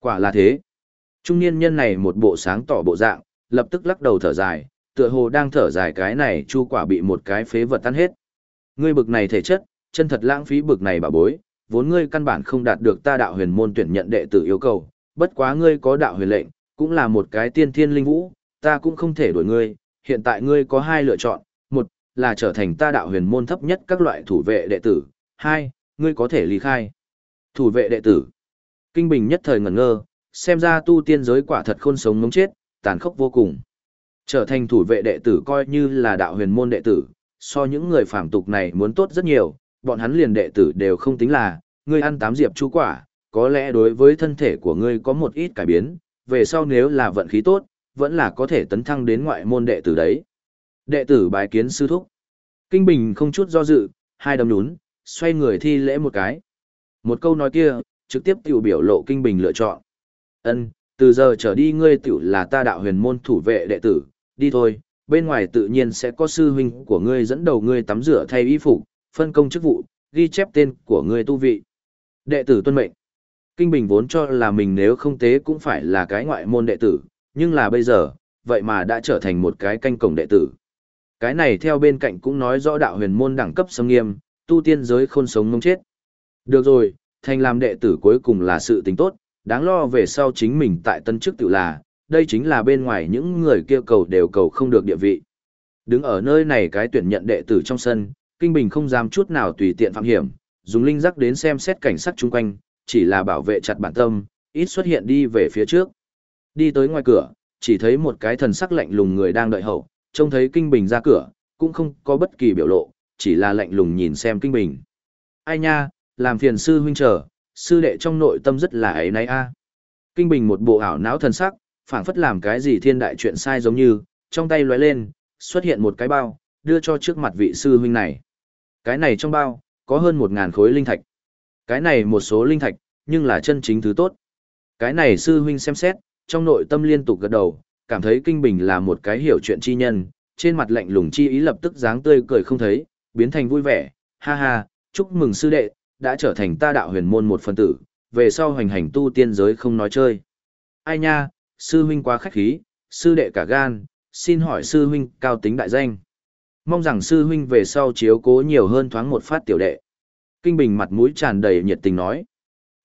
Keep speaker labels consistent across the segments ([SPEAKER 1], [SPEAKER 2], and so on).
[SPEAKER 1] Quả là thế. Trung niên nhân này một bộ sáng tỏ bộ dạng, lập tức lắc đầu thở dài, tựa hồ đang thở dài cái này chu quả bị một cái phế vật tan hết. Ngươi bực này thể chất, chân thật lãng phí bực này bà bối, vốn ngươi căn bản không đạt được ta đạo huyền môn tuyển nhận đệ tử yêu cầu, bất quá ngươi có đạo huyền lệnh, cũng là một cái tiên thiên linh vũ, ta cũng không thể đuổi ngươi, hiện tại ngươi có hai lựa chọn, một là trở thành ta đạo huyền môn thấp nhất các loại thủ vệ đệ tử, hai, ngươi có thể ly khai. Thủ vệ đệ tử. Kinh Bình nhất thời ngẩn ngơ, xem ra tu tiên giới quả thật khôn sống ngống chết, tàn khốc vô cùng. Trở thành thủ vệ đệ tử coi như là đạo huyền môn đệ tử, so những người phàm tục này muốn tốt rất nhiều, bọn hắn liền đệ tử đều không tính là, ngươi ăn tám diệp chu quả, có lẽ đối với thân thể của ngươi có một ít cải biến, về sau nếu là vận khí tốt, vẫn là có thể tấn thăng đến ngoại môn đệ tử đấy. Đệ tử bái kiến sư thúc. Kinh Bình không chút do dự, hai đấm nhún, xoay người thi lễ một cái. Một câu nói kia, trực tiếp tiểu biểu lộ Kinh Bình lựa chọn. Ân, từ giờ trở đi ngươi tiểu là ta đạo huyền môn thủ vệ đệ tử, đi thôi, bên ngoài tự nhiên sẽ có sư huynh của ngươi dẫn đầu ngươi tắm rửa thay y phục, phân công chức vụ, ghi chép tên của ngươi tu vị. Đệ tử tuân mệnh. Kinh Bình vốn cho là mình nếu không tế cũng phải là cái ngoại môn đệ tử, nhưng là bây giờ, vậy mà đã trở thành một cái canh cổng đệ tử. Cái này theo bên cạnh cũng nói rõ đạo huyền môn đẳng cấp sâm nghiêm, tu tiên giới khôn sống ngông chết. Được rồi, thành làm đệ tử cuối cùng là sự tình tốt, đáng lo về sau chính mình tại tân chức tự là, đây chính là bên ngoài những người kia cầu đều cầu không được địa vị. Đứng ở nơi này cái tuyển nhận đệ tử trong sân, Kinh Bình không dám chút nào tùy tiện phạm hiểm, dùng linh giác đến xem xét cảnh sát chung quanh, chỉ là bảo vệ chặt bản tâm, ít xuất hiện đi về phía trước. Đi tới ngoài cửa, chỉ thấy một cái thần sắc lạnh lùng người đang đợi hậu, trông thấy Kinh Bình ra cửa, cũng không có bất kỳ biểu lộ, chỉ là lạnh lùng nhìn xem Kinh Bình. Ai nha, làm phiền sư huynh chờ, sư đệ trong nội tâm rất là ấy nấy a. Kinh Bình một bộ ảo não thần sắc, phảng phất làm cái gì thiên đại chuyện sai giống như, trong tay lóe lên, xuất hiện một cái bao, đưa cho trước mặt vị sư huynh này. Cái này trong bao, có hơn một ngàn khối linh thạch. Cái này một số linh thạch, nhưng là chân chính thứ tốt. Cái này sư huynh xem xét, trong nội tâm liên tục gật đầu, cảm thấy Kinh Bình là một cái hiểu chuyện chi nhân, trên mặt lạnh lùng chi ý lập tức dáng tươi cười không thấy, biến thành vui vẻ, ha ha, chúc mừng sư đệ, đã trở thành ta đạo huyền môn một phần tử, về sau hành hành tu tiên giới không nói chơi. Ai nha, sư huynh quá khách khí, sư đệ cả gan, xin hỏi sư huynh cao tính đại danh. Mong rằng sư huynh về sau chiếu cố nhiều hơn thoáng một phát tiểu đệ. Kinh Bình mặt mũi tràn đầy nhiệt tình nói.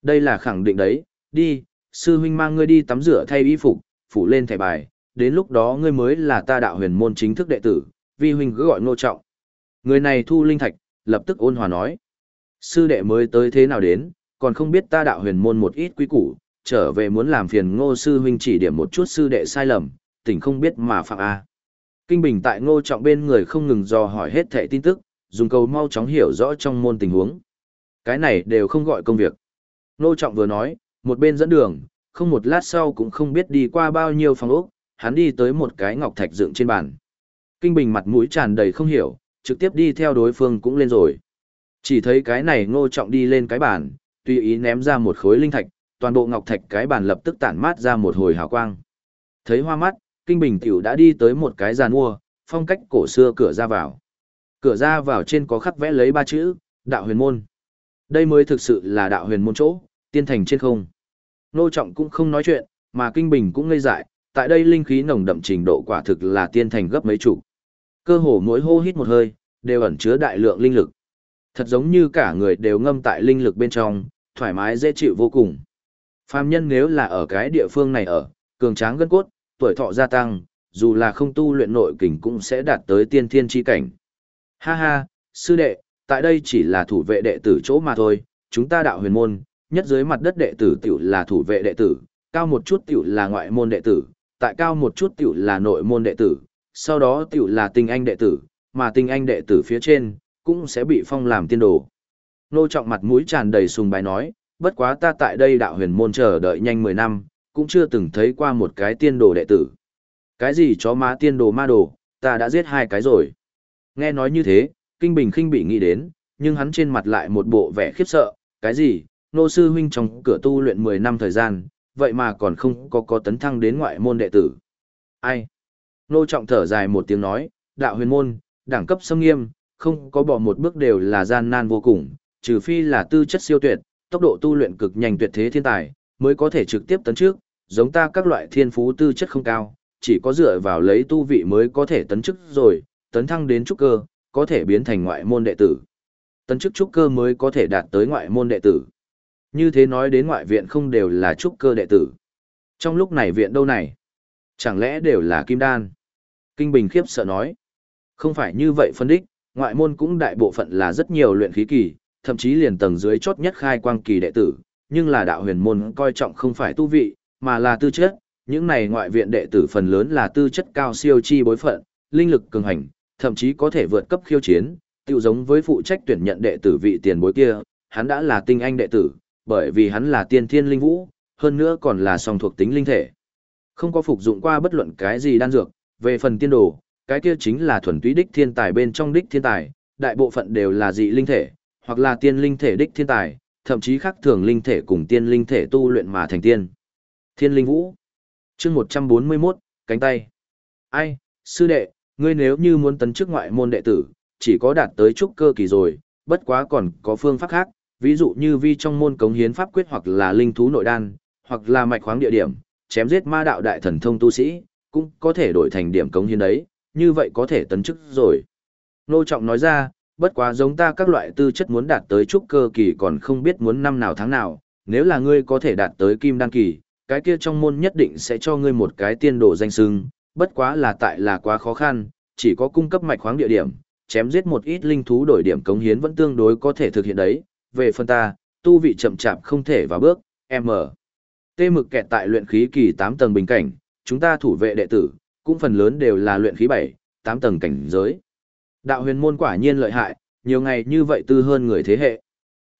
[SPEAKER 1] Đây là khẳng định đấy, đi, sư huynh mang ngươi đi tắm rửa thay y phục, phủ lên thẻ bài, đến lúc đó ngươi mới là ta đạo huyền môn chính thức đệ tử, vi huynh cứ gọi ngô trọng. Người này thu linh thạch, lập tức ôn hòa nói. Sư đệ mới tới thế nào đến, còn không biết ta đạo huyền môn một ít quý củ, trở về muốn làm phiền ngô sư huynh chỉ điểm một chút sư đệ sai lầm, tỉnh không biết mà phạm A. Kinh Bình tại ngô trọng bên người không ngừng dò hỏi hết thẻ tin tức, dùng cầu mau chóng hiểu rõ trong môn tình huống. Cái này đều không gọi công việc. Ngô trọng vừa nói, một bên dẫn đường, không một lát sau cũng không biết đi qua bao nhiêu phòng ốc, hắn đi tới một cái ngọc thạch dựng trên bàn. Kinh Bình mặt mũi tràn đầy không hiểu, trực tiếp đi theo đối phương cũng lên rồi. Chỉ thấy cái này ngô trọng đi lên cái bàn, tùy ý ném ra một khối linh thạch, toàn bộ ngọc thạch cái bàn lập tức tản mát ra một hồi hào quang. Thấy hoa mắt, Kinh Bình Tiểu đã đi tới một cái giàn mua, phong cách cổ xưa cửa ra vào. Cửa ra vào trên có khắc vẽ lấy ba chữ, đạo huyền môn. Đây mới thực sự là đạo huyền môn chỗ, tiên thành trên không. Nô Trọng cũng không nói chuyện, mà Kinh Bình cũng ngây dại, tại đây linh khí nồng đậm trình độ quả thực là tiên thành gấp mấy chục. Cơ hồ mỗi hô hít một hơi, đều ẩn chứa đại lượng linh lực. Thật giống như cả người đều ngâm tại linh lực bên trong, thoải mái dễ chịu vô cùng. Phàm nhân nếu là ở cái địa phương này ở, cường tráng gân cốt, tuổi thọ gia tăng, dù là không tu luyện nội kình cũng sẽ đạt tới tiên thiên chi cảnh. Ha ha, sư đệ, tại đây chỉ là thủ vệ đệ tử chỗ mà thôi, chúng ta đạo huyền môn, nhất dưới mặt đất đệ tử tiểu là thủ vệ đệ tử, cao một chút tiểu là ngoại môn đệ tử, tại cao một chút tiểu là nội môn đệ tử, sau đó tiểu là tinh anh đệ tử, mà tinh anh đệ tử phía trên, cũng sẽ bị phong làm tiên đồ. Nô trọng mặt mũi tràn đầy sùng bái nói, bất quá ta tại đây đạo huyền môn chờ đợi nhanh 10 năm, cũng chưa từng thấy qua một cái tiên đồ đệ tử. Cái gì chó má tiên đồ ma đồ, ta đã giết hai cái rồi. Nghe nói như thế, Kinh Bình khinh bị nghĩ đến, nhưng hắn trên mặt lại một bộ vẻ khiếp sợ, cái gì, nô sư huynh trong cửa tu luyện 10 năm thời gian, vậy mà còn không có có tấn thăng đến ngoại môn đệ tử. Ai? Nô trọng thở dài một tiếng nói, đạo huyền môn, đẳng cấp sâm nghiêm, không có bỏ một bước đều là gian nan vô cùng, trừ phi là tư chất siêu tuyệt, tốc độ tu luyện cực nhanh tuyệt thế thiên tài, mới có thể trực tiếp tấn trước, giống ta các loại thiên phú tư chất không cao, chỉ có dựa vào lấy tu vị mới có thể tấn chức rồi, tấn thăng đến trúc cơ, có thể biến thành ngoại môn đệ tử. Tấn chức trúc cơ mới có thể đạt tới ngoại môn đệ tử. Như thế nói đến ngoại viện không đều là trúc cơ đệ tử. Trong lúc này viện đâu này? Chẳng lẽ đều là kim đan? Kinh Bình khiếp sợ nói. Không phải như vậy phân đích, ngoại môn cũng đại bộ phận là rất nhiều luyện khí kỳ, thậm chí liền tầng dưới chót nhất khai quang kỳ đệ tử, nhưng là đạo huyền môn coi trọng không phải tu vị, mà là tư chất. Những này ngoại viện đệ tử phần lớn là tư chất cao siêu chi bối phận, linh lực cường hành, thậm chí có thể vượt cấp khiêu chiến, tiêu giống với phụ trách tuyển nhận đệ tử vị tiền bối kia, hắn đã là tinh anh đệ tử, bởi vì hắn là tiên thiên linh vũ, hơn nữa còn là song thuộc tính linh thể. Không có phục dụng qua bất luận cái gì đan dược, về phần tiên đồ, cái kia chính là thuần túy đích thiên tài bên trong đích thiên tài, đại bộ phận đều là dị linh thể, hoặc là tiên linh thể đích thiên tài, thậm chí khác thường linh thể cùng tiên linh thể tu luyện mà thành tiên. Thiên linh vũ. chương 141, cánh tay. Ai, sư đệ, ngươi nếu như muốn tấn chức ngoại môn đệ tử, chỉ có đạt tới trúc cơ kỳ rồi, bất quá còn có phương pháp khác, ví dụ như vi trong môn cống hiến pháp quyết hoặc là linh thú nội đan, hoặc là mạch khoáng địa điểm, chém giết ma đạo đại thần thông tu sĩ, cũng có thể đổi thành điểm cống hiến đấy, như vậy có thể tấn chức rồi. Nô Trọng nói ra, bất quá giống ta các loại tư chất muốn đạt tới trúc cơ kỳ còn không biết muốn năm nào tháng nào, nếu là ngươi có thể đạt tới kim đan kỳ, cái kia trong môn nhất định sẽ cho ngươi một cái tiên đồ danh sưng, bất quá là tại là quá khó khăn, chỉ có cung cấp mạch khoáng địa điểm, chém giết một ít linh thú đổi điểm cống hiến vẫn tương đối có thể thực hiện đấy, về phần ta, tu vị chậm chạp không thể vào bước, M. Tê mực kẹt tại luyện khí kỳ 8 tầng bình cảnh, chúng ta thủ vệ đệ tử, cũng phần lớn đều là luyện khí 7, 8 tầng cảnh giới. Đạo huyền môn quả nhiên lợi hại, nhiều ngày như vậy tư hơn người thế hệ.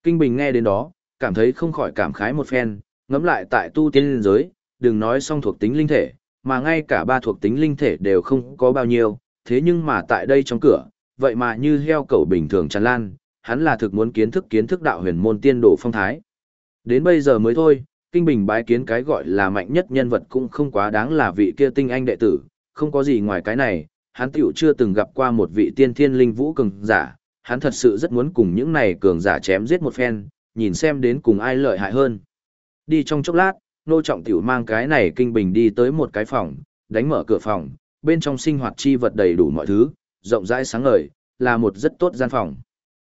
[SPEAKER 1] Kinh Bình nghe đến đó, cảm thấy không khỏi cảm khái một phen, ngẫm lại tại tu tiên liên giới, đừng nói song thuộc tính linh thể, mà ngay cả ba thuộc tính linh thể đều không có bao nhiêu, thế nhưng mà tại đây trong cửa, vậy mà như heo cẩu bình thường tràn lan, hắn là thực muốn kiến thức kiến thức đạo huyền môn tiên đồ phong thái. Đến bây giờ mới thôi, Kinh Bình bái kiến cái gọi là mạnh nhất nhân vật cũng không quá đáng là vị kia tinh anh đệ tử, không có gì ngoài cái này, hắn tiểu chưa từng gặp qua một vị tiên thiên linh vũ cường giả, hắn thật sự rất muốn cùng những này cường giả chém giết một phen, nhìn xem đến cùng ai lợi hại hơn. Đi trong chốc lát, nô trọng tiểu mang cái này kinh bình đi tới một cái phòng, đánh mở cửa phòng, bên trong sinh hoạt chi vật đầy đủ mọi thứ, rộng rãi sáng ngời, là một rất tốt gian phòng.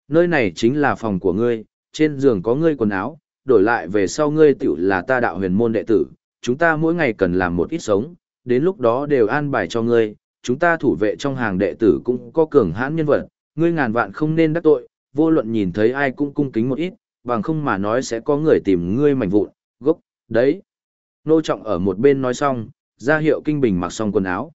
[SPEAKER 1] Nơi này chính là phòng của ngươi, trên giường có ngươi quần áo, đổi lại về sau ngươi tiểu là ta đạo huyền môn đệ tử, chúng ta mỗi ngày cần làm một ít sống, đến lúc đó đều an bài cho ngươi, chúng ta thủ vệ trong hàng đệ tử cũng có cường hãn nhân vật, ngươi ngàn vạn không nên đắc tội, vô luận nhìn thấy ai cũng cung kính một ít, bằng không mà nói sẽ có người tìm ngươi mảnh vụn, gốc, đấy. Nô Trọng ở một bên nói xong, ra hiệu Kinh Bình mặc xong quần áo.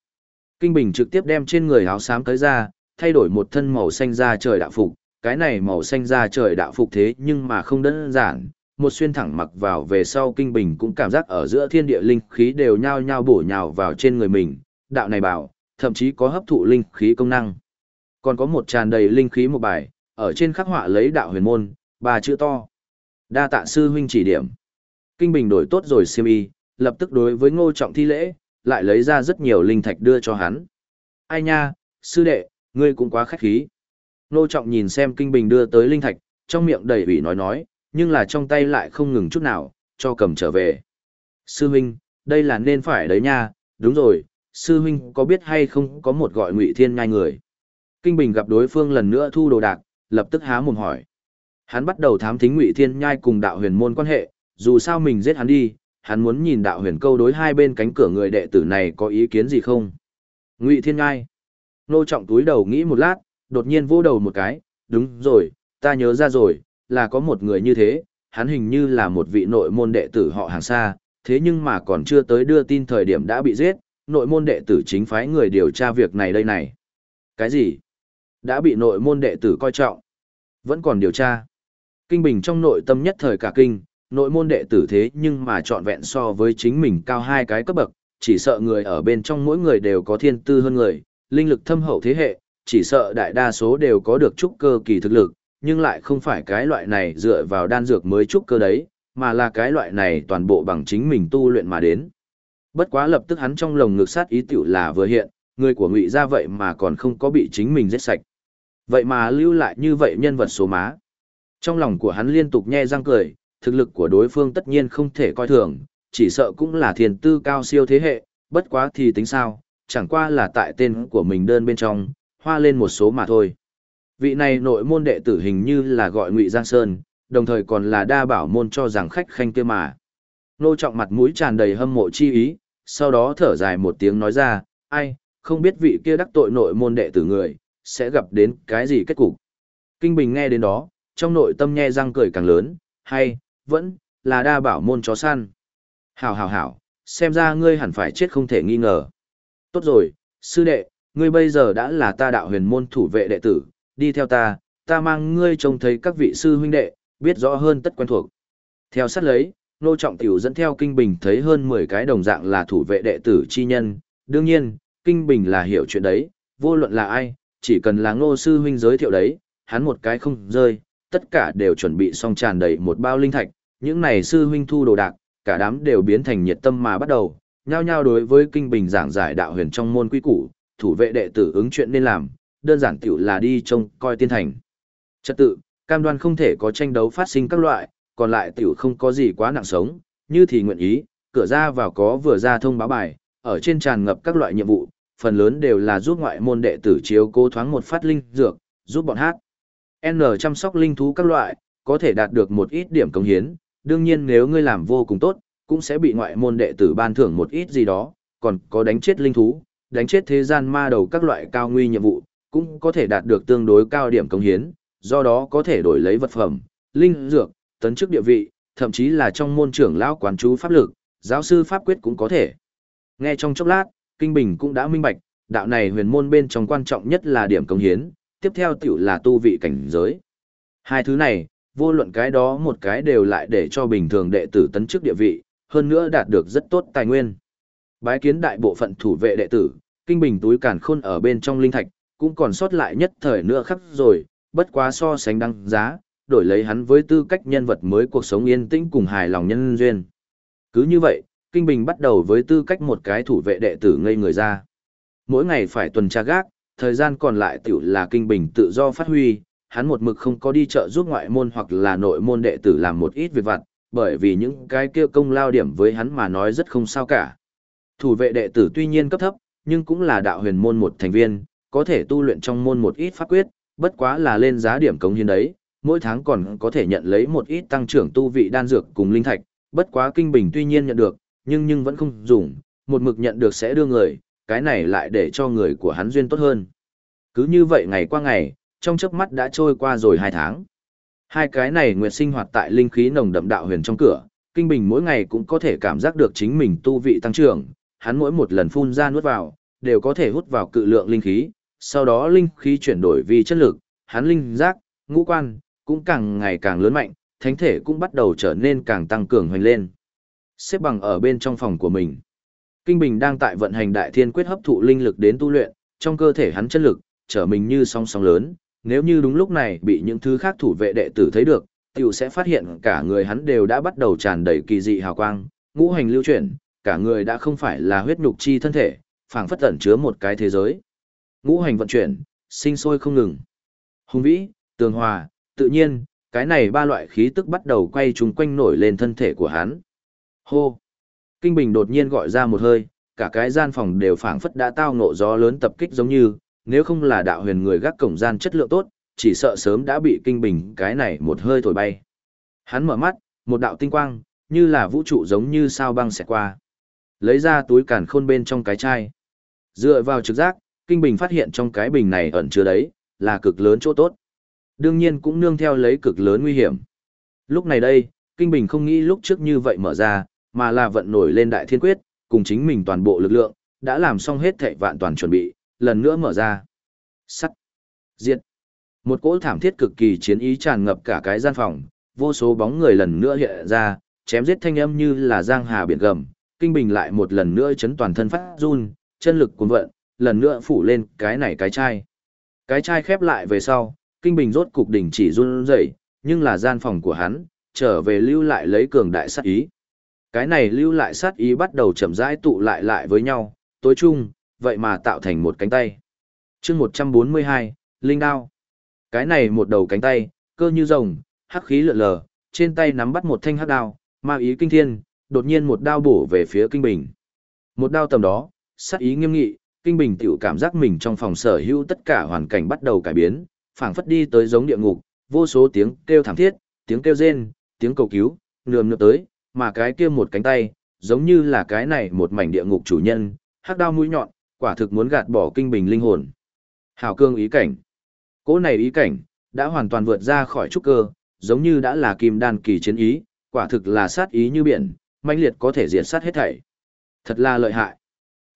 [SPEAKER 1] Kinh Bình trực tiếp đem trên người áo xám tới ra, thay đổi một thân màu xanh da trời đạo phục, cái này màu xanh da trời đạo phục thế nhưng mà không đơn giản, một xuyên thẳng mặc vào về sau Kinh Bình cũng cảm giác ở giữa thiên địa linh khí đều nhao nhao bổ nhào vào trên người mình, đạo này bảo, thậm chí có hấp thụ linh khí công năng. Còn có một tràn đầy linh khí một bài, ở trên khắc họa lấy đạo huyền môn, ba chữ to. Đa tạ sư huynh chỉ điểm. Kinh Bình đổi tốt rồi siêm y, lập tức đối với ngô trọng thi lễ, lại lấy ra rất nhiều linh thạch đưa cho hắn. Ai nha, sư đệ, ngươi cũng quá khách khí. Ngô trọng nhìn xem Kinh Bình đưa tới linh thạch, trong miệng đầy ủy nói nói, nhưng là trong tay lại không ngừng chút nào, cho cầm trở về. Sư huynh, đây là nên phải đấy nha, đúng rồi, sư huynh có biết hay không có một gọi ngụy thiên nhai người. Kinh Bình gặp đối phương lần nữa thu đồ đạc, lập tức há mồm hỏi. Hắn bắt đầu thám thính ngụy thiên nhai cùng đạo huyền môn quan hệ, dù sao mình giết hắn đi, hắn muốn nhìn đạo huyền câu đối hai bên cánh cửa người đệ tử này có ý kiến gì không. Ngụy thiên nhai. Nô trọng túi đầu nghĩ một lát, đột nhiên vô đầu một cái, đúng rồi, ta nhớ ra rồi, là có một người như thế, hắn hình như là một vị nội môn đệ tử họ hàng xa, thế nhưng mà còn chưa tới đưa tin thời điểm đã bị giết, nội môn đệ tử chính phái người điều tra việc này đây này. Cái gì? Đã bị nội môn đệ tử coi trọng. Vẫn còn điều tra. Kinh Bình trong nội tâm nhất thời cả kinh, nội môn đệ tử thế nhưng mà trọn vẹn so với chính mình cao hai cái cấp bậc, chỉ sợ người ở bên trong mỗi người đều có thiên tư hơn người, linh lực thâm hậu thế hệ, chỉ sợ đại đa số đều có được trúc cơ kỳ thực lực, nhưng lại không phải cái loại này dựa vào đan dược mới trúc cơ đấy, mà là cái loại này toàn bộ bằng chính mình tu luyện mà đến. Bất quá lập tức hắn trong lồng ngực sát ý tiểu là vừa hiện, người của ngụy ra vậy mà còn không có bị chính mình giết sạch. Vậy mà lưu lại như vậy nhân vật số má. Trong lòng của hắn liên tục nhe răng cười, thực lực của đối phương tất nhiên không thể coi thường, chỉ sợ cũng là thiền tư cao siêu thế hệ, bất quá thì tính sao, chẳng qua là tại tên của mình đơn bên trong, hoa lên một số mà thôi. Vị này nội môn đệ tử hình như là gọi Ngụy Giang Sơn, đồng thời còn là đa bảo môn cho rằng khách khanh kia mà. Nô trọng mặt mũi tràn đầy hâm mộ chi ý, sau đó thở dài một tiếng nói ra, ai, không biết vị kia đắc tội nội môn đệ tử người, sẽ gặp đến cái gì kết cục. Kinh Bình nghe đến đó, trong nội tâm nhe răng cười càng lớn, hay, vẫn, là đa bảo môn chó săn. Hảo hảo hảo, xem ra ngươi hẳn phải chết không thể nghi ngờ. Tốt rồi, sư đệ, ngươi bây giờ đã là ta đạo huyền môn thủ vệ đệ tử, đi theo ta, ta mang ngươi trông thấy các vị sư huynh đệ, biết rõ hơn tất quen thuộc. Theo sát lấy, Nô Trọng Tiểu dẫn theo Kinh Bình thấy hơn 10 cái đồng dạng là thủ vệ đệ tử chi nhân, đương nhiên, Kinh Bình là hiểu chuyện đấy, vô luận là ai, chỉ cần là Ngô sư huynh giới thiệu đấy, hắn một cái không rơi, tất cả đều chuẩn bị xong tràn đầy một bao linh thạch, những này sư huynh thu đồ đạc, cả đám đều biến thành nhiệt tâm mà bắt đầu, nhao nhao đối với Kinh Bình giảng giải đạo huyền trong môn quy củ, thủ vệ đệ tử ứng chuyện nên làm, đơn giản tiểu là đi trông coi tiên thành. Trật tự, cam đoan không thể có tranh đấu phát sinh các loại, còn lại tiểu không có gì quá nặng sống, như thì nguyện ý, cửa ra vào có vừa ra thông báo bài, ở trên tràn ngập các loại nhiệm vụ, phần lớn đều là giúp ngoại môn đệ tử chiếu cố thoáng một phát linh dược, giúp bọn hát. N chăm sóc linh thú các loại, có thể đạt được một ít điểm công hiến, đương nhiên nếu ngươi làm vô cùng tốt, cũng sẽ bị ngoại môn đệ tử ban thưởng một ít gì đó, còn có đánh chết linh thú, đánh chết thế gian ma đầu các loại cao nguy nhiệm vụ, cũng có thể đạt được tương đối cao điểm công hiến, do đó có thể đổi lấy vật phẩm, linh dược, tấn chức địa vị, thậm chí là trong môn trưởng lão quán chú pháp lực, giáo sư pháp quyết cũng có thể. Nghe trong chốc lát, Kinh Bình cũng đã minh bạch, đạo này huyền môn bên trong quan trọng nhất là điểm công hiến, tiếp theo tiểu là tu vị cảnh giới. Hai thứ này, vô luận cái đó một cái đều lại để cho bình thường đệ tử tấn chức địa vị, hơn nữa đạt được rất tốt tài nguyên. Bái kiến đại bộ phận thủ vệ đệ tử, Kinh Bình túi càn khôn ở bên trong linh thạch, cũng còn sót lại nhất thời nữa khắc rồi, bất quá so sánh đăng giá, đổi lấy hắn với tư cách nhân vật mới cuộc sống yên tĩnh cùng hài lòng nhân duyên. Cứ như vậy, Kinh Bình bắt đầu với tư cách một cái thủ vệ đệ tử ngây người ra. Mỗi ngày phải tuần tra gác, thời gian còn lại tiểu là Kinh Bình tự do phát huy, hắn một mực không có đi chợ giúp ngoại môn hoặc là nội môn đệ tử làm một ít việc vặt, bởi vì những cái kia công lao điểm với hắn mà nói rất không sao cả. Thủ vệ đệ tử tuy nhiên cấp thấp, nhưng cũng là đạo huyền môn một thành viên, có thể tu luyện trong môn một ít pháp quyết, bất quá là lên giá điểm cống hiến đấy, mỗi tháng còn có thể nhận lấy một ít tăng trưởng tu vị đan dược cùng linh thạch, bất quá kinh bình tuy nhiên nhận được, nhưng nhưng vẫn không dùng, một mực nhận được sẽ đưa người, cái này lại để cho người của hắn duyên tốt hơn. Cứ như vậy ngày qua ngày, trong chớp mắt đã trôi qua rồi hai tháng. Hai cái này nguyệt sinh hoạt tại linh khí nồng đậm đạo huyền trong cửa, kinh bình mỗi ngày cũng có thể cảm giác được chính mình tu vị tăng trưởng, hắn mỗi một lần phun ra nuốt vào, đều có thể hút vào cự lượng linh khí, sau đó linh khí chuyển đổi vì chất lực, hắn linh giác, ngũ quan, cũng càng ngày càng lớn mạnh, thánh thể cũng bắt đầu trở nên càng tăng cường hoành lên. Xếp bằng ở bên trong phòng của mình. Kinh Bình đang tại vận hành đại thiên quyết hấp thụ linh lực đến tu luyện, trong cơ thể hắn chất lực, trở mình như song song lớn, nếu như đúng lúc này bị những thứ khác thủ vệ đệ tử thấy được, tiểu sẽ phát hiện cả người hắn đều đã bắt đầu tràn đầy kỳ dị hào quang, ngũ hành lưu chuyển, cả người đã không phải là huyết nhục chi thân thể, phảng phất ẩn chứa một cái thế giới. Ngũ hành vận chuyển, sinh sôi không ngừng. Hùng vĩ, tường hòa, tự nhiên, cái này ba loại khí tức bắt đầu quay trùng quanh nổi lên thân thể của hắn. Hô! Kinh Bình đột nhiên gọi ra một hơi, cả cái gian phòng đều phảng phất đã tao ngộ gió lớn tập kích giống như, nếu không là đạo huyền người gác cổng gian chất lượng tốt, chỉ sợ sớm đã bị Kinh Bình cái này một hơi thổi bay. Hắn mở mắt, một đạo tinh quang, như là vũ trụ giống như sao băng xẹt qua. Lấy ra túi càn khôn bên trong cái chai. Dựa vào trực giác, Kinh Bình phát hiện trong cái bình này ẩn chứa đấy, là cực lớn chỗ tốt. Đương nhiên cũng nương theo lấy cực lớn nguy hiểm. Lúc này đây, Kinh Bình không nghĩ lúc trước như vậy mở ra, mà là vận nổi lên đại thiên quyết, cùng chính mình toàn bộ lực lượng, đã làm xong hết thảy vạn toàn chuẩn bị, lần nữa mở ra. Sắt. Diệt. Một cỗ thảm thiết cực kỳ chiến ý tràn ngập cả cái gian phòng, vô số bóng người lần nữa hiện ra, chém giết thanh âm như là giang hà biển gầm, kinh bình lại một lần nữa chấn toàn thân phát run, chân lực cuốn vận, lần nữa phủ lên cái này cái chai. Cái chai khép lại về sau, kinh bình rốt cục đỉnh chỉ run rẩy, nhưng là gian phòng của hắn, trở về lưu lại lấy cường đại sát ý. Cái này lưu lại sát ý bắt đầu chậm rãi tụ lại lại với nhau, tối chung, vậy mà tạo thành một cánh tay. chương 142, Linh Đao. Cái này một đầu cánh tay, cơ như rồng, hắc khí lượn lờ, trên tay nắm bắt một thanh hắc đao, ma ý kinh thiên, đột nhiên một đao bổ về phía Kinh Bình. Một đao tầm đó, sát ý nghiêm nghị, Kinh Bình tiểu cảm giác mình trong phòng sở hữu tất cả hoàn cảnh bắt đầu cải biến, phảng phất đi tới giống địa ngục, vô số tiếng kêu thảm thiết, tiếng kêu rên, tiếng cầu cứu, nườm nượp tới, mà cái kia một cánh tay, giống như là cái này một mảnh địa ngục chủ nhân, hắc đao mũi nhọn, quả thực muốn gạt bỏ Kinh Bình linh hồn. Hảo cương ý cảnh. Cỗ này ý cảnh, đã hoàn toàn vượt ra khỏi trúc cơ, giống như đã là kim đan kỳ chiến ý, quả thực là sát ý như biển, mãnh liệt có thể diệt sát hết thảy. Thật là lợi hại.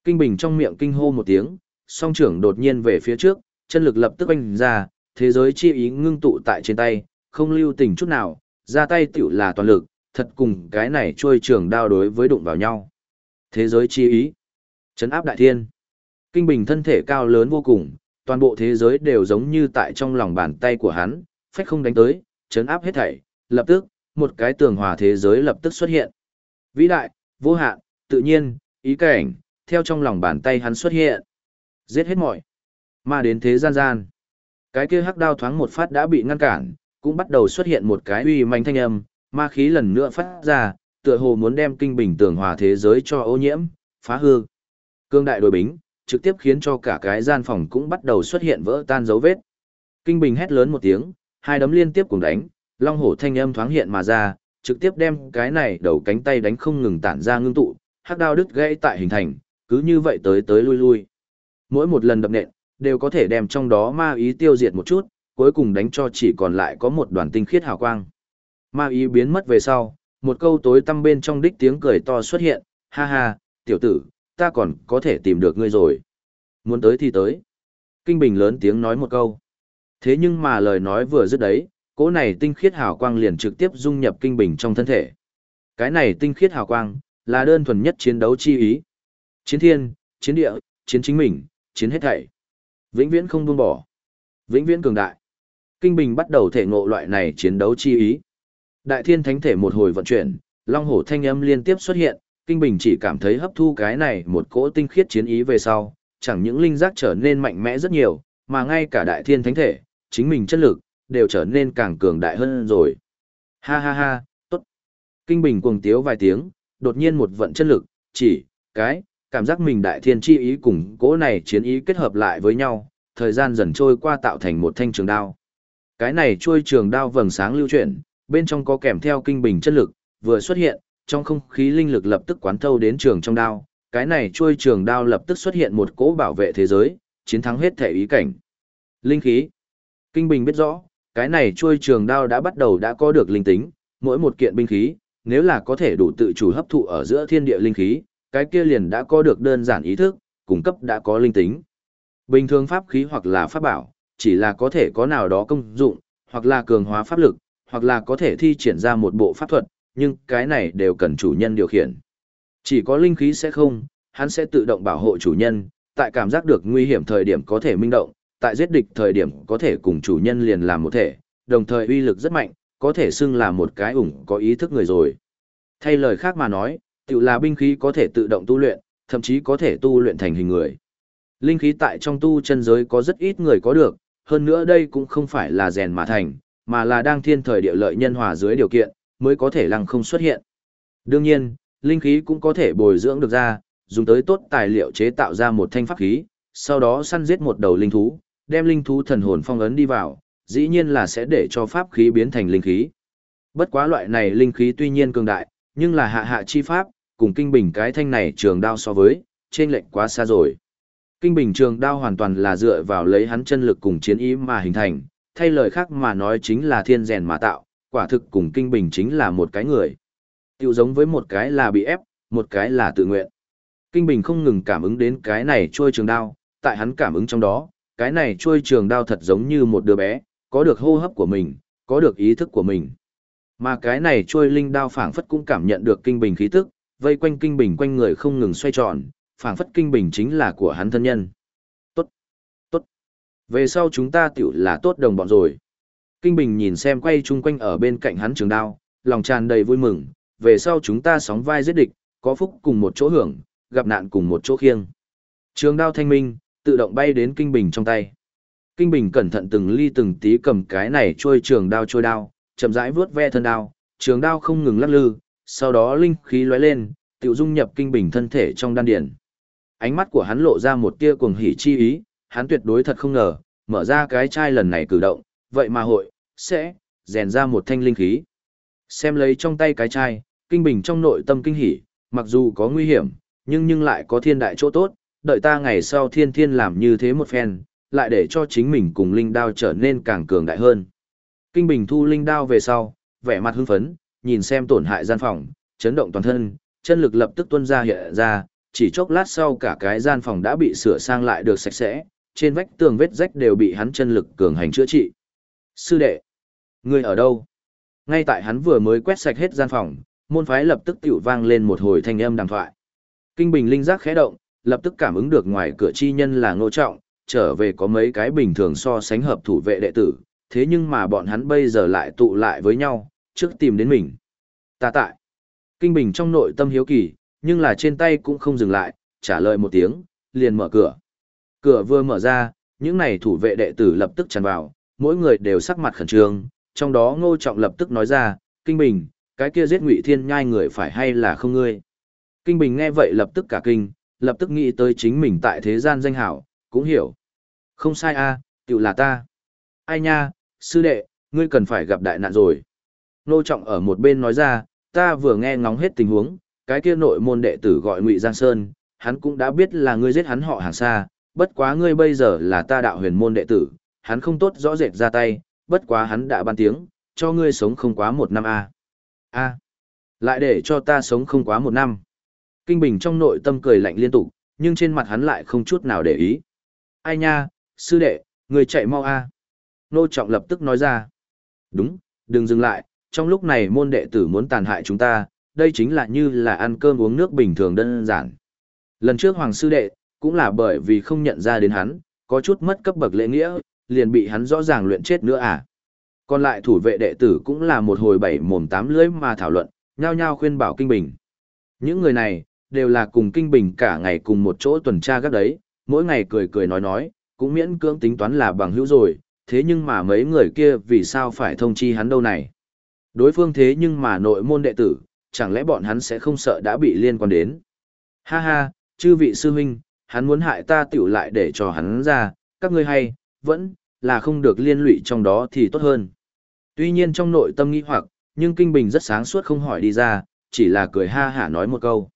[SPEAKER 1] Kinh Bình trong miệng kinh hô một tiếng, song trưởng đột nhiên về phía trước, chân lực lập tức oanh ra, thế giới chi ý ngưng tụ tại trên tay, không lưu tình chút nào, ra tay tiểu là toàn lực, thật cùng cái này trôi trường đao đối với đụng vào nhau. Thế giới chi ý, chấn áp đại thiên. Kinh Bình thân thể cao lớn vô cùng, toàn bộ thế giới đều giống như tại trong lòng bàn tay của hắn, phách không đánh tới, chấn áp hết thảy, lập tức, một cái tường hòa thế giới lập tức xuất hiện. Vĩ đại, vô hạn, tự nhiên, ý cảnh, theo trong lòng bàn tay hắn xuất hiện. Giết hết mọi. Mà đến thế gian gian. Cái kia hắc đao thoáng một phát đã bị ngăn cản, cũng bắt đầu xuất hiện một cái uy manh thanh âm, ma khí lần nữa phát ra, tựa hồ muốn đem kinh bình tường hòa thế giới cho ô nhiễm, phá hư. Cương đại đội bính, trực tiếp khiến cho cả cái gian phòng cũng bắt đầu xuất hiện vỡ tan dấu vết. Kinh bình hét lớn một tiếng, hai đấm liên tiếp cùng đánh, long hổ thanh âm thoáng hiện mà ra, trực tiếp đem cái này đầu cánh tay đánh không ngừng tản ra ngưng tụ, hắc đao đứt gãy tại hình thành, cứ như vậy tới tới lui lui. Mỗi một lần đập nện, đều có thể đem trong đó ma ý tiêu diệt một chút, cuối cùng đánh cho chỉ còn lại có một đoàn tinh khiết hào quang. Ma ý biến mất về sau, một câu tối tăm bên trong đích tiếng cười to xuất hiện, ha ha, tiểu tử, ta còn có thể tìm được ngươi rồi. Muốn tới thì tới. Kinh Bình lớn tiếng nói một câu. Thế nhưng mà lời nói vừa dứt đấy, cỗ này tinh khiết hào quang liền trực tiếp dung nhập Kinh Bình trong thân thể. Cái này tinh khiết hào quang, là đơn thuần nhất chiến đấu chi ý. Chiến thiên, chiến địa, chiến chính mình, chiến hết thảy. Vĩnh viễn không buông bỏ. Vĩnh viễn cường đại. Kinh Bình bắt đầu thể ngộ loại này chiến đấu chi ý. Đại thiên thánh thể một hồi vận chuyển, long hổ thanh âm liên tiếp xuất hiện, Kinh Bình chỉ cảm thấy hấp thu cái này một cỗ tinh khiết chiến ý về sau, chẳng những linh giác trở nên mạnh mẽ rất nhiều, mà ngay cả đại thiên thánh thể, chính mình chất lực, đều trở nên càng cường đại hơn rồi. Ha ha ha, tốt. Kinh Bình cuồng tiếu vài tiếng, đột nhiên một vận chất lực, chỉ, cái, cảm giác mình đại thiên chi ý cùng cỗ này chiến ý kết hợp lại với nhau, thời gian dần trôi qua tạo thành một thanh trường đao. Cái này trôi trường đao vầng sáng lưu chuyển, bên trong có kèm theo kinh bình chất lực, vừa xuất hiện, trong không khí linh lực lập tức quán thâu đến trường trong đao, cái này trôi trường đao lập tức xuất hiện một cỗ bảo vệ thế giới, chiến thắng hết thể ý cảnh. Linh khí. Kinh bình biết rõ, cái này trôi trường đao đã bắt đầu đã có được linh tính, mỗi một kiện binh khí, nếu là có thể đủ tự chủ hấp thụ ở giữa thiên địa linh khí, cái kia liền đã có được đơn giản ý thức, cung cấp đã có linh tính. Bình thường pháp khí hoặc là pháp bảo, chỉ là có thể có nào đó công dụng, hoặc là cường hóa pháp lực, hoặc là có thể thi triển ra một bộ pháp thuật, nhưng cái này đều cần chủ nhân điều khiển. Chỉ có linh khí sẽ không, hắn sẽ tự động bảo hộ chủ nhân, tại cảm giác được nguy hiểm thời điểm có thể minh động, tại giết địch thời điểm có thể cùng chủ nhân liền làm một thể, đồng thời uy lực rất mạnh, có thể xưng là một cái ủng có ý thức người rồi. Thay lời khác mà nói, tự là binh khí có thể tự động tu luyện, thậm chí có thể tu luyện thành hình người. Linh khí tại trong tu chân giới có rất ít người có được, hơn nữa đây cũng không phải là rèn mà thành, mà là đang thiên thời địa lợi nhân hòa dưới điều kiện, mới có thể lăng không xuất hiện. Đương nhiên, linh khí cũng có thể bồi dưỡng được ra, dùng tới tốt tài liệu chế tạo ra một thanh pháp khí, sau đó săn giết một đầu linh thú, đem linh thú thần hồn phong ấn đi vào, dĩ nhiên là sẽ để cho pháp khí biến thành linh khí. Bất quá loại này linh khí tuy nhiên cường đại, nhưng là hạ hạ chi pháp, cùng kinh bình cái thanh này trường đao so với, trên lệnh quá xa rồi. Kinh bình trường đao hoàn toàn là dựa vào lấy hắn chân lực cùng chiến ý mà hình thành, thay lời khác mà nói chính là thiên rèn mà tạo, quả thực cùng kinh bình chính là một cái người. Tiểu giống với một cái là bị ép, một cái là tự nguyện. Kinh bình không ngừng cảm ứng đến cái này trôi trường đao, tại hắn cảm ứng trong đó, cái này trôi trường đao thật giống như một đứa bé, có được hô hấp của mình, có được ý thức của mình. Mà cái này trôi linh đao phảng phất cũng cảm nhận được kinh bình khí tức, vây quanh kinh bình quanh người không ngừng xoay tròn, phảng phất kinh bình chính là của hắn thân nhân. Tốt, tốt. Về sau chúng ta tiểu là tốt đồng bọn rồi. Kinh bình nhìn xem quay chung quanh ở bên cạnh hắn trường đao, lòng tràn đầy vui mừng, về sau chúng ta sóng vai giết địch, có phúc cùng một chỗ hưởng, gặp nạn cùng một chỗ khiêng. Trường đao thanh minh, tự động bay đến kinh bình trong tay. Kinh bình cẩn thận từng ly từng tí cầm cái này trôi trường đao trôi đao, chậm rãi vuốt ve thân đao, trường đao không ngừng lắc lư, sau đó linh khí lóe lên, tiểu dung nhập kinh bình thân thể trong đan điển. Ánh mắt của hắn lộ ra một tia cuồng hỉ chi ý, hắn tuyệt đối thật không ngờ, mở ra cái chai lần này cử động, vậy mà hội, sẽ, rèn ra một thanh linh khí. Xem lấy trong tay cái chai, kinh bình trong nội tâm kinh hỉ, mặc dù có nguy hiểm, nhưng nhưng lại có thiên đại chỗ tốt, đợi ta ngày sau thiên thiên làm như thế một phen, lại để cho chính mình cùng linh đao trở nên càng cường đại hơn. Kinh bình thu linh đao về sau, vẻ mặt hưng phấn, nhìn xem tổn hại gian phòng, chấn động toàn thân, chân lực lập tức tuôn ra hiện ra, chỉ chốc lát sau cả cái gian phòng đã bị sửa sang lại được sạch sẽ, trên vách tường vết rách đều bị hắn chân lực cường hành chữa trị. Sư đệ, người ở đâu? Ngay tại hắn vừa mới quét sạch hết gian phòng, môn phái lập tức tiểu vang lên một hồi thanh âm đàm thoại. Kinh bình linh giác khẽ động, lập tức cảm ứng được ngoài cửa chi nhân là ngô trọng, trở về có mấy cái bình thường so sánh hợp thủ vệ đệ tử, thế nhưng mà bọn hắn bây giờ lại tụ lại với nhau, trước tìm đến mình. Ta tại. Kinh bình trong nội tâm hiếu kỳ, nhưng là trên tay cũng không dừng lại, trả lời một tiếng, liền mở cửa. Cửa vừa mở ra, những này thủ vệ đệ tử lập tức tràn vào, mỗi người đều sắc mặt khẩn trương, trong đó ngô trọng lập tức nói ra, Kinh Bình, cái kia giết ngụy thiên nhai người phải hay là không ngươi. Kinh Bình nghe vậy lập tức cả kinh, lập tức nghĩ tới chính mình tại thế gian danh hảo, cũng hiểu. Không sai a, à, tự là ta. Ai nha, sư đệ, ngươi cần phải gặp đại nạn rồi. Nô Trọng ở một bên nói ra, ta vừa nghe ngóng hết tình huống, cái kia nội môn đệ tử gọi Ngụy Giang Sơn, hắn cũng đã biết là ngươi giết hắn họ hàng xa, bất quá ngươi bây giờ là ta đạo huyền môn đệ tử, hắn không tốt rõ rệt ra tay, bất quá hắn đã ban tiếng, cho ngươi sống không quá một năm a. A. Lại để cho ta sống không quá một năm. Kinh Bình trong nội tâm cười lạnh liên tục, nhưng trên mặt hắn lại không chút nào để ý. Ai nha, sư đệ, người chạy mau a. Nô Trọng lập tức nói ra. Đúng, đừng dừng lại, trong lúc này môn đệ tử muốn tàn hại chúng ta, đây chính là như là ăn cơm uống nước bình thường đơn giản. Lần trước Hoàng sư đệ, cũng là bởi vì không nhận ra đến hắn, có chút mất cấp bậc lễ nghĩa, liền bị hắn rõ ràng luyện chết nữa à. Còn lại thủ vệ đệ tử cũng là một hồi bảy mồm tám lưỡi mà thảo luận, nhao nhao khuyên bảo Kinh Bình. Những người này, đều là cùng Kinh Bình cả ngày cùng một chỗ tuần tra gác đấy, mỗi ngày cười cười nói nói, cũng miễn cưỡng tính toán là bằng hữu rồi, thế nhưng mà mấy người kia vì sao phải thông chi hắn đâu này. Đối phương thế nhưng mà nội môn đệ tử, chẳng lẽ bọn hắn sẽ không sợ đã bị liên quan đến. Ha ha, chư vị sư huynh, hắn muốn hại ta tiểu lại để cho hắn ra, các ngươi hay, vẫn, là không được liên lụy trong đó thì tốt hơn. Tuy nhiên trong nội tâm nghĩ hoặc, nhưng Kinh Bình rất sáng suốt không hỏi đi ra, chỉ là cười ha hả nói một câu.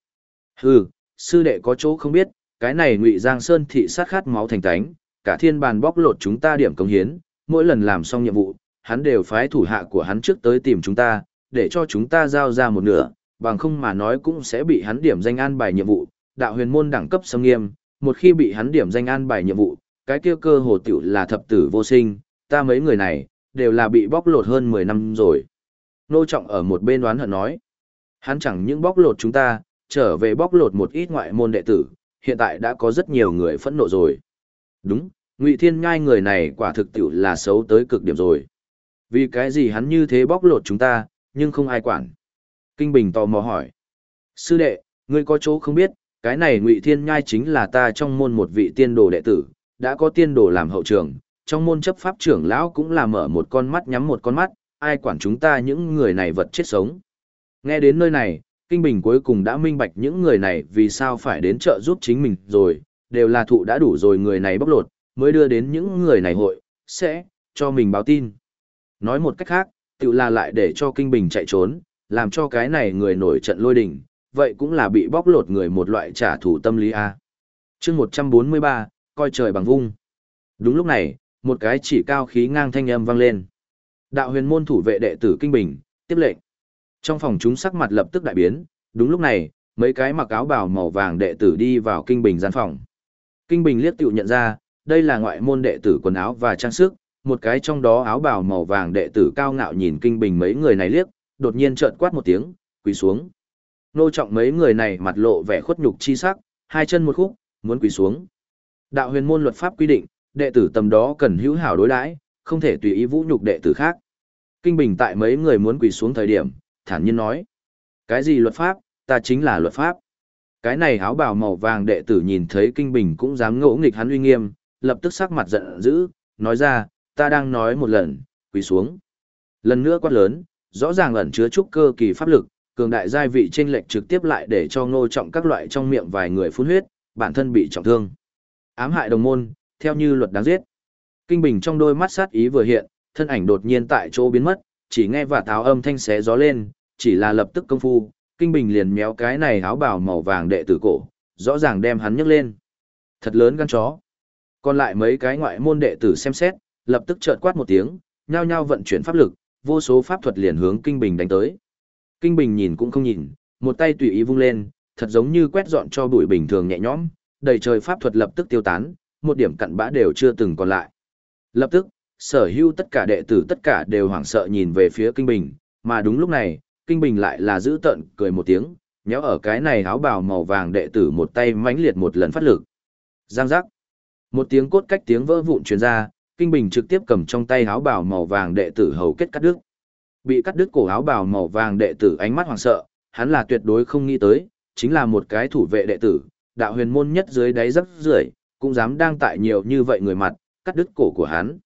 [SPEAKER 1] Hừ, sư đệ có chỗ không biết, cái này ngụy Giang Sơn thị sát khát máu thành tánh, cả thiên bàn bóc lột chúng ta điểm công hiến, mỗi lần làm xong nhiệm vụ, hắn đều phái thủ hạ của hắn trước tới tìm chúng ta, để cho chúng ta giao ra một nửa, bằng không mà nói cũng sẽ bị hắn điểm danh an bài nhiệm vụ, đạo huyền môn đẳng cấp xâm nghiêm, một khi bị hắn điểm danh an bài nhiệm vụ, cái kia cơ hồ tiểu là thập tử vô sinh, ta mấy người này, đều là bị bóc lột hơn 10 năm rồi. Nô Trọng ở một bên đoán hận nói, hắn chẳng những bóc lột chúng ta, trở về bóc lột một ít ngoại môn đệ tử, hiện tại đã có rất nhiều người phẫn nộ rồi. Đúng, Ngụy Thiên ngai người này quả thực tiểu là xấu tới cực điểm rồi. Vì cái gì hắn như thế bóc lột chúng ta, nhưng không ai quản. Kinh Bình tò mò hỏi. Sư đệ, ngươi có chỗ không biết, cái này Ngụy Thiên Nhai chính là ta trong môn một vị tiên đồ đệ tử, đã có tiên đồ làm hậu trường, trong môn chấp pháp trưởng lão cũng là mở một con mắt nhắm một con mắt, ai quản chúng ta những người này vật chết sống. Nghe đến nơi này, Kinh Bình cuối cùng đã minh bạch những người này vì sao phải đến trợ giúp chính mình rồi, đều là thụ đã đủ rồi người này bóc lột, mới đưa đến những người này hội, sẽ, cho mình báo tin. Nói một cách khác, tự là lại để cho Kinh Bình chạy trốn, làm cho cái này người nổi trận lôi đình, vậy cũng là bị bóc lột người một loại trả thù tâm lý A. chương 143, coi trời bằng vung. Đúng lúc này, một cái chỉ cao khí ngang thanh âm vang lên. Đạo huyền môn thủ vệ đệ tử Kinh Bình, tiếp lệnh. Trong phòng chúng sắc mặt lập tức đại biến, đúng lúc này, mấy cái mặc áo bào màu vàng đệ tử đi vào Kinh Bình gian phòng. Kinh Bình liếc tiểu nhận ra, đây là ngoại môn đệ tử quần áo và trang sức, một cái trong đó áo bào màu vàng đệ tử cao ngạo nhìn Kinh Bình mấy người này liếc, đột nhiên trợn quát một tiếng, quỳ xuống. Nô trọng mấy người này mặt lộ vẻ khuất nhục chi sắc, hai chân một khúc, muốn quỳ xuống. Đạo huyền môn luật pháp quy định, đệ tử tầm đó cần hữu hảo đối đãi, không thể tùy ý vũ nhục đệ tử khác. Kinh Bình tại mấy người muốn quỳ xuống thời điểm, thản nhiên nói. Cái gì luật pháp, ta chính là luật pháp. Cái này áo bào màu vàng đệ tử nhìn thấy Kinh Bình cũng dám ngỗ nghịch hắn uy nghiêm, lập tức sắc mặt giận dữ, nói ra, ta đang nói một lần, quỳ xuống. Lần nữa quát lớn, rõ ràng ẩn chứa chút cơ kỳ pháp lực, cường đại giai vị chênh lệch trực tiếp lại để cho ngô trọng các loại trong miệng vài người phun huyết, bản thân bị trọng thương. Ám hại đồng môn, theo như luật đáng giết. Kinh Bình trong đôi mắt sát ý vừa hiện, thân ảnh đột nhiên tại chỗ biến mất, chỉ nghe và táo âm thanh xé gió lên, chỉ là lập tức công phu, Kinh Bình liền méo cái này áo bào màu vàng đệ tử cổ, rõ ràng đem hắn nhấc lên. Thật lớn gan chó. Còn lại mấy cái ngoại môn đệ tử xem xét, lập tức chợt quát một tiếng, nhao nhao vận chuyển pháp lực, vô số pháp thuật liền hướng Kinh Bình đánh tới. Kinh Bình nhìn cũng không nhìn, một tay tùy ý vung lên, thật giống như quét dọn cho bụi bình thường nhẹ nhõm, đầy trời pháp thuật lập tức tiêu tán, một điểm cặn bã đều chưa từng còn lại. Lập tức, sở hữu tất cả đệ tử tất cả đều hoảng sợ nhìn về phía Kinh Bình, mà đúng lúc này, Kinh Bình lại là giữ tận cười một tiếng, nhéo ở cái này áo bào màu vàng đệ tử một tay mãnh liệt một lần phát lực. Giang giác. Một tiếng cốt cách tiếng vỡ vụn truyền ra, Kinh Bình trực tiếp cầm trong tay áo bào màu vàng đệ tử hầu kết cắt đứt. Bị cắt đứt cổ áo bào màu vàng đệ tử ánh mắt hoảng sợ, hắn là tuyệt đối không nghĩ tới, chính là một cái thủ vệ đệ tử, đạo huyền môn nhất dưới đáy rất rưởi, cũng dám đang tại nhiều như vậy người mặt, cắt đứt cổ của hắn.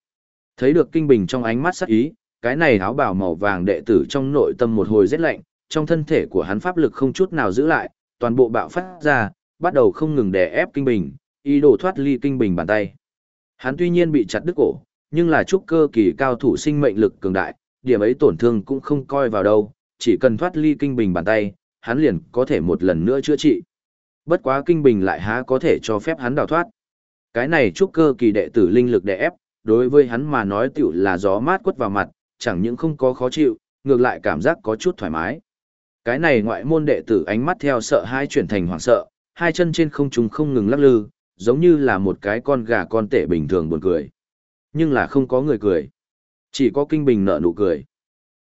[SPEAKER 1] Thấy được kinh bình trong ánh mắt sắc ý, cái này áo bào màu vàng đệ tử trong nội tâm một hồi rét lạnh, trong thân thể của hắn pháp lực không chút nào giữ lại, toàn bộ bạo phát ra, bắt đầu không ngừng đè ép kinh bình, ý đồ thoát ly kinh bình bàn tay. Hắn tuy nhiên bị chặt đứt cổ, nhưng là trúc cơ kỳ cao thủ sinh mệnh lực cường đại, điểm ấy tổn thương cũng không coi vào đâu, chỉ cần thoát ly kinh bình bàn tay, hắn liền có thể một lần nữa chữa trị. Bất quá kinh bình lại há có thể cho phép hắn đào thoát. Cái này trúc cơ kỳ đệ tử linh lực đè ép, đối với hắn mà nói tiểu là gió mát quất vào mặt, chẳng những không có khó chịu, ngược lại cảm giác có chút thoải mái. Cái này ngoại môn đệ tử ánh mắt theo sợ hai chuyển thành hoảng sợ, hai chân trên không trung không ngừng lắc lư, giống như là một cái con gà con tể bình thường buồn cười. Nhưng là không có người cười. Chỉ có kinh bình nở nụ cười.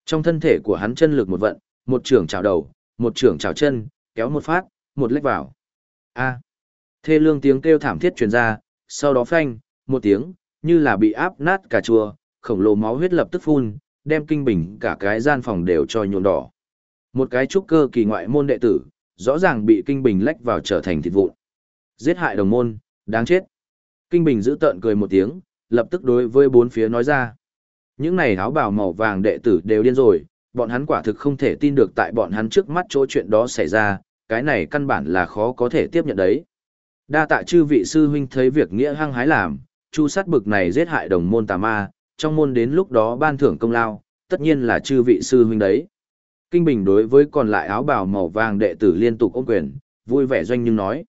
[SPEAKER 1] Trong thân thể của hắn chân lực một vận, một trưởng chào đầu, một trưởng chào chân, kéo một phát, một lách vào. A. Thê lương tiếng kêu thảm thiết truyền ra, sau đó phanh, một tiếng, như là bị áp nát cả chua, khổng lồ máu huyết lập tức phun, đem kinh bình cả cái gian phòng đều cho nhuộm đỏ. Một cái trúc cơ kỳ ngoại môn đệ tử, rõ ràng bị kinh bình lách vào trở thành thịt vụn. Giết hại đồng môn, đáng chết. Kinh bình giữ tợn cười một tiếng, lập tức đối với bốn phía nói ra. Những này áo bào màu vàng đệ tử đều điên rồi, bọn hắn quả thực không thể tin được tại bọn hắn trước mắt chỗ chuyện đó xảy ra, cái này căn bản là khó có thể tiếp nhận đấy. Đa tạ chư vị sư huynh thấy việc nghĩa hăng hái làm, chu sát bực này giết hại đồng môn tà ma, trong môn đến lúc đó ban thưởng công lao, tất nhiên là chư vị sư huynh đấy. Kinh Bình đối với còn lại áo bào màu vàng đệ tử liên tục ôm quyền, vui vẻ doanh nhưng nói.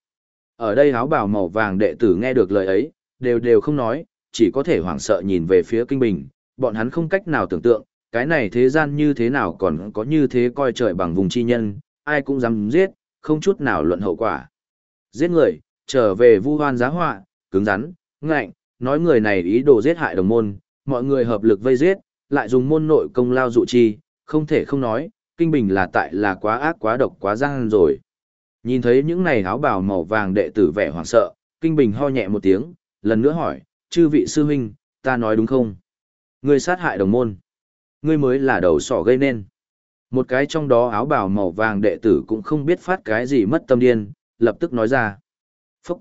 [SPEAKER 1] Ở đây áo bào màu vàng đệ tử nghe được lời ấy, đều đều không nói, chỉ có thể hoảng sợ nhìn về phía Kinh Bình, bọn hắn không cách nào tưởng tượng, cái này thế gian như thế nào còn có như thế coi trời bằng vùng chi nhân, ai cũng dám giết, không chút nào luận hậu quả. Giết người, trở về vu hoan giá họa, cứng rắn, ngạnh, nói người này ý đồ giết hại đồng môn, mọi người hợp lực vây giết, lại dùng môn nội công lao dụ chi, không thể không nói, kinh bình là tại là quá ác quá độc quá gian rồi. Nhìn thấy những này áo bào màu vàng đệ tử vẻ hoảng sợ, kinh bình ho nhẹ một tiếng, lần nữa hỏi, chư vị sư huynh, ta nói đúng không? Ngươi sát hại đồng môn. Ngươi mới là đầu sỏ gây nên. Một cái trong đó áo bào màu vàng đệ tử cũng không biết phát cái gì mất tâm điên, lập tức nói ra. Phúc!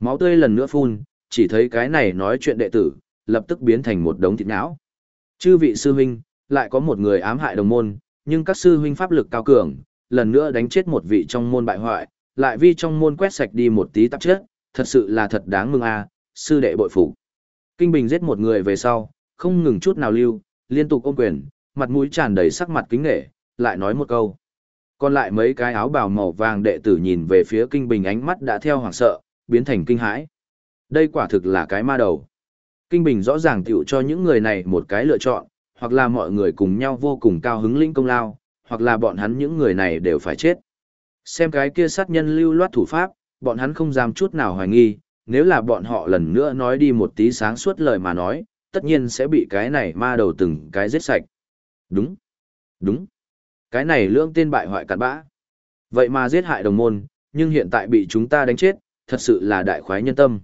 [SPEAKER 1] Máu tươi lần nữa phun, chỉ thấy cái này nói chuyện đệ tử, lập tức biến thành một đống thịt não. Chư vị sư huynh, lại có một người ám hại đồng môn, nhưng các sư huynh pháp lực cao cường, lần nữa đánh chết một vị trong môn bại hoại, lại vi trong môn quét sạch đi một tí tạp chất, thật sự là thật đáng mừng a, sư đệ bội phục. Kinh Bình giết một người về sau, không ngừng chút nào lưu, liên tục ôm quyền, mặt mũi tràn đầy sắc mặt kính nghệ, lại nói một câu. Còn lại mấy cái áo bào màu vàng đệ tử nhìn về phía Kinh Bình ánh mắt đã theo hoảng sợ, biến thành kinh hãi. Đây quả thực là cái ma đầu. Kinh Bình rõ ràng tiểu cho những người này một cái lựa chọn, hoặc là mọi người cùng nhau vô cùng cao hứng linh công lao, hoặc là bọn hắn những người này đều phải chết. Xem cái kia sát nhân lưu loát thủ pháp, bọn hắn không dám chút nào hoài nghi, nếu là bọn họ lần nữa nói đi một tí sáng suốt lời mà nói, tất nhiên sẽ bị cái này ma đầu từng cái giết sạch. Đúng, đúng. Cái này lưỡng tên bại hoại cặn bã. Vậy mà giết hại đồng môn, nhưng hiện tại bị chúng ta đánh chết, thật sự là đại khoái nhân tâm.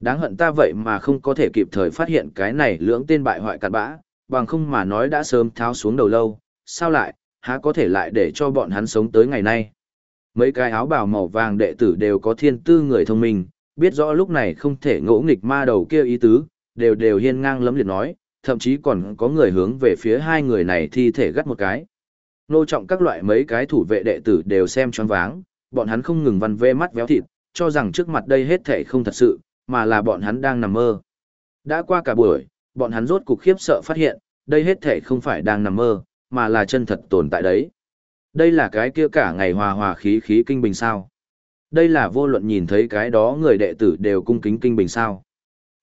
[SPEAKER 1] Đáng hận ta vậy mà không có thể kịp thời phát hiện cái này lưỡng tên bại hoại cặn bã, bằng không mà nói đã sớm tháo xuống đầu lâu, sao lại, há có thể lại để cho bọn hắn sống tới ngày nay. Mấy cái áo bào màu vàng đệ tử đều có thiên tư người thông minh, biết rõ lúc này không thể ngỗ nghịch ma đầu kia ý tứ, đều đều hiên ngang lấm liệt nói, thậm chí còn có người hướng về phía hai người này thi thể gắt một cái. Nô trọng các loại mấy cái thủ vệ đệ tử đều xem choáng váng, bọn hắn không ngừng văn vê mắt véo thịt, cho rằng trước mặt đây hết thể không thật sự, mà là bọn hắn đang nằm mơ. Đã qua cả buổi, bọn hắn rốt cục khiếp sợ phát hiện, đây hết thể không phải đang nằm mơ, mà là chân thật tồn tại đấy. Đây là cái kia cả ngày hòa hòa khí khí kinh bình sao. Đây là vô luận nhìn thấy cái đó người đệ tử đều cung kính kinh bình sao.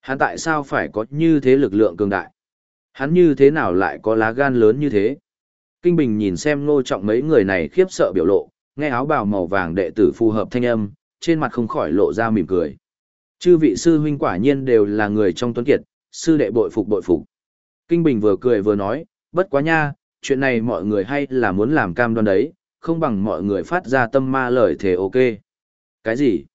[SPEAKER 1] Hắn tại sao phải có như thế lực lượng cường đại? Hắn như thế nào lại có lá gan lớn như thế? Kinh Bình nhìn xem ngô trọng mấy người này khiếp sợ biểu lộ, nghe áo bào màu vàng đệ tử phù hợp thanh âm, trên mặt không khỏi lộ ra mỉm cười. Chư vị sư huynh quả nhiên đều là người trong tuấn kiệt, sư đệ bội phục bội phục. Kinh Bình vừa cười vừa nói, bất quá nha, chuyện này mọi người hay là muốn làm cam đoan đấy, không bằng mọi người phát ra tâm ma lời thề ok. Cái gì?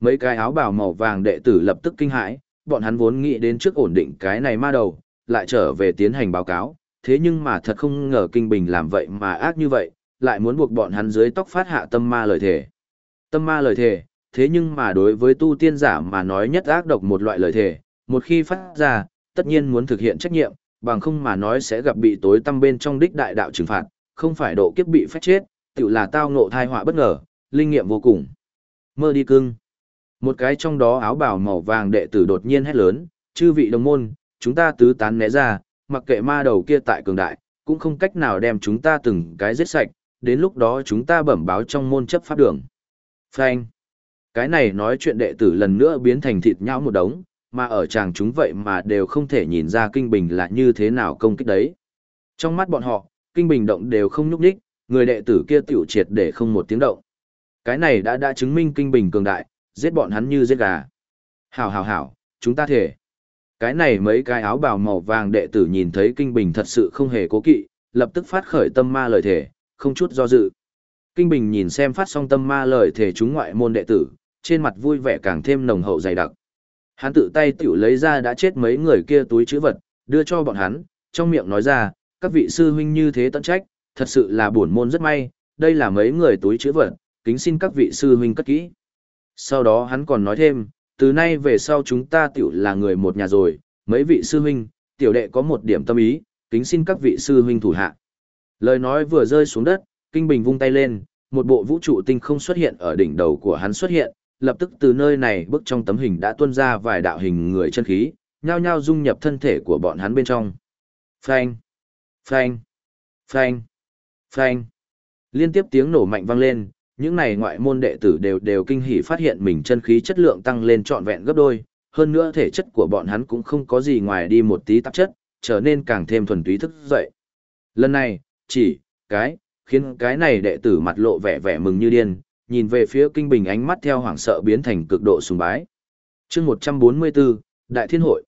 [SPEAKER 1] Mấy cái áo bào màu vàng đệ tử lập tức kinh hãi, bọn hắn vốn nghĩ đến trước ổn định cái này ma đầu, lại trở về tiến hành báo cáo, thế nhưng mà thật không ngờ Kinh Bình làm vậy mà ác như vậy, lại muốn buộc bọn hắn dưới tóc phát hạ tâm ma lời thề. Tâm ma lời thề, thế nhưng mà đối với tu tiên giả mà nói nhất ác độc một loại lời thề, một khi phát ra, tất nhiên muốn thực hiện trách nhiệm, bằng không mà nói sẽ gặp bị tối tâm bên trong đích đại đạo trừng phạt, không phải độ kiếp bị phách chết, tự là tao ngộ thai họa bất ngờ, linh nghiệm vô cùng. Mơ đi cưng. Một cái trong đó áo bào màu vàng đệ tử đột nhiên hét lớn, chư vị đồng môn, chúng ta tứ tán né ra, mặc kệ ma đầu kia tại cường đại, cũng không cách nào đem chúng ta từng cái giết sạch, đến lúc đó chúng ta bẩm báo trong môn chấp pháp đường. Phanh. Cái này nói chuyện đệ tử lần nữa biến thành thịt nhão một đống, mà ở chàng chúng vậy mà đều không thể nhìn ra kinh bình là như thế nào công kích đấy. Trong mắt bọn họ, kinh bình động đều không nhúc nhích, người đệ tử kia tiểu triệt để không một tiếng động. Cái này đã đã chứng minh kinh bình cường đại, giết bọn hắn như giết gà. Hảo hảo hảo, chúng ta thể. Cái này mấy cái áo bào màu vàng đệ tử nhìn thấy kinh bình thật sự không hề cố kỵ, lập tức phát khởi tâm ma lời thể, không chút do dự. Kinh bình nhìn xem phát xong tâm ma lời thể chúng ngoại môn đệ tử, trên mặt vui vẻ càng thêm nồng hậu dày đặc. Hắn tự tay tiểu lấy ra đã chết mấy người kia túi chữ vật, đưa cho bọn hắn, trong miệng nói ra, các vị sư huynh như thế tận trách, thật sự là buồn môn rất may, đây là mấy người túi chữ vật, kính xin các vị sư huynh cất kỹ. Sau đó hắn còn nói thêm, từ nay về sau chúng ta tiểu là người một nhà rồi, mấy vị sư huynh, tiểu đệ có một điểm tâm ý, kính xin các vị sư huynh thủ hạ. Lời nói vừa rơi xuống đất, Kinh Bình vung tay lên, một bộ vũ trụ tinh không xuất hiện ở đỉnh đầu của hắn xuất hiện, lập tức từ nơi này bước trong tấm hình đã tuôn ra vài đạo hình người chân khí, nhao nhao dung nhập thân thể của bọn hắn bên trong. Phanh, phanh, phanh, phanh. Liên tiếp tiếng nổ mạnh vang lên, những này ngoại môn đệ tử đều đều kinh hỉ phát hiện mình chân khí chất lượng tăng lên trọn vẹn gấp đôi, hơn nữa thể chất của bọn hắn cũng không có gì ngoài đi một tí tạp chất, trở nên càng thêm thuần túy thức dậy. Lần này, chỉ, cái, khiến cái này đệ tử mặt lộ vẻ vẻ mừng như điên, nhìn về phía kinh bình ánh mắt theo hoảng sợ biến thành cực độ sùng bái. chương 144, Đại Thiên Hội.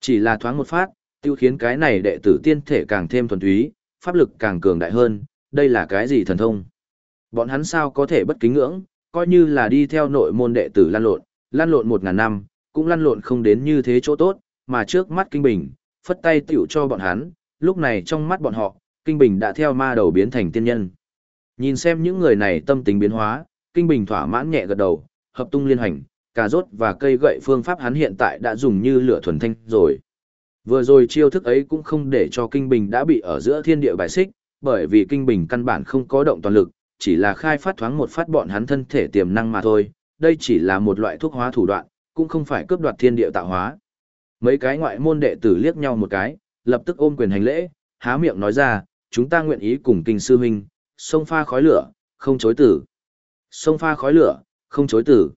[SPEAKER 1] Chỉ là thoáng một phát, tiêu khiến cái này đệ tử tiên thể càng thêm thuần túy, pháp lực càng cường đại hơn, đây là cái gì thần thông? Bọn hắn sao có thể bất kính ngưỡng, coi như là đi theo nội môn đệ tử lan lộn, lan lộn một ngàn năm, cũng lan lộn không đến như thế chỗ tốt, mà trước mắt kinh bình, phất tay tiểu cho bọn hắn, lúc này trong mắt bọn họ, kinh bình đã theo ma đầu biến thành tiên nhân. Nhìn xem những người này tâm tính biến hóa, kinh bình thỏa mãn nhẹ gật đầu, hợp tung liên hành, cà rốt và cây gậy phương pháp hắn hiện tại đã dùng như lửa thuần thanh rồi. Vừa rồi chiêu thức ấy cũng không để cho kinh bình đã bị ở giữa thiên địa bài xích, bởi vì kinh bình căn bản không có động toàn lực, chỉ là khai phát thoáng một phát bọn hắn thân thể tiềm năng mà thôi, đây chỉ là một loại thuốc hóa thủ đoạn, cũng không phải cướp đoạt thiên địa tạo hóa. Mấy cái ngoại môn đệ tử liếc nhau một cái, lập tức ôm quyền hành lễ, há miệng nói ra, chúng ta nguyện ý cùng kinh sư huynh, sông pha khói lửa, không chối tử. Sông pha khói lửa, không chối tử.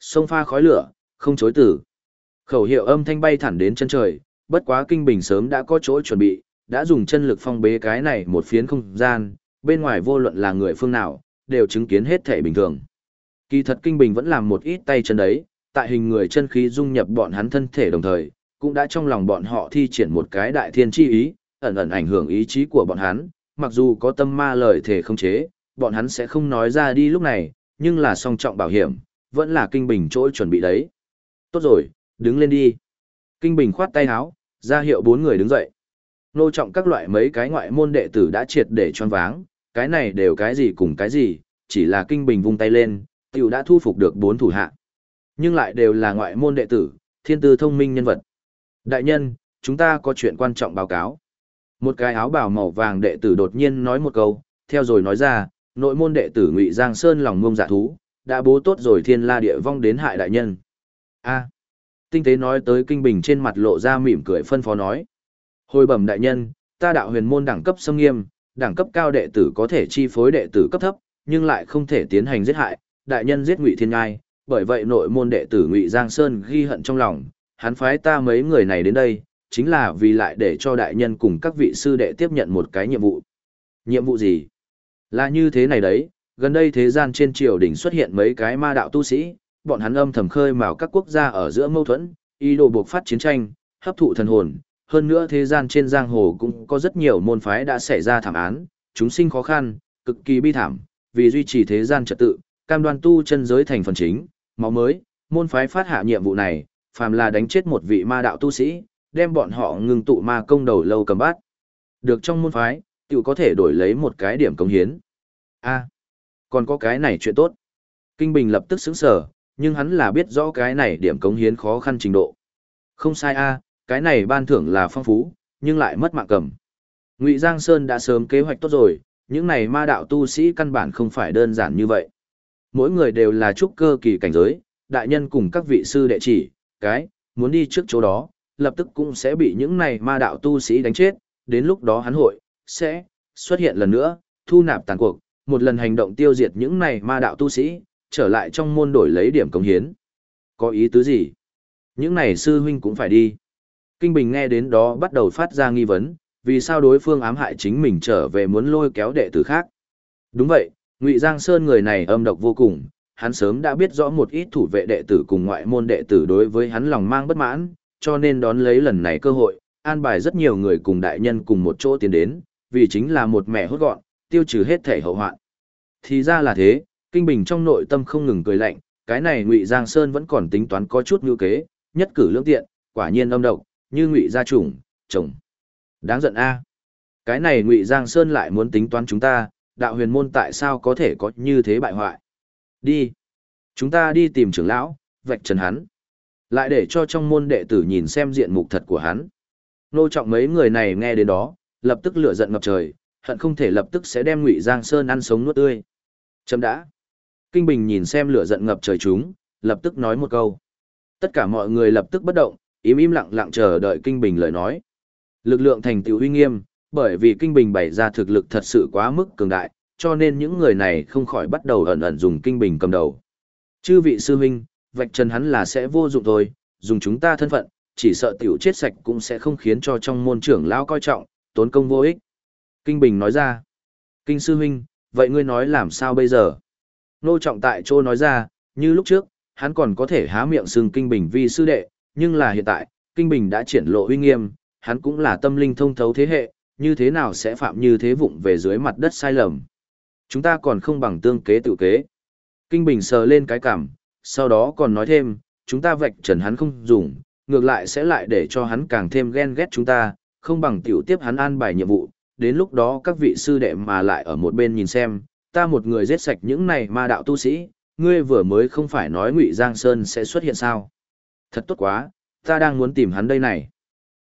[SPEAKER 1] Sông pha khói lửa, không chối tử. Khẩu hiệu âm thanh bay thẳng đến chân trời, bất quá kinh bình sớm đã có chỗ chuẩn bị, đã dùng chân lực phong bế cái này một phiến không gian, bên ngoài vô luận là người phương nào, đều chứng kiến hết thể bình thường. Kỳ thật kinh bình vẫn làm một ít tay chân đấy, tại hình người chân khí dung nhập bọn hắn thân thể đồng thời, cũng đã trong lòng bọn họ thi triển một cái đại thiên chi ý, ẩn ẩn ảnh hưởng ý chí của bọn hắn, mặc dù có tâm ma lời thể không chế, bọn hắn sẽ không nói ra đi lúc này, nhưng là song trọng bảo hiểm, vẫn là kinh bình chỗ chuẩn bị đấy. Tốt rồi, đứng lên đi. Kinh bình khoát tay áo, ra hiệu bốn người đứng dậy. Nô trọng các loại mấy cái ngoại môn đệ tử đã triệt để choáng váng, cái này đều cái gì cùng cái gì, chỉ là kinh bình vung tay lên, tiểu đã thu phục được bốn thủ hạ. Nhưng lại đều là ngoại môn đệ tử, thiên tư thông minh nhân vật. Đại nhân, chúng ta có chuyện quan trọng báo cáo. Một cái áo bào màu vàng đệ tử đột nhiên nói một câu, theo rồi nói ra, nội môn đệ tử Ngụy Giang Sơn lòng ngông giả dạ thú, đã bố tốt rồi thiên la địa vong đến hại đại nhân. A. tinh tế nói tới kinh bình trên mặt lộ ra mỉm cười phân phó nói. Hồi bẩm đại nhân, ta đạo huyền môn đẳng cấp xâm nghiêm, đẳng cấp cao đệ tử có thể chi phối đệ tử cấp thấp, nhưng lại không thể tiến hành giết hại, đại nhân giết Ngụy Thiên Ngai, bởi vậy nội môn đệ tử Ngụy Giang Sơn ghi hận trong lòng, hắn phái ta mấy người này đến đây, chính là vì lại để cho đại nhân cùng các vị sư đệ tiếp nhận một cái nhiệm vụ. Nhiệm vụ gì? Là như thế này đấy, gần đây thế gian trên triều đình xuất hiện mấy cái ma đạo tu sĩ, bọn hắn âm thầm khơi mào các quốc gia ở giữa mâu thuẫn, ý đồ buộc phát chiến tranh, hấp thụ thần hồn. Hơn nữa thế gian trên giang hồ cũng có rất nhiều môn phái đã xảy ra thảm án, chúng sinh khó khăn, cực kỳ bi thảm, vì duy trì thế gian trật tự, cam đoan tu chân giới thành phần chính, máu mới, môn phái phát hạ nhiệm vụ này, phàm là đánh chết một vị ma đạo tu sĩ, đem bọn họ ngừng tụ ma công đầu lâu cầm bát. Được trong môn phái, tự có thể đổi lấy một cái điểm công hiến. A, còn có cái này chuyện tốt. Kinh Bình lập tức sững sờ, nhưng hắn là biết rõ cái này điểm cống hiến khó khăn trình độ. Không sai a, cái này ban thưởng là phong phú, nhưng lại mất mạng cầm. Ngụy Giang Sơn đã sớm kế hoạch tốt rồi, những này ma đạo tu sĩ căn bản không phải đơn giản như vậy. Mỗi người đều là trúc cơ kỳ cảnh giới, đại nhân cùng các vị sư đệ chỉ, cái, muốn đi trước chỗ đó, lập tức cũng sẽ bị những này ma đạo tu sĩ đánh chết, đến lúc đó hắn hội, sẽ, xuất hiện lần nữa, thu nạp tàn cuộc, một lần hành động tiêu diệt những này ma đạo tu sĩ, trở lại trong môn đổi lấy điểm công hiến. Có ý tứ gì? Những này sư huynh cũng phải đi. Kinh Bình nghe đến đó bắt đầu phát ra nghi vấn, vì sao đối phương ám hại chính mình trở về muốn lôi kéo đệ tử khác. Đúng vậy, Ngụy Giang Sơn người này âm độc vô cùng, hắn sớm đã biết rõ một ít thủ vệ đệ tử cùng ngoại môn đệ tử đối với hắn lòng mang bất mãn, cho nên đón lấy lần này cơ hội, an bài rất nhiều người cùng đại nhân cùng một chỗ tiến đến, vì chính là một mẹ hốt gọn, tiêu trừ hết thể hậu hoạn. Thì ra là thế, Kinh Bình trong nội tâm không ngừng cười lạnh, cái này Ngụy Giang Sơn vẫn còn tính toán có chút nhu kế, nhất cử lưỡng tiện, quả nhiên âm độc, như Ngụy gia chủng, chồng. Đáng giận a. Cái này Ngụy Giang Sơn lại muốn tính toán chúng ta, đạo huyền môn tại sao có thể có như thế bại hoại. Đi. Chúng ta đi tìm trưởng lão, vạch trần hắn. Lại để cho trong môn đệ tử nhìn xem diện mục thật của hắn. Nô trọng mấy người này nghe đến đó, lập tức lửa giận ngập trời, hận không thể lập tức sẽ đem Ngụy Giang Sơn ăn sống nuốt tươi. Chấm đã. Kinh Bình nhìn xem lửa giận ngập trời chúng, lập tức nói một câu. Tất cả mọi người lập tức bất động, im im lặng lặng chờ đợi Kinh Bình lời nói. Lực lượng thành tựu uy nghiêm, bởi vì Kinh Bình bày ra thực lực thật sự quá mức cường đại, cho nên những người này không khỏi bắt đầu ẩn ẩn dùng Kinh Bình cầm đầu. Chư vị sư huynh, vạch trần hắn là sẽ vô dụng thôi, dùng chúng ta thân phận, chỉ sợ tiểu chết sạch cũng sẽ không khiến cho trong môn trưởng lao coi trọng, tốn công vô ích. Kinh Bình nói ra, Kinh sư huynh, vậy ngươi nói làm sao bây giờ? Nô trọng tại chỗ nói ra, như lúc trước, hắn còn có thể há miệng xưng Kinh Bình vi sư đệ, nhưng là hiện tại, Kinh Bình đã triển lộ uy nghiêm, hắn cũng là tâm linh thông thấu thế hệ, như thế nào sẽ phạm như thế vụng về dưới mặt đất sai lầm. Chúng ta còn không bằng tương kế tự kế. Kinh Bình sờ lên cái cảm, sau đó còn nói thêm, chúng ta vạch trần hắn không dùng, ngược lại sẽ lại để cho hắn càng thêm ghen ghét chúng ta, không bằng tiểu tiếp hắn an bài nhiệm vụ, đến lúc đó các vị sư đệ mà lại ở một bên nhìn xem, ta một người giết sạch những này ma đạo tu sĩ, ngươi vừa mới không phải nói Ngụy Giang Sơn sẽ xuất hiện sao? Thật tốt quá, ta đang muốn tìm hắn đây này.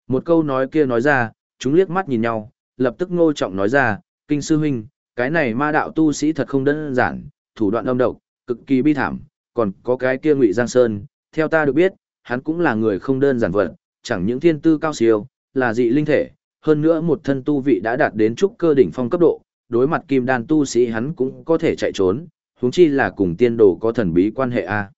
[SPEAKER 1] Một câu nói kia nói ra, chúng liếc mắt nhìn nhau, lập tức ngô trọng nói ra, kinh sư huynh, cái này ma đạo tu sĩ thật không đơn giản, thủ đoạn âm độc, cực kỳ bi thảm, còn có cái kia Ngụy Giang Sơn, theo ta được biết, hắn cũng là người không đơn giản vật, chẳng những thiên tư cao siêu, là dị linh thể, hơn nữa một thân tu vị đã đạt đến trúc cơ đỉnh phong cấp độ, đối mặt kim đan tu sĩ hắn cũng có thể chạy trốn, huống chi là cùng tiên đồ có thần bí quan hệ a.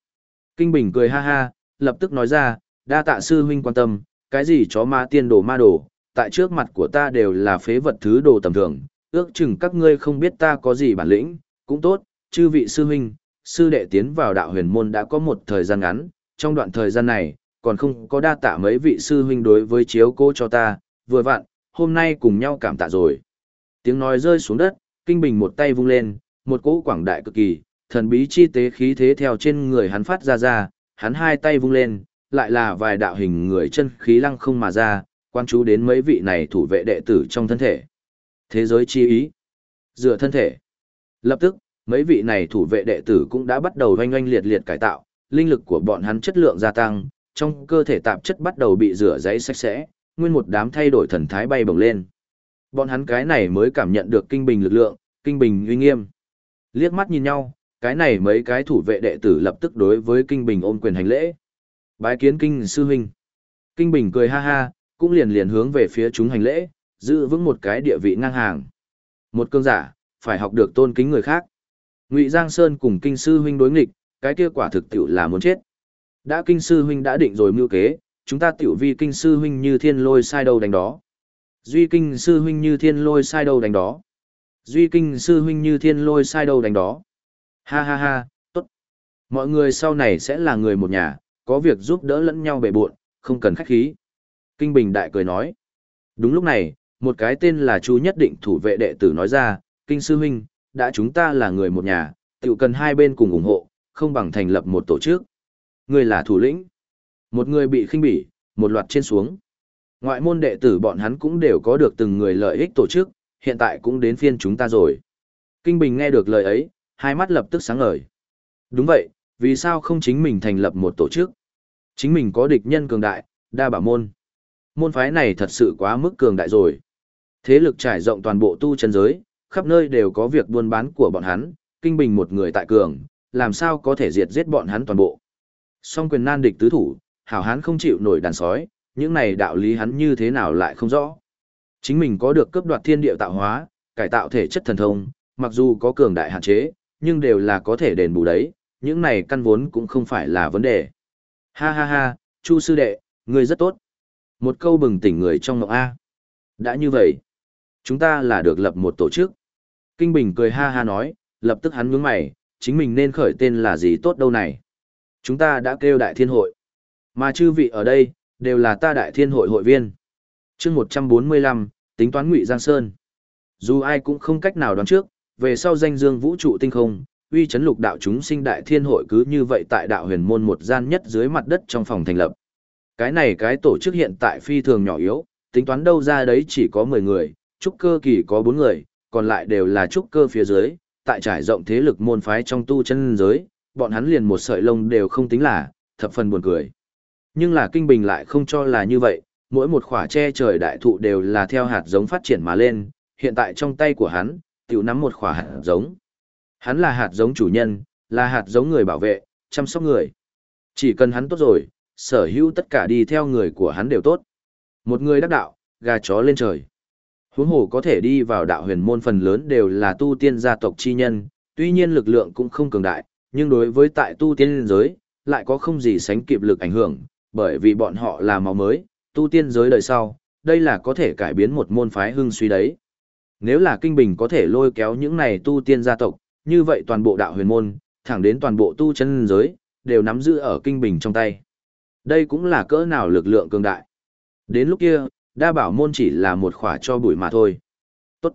[SPEAKER 1] Kinh Bình cười ha ha, lập tức nói ra, đa tạ sư huynh quan tâm, cái gì chó ma tiên đồ ma đồ, tại trước mặt của ta đều là phế vật thứ đồ tầm thường, ước chừng các ngươi không biết ta có gì bản lĩnh, cũng tốt, chư vị sư huynh, sư đệ tiến vào đạo huyền môn đã có một thời gian ngắn, trong đoạn thời gian này, còn không có đa tạ mấy vị sư huynh đối với chiếu cố cho ta, vừa vặn, hôm nay cùng nhau cảm tạ rồi. Tiếng nói rơi xuống đất, Kinh Bình một tay vung lên, một cỗ quảng đại cực kỳ, thần bí chi tế khí thế theo trên người hắn phát ra ra, hắn hai tay vung lên, lại là vài đạo hình người chân khí lăng không mà ra, quan chú đến mấy vị này thủ vệ đệ tử trong thân thể. Thế giới chi ý. Dựa thân thể. Lập tức, mấy vị này thủ vệ đệ tử cũng đã bắt đầu oanh oanh liệt liệt cải tạo, linh lực của bọn hắn chất lượng gia tăng, trong cơ thể tạp chất bắt đầu bị rửa giấy sạch sẽ, nguyên một đám thay đổi thần thái bay bổng lên. Bọn hắn cái này mới cảm nhận được kinh bình lực lượng, kinh bình uy nghiêm. Liếc mắt nhìn nhau, cái này mấy cái thủ vệ đệ tử lập tức đối với kinh bình ôm quyền hành lễ. Bái kiến kinh sư huynh. Kinh bình cười ha ha, cũng liền liền hướng về phía chúng hành lễ, giữ vững một cái địa vị ngang hàng. Một cương giả, phải học được tôn kính người khác. Ngụy Giang Sơn cùng kinh sư huynh đối nghịch, cái kia quả thực tiệu là muốn chết. Đã kinh sư huynh đã định rồi mưu kế, chúng ta tiểu vi kinh sư huynh như thiên lôi sai đâu đánh đó. Duy kinh sư huynh như thiên lôi sai đâu đánh đó. Duy kinh sư huynh như thiên lôi sai đâu đánh đó. Ha ha ha, tốt. Mọi người sau này sẽ là người một nhà, có việc giúp đỡ lẫn nhau bề buộn, không cần khách khí. Kinh Bình Đại cười nói. Đúng lúc này, một cái tên là Chu Nhất Định thủ vệ đệ tử nói ra, Kinh Sư Huynh, đã chúng ta là người một nhà, tự cần hai bên cùng ủng hộ, không bằng thành lập một tổ chức. Người là thủ lĩnh. Một người bị khinh bỉ, một loạt trên xuống. Ngoại môn đệ tử bọn hắn cũng đều có được từng người lợi ích tổ chức, hiện tại cũng đến phiên chúng ta rồi. Kinh Bình nghe được lời ấy, hai mắt lập tức sáng ngời. Đúng vậy, vì sao không chính mình thành lập một tổ chức? Chính mình có địch nhân cường đại, đa bảo môn. Môn phái này thật sự quá mức cường đại rồi. Thế lực trải rộng toàn bộ tu chân giới, khắp nơi đều có việc buôn bán của bọn hắn, kinh bình một người tại cường, làm sao có thể diệt giết bọn hắn toàn bộ. Song quyền nan địch tứ thủ, hảo hán không chịu nổi đàn sói, những này đạo lý hắn như thế nào lại không rõ. Chính mình có được cấp đoạt thiên địa tạo hóa, cải tạo thể chất thần thông, mặc dù có cường đại hạn chế, nhưng đều là có thể đền bù đấy, những này căn vốn cũng không phải là vấn đề. Ha ha ha, Chu sư đệ, ngươi rất tốt. Một câu bừng tỉnh người trong ngộng A. Đã như vậy, chúng ta là được lập một tổ chức. Kinh Bình cười ha ha nói, lập tức hắn nhướng mày, chính mình nên khởi tên là gì tốt đâu này. Chúng ta đã kêu đại thiên hội. Mà chư vị ở đây, đều là ta đại thiên hội hội viên. chương 145, tính toán ngụy Giang Sơn. Dù ai cũng không cách nào đoán trước, về sau danh dương vũ trụ tinh không, uy chấn lục đạo chúng sinh đại thiên hội cứ như vậy tại đạo huyền môn một gian nhất dưới mặt đất trong phòng thành lập. Cái này cái tổ chức hiện tại phi thường nhỏ yếu, tính toán đâu ra đấy chỉ có 10 người, trúc cơ kỳ có 4 người, còn lại đều là trúc cơ phía dưới, tại trải rộng thế lực môn phái trong tu chân giới, bọn hắn liền một sợi lông đều không tính là, thập phần buồn cười. Nhưng là kinh bình lại không cho là như vậy, mỗi một khỏa che trời đại thụ đều là theo hạt giống phát triển mà lên, hiện tại trong tay của hắn, tiểu nắm một khỏa hạt giống. Hắn là hạt giống chủ nhân, là hạt giống người bảo vệ, chăm sóc người. Chỉ cần hắn tốt rồi, sở hữu tất cả đi theo người của hắn đều tốt. Một người đắc đạo, gà chó lên trời. Huống hồ có thể đi vào đạo huyền môn phần lớn đều là tu tiên gia tộc chi nhân, tuy nhiên lực lượng cũng không cường đại, nhưng đối với tại tu tiên giới, lại có không gì sánh kịp lực ảnh hưởng, bởi vì bọn họ là máu mới, tu tiên giới đời sau, đây là có thể cải biến một môn phái hưng suy đấy. Nếu là kinh bình có thể lôi kéo những này tu tiên gia tộc, như vậy toàn bộ đạo huyền môn, thẳng đến toàn bộ tu chân giới, đều nắm giữ ở kinh bình trong tay. Đây cũng là cỡ nào lực lượng cường đại. Đến lúc kia, đa bảo môn chỉ là một khỏa cho bụi mà thôi. Tốt.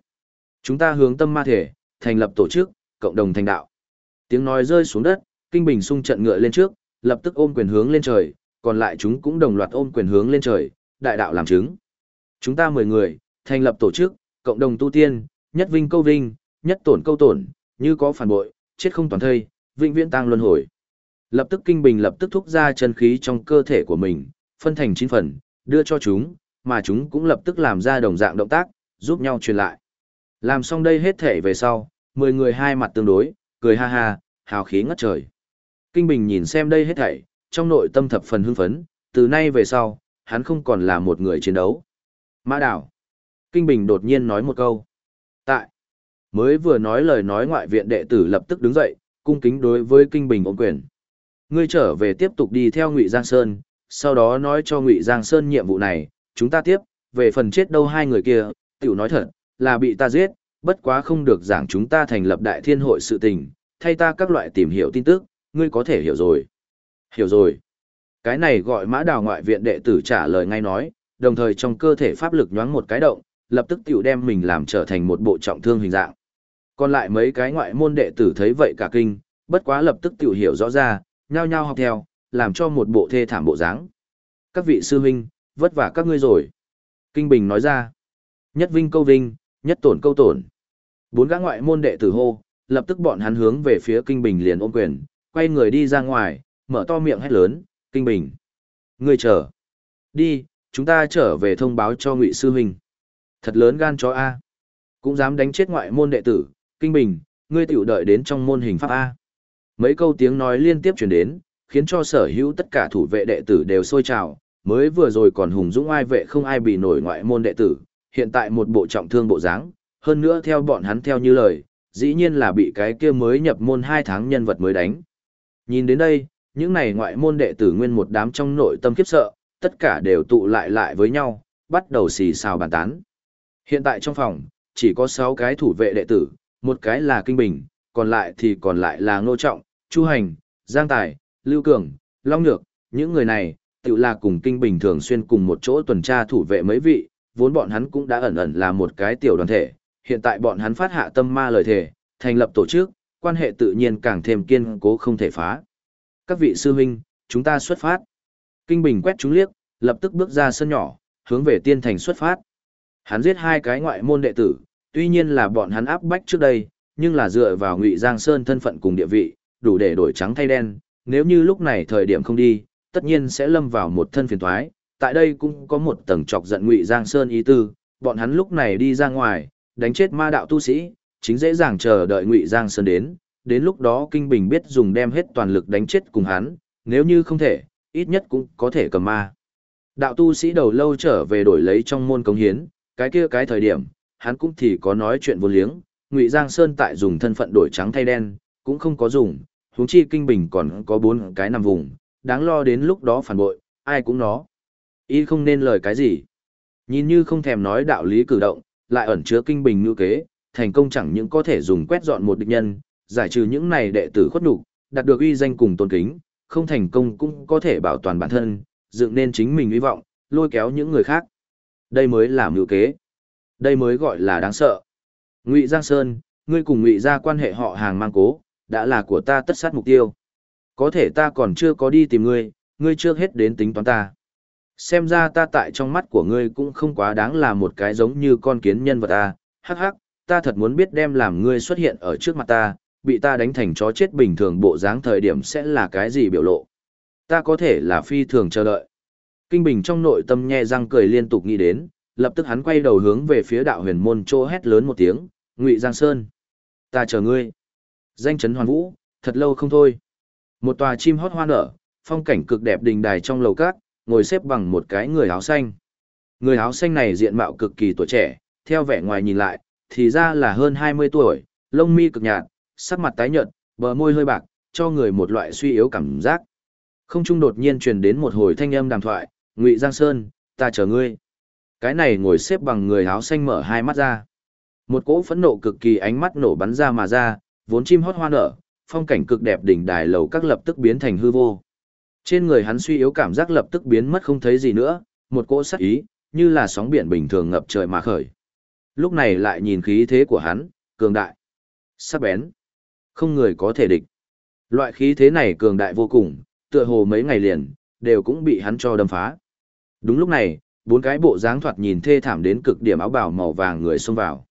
[SPEAKER 1] Chúng ta hướng tâm ma thể, thành lập tổ chức, cộng đồng thành đạo. Tiếng nói rơi xuống đất, kinh bình sung trận ngựa lên trước, lập tức ôm quyền hướng lên trời, còn lại chúng cũng đồng loạt ôm quyền hướng lên trời, đại đạo làm chứng. Chúng ta mười người, thành lập tổ chức, cộng đồng tu tiên, nhất vinh câu vinh, nhất tổn câu tổn, như có phản bội, chết không toàn thây, vĩnh viễn tăng luân hồi. Lập tức kinh bình lập tức thúc ra chân khí trong cơ thể của mình, phân thành 9 phần, đưa cho chúng, mà chúng cũng lập tức làm ra đồng dạng động tác, giúp nhau truyền lại. Làm xong đây hết thể về sau, 10 người hai mặt tương đối, cười ha ha, hào khí ngất trời. Kinh Bình nhìn xem đây hết thảy, trong nội tâm thập phần hưng phấn, từ nay về sau, hắn không còn là một người chiến đấu. Mã Đảo. Kinh Bình đột nhiên nói một câu. Tại. Mới vừa nói lời nói ngoại viện đệ tử lập tức đứng dậy, cung kính đối với Kinh Bình ổn quyền. Ngươi trở về tiếp tục đi theo Ngụy Giang Sơn, sau đó nói cho Ngụy Giang Sơn nhiệm vụ này, chúng ta tiếp, về phần chết đâu hai người kia, tiểu nói thật, là bị ta giết, bất quá không được giảng chúng ta thành lập đại thiên hội sự tình, thay ta các loại tìm hiểu tin tức, ngươi có thể hiểu rồi. Hiểu rồi. Cái này gọi mã đào ngoại viện đệ tử trả lời ngay nói, đồng thời trong cơ thể pháp lực nhoáng một cái động, lập tức tiểu đem mình làm trở thành một bộ trọng thương hình dạng. Còn lại mấy cái ngoại môn đệ tử thấy vậy cả kinh, bất quá lập tức tiểu hiểu rõ ra, nhao nhao học theo, làm cho một bộ thê thảm bộ dáng. Các vị sư huynh, vất vả các ngươi rồi. Kinh Bình nói ra, nhất vinh câu vinh, nhất tổn câu tổn. Bốn gã ngoại môn đệ tử hô, lập tức bọn hắn hướng về phía Kinh Bình liền ôm quyền, quay người đi ra ngoài, mở to miệng hét lớn, Kinh Bình. Ngươi chờ. Đi, chúng ta trở về thông báo cho Ngụy sư huynh. Thật lớn gan chó a. Cũng dám đánh chết ngoại môn đệ tử, Kinh Bình, ngươi tiểu đợi đến trong môn hình pháp a. Mấy câu tiếng nói liên tiếp truyền đến, khiến cho sở hữu tất cả thủ vệ đệ tử đều sôi trào, mới vừa rồi còn hùng dũng ai vệ không ai bị nổi ngoại môn đệ tử, hiện tại một bộ trọng thương bộ dáng, hơn nữa theo bọn hắn theo như lời, dĩ nhiên là bị cái kia mới nhập môn hai tháng nhân vật mới đánh. Nhìn đến đây, những này ngoại môn đệ tử nguyên một đám trong nội tâm khiếp sợ, tất cả đều tụ lại lại với nhau, bắt đầu xì xào bàn tán. Hiện tại trong phòng, chỉ có 6 cái thủ vệ đệ tử, một cái là Kinh Bình, còn lại thì còn lại là Ngô Trọng, Chu Hành, Giang Tài, Lưu Cường, Long Nhược, những người này, tự là cùng Kinh Bình thường xuyên cùng một chỗ tuần tra thủ vệ mấy vị, vốn bọn hắn cũng đã ẩn ẩn là một cái tiểu đoàn thể, hiện tại bọn hắn phát hạ tâm ma lời thề, thành lập tổ chức, quan hệ tự nhiên càng thêm kiên cố không thể phá. Các vị sư huynh, chúng ta xuất phát. Kinh Bình quét chúng liếc, lập tức bước ra sân nhỏ, hướng về tiên thành xuất phát. Hắn giết hai cái ngoại môn đệ tử, tuy nhiên là bọn hắn áp bách trước đây, nhưng là dựa vào Ngụy Giang Sơn thân phận cùng địa vị, đủ để đổi trắng thay đen, nếu như lúc này thời điểm không đi, tất nhiên sẽ lâm vào một thân phiền toái. Tại đây cũng có một tầng chọc giận Ngụy Giang Sơn ý tư, bọn hắn lúc này đi ra ngoài, đánh chết ma đạo tu sĩ, chính dễ dàng chờ đợi Ngụy Giang Sơn đến, đến lúc đó Kinh Bình biết dùng đem hết toàn lực đánh chết cùng hắn, nếu như không thể, ít nhất cũng có thể cầm ma. Đạo tu sĩ đầu lâu trở về đổi lấy trong môn cống hiến, cái kia cái thời điểm, hắn cũng thì có nói chuyện vô liếng, Ngụy Giang Sơn tại dùng thân phận đổi trắng thay đen, cũng không có dùng, huống chi Kinh Bình còn có bốn cái nằm vùng, đáng lo đến lúc đó phản bội, ai cũng nó. Y không nên lời cái gì. Nhìn như không thèm nói đạo lý cử động, lại ẩn chứa Kinh Bình ngữ kế, thành công chẳng những có thể dùng quét dọn một địch nhân, giải trừ những này đệ tử khuất nhục, đạt được uy danh cùng tôn kính, không thành công cũng có thể bảo toàn bản thân, dựng nên chính mình hy vọng, lôi kéo những người khác. Đây mới là ngữ kế. Đây mới gọi là đáng sợ. Ngụy Giang Sơn, ngươi cùng Ngụy gia quan hệ họ hàng mang cố, đã là của ta tất sát mục tiêu. Có thể ta còn chưa có đi tìm ngươi, ngươi chưa hết đến tính toán ta. Xem ra ta tại trong mắt của ngươi cũng không quá đáng là một cái giống như con kiến nhân vật ta, hắc hắc, ta thật muốn biết đem làm ngươi xuất hiện ở trước mặt ta, bị ta đánh thành chó chết bình thường bộ dáng thời điểm sẽ là cái gì biểu lộ. Ta có thể là phi thường chờ đợi. Kinh Bình trong nội tâm nhe răng cười liên tục nghĩ đến, lập tức hắn quay đầu hướng về phía đạo huyền môn trô hét lớn một tiếng, Ngụy Giang Sơn. Ta chờ ngươi. Danh chấn hoàn vũ, thật lâu không thôi. Một tòa chim hót hoa nở, phong cảnh cực đẹp đình đài trong lầu cát, ngồi xếp bằng một cái người áo xanh. Người áo xanh này diện mạo cực kỳ tuổi trẻ, theo vẻ ngoài nhìn lại, thì ra là hơn 20 tuổi, lông mi cực nhạt, sắc mặt tái nhợt, bờ môi hơi bạc, cho người một loại suy yếu cảm giác. Không trung đột nhiên truyền đến một hồi thanh âm đàm thoại, Ngụy Giang Sơn, ta chờ ngươi. Cái này ngồi xếp bằng người áo xanh mở hai mắt ra. Một cỗ phẫn nộ cực kỳ ánh mắt nổ bắn ra mà ra, vốn chim hót hoa nở, phong cảnh cực đẹp đỉnh đài lầu các lập tức biến thành hư vô. Trên người hắn suy yếu cảm giác lập tức biến mất không thấy gì nữa, một cỗ sắc ý, như là sóng biển bình thường ngập trời mà khởi. Lúc này lại nhìn khí thế của hắn, cường đại, sắc bén, không người có thể địch. Loại khí thế này cường đại vô cùng, tựa hồ mấy ngày liền, đều cũng bị hắn cho đâm phá. Đúng lúc này, bốn cái bộ dáng thoạt nhìn thê thảm đến cực điểm áo bào màu vàng người xông vào.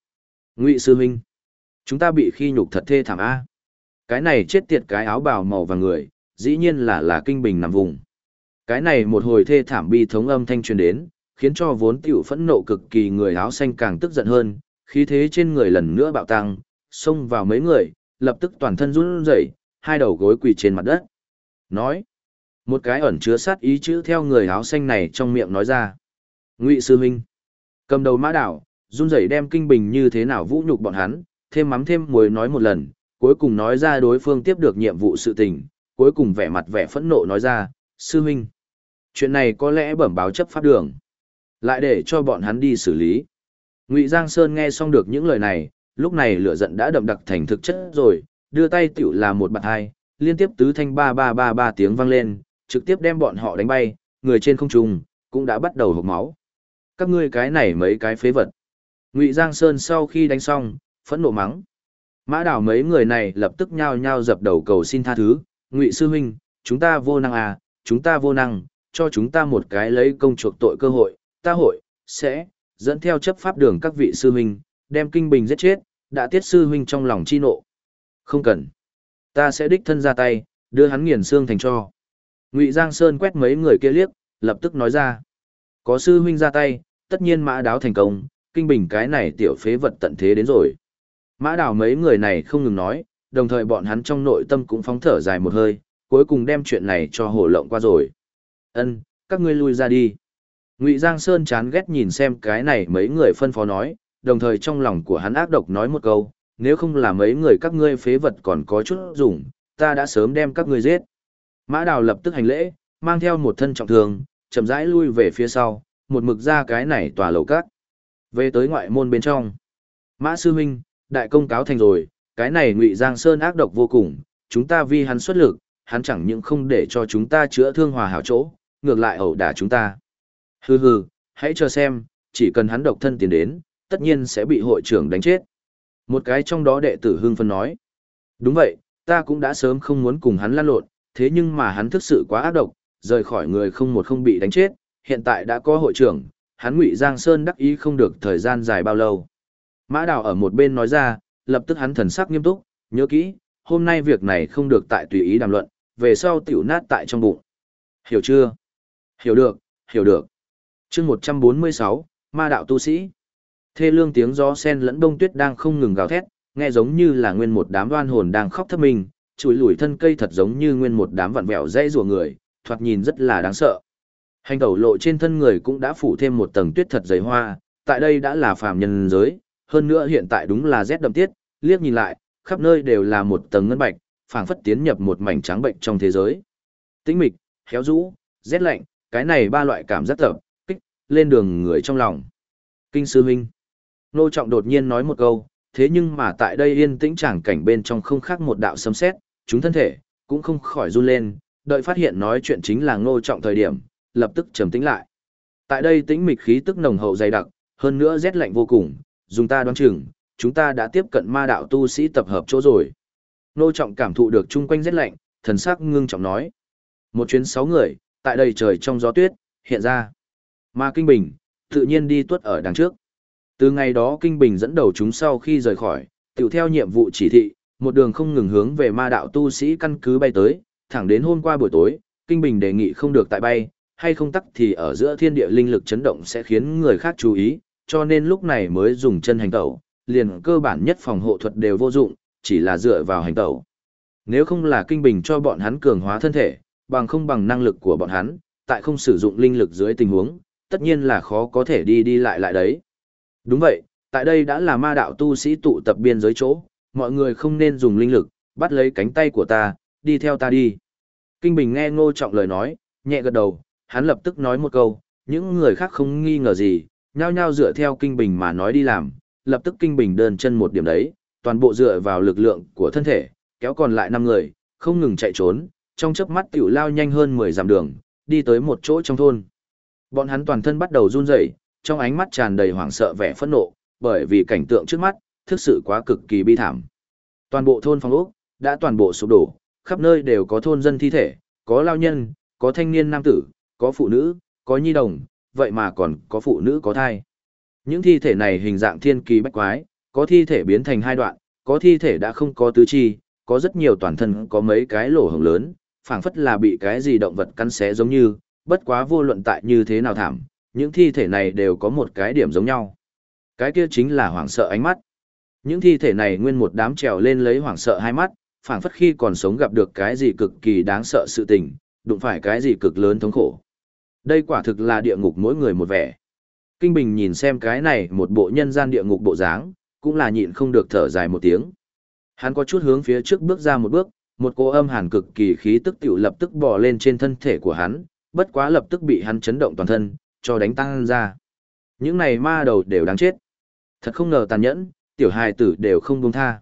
[SPEAKER 1] Ngụy sư huynh, chúng ta bị khi nhục thật thê thảm a. Cái này chết tiệt cái áo bào màu vàng người, dĩ nhiên là là kinh bình nằm vùng. Cái này một hồi thê thảm bi thống âm thanh truyền đến, khiến cho vốn tiểu phẫn nộ cực kỳ người áo xanh càng tức giận hơn, khí thế trên người lần nữa bạo tăng, xông vào mấy người, lập tức toàn thân run rẩy, hai đầu gối quỳ trên mặt đất. Nói, một cái ẩn chứa sát ý chữ theo người áo xanh này trong miệng nói ra. Ngụy sư huynh, cầm đầu mã đảo, run rẩy đem kinh bình như thế nào vũ nhục bọn hắn, thêm mắm thêm muối nói một lần, cuối cùng nói ra đối phương tiếp được nhiệm vụ sự tình, cuối cùng vẻ mặt vẻ phẫn nộ nói ra, sư huynh. Chuyện này có lẽ bẩm báo chấp pháp đường. Lại để cho bọn hắn đi xử lý. Ngụy Giang Sơn nghe xong được những lời này, lúc này lửa giận đã đậm đặc thành thực chất rồi, đưa tay tiểu là một bạt hai, liên tiếp tứ thanh ba ba ba ba tiếng vang lên, trực tiếp đem bọn họ đánh bay, người trên không trung cũng đã bắt đầu hộc máu. Các ngươi cái này mấy cái phế vật. Ngụy Giang Sơn sau khi đánh xong, phẫn nộ mắng. Mã đảo mấy người này lập tức nhao nhao dập đầu cầu xin tha thứ, Ngụy sư huynh, chúng ta vô năng à, chúng ta vô năng, cho chúng ta một cái lấy công chuộc tội cơ hội, ta hội, sẽ, dẫn theo chấp pháp đường các vị sư huynh, đem kinh bình giết chết, đã tiết sư huynh trong lòng chi nộ. Không cần. Ta sẽ đích thân ra tay, đưa hắn nghiền xương thành cho. Ngụy Giang Sơn quét mấy người kia liếc, lập tức nói ra. Có sư huynh ra tay, tất nhiên mã đáo thành công, kinh bình cái này tiểu phế vật tận thế đến rồi. Mã đào mấy người này không ngừng nói, đồng thời bọn hắn trong nội tâm cũng phóng thở dài một hơi, cuối cùng đem chuyện này cho hổ lộng qua rồi. Ân, các ngươi lui ra đi. Ngụy Giang Sơn chán ghét nhìn xem cái này mấy người phân phó nói, đồng thời trong lòng của hắn ác độc nói một câu, nếu không là mấy người các ngươi phế vật còn có chút dùng, ta đã sớm đem các ngươi giết. Mã Đào lập tức hành lễ, mang theo một thân trọng thương, chậm rãi lui về phía sau, một mực ra cái này tòa lầu cát. Về tới ngoại môn bên trong. Mã sư huynh, đại công cáo thành rồi, cái này Ngụy Giang Sơn ác độc vô cùng, chúng ta vì hắn xuất lực, hắn chẳng những không để cho chúng ta chữa thương hòa hảo chỗ, ngược lại ẩu đả chúng ta. Hừ hừ, hãy chờ xem, chỉ cần hắn độc thân tiến đến, tất nhiên sẽ bị hội trưởng đánh chết. Một cái trong đó đệ tử hưng phân nói. Đúng vậy, ta cũng đã sớm không muốn cùng hắn lăn lộn, thế nhưng mà hắn thực sự quá ác độc, rời khỏi người không một không bị đánh chết, hiện tại đã có hội trưởng, hắn Ngụy Giang Sơn đắc ý không được thời gian dài bao lâu. Mã Đào ở một bên nói ra, lập tức hắn thần sắc nghiêm túc, nhớ kỹ, hôm nay việc này không được tại tùy ý đàm luận, về sau tiểu nát tại trong bụng. Hiểu chưa? Hiểu được, hiểu được. chương 146, Ma Đạo Tu Sĩ. Thê lương tiếng gió sen lẫn đông tuyết đang không ngừng gào thét, nghe giống như là nguyên một đám đoan hồn đang khóc thấp mình, chùi lùi thân cây thật giống như nguyên một đám vặn vẹo dây rùa người, thoạt nhìn rất là đáng sợ. Hành tẩu lộ trên thân người cũng đã phủ thêm một tầng tuyết thật dày hoa, tại đây đã là phàm nhân giới, hơn nữa hiện tại đúng là rét đậm tiết, liếc nhìn lại, khắp nơi đều là một tầng ngân bạch, phảng phất tiến nhập một mảnh trắng bệnh trong thế giới. Tĩnh mịch, héo rũ, rét lạnh, cái này ba loại cảm giác tập, kích, lên đường người trong lòng. Kinh sư huynh. Nô Trọng đột nhiên nói một câu, thế nhưng mà tại đây yên tĩnh chẳng cảnh bên trong không khác một đạo sấm sét, chúng thân thể, cũng không khỏi run lên, đợi phát hiện nói chuyện chính là Ngô Trọng thời điểm, lập tức trầm tĩnh lại. Tại đây tĩnh mịch khí tức nồng hậu dày đặc, hơn nữa rét lạnh vô cùng, dùng ta đoán chừng, chúng ta đã tiếp cận ma đạo tu sĩ tập hợp chỗ rồi. Nô Trọng cảm thụ được chung quanh rét lạnh, thần sắc ngưng trọng nói. Một chuyến sáu người, tại đây trời trong gió tuyết, hiện ra. Ma Kinh Bình, tự nhiên đi tuất ở đằng trước. Từ ngày đó Kinh Bình dẫn đầu chúng sau khi rời khỏi, tiểu theo nhiệm vụ chỉ thị, một đường không ngừng hướng về ma đạo tu sĩ căn cứ bay tới, thẳng đến hôm qua buổi tối, Kinh Bình đề nghị không được tại bay, hay không tắc thì ở giữa thiên địa linh lực chấn động sẽ khiến người khác chú ý, cho nên lúc này mới dùng chân hành tẩu, liền cơ bản nhất phòng hộ thuật đều vô dụng, chỉ là dựa vào hành tẩu. Nếu không là Kinh Bình cho bọn hắn cường hóa thân thể, bằng không bằng năng lực của bọn hắn, tại không sử dụng linh lực dưới tình huống, tất nhiên là khó có thể đi đi lại lại đấy. Đúng vậy, tại đây đã là ma đạo tu sĩ tụ tập biên giới chỗ, mọi người không nên dùng linh lực, bắt lấy cánh tay của ta, đi theo ta đi. Kinh Bình nghe ngô trọng lời nói, nhẹ gật đầu, hắn lập tức nói một câu, những người khác không nghi ngờ gì, nhao nhao dựa theo Kinh Bình mà nói đi làm, lập tức Kinh Bình đơn chân một điểm đấy, toàn bộ dựa vào lực lượng của thân thể, kéo còn lại 5 người, không ngừng chạy trốn, trong chớp mắt tiểu lao nhanh hơn 10 dặm đường, đi tới một chỗ trong thôn. Bọn hắn toàn thân bắt đầu run rẩy, trong ánh mắt tràn đầy hoảng sợ vẻ phẫn nộ, bởi vì cảnh tượng trước mắt, thực sự quá cực kỳ bi thảm. Toàn bộ thôn phong ốc, đã toàn bộ sụp đổ, khắp nơi đều có thôn dân thi thể, có lao nhân, có thanh niên nam tử, có phụ nữ, có nhi đồng, vậy mà còn có phụ nữ có thai. Những thi thể này hình dạng thiên kỳ bách quái, có thi thể biến thành hai đoạn, có thi thể đã không có tứ chi, có rất nhiều toàn thân có mấy cái lỗ hổng lớn, phảng phất là bị cái gì động vật cắn xé giống như, bất quá vô luận tại như thế nào thảm, những thi thể này đều có một cái điểm giống nhau. Cái kia chính là hoảng sợ ánh mắt. Những thi thể này nguyên một đám trèo lên lấy hoảng sợ hai mắt, phảng phất khi còn sống gặp được cái gì cực kỳ đáng sợ sự tình, đụng phải cái gì cực lớn thống khổ. Đây quả thực là địa ngục mỗi người một vẻ. Kinh Bình nhìn xem cái này một bộ nhân gian địa ngục bộ dáng, cũng là nhịn không được thở dài một tiếng. Hắn có chút hướng phía trước bước ra một bước, một cô âm hàn cực kỳ khí tức tiểu lập tức bò lên trên thân thể của hắn, bất quá lập tức bị hắn chấn động toàn thân, cho đánh tăng ra. Những này ma đầu đều đáng chết. Thật không ngờ tàn nhẫn, tiểu hài tử đều không buông tha.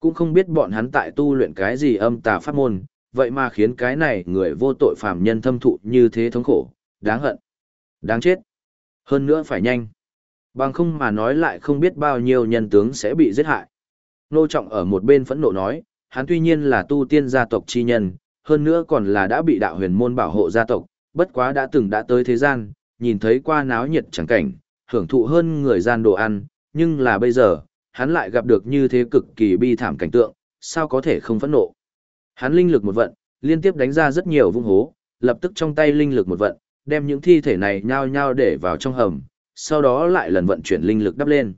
[SPEAKER 1] Cũng không biết bọn hắn tại tu luyện cái gì âm tà pháp môn, vậy mà khiến cái này người vô tội phàm nhân thâm thụ như thế thống khổ, đáng hận, đáng chết. Hơn nữa phải nhanh. Bằng không mà nói lại không biết bao nhiêu nhân tướng sẽ bị giết hại. Nô Trọng ở một bên phẫn nộ nói, hắn tuy nhiên là tu tiên gia tộc chi nhân, hơn nữa còn là đã bị đạo huyền môn bảo hộ gia tộc, bất quá đã từng đã tới thế gian, nhìn thấy qua náo nhiệt chẳng cảnh, hưởng thụ hơn người gian đồ ăn, nhưng là bây giờ, hắn lại gặp được như thế cực kỳ bi thảm cảnh tượng, sao có thể không phẫn nộ. Hắn linh lực một vận, liên tiếp đánh ra rất nhiều vung hố, lập tức trong tay linh lực một vận, đem những thi thể này nhao nhao để vào trong hầm, sau đó lại lần vận chuyển linh lực đắp lên.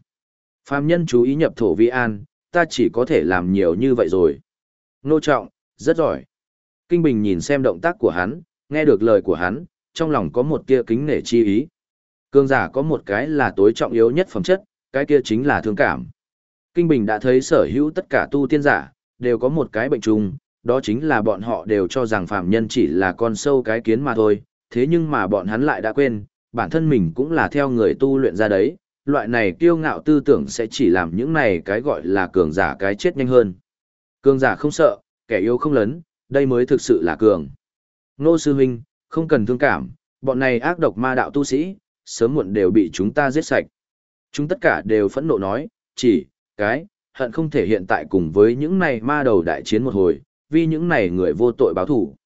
[SPEAKER 1] Phàm nhân chú ý nhập thổ vi an, ta chỉ có thể làm nhiều như vậy rồi. Nô trọng, rất giỏi. Kinh Bình nhìn xem động tác của hắn, nghe được lời của hắn, trong lòng có một tia kính nể chi ý. Cương giả có một cái là tối trọng yếu nhất phẩm chất, cái kia chính là thương cảm. Kinh Bình đã thấy sở hữu tất cả tu tiên giả, đều có một cái bệnh chung, đó chính là bọn họ đều cho rằng phàm nhân chỉ là con sâu cái kiến mà thôi, thế nhưng mà bọn hắn lại đã quên, bản thân mình cũng là theo người tu luyện ra đấy, loại này kiêu ngạo tư tưởng sẽ chỉ làm những này cái gọi là cường giả cái chết nhanh hơn. Cường giả không sợ, kẻ yếu không lấn, đây mới thực sự là cường. Nô sư huynh, không cần thương cảm, bọn này ác độc ma đạo tu sĩ, sớm muộn đều bị chúng ta giết sạch. Chúng tất cả đều phẫn nộ nói, chỉ, cái, hận không thể hiện tại cùng với những này ma đầu đại chiến một hồi, vì những này người vô tội báo thủ.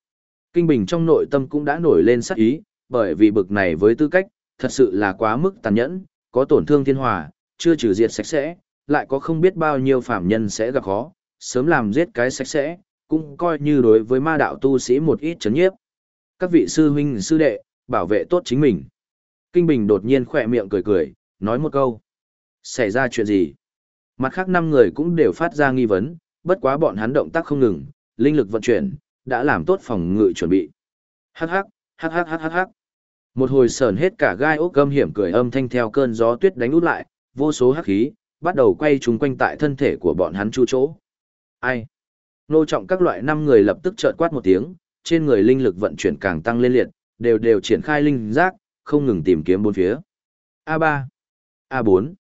[SPEAKER 1] Kinh Bình trong nội tâm cũng đã nổi lên sắc ý, bởi vì bực này với tư cách, thật sự là quá mức tàn nhẫn, có tổn thương thiên hòa, chưa trừ diệt sạch sẽ, lại có không biết bao nhiêu phạm nhân sẽ gặp khó, sớm làm giết cái sạch sẽ, cũng coi như đối với ma đạo tu sĩ một ít chấn nhiếp. Các vị sư huynh sư đệ, bảo vệ tốt chính mình. Kinh Bình đột nhiên khỏe miệng cười cười, nói một câu. Xảy ra chuyện gì? Mặt khác năm người cũng đều phát ra nghi vấn, bất quá bọn hắn động tác không ngừng, linh lực vận chuyển, đã làm tốt phòng ngự chuẩn bị. Hắc hắc, hắc hắc hắc hắc hắc. Một hồi sờn hết cả gai ốc gâm hiểm cười âm thanh theo cơn gió tuyết đánh út lại, vô số hắc khí, bắt đầu quay trúng quanh tại thân thể của bọn hắn chu chỗ. Ai? Nô trọng các loại năm người lập tức trợn quát một tiếng, trên người linh lực vận chuyển càng tăng lên liệt, đều đều triển khai linh giác, không ngừng tìm kiếm bốn phía. A3, A4.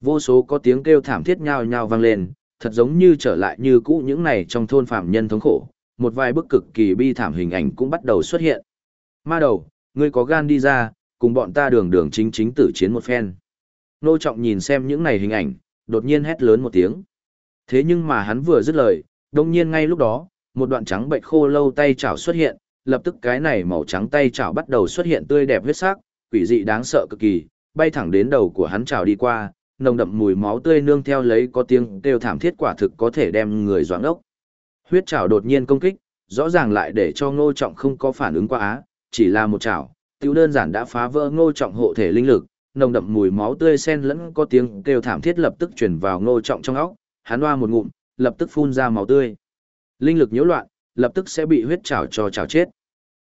[SPEAKER 1] Vô số có tiếng kêu thảm thiết nhao nhao vang lên, thật giống như trở lại như cũ những này trong thôn phạm nhân thống khổ, một vài bức cực kỳ bi thảm hình ảnh cũng bắt đầu xuất hiện. Ma đầu, ngươi có gan đi ra, cùng bọn ta đường đường chính chính tử chiến một phen. Nô trọng nhìn xem những này hình ảnh, đột nhiên hét lớn một tiếng. Thế nhưng mà hắn vừa dứt lời, đông nhiên ngay lúc đó, một đoạn trắng bệnh khô lâu tay chảo xuất hiện, lập tức cái này màu trắng tay chảo bắt đầu xuất hiện tươi đẹp huyết sắc, quỷ dị đáng sợ cực kỳ, bay thẳng đến đầu của hắn chảo đi qua, nồng đậm mùi máu tươi nương theo lấy có tiếng kêu thảm thiết quả thực có thể đem người doãn ốc. Huyết chảo đột nhiên công kích, rõ ràng lại để cho ngô trọng không có phản ứng quá á, chỉ là một chảo, tiêu đơn giản đã phá vỡ ngô trọng hộ thể linh lực, nồng đậm mùi máu tươi xen lẫn có tiếng kêu thảm thiết lập tức truyền vào ngô trọng trong óc, hắn hoa một ngụm, lập tức phun ra máu tươi. Linh lực nhiễu loạn, lập tức sẽ bị huyết chảo cho chảo chết.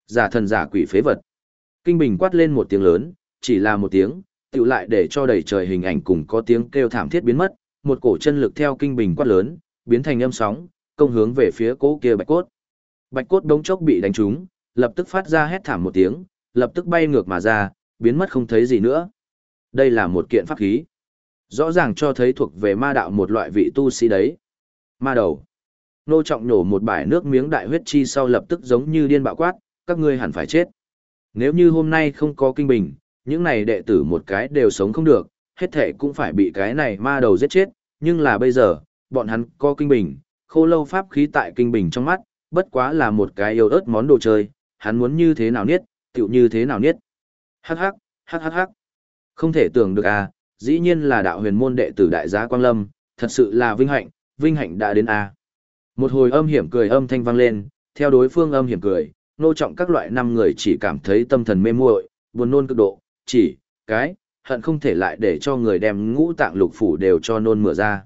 [SPEAKER 1] Giả thần giả quỷ phế vật. Kinh Bình quát lên một tiếng lớn, chỉ là một tiếng, tự lại để cho đầy trời hình ảnh cùng có tiếng kêu thảm thiết biến mất, một cổ chân lực theo Kinh Bình quát lớn, biến thành âm sóng, công hướng về phía cố kia bạch cốt. Bạch cốt đống chốc bị đánh trúng, lập tức phát ra hét thảm một tiếng, lập tức bay ngược mà ra, biến mất không thấy gì nữa. Đây là một kiện pháp khí. Rõ ràng cho thấy thuộc về ma đạo một loại vị tu sĩ đấy. Ma đầu. Nô trọng nổ một bãi nước miếng đại huyết chi sau lập tức giống như điên bạo quát, các ngươi hẳn phải chết. Nếu như hôm nay không có kinh bình, những này đệ tử một cái đều sống không được, hết thể cũng phải bị cái này ma đầu giết chết, nhưng là bây giờ, bọn hắn có kinh bình, khô lâu pháp khí tại kinh bình trong mắt, bất quá là một cái yêu ớt món đồ chơi, hắn muốn như thế nào niết, tựu như thế nào niết. Hắc hắc, hắc hắc hắc. Không thể tưởng được à, dĩ nhiên là đạo huyền môn đệ tử đại gia Quang Lâm, thật sự là vinh hạnh, vinh hạnh đã đến à. Một hồi âm hiểm cười âm thanh vang lên, theo đối phương âm hiểm cười, nô trọng các loại năm người chỉ cảm thấy tâm thần mê muội, buồn nôn cực độ, chỉ, cái, hận không thể lại để cho người đem ngũ tạng lục phủ đều cho nôn mửa ra.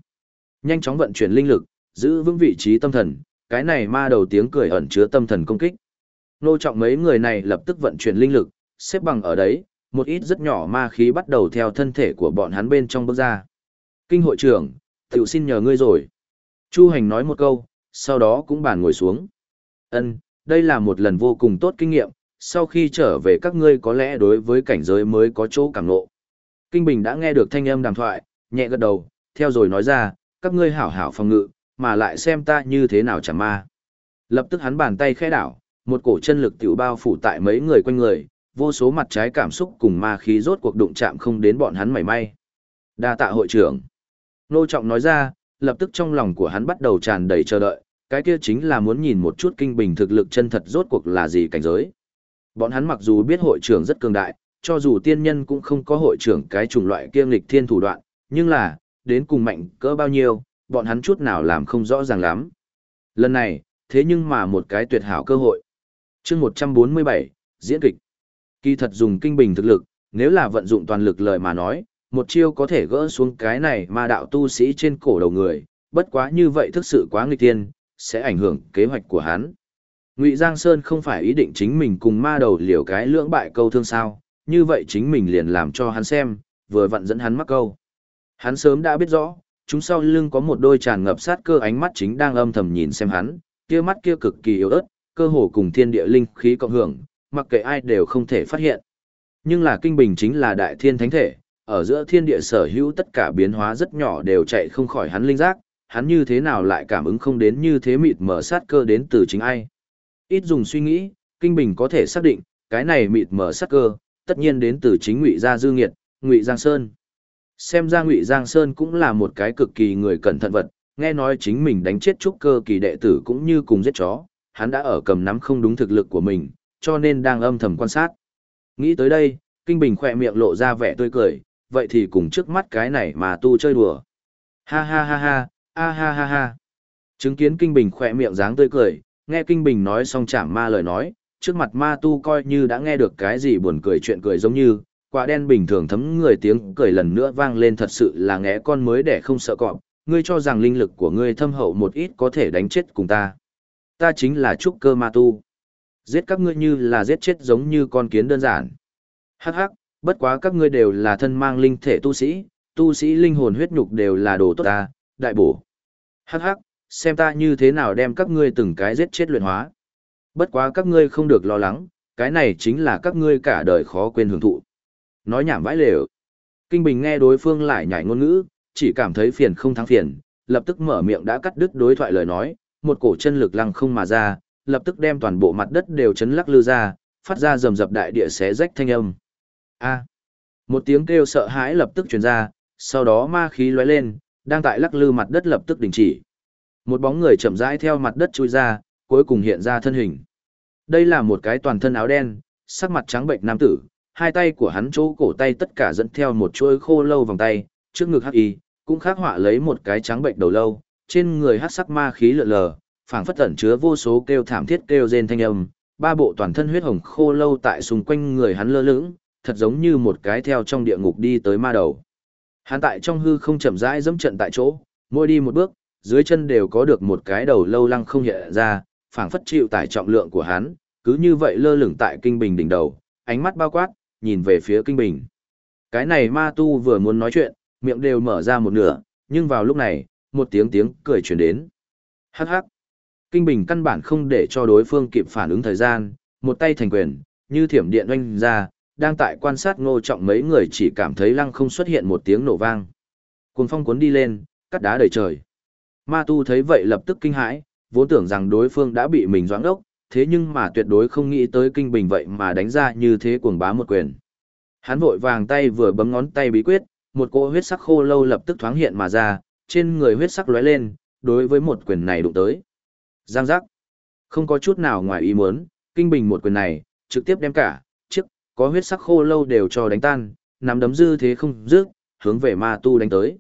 [SPEAKER 1] Nhanh chóng vận chuyển linh lực, giữ vững vị trí tâm thần, cái này ma đầu tiếng cười ẩn chứa tâm thần công kích. Nô trọng mấy người này lập tức vận chuyển linh lực, xếp bằng ở đấy, một ít rất nhỏ ma khí bắt đầu theo thân thể của bọn hắn bên trong bước ra. Kinh hội trưởng, tiểu xin nhờ ngươi rồi. Chu hành nói một câu, sau đó cũng bàn ngồi xuống. Ân, đây là một lần vô cùng tốt kinh nghiệm, sau khi trở về các ngươi có lẽ đối với cảnh giới mới có chỗ cảm ngộ. Kinh Bình đã nghe được thanh âm đàm thoại, nhẹ gật đầu, theo rồi nói ra, các ngươi hảo hảo phòng ngự, mà lại xem ta như thế nào chẳng ma. Lập tức hắn bàn tay khẽ đảo, một cổ chân lực tiểu bao phủ tại mấy người quanh người, vô số mặt trái cảm xúc cùng ma khí rốt cuộc đụng chạm không đến bọn hắn mảy may. Đa tạ hội trưởng. Nô Trọng nói ra, lập tức trong lòng của hắn bắt đầu tràn đầy chờ đợi, cái kia chính là muốn nhìn một chút kinh bình thực lực chân thật rốt cuộc là gì cảnh giới. Bọn hắn mặc dù biết hội trưởng rất cường đại, cho dù tiên nhân cũng không có hội trưởng cái chủng loại kiêng lịch thiên thủ đoạn, nhưng là, đến cùng mạnh cỡ bao nhiêu, bọn hắn chút nào làm không rõ ràng lắm. Lần này, thế nhưng mà một cái tuyệt hảo cơ hội. chương 147, diễn kịch. Kỳ thật dùng kinh bình thực lực, nếu là vận dụng toàn lực lời mà nói, một chiêu có thể gỡ xuống cái này ma đạo tu sĩ trên cổ đầu người, bất quá như vậy thực sự quá nghịch tiên, sẽ ảnh hưởng kế hoạch của hắn. Ngụy Giang Sơn không phải ý định chính mình cùng ma đầu liều cái lưỡng bại câu thương sao, như vậy chính mình liền làm cho hắn xem, vừa vặn dẫn hắn mắc câu. Hắn sớm đã biết rõ, chúng sau lưng có một đôi tràn ngập sát cơ ánh mắt chính đang âm thầm nhìn xem hắn, kia mắt kia cực kỳ yếu ớt, cơ hồ cùng thiên địa linh khí cộng hưởng, mặc kệ ai đều không thể phát hiện. Nhưng là kinh bình chính là đại thiên thánh thể, ở giữa thiên địa sở hữu tất cả biến hóa rất nhỏ đều chạy không khỏi hắn linh giác, hắn như thế nào lại cảm ứng không đến như thế mịt mở sát cơ đến từ chính ai. Ít dùng suy nghĩ, kinh bình có thể xác định, cái này mịt mở sát cơ, tất nhiên đến từ chính ngụy gia dư nghiệt, ngụy Giang Sơn. Xem ra ngụy Giang Sơn cũng là một cái cực kỳ người cẩn thận vật, nghe nói chính mình đánh chết trúc cơ kỳ đệ tử cũng như cùng giết chó, hắn đã ở cầm nắm không đúng thực lực của mình, cho nên đang âm thầm quan sát. Nghĩ tới đây, Kinh Bình khỏe miệng lộ ra vẻ tươi cười, vậy thì cùng trước mắt cái này mà tu chơi đùa. Ha ha ha ha, a ha ha ha. Chứng kiến Kinh Bình khỏe miệng dáng tươi cười, nghe Kinh Bình nói xong chạm ma lời nói, trước mặt ma tu coi như đã nghe được cái gì buồn cười chuyện cười giống như, quả đen bình thường thấm người tiếng cười lần nữa vang lên thật sự là ngẽ con mới để không sợ cọp, ngươi cho rằng linh lực của ngươi thâm hậu một ít có thể đánh chết cùng ta. Ta chính là trúc cơ ma tu. Giết các ngươi như là giết chết giống như con kiến đơn giản. Hắc hắc, bất quá các ngươi đều là thân mang linh thể tu sĩ, tu sĩ linh hồn huyết nhục đều là đồ tốt ta, đại bổ. Hắc hắc, xem ta như thế nào đem các ngươi từng cái giết chết luyện hóa. Bất quá các ngươi không được lo lắng, cái này chính là các ngươi cả đời khó quên hưởng thụ. Nói nhảm vãi lều. Kinh Bình nghe đối phương lại nhảy ngôn ngữ, chỉ cảm thấy phiền không thắng phiền, lập tức mở miệng đã cắt đứt đối thoại lời nói, một cổ chân lực lăng không mà ra, lập tức đem toàn bộ mặt đất đều chấn lắc lư ra, phát ra rầm rập đại địa xé rách thanh âm. A. Một tiếng kêu sợ hãi lập tức truyền ra, sau đó ma khí lóe lên, đang tại lắc lư mặt đất lập tức đình chỉ. Một bóng người chậm rãi theo mặt đất chui ra, cuối cùng hiện ra thân hình. Đây là một cái toàn thân áo đen, sắc mặt trắng bệnh nam tử, hai tay của hắn chỗ cổ tay tất cả dẫn theo một chuôi khô lâu vòng tay, trước ngực hắc y, cũng khắc họa lấy một cái trắng bệnh đầu lâu, trên người hắc sắc ma khí lượn lờ, phảng phất tẩn chứa vô số kêu thảm thiết kêu rên thanh âm, ba bộ toàn thân huyết hồng khô lâu tại xung quanh người hắn lơ lửng, thật giống như một cái theo trong địa ngục đi tới ma đầu. Hắn tại trong hư không chậm rãi dẫm trận tại chỗ, mỗi đi một bước, dưới chân đều có được một cái đầu lâu lăng không hiện ra, phảng phất chịu tải trọng lượng của hắn, cứ như vậy lơ lửng tại kinh bình đỉnh đầu, ánh mắt bao quát, nhìn về phía kinh bình. Cái này ma tu vừa muốn nói chuyện, miệng đều mở ra một nửa, nhưng vào lúc này, một tiếng tiếng cười truyền đến. Hắc hắc. Kinh bình căn bản không để cho đối phương kịp phản ứng thời gian, một tay thành quyền, như thiểm điện oanh ra, đang tại quan sát ngô trọng mấy người chỉ cảm thấy lăng không xuất hiện một tiếng nổ vang. Cuồng phong cuốn đi lên, cắt đá đầy trời. Ma tu thấy vậy lập tức kinh hãi, vốn tưởng rằng đối phương đã bị mình doãn ốc, thế nhưng mà tuyệt đối không nghĩ tới kinh bình vậy mà đánh ra như thế cuồng bá một quyền. Hắn vội vàng tay vừa bấm ngón tay bí quyết, một cỗ huyết sắc khô lâu lập tức thoáng hiện mà ra, trên người huyết sắc lóe lên, đối với một quyền này đụng tới. Giang giác. Không có chút nào ngoài ý muốn, kinh bình một quyền này, trực tiếp đem cả, chiếc, có huyết sắc khô lâu đều cho đánh tan, nắm đấm dư thế không dứt, hướng về ma tu đánh tới.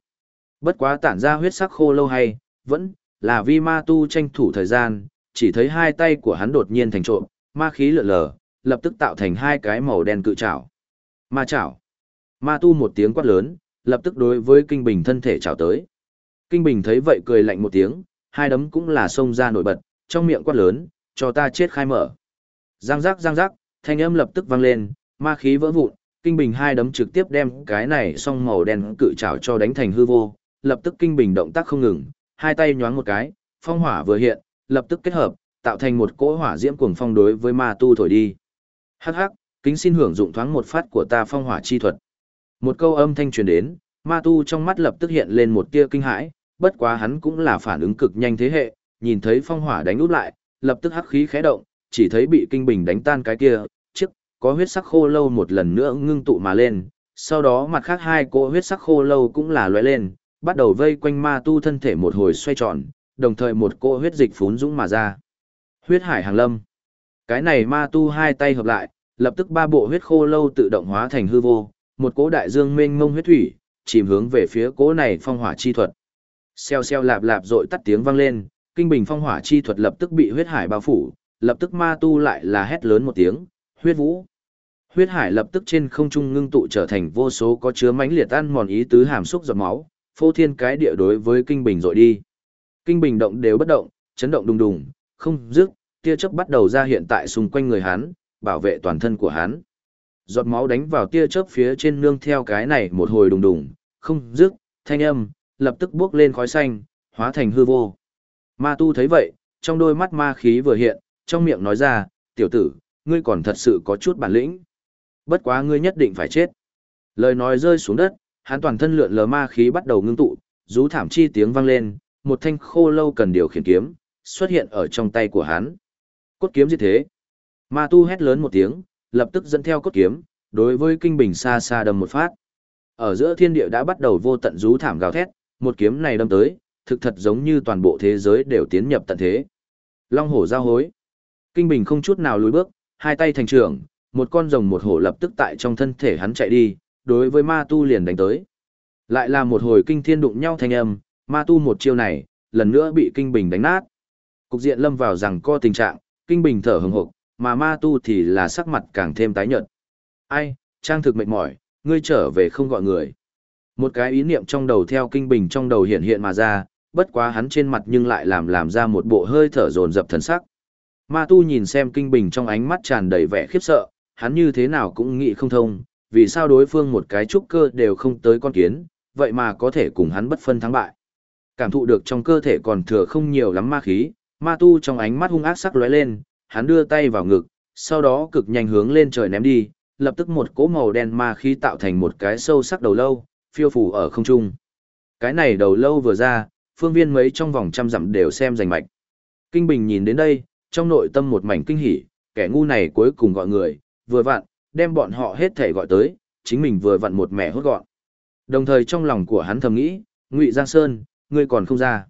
[SPEAKER 1] Bất quá tản ra huyết sắc khô lâu hay, vẫn là vi ma tu tranh thủ thời gian, chỉ thấy hai tay của hắn đột nhiên thành trộm, ma khí lượn lờ, lập tức tạo thành hai cái màu đen cự trảo. Ma chảo. Ma tu một tiếng quát lớn, lập tức đối với Kinh Bình thân thể chảo tới. Kinh Bình thấy vậy cười lạnh một tiếng, hai đấm cũng là xông ra nổi bật, trong miệng quát lớn, cho ta chết khai mở. Giang giác giang giác, thanh âm lập tức vang lên, ma khí vỡ vụn, Kinh Bình hai đấm trực tiếp đem cái này song màu đen cự trảo cho đánh thành hư vô, lập tức Kinh Bình động tác không ngừng, hai tay nhoáng một cái, phong hỏa vừa hiện, lập tức kết hợp, tạo thành một cỗ hỏa diễm cuồng phong đối với ma tu thổi đi. Hắc hắc, kính xin hưởng dụng thoáng một phát của ta phong hỏa chi thuật. Một câu âm thanh truyền đến, ma tu trong mắt lập tức hiện lên một tia kinh hãi, bất quá hắn cũng là phản ứng cực nhanh thế hệ, nhìn thấy phong hỏa đánh út lại, lập tức hắc khí khẽ động, chỉ thấy bị kinh bình đánh tan cái kia, Trước có huyết sắc khô lâu một lần nữa ngưng tụ mà lên, sau đó mặt khác hai cỗ huyết sắc khô lâu cũng là lóe lên, bắt đầu vây quanh ma tu thân thể một hồi xoay tròn, đồng thời một cỗ huyết dịch phún dũng mà ra. Huyết hải hàng lâm. Cái này ma tu hai tay hợp lại, lập tức ba bộ huyết khô lâu tự động hóa thành hư vô, một cỗ đại dương mênh mông huyết thủy, chìm hướng về phía cỗ này phong hỏa chi thuật. Xeo xeo lạp lạp rội tắt tiếng vang lên, kinh bình phong hỏa chi thuật lập tức bị huyết hải bao phủ, lập tức ma tu lại là hét lớn một tiếng, huyết vũ. Huyết hải lập tức trên không trung ngưng tụ trở thành vô số có chứa mãnh liệt ăn mòn ý tứ hàm xúc giọt máu, phô thiên cái địa đối với kinh bình rồi đi. Kinh bình động đều bất động, chấn động đùng đùng, không dứt, tia chớp bắt đầu ra hiện tại xung quanh người hắn, bảo vệ toàn thân của hắn. Giọt máu đánh vào tia chớp phía trên nương theo cái này một hồi đùng đùng, không dứt, thanh âm, lập tức bước lên khói xanh, hóa thành hư vô. Ma tu thấy vậy, trong đôi mắt ma khí vừa hiện, trong miệng nói ra, tiểu tử, ngươi còn thật sự có chút bản lĩnh. Bất quá ngươi nhất định phải chết. Lời nói rơi xuống đất, hắn toàn thân lượn lờ ma khí bắt đầu ngưng tụ, rú thảm chi tiếng vang lên, một thanh khô lâu cần điều khiển kiếm, xuất hiện ở trong tay của hắn. Cốt kiếm như thế? Ma tu hét lớn một tiếng, lập tức dẫn theo cốt kiếm, đối với kinh bình xa xa đâm một phát. Ở giữa thiên địa đã bắt đầu vô tận rú thảm gào thét, một kiếm này đâm tới, thực thật giống như toàn bộ thế giới đều tiến nhập tận thế. Long hổ giao hối. Kinh bình không chút nào lùi bước, hai tay thành trưởng, một con rồng một hổ lập tức tại trong thân thể hắn chạy đi, đối với ma tu liền đánh tới. Lại là một hồi kinh thiên đụng nhau thanh âm, ma tu một chiêu này, lần nữa bị kinh bình đánh nát. Cục diện lâm vào rằng co tình trạng, kinh bình thở hừng hực, mà ma tu thì là sắc mặt càng thêm tái nhợt. Ai, trang thực mệt mỏi, ngươi trở về không gọi người. Một cái ý niệm trong đầu theo kinh bình trong đầu hiện hiện mà ra, bất quá hắn trên mặt nhưng lại làm làm ra một bộ hơi thở dồn dập thần sắc. Ma tu nhìn xem kinh bình trong ánh mắt tràn đầy vẻ khiếp sợ, hắn như thế nào cũng nghĩ không thông, vì sao đối phương một cái trúc cơ đều không tới con kiến, vậy mà có thể cùng hắn bất phân thắng bại. Cảm thụ được trong cơ thể còn thừa không nhiều lắm ma khí, ma tu trong ánh mắt hung ác sắc lóe lên, hắn đưa tay vào ngực, sau đó cực nhanh hướng lên trời ném đi, lập tức một cỗ màu đen ma khí tạo thành một cái sâu sắc đầu lâu, phiêu phù ở không trung. Cái này đầu lâu vừa ra, phương viên mấy trong vòng trăm dặm đều xem rành mạch. Kinh Bình nhìn đến đây, trong nội tâm một mảnh kinh hỉ, kẻ ngu này cuối cùng gọi người, vừa vặn, đem bọn họ hết thể gọi tới, chính mình vừa vặn một mẻ hốt gọn. Đồng thời trong lòng của hắn thầm nghĩ, Ngụy Giang Sơn, ngươi còn không ra.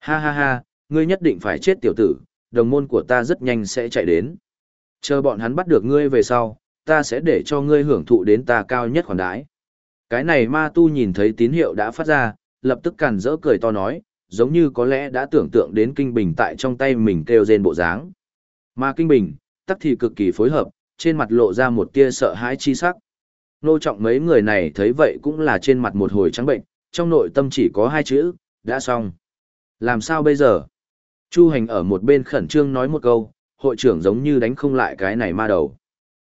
[SPEAKER 1] Ha ha ha, ngươi nhất định phải chết tiểu tử, đồng môn của ta rất nhanh sẽ chạy đến. Chờ bọn hắn bắt được ngươi về sau, ta sẽ để cho ngươi hưởng thụ đến ta cao nhất khoản đãi. Cái này ma tu nhìn thấy tín hiệu đã phát ra, lập tức càn rỡ cười to nói, giống như có lẽ đã tưởng tượng đến kinh bình tại trong tay mình kêu rên bộ dáng. Mà kinh bình, tắc thì cực kỳ phối hợp, trên mặt lộ ra một tia sợ hãi chi sắc. Nô trọng mấy người này thấy vậy cũng là trên mặt một hồi trắng bệnh, trong nội tâm chỉ có hai chữ, đã xong. Làm sao bây giờ? Chu hành ở một bên khẩn trương nói một câu, hội trưởng giống như đánh không lại cái này ma đầu.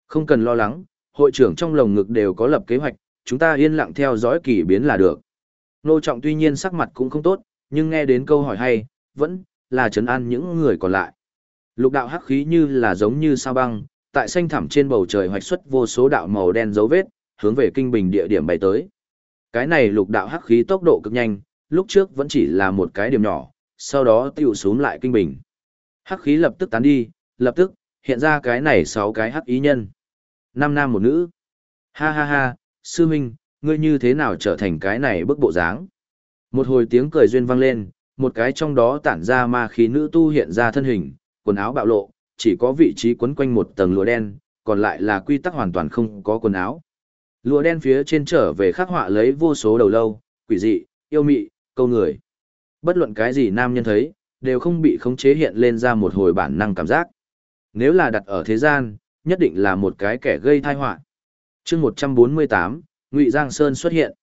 [SPEAKER 1] Không cần lo lắng, hội trưởng trong lồng ngực đều có lập kế hoạch, chúng ta yên lặng theo dõi kỳ biến là được. Nô trọng tuy nhiên sắc mặt cũng không tốt, nhưng nghe đến câu hỏi hay, vẫn là trấn an những người còn lại. Lục đạo hắc khí như là giống như sao băng, tại xanh thẳm trên bầu trời hoạch xuất vô số đạo màu đen dấu vết, hướng về kinh bình địa điểm bay tới. Cái này lục đạo hắc khí tốc độ cực nhanh, lúc trước vẫn chỉ là một cái điểm nhỏ, sau đó tiêu xuống lại kinh bình. Hắc khí lập tức tán đi, lập tức, hiện ra cái này sáu cái hắc ý nhân. Năm nam một nữ. Ha ha ha, sư huynh, ngươi như thế nào trở thành cái này bức bộ dáng? Một hồi tiếng cười duyên vang lên, một cái trong đó tản ra ma khí nữ tu hiện ra thân hình, quần áo bạo lộ, chỉ có vị trí quấn quanh một tầng lụa đen, còn lại là quy tắc hoàn toàn không có quần áo. Lụa đen phía trên trở về khắc họa lấy vô số đầu lâu, quỷ dị, yêu mị, câu người. Bất luận cái gì nam nhân thấy, đều không bị khống chế hiện lên ra một hồi bản năng cảm giác. Nếu là đặt ở thế gian, nhất định là một cái kẻ gây tai họa. Chương 148, Ngụy Giang Sơn xuất hiện.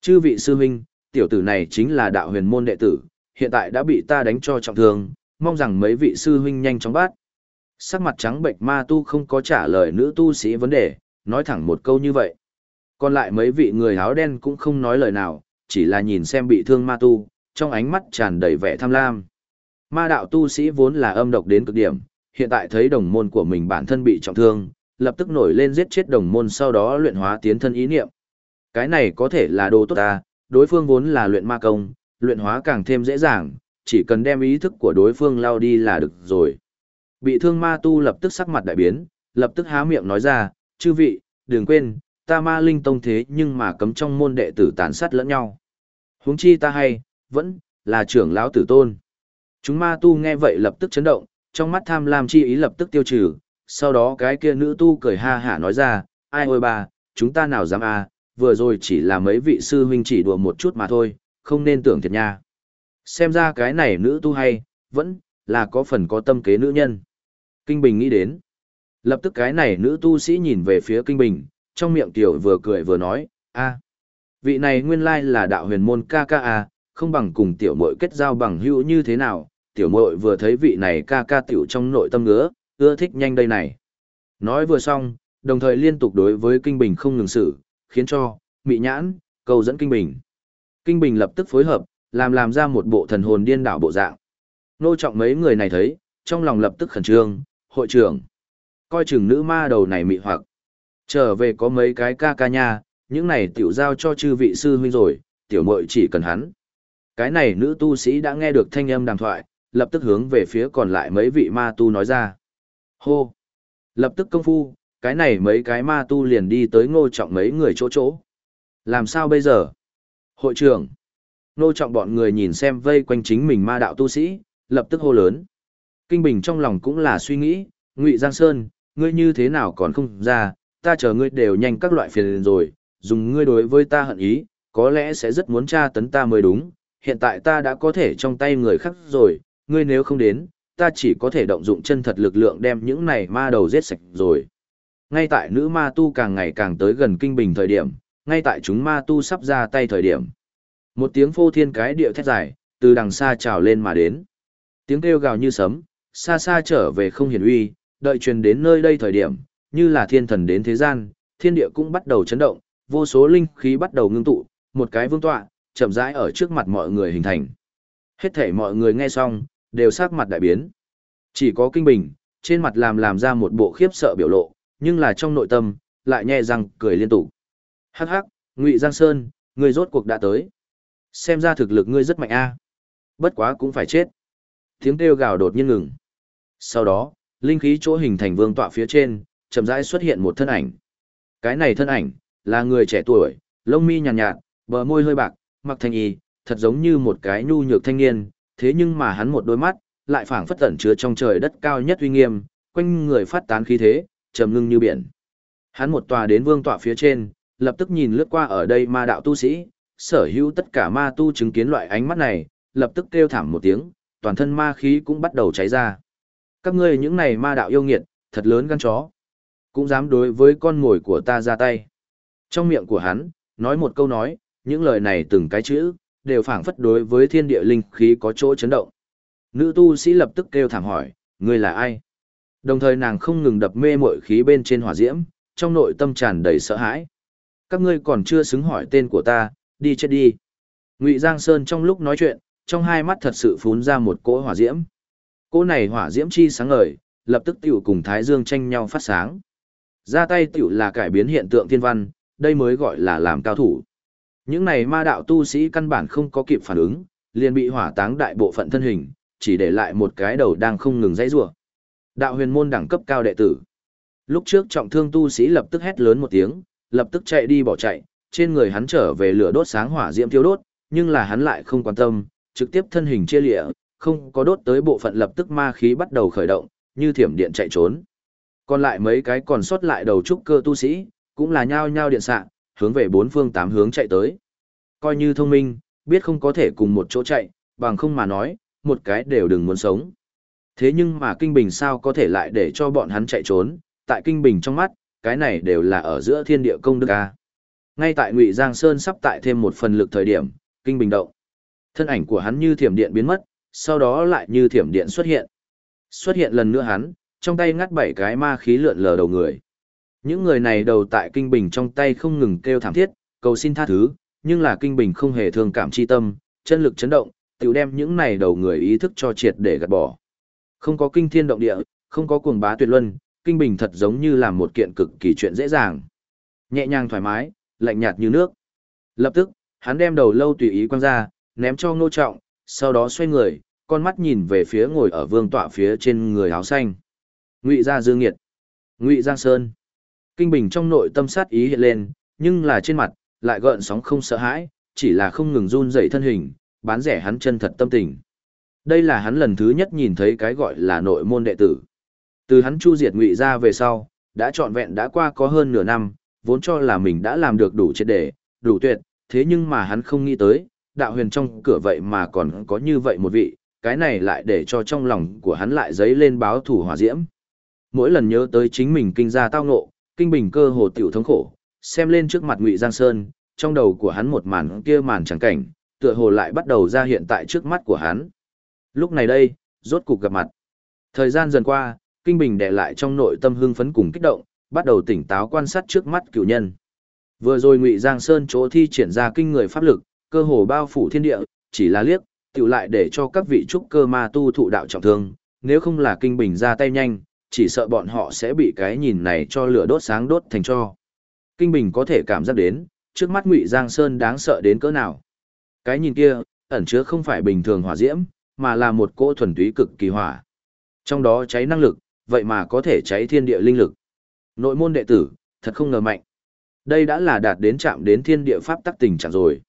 [SPEAKER 1] Chư vị sư huynh, tiểu tử này chính là đạo huyền môn đệ tử, hiện tại đã bị ta đánh cho trọng thương, mong rằng mấy vị sư huynh nhanh chóng bắt. Sắc mặt trắng bệnh ma tu không có trả lời nữ tu sĩ vấn đề, nói thẳng một câu như vậy. Còn lại mấy vị người áo đen cũng không nói lời nào, chỉ là nhìn xem bị thương ma tu, trong ánh mắt tràn đầy vẻ tham lam. Ma đạo tu sĩ vốn là âm độc đến cực điểm, hiện tại thấy đồng môn của mình bản thân bị trọng thương, lập tức nổi lên giết chết đồng môn sau đó luyện hóa tiến thân ý niệm. Cái này có thể là đồ tốt ta, đối phương vốn là luyện ma công, luyện hóa càng thêm dễ dàng, chỉ cần đem ý thức của đối phương lao đi là được rồi. Bị thương ma tu lập tức sắc mặt đại biến, lập tức há miệng nói ra, chư vị, đừng quên, ta ma linh tông thế nhưng mà cấm trong môn đệ tử tàn sát lẫn nhau. huống chi ta hay, vẫn, là trưởng lão tử tôn. Chúng ma tu nghe vậy lập tức chấn động, trong mắt tham lam chi ý lập tức tiêu trừ, sau đó cái kia nữ tu cười ha hả nói ra, ai ôi bà, chúng ta nào dám à, vừa rồi chỉ là mấy vị sư huynh chỉ đùa một chút mà thôi, không nên tưởng thiệt nha. Xem ra cái này nữ tu hay, vẫn là có phần có tâm kế nữ nhân. Kinh Bình nghĩ đến. Lập tức cái này nữ tu sĩ nhìn về phía kinh bình, trong miệng tiểu vừa cười vừa nói, a vị này nguyên lai là đạo huyền môn ca ca a, không bằng cùng tiểu mội kết giao bằng hữu như thế nào, tiểu mội vừa thấy vị này ca ca tiểu trong nội tâm ngứa, ưa thích nhanh đây này. Nói vừa xong, đồng thời liên tục đối với kinh bình không ngừng xử, khiến cho, mị nhãn, cầu dẫn kinh bình. Kinh bình lập tức phối hợp, làm làm ra một bộ thần hồn điên đảo bộ dạng. Nô trọng mấy người này thấy, trong lòng lập tức khẩn trương, hội trưởng. Coi chừng nữ ma đầu này mị hoặc. Trở về có mấy cái ca ca nha, những này tiểu giao cho chư vị sư huynh rồi, tiểu muội chỉ cần hắn. Cái này nữ tu sĩ đã nghe được thanh âm đàm thoại, lập tức hướng về phía còn lại mấy vị ma tu nói ra. Hô! Lập tức công phu, cái này mấy cái ma tu liền đi tới ngô trọng mấy người chỗ chỗ. Làm sao bây giờ? Hội trưởng! Ngô trọng bọn người nhìn xem vây quanh chính mình ma đạo tu sĩ, lập tức hô lớn. Kinh Bình trong lòng cũng là suy nghĩ, Ngụy Giang Sơn, ngươi như thế nào còn không ra, ta chờ ngươi đều nhanh các loại phiền rồi, dùng ngươi đối với ta hận ý, có lẽ sẽ rất muốn tra tấn ta mới đúng, hiện tại ta đã có thể trong tay người khác rồi, ngươi nếu không đến, ta chỉ có thể động dụng chân thật lực lượng đem những này ma đầu giết sạch rồi. Ngay tại nữ ma tu càng ngày càng tới gần kinh bình thời điểm, ngay tại chúng ma tu sắp ra tay thời điểm. Một tiếng phô thiên cái điệu thét dài, từ đằng xa trào lên mà đến. Tiếng kêu gào như sấm, xa xa trở về không hiển uy, đợi truyền đến nơi đây thời điểm, như là thiên thần đến thế gian, thiên địa cũng bắt đầu chấn động, vô số linh khí bắt đầu ngưng tụ, một cái vương tọa, chậm rãi ở trước mặt mọi người hình thành. Hết thể mọi người nghe xong, đều sắc mặt đại biến. Chỉ có kinh bình, trên mặt làm làm ra một bộ khiếp sợ biểu lộ, nhưng là trong nội tâm, lại nhẹ răng cười liên tục. Hắc hắc, Ngụy Giang Sơn, ngươi rốt cuộc đã tới. Xem ra thực lực ngươi rất mạnh a. Bất quá cũng phải chết. Tiếng kêu gào đột nhiên ngừng. Sau đó, linh khí chỗ hình thành vương tọa phía trên, chậm rãi xuất hiện một thân ảnh. Cái này thân ảnh, là người trẻ tuổi, lông mi nhàn nhạt, nhạt, bờ môi hơi bạc, mặc thanh y, thật giống như một cái nhu nhược thanh niên, thế nhưng mà hắn một đôi mắt, lại phảng phất tẩn chứa trong trời đất cao nhất uy nghiêm, quanh người phát tán khí thế, trầm ngưng như biển. Hắn một tòa đến vương tọa phía trên, lập tức nhìn lướt qua ở đây ma đạo tu sĩ, sở hữu tất cả ma tu chứng kiến loại ánh mắt này, lập tức kêu thảm một tiếng, toàn thân ma khí cũng bắt đầu cháy ra. Các ngươi những này ma đạo yêu nghiệt, thật lớn gan chó. Cũng dám đối với con ngồi của ta ra tay. Trong miệng của hắn, nói một câu nói, những lời này từng cái chữ, đều phảng phất đối với thiên địa linh khí có chỗ chấn động. Nữ tu sĩ lập tức kêu thảm hỏi, ngươi là ai? Đồng thời nàng không ngừng đập mê mội khí bên trên hỏa diễm, trong nội tâm tràn đầy sợ hãi. Các ngươi còn chưa xứng hỏi tên của ta, đi chết đi. Ngụy Giang Sơn trong lúc nói chuyện, trong hai mắt thật sự phún ra một cỗ hỏa diễm. Cỗ này hỏa diễm chi sáng ngời, lập tức tiểu cùng Thái Dương tranh nhau phát sáng. Ra tay tiểu là cải biến hiện tượng thiên văn, đây mới gọi là làm cao thủ. Những này ma đạo tu sĩ căn bản không có kịp phản ứng, liền bị hỏa táng đại bộ phận thân hình, chỉ để lại một cái đầu đang không ngừng dãy rủa. Đạo huyền môn đẳng cấp cao đệ tử. Lúc trước trọng thương tu sĩ lập tức hét lớn một tiếng, lập tức chạy đi bỏ chạy, trên người hắn trở về lửa đốt sáng hỏa diễm thiêu đốt, nhưng là hắn lại không quan tâm, trực tiếp thân hình chia lịa, không có đốt tới bộ phận lập tức ma khí bắt đầu khởi động, như thiểm điện chạy trốn. Còn lại mấy cái còn sót lại đầu trúc cơ tu sĩ, cũng là nhao nhao điện xạ, hướng về bốn phương tám hướng chạy tới. Coi như thông minh, biết không có thể cùng một chỗ chạy, bằng không mà nói, một cái đều đừng muốn sống. Thế nhưng mà Kinh Bình sao có thể lại để cho bọn hắn chạy trốn, tại Kinh Bình trong mắt, cái này đều là ở giữa thiên địa công đức a. Ngay tại Ngụy Giang Sơn sắp tại thêm một phần lực thời điểm, Kinh Bình động. Thân ảnh của hắn như thiểm điện biến mất, sau đó lại như thiểm điện xuất hiện. Xuất hiện lần nữa hắn, trong tay ngắt bảy cái ma khí lượn lờ đầu người. Những người này đầu tại Kinh Bình trong tay không ngừng kêu thảm thiết, cầu xin tha thứ, nhưng là Kinh Bình không hề thương cảm chi tâm, chân lực chấn động, tiểu đem những này đầu người ý thức cho triệt để gạt bỏ. Không có kinh thiên động địa, không có cuồng bá tuyệt luân, Kinh Bình thật giống như là một kiện cực kỳ chuyện dễ dàng. Nhẹ nhàng thoải mái, lạnh nhạt như nước. Lập tức, hắn đem đầu lâu tùy ý quăng ra, ném cho ngô trọng, sau đó xoay người, con mắt nhìn về phía ngồi ở vương tọa phía trên người áo xanh. Ngụy gia dương nghiệt. Ngụy Giang Sơn. Kinh Bình trong nội tâm sát ý hiện lên, nhưng là trên mặt, lại gợn sóng không sợ hãi, chỉ là không ngừng run dậy thân hình, bán rẻ hắn chân thật tâm tình. Đây là hắn lần thứ nhất nhìn thấy cái gọi là nội môn đệ tử. Từ hắn chu diệt ngụy ra về sau, đã trọn vẹn đã qua có hơn nửa năm, vốn cho là mình đã làm được đủ triệt để, đủ tuyệt, thế nhưng mà hắn không nghĩ tới, đạo huyền trong cửa vậy mà còn có như vậy một vị, cái này lại để cho trong lòng của hắn lại dấy lên báo thủ hỏa diễm. Mỗi lần nhớ tới chính mình kinh ra tao ngộ, kinh bình cơ hồ tiểu thống khổ, xem lên trước mặt Ngụy Giang Sơn, trong đầu của hắn một màn kia màn chẳng cảnh, tựa hồ lại bắt đầu ra hiện tại trước mắt của hắn. Lúc này đây, rốt cục gặp mặt. Thời gian dần qua, Kinh Bình đè lại trong nội tâm hưng phấn cùng kích động, bắt đầu tỉnh táo quan sát trước mắt cựu nhân. Vừa rồi Ngụy Giang Sơn chỗ thi triển ra kinh người pháp lực, cơ hồ bao phủ thiên địa, chỉ là liếc, tiểu lại để cho các vị trúc cơ ma tu thụ đạo trọng thương, nếu không là Kinh Bình ra tay nhanh, chỉ sợ bọn họ sẽ bị cái nhìn này cho lửa đốt sáng đốt thành cho. Kinh Bình có thể cảm giác đến, trước mắt Ngụy Giang Sơn đáng sợ đến cỡ nào. Cái nhìn kia, ẩn chứa không phải bình thường hỏa diễm, mà là một cỗ thuần túy cực kỳ hỏa. Trong đó cháy năng lực, vậy mà có thể cháy thiên địa linh lực. Nội môn đệ tử, thật không ngờ mạnh. Đây đã là đạt đến chạm đến thiên địa pháp tắc tình trạng rồi.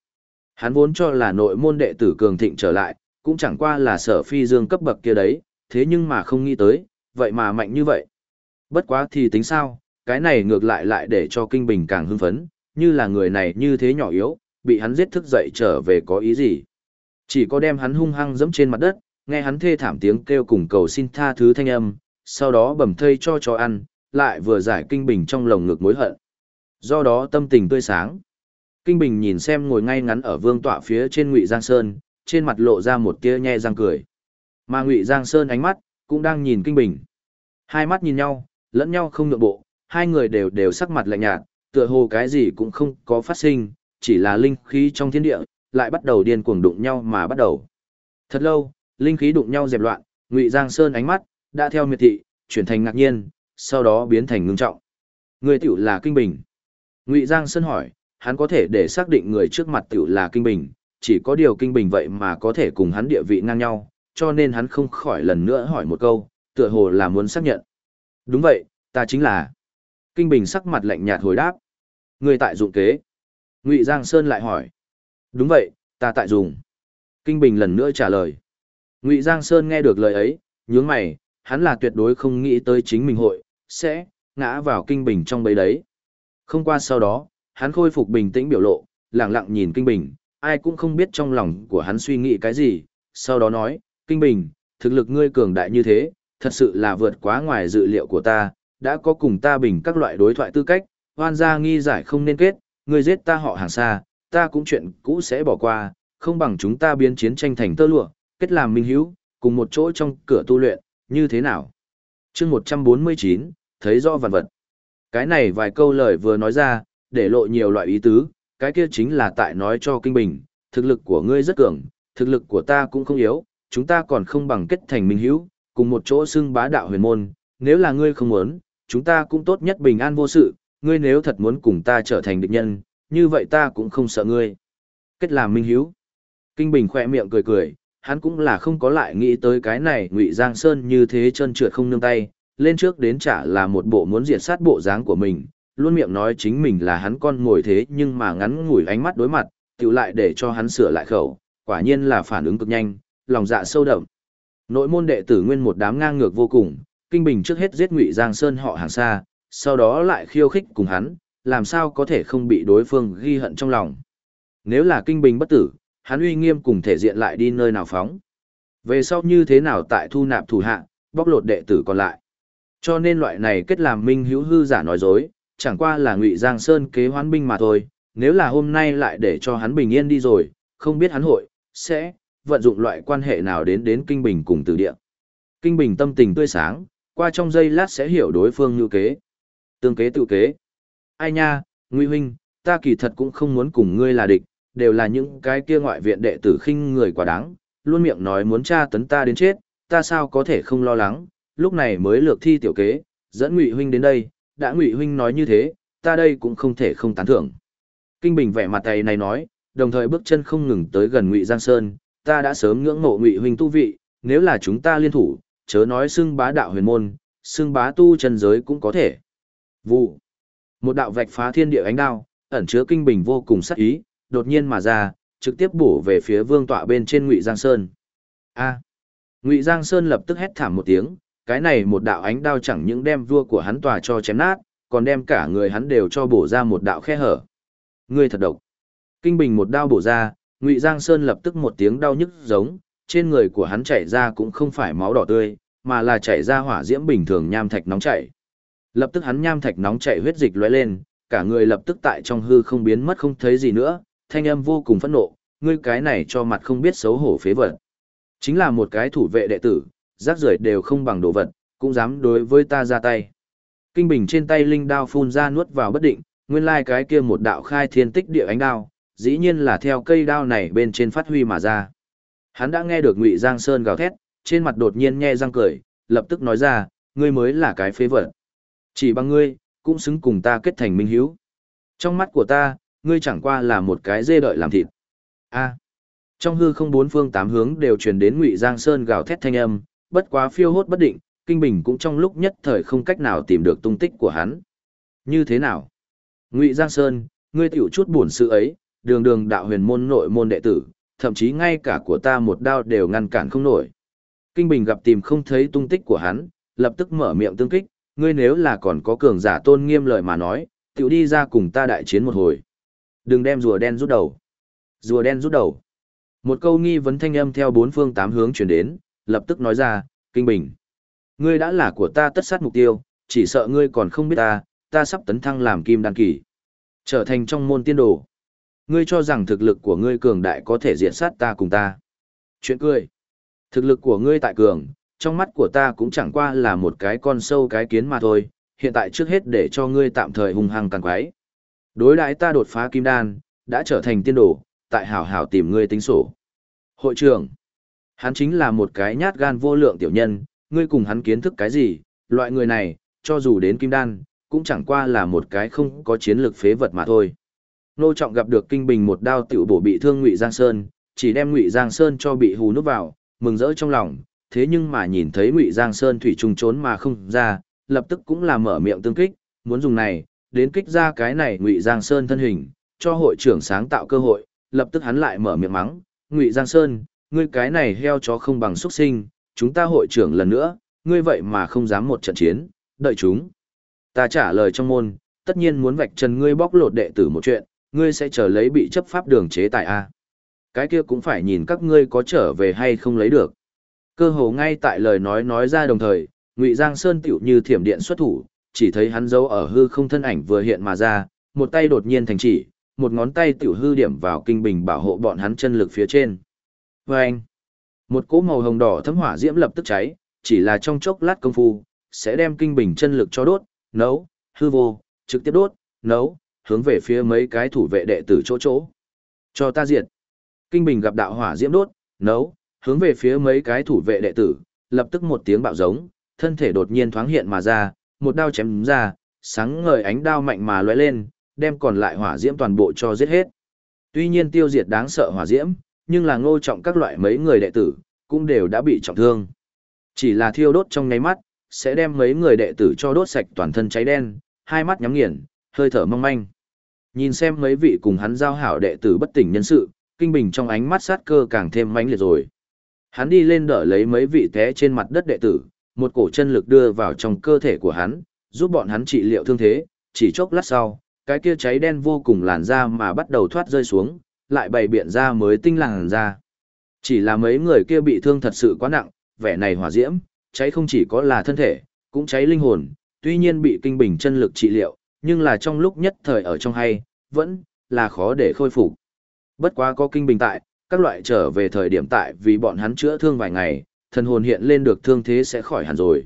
[SPEAKER 1] Hắn vốn cho là nội môn đệ tử cường thịnh trở lại, cũng chẳng qua là sở phi dương cấp bậc kia đấy, thế nhưng mà không nghĩ tới, vậy mà mạnh như vậy. Bất quá thì tính sao, cái này ngược lại lại để cho kinh bình càng hưng phấn, như là người này như thế nhỏ yếu, bị hắn giết thức dậy trở về có ý gì. Chỉ có đem hắn hung hăng dẫm trên mặt đất, nghe hắn thê thảm tiếng kêu cùng cầu xin tha thứ thanh âm, sau đó bầm thây cho chó ăn, lại vừa giải kinh bình trong lồng ngực mối hận. Do đó tâm tình tươi sáng. Kinh bình nhìn xem ngồi ngay ngắn ở vương tọa phía trên Ngụy Giang Sơn, trên mặt lộ ra một tia nhe răng cười. Mà Ngụy Giang Sơn ánh mắt cũng đang nhìn kinh bình. Hai mắt nhìn nhau, lẫn nhau không nhượng bộ, hai người đều đều sắc mặt lạnh nhạt, tựa hồ cái gì cũng không có phát sinh, chỉ là linh khí trong thiên địa, lại bắt đầu điên cuồng đụng nhau mà bắt đầu. Thật lâu, linh khí đụng nhau dẹp loạn, Ngụy Giang Sơn ánh mắt đã theo miệt thị, chuyển thành ngạc nhiên, sau đó biến thành ngưng trọng. Người tiểu là Kinh Bình. Ngụy Giang Sơn hỏi, hắn có thể để xác định người trước mặt tiểu là Kinh Bình, chỉ có điều Kinh Bình vậy mà có thể cùng hắn địa vị ngang nhau, cho nên hắn không khỏi lần nữa hỏi một câu, tựa hồ là muốn xác nhận. Đúng vậy, ta chính là. Kinh Bình sắc mặt lạnh nhạt hồi đáp. Người tại dụng kế. Ngụy Giang Sơn lại hỏi. Đúng vậy, ta tại dùng. Kinh Bình lần nữa trả lời. Ngụy Giang Sơn nghe được lời ấy, nhướng mày, hắn là tuyệt đối không nghĩ tới chính mình hội, sẽ, ngã vào Kinh Bình trong bấy đấy. Không qua sau đó, hắn khôi phục bình tĩnh biểu lộ, lặng lặng nhìn Kinh Bình, ai cũng không biết trong lòng của hắn suy nghĩ cái gì, sau đó nói, Kinh Bình, thực lực ngươi cường đại như thế, thật sự là vượt quá ngoài dự liệu của ta, đã có cùng ta bình các loại đối thoại tư cách, hoan gia nghi giải không nên kết, ngươi giết ta họ hàng xa, ta cũng chuyện cũ sẽ bỏ qua, không bằng chúng ta biến chiến tranh thành tơ lụa, kết làm minh hữu, cùng một chỗ trong cửa tu luyện, như thế nào? chương 149, thấy rõ vạn vật. Cái này vài câu lời vừa nói ra, để lộ nhiều loại ý tứ, cái kia chính là tại nói cho Kinh Bình, thực lực của ngươi rất cường, thực lực của ta cũng không yếu, chúng ta còn không bằng kết thành minh hữu, cùng một chỗ xưng bá đạo huyền môn, nếu là ngươi không muốn, chúng ta cũng tốt nhất bình an vô sự, ngươi nếu thật muốn cùng ta trở thành địch nhân, như vậy ta cũng không sợ ngươi. Kết làm minh hiếu. Kinh Bình khỏe miệng cười cười, hắn cũng là không có lại nghĩ tới cái này ngụy Giang Sơn như thế chân trượt không nương tay, lên trước đến trả là một bộ muốn diệt sát bộ dáng của mình, luôn miệng nói chính mình là hắn con ngồi thế nhưng mà ngắn ngủi ánh mắt đối mặt, tiểu lại để cho hắn sửa lại khẩu, quả nhiên là phản ứng cực nhanh, lòng dạ sâu đậm. Nội môn đệ tử nguyên một đám ngang ngược vô cùng, Kinh Bình trước hết giết ngụy Giang Sơn họ hàng xa, sau đó lại khiêu khích cùng hắn, làm sao có thể không bị đối phương ghi hận trong lòng. Nếu là kinh bình bất tử, hắn uy nghiêm cùng thể diện lại đi nơi nào phóng. Về sau như thế nào tại thu nạp thủ hạ, bóc lột đệ tử còn lại. Cho nên loại này kết làm minh hữu hư giả nói dối, chẳng qua là ngụy Giang Sơn kế hoán binh mà thôi, nếu là hôm nay lại để cho hắn bình yên đi rồi, không biết hắn hội, sẽ, vận dụng loại quan hệ nào đến đến kinh bình cùng tử địa. Kinh bình tâm tình tươi sáng, qua trong giây lát sẽ hiểu đối phương như kế. Tương kế tự kế. Ai nha, Nguy huynh, ta kỳ thật cũng không muốn cùng ngươi là địch, đều là những cái kia ngoại viện đệ tử khinh người quá đáng, luôn miệng nói muốn tra tấn ta đến chết, ta sao có thể không lo lắng, lúc này mới lược thi tiểu kế, dẫn Ngụy huynh đến đây, đã Ngụy huynh nói như thế, ta đây cũng không thể không tán thưởng. Kinh Bình vẻ mặt tay này nói, đồng thời bước chân không ngừng tới gần Ngụy Giang Sơn, ta đã sớm ngưỡng mộ Ngụy huynh tu vị, nếu là chúng ta liên thủ, chớ nói xưng bá đạo huyền môn, xưng bá tu chân giới cũng có thể. Vụ. Một đạo vạch phá thiên địa ánh đao, ẩn chứa kinh bình vô cùng sắc ý, đột nhiên mà ra, trực tiếp bổ về phía vương tọa bên trên Ngụy Giang Sơn. A. Ngụy Giang Sơn lập tức hét thảm một tiếng, cái này một đạo ánh đao chẳng những đem vua của hắn tòa cho chém nát, còn đem cả người hắn đều cho bổ ra một đạo khe hở. Ngươi thật độc. Kinh bình một đao bổ ra, Ngụy Giang Sơn lập tức một tiếng đau nhức giống, trên người của hắn chảy ra cũng không phải máu đỏ tươi, mà là chảy ra hỏa diễm bình thường nham thạch nóng chảy. Lập tức hắn nham thạch nóng chảy huyết dịch lóe lên, cả người lập tức tại trong hư không biến mất không thấy gì nữa, thanh âm vô cùng phẫn nộ, ngươi cái này cho mặt không biết xấu hổ phế vật. Chính là một cái thủ vệ đệ tử, rác rưởi đều không bằng đồ vật, cũng dám đối với ta ra tay. Kinh bình trên tay linh đao phun ra nuốt vào bất định, nguyên lai cái kia một đạo khai thiên tích địa ánh đao, dĩ nhiên là theo cây đao này bên trên phát huy mà ra. Hắn đã nghe được Ngụy Giang Sơn gào thét, trên mặt đột nhiên nhe răng cười, lập tức nói ra, ngươi mới là cái phế vật. Chỉ bằng ngươi, cũng xứng cùng ta kết thành minh hiếu. Trong mắt của ta, ngươi chẳng qua là một cái dê đợi làm thịt. A. Trong hư không bốn phương tám hướng đều truyền đến Ngụy Giang Sơn gào thét thanh âm, bất quá phiêu hốt bất định, Kinh Bình cũng trong lúc nhất thời không cách nào tìm được tung tích của hắn. Như thế nào? Ngụy Giang Sơn, ngươi tiểu chút buồn sự ấy, đường đường đạo huyền môn nội môn đệ tử, thậm chí ngay cả của ta một đao đều ngăn cản không nổi. Kinh Bình gặp tìm không thấy tung tích của hắn, lập tức mở miệng tương kích, ngươi nếu là còn có cường giả tôn nghiêm lời mà nói, tiểu đi ra cùng ta đại chiến một hồi. Đừng đem rùa đen rút đầu. Rùa đen rút đầu. Một câu nghi vấn thanh âm theo bốn phương tám hướng chuyển đến, lập tức nói ra, Kinh Bình. Ngươi đã là của ta tất sát mục tiêu, chỉ sợ ngươi còn không biết ta, ta sắp tấn thăng làm kim đan kỳ. Trở thành trong môn tiên đồ. Ngươi cho rằng thực lực của ngươi cường đại có thể diện sát ta cùng ta. Chuyện cười. Thực lực của ngươi tại cường, trong mắt của ta cũng chẳng qua là một cái con sâu cái kiến mà thôi, hiện tại trước hết để cho ngươi tạm thời hung hăng càng quái. Đối đãi ta đột phá kim đan, đã trở thành tiên đồ, tại hảo hảo tìm ngươi tính sổ. Hội trưởng, hắn chính là một cái nhát gan vô lượng tiểu nhân, ngươi cùng hắn kiến thức cái gì, loại người này, cho dù đến kim đan, cũng chẳng qua là một cái không có chiến lược phế vật mà thôi. Nô Trọng gặp được Kinh Bình một đao tiểu bổ bị thương Ngụy Giang Sơn, chỉ đem Ngụy Giang Sơn cho bị hù núp vào, mừng rỡ trong lòng, thế nhưng mà nhìn thấy Ngụy Giang Sơn thủy trùng trốn mà không ra, lập tức cũng là mở miệng tương kích, muốn dùng này, đến kích ra cái này Ngụy Giang Sơn thân hình, cho hội trưởng sáng tạo cơ hội, lập tức hắn lại mở miệng mắng, "Ngụy Giang Sơn, ngươi cái này heo chó không bằng xuất sinh, chúng ta hội trưởng lần nữa, ngươi vậy mà không dám một trận chiến, đợi chúng." Ta trả lời trong môn, tất nhiên muốn vạch trần ngươi bóc lột đệ tử một chuyện, ngươi sẽ chờ lấy bị chấp pháp đường chế tại A. À? Cái kia cũng phải nhìn các ngươi có trở về hay không lấy được. Cơ hồ ngay tại lời nói nói ra đồng thời, Ngụy Giang Sơn tiểu như thiểm điện xuất thủ, chỉ thấy hắn giấu ở hư không thân ảnh vừa hiện mà ra, một tay đột nhiên thành chỉ, một ngón tay tiểu hư điểm vào kinh bình bảo hộ bọn hắn chân lực phía trên. Và anh, một cỗ màu hồng đỏ thấm hỏa diễm lập tức cháy, chỉ là trong chốc lát công phu, sẽ đem kinh bình chân lực cho đốt, nấu, hư vô, trực tiếp đốt, nấu, hướng về phía mấy cái thủ vệ đệ tử chỗ chỗ. Cho ta diệt. Kinh Bình gặp đạo hỏa diễm đốt, nấu, hướng về phía mấy cái thủ vệ đệ tử, lập tức một tiếng bạo giống, thân thể đột nhiên thoáng hiện mà ra, một đao chém ra, sáng ngời ánh đao mạnh mà lóe lên, đem còn lại hỏa diễm toàn bộ cho giết hết. Tuy nhiên tiêu diệt đáng sợ hỏa diễm, nhưng là ngô trọng các loại mấy người đệ tử, cũng đều đã bị trọng thương. Chỉ là thiêu đốt trong ngáy mắt, sẽ đem mấy người đệ tử cho đốt sạch toàn thân cháy đen, hai mắt nhắm nghiền, hơi thở mong manh. Nhìn xem mấy vị cùng hắn giao hảo đệ tử bất tỉnh nhân sự, kinh bình trong ánh mắt sát cơ càng thêm mãnh liệt rồi. Hắn đi lên đỡ lấy mấy vị té trên mặt đất đệ tử, một cổ chân lực đưa vào trong cơ thể của hắn, giúp bọn hắn trị liệu thương thế, chỉ chốc lát sau, cái kia cháy đen vô cùng làn da mà bắt đầu thoát rơi xuống, lại bày biện ra mới tinh làn da. Chỉ là mấy người kia bị thương thật sự quá nặng, vẻ này hỏa diễm, cháy không chỉ có là thân thể, cũng cháy linh hồn, tuy nhiên bị kinh bình chân lực trị liệu, nhưng là trong lúc nhất thời ở trong hay, vẫn là khó để khôi phục. Bất quá có kinh bình tại, các loại trở về thời điểm tại vì bọn hắn chữa thương vài ngày, thần hồn hiện lên được thương thế sẽ khỏi hẳn rồi.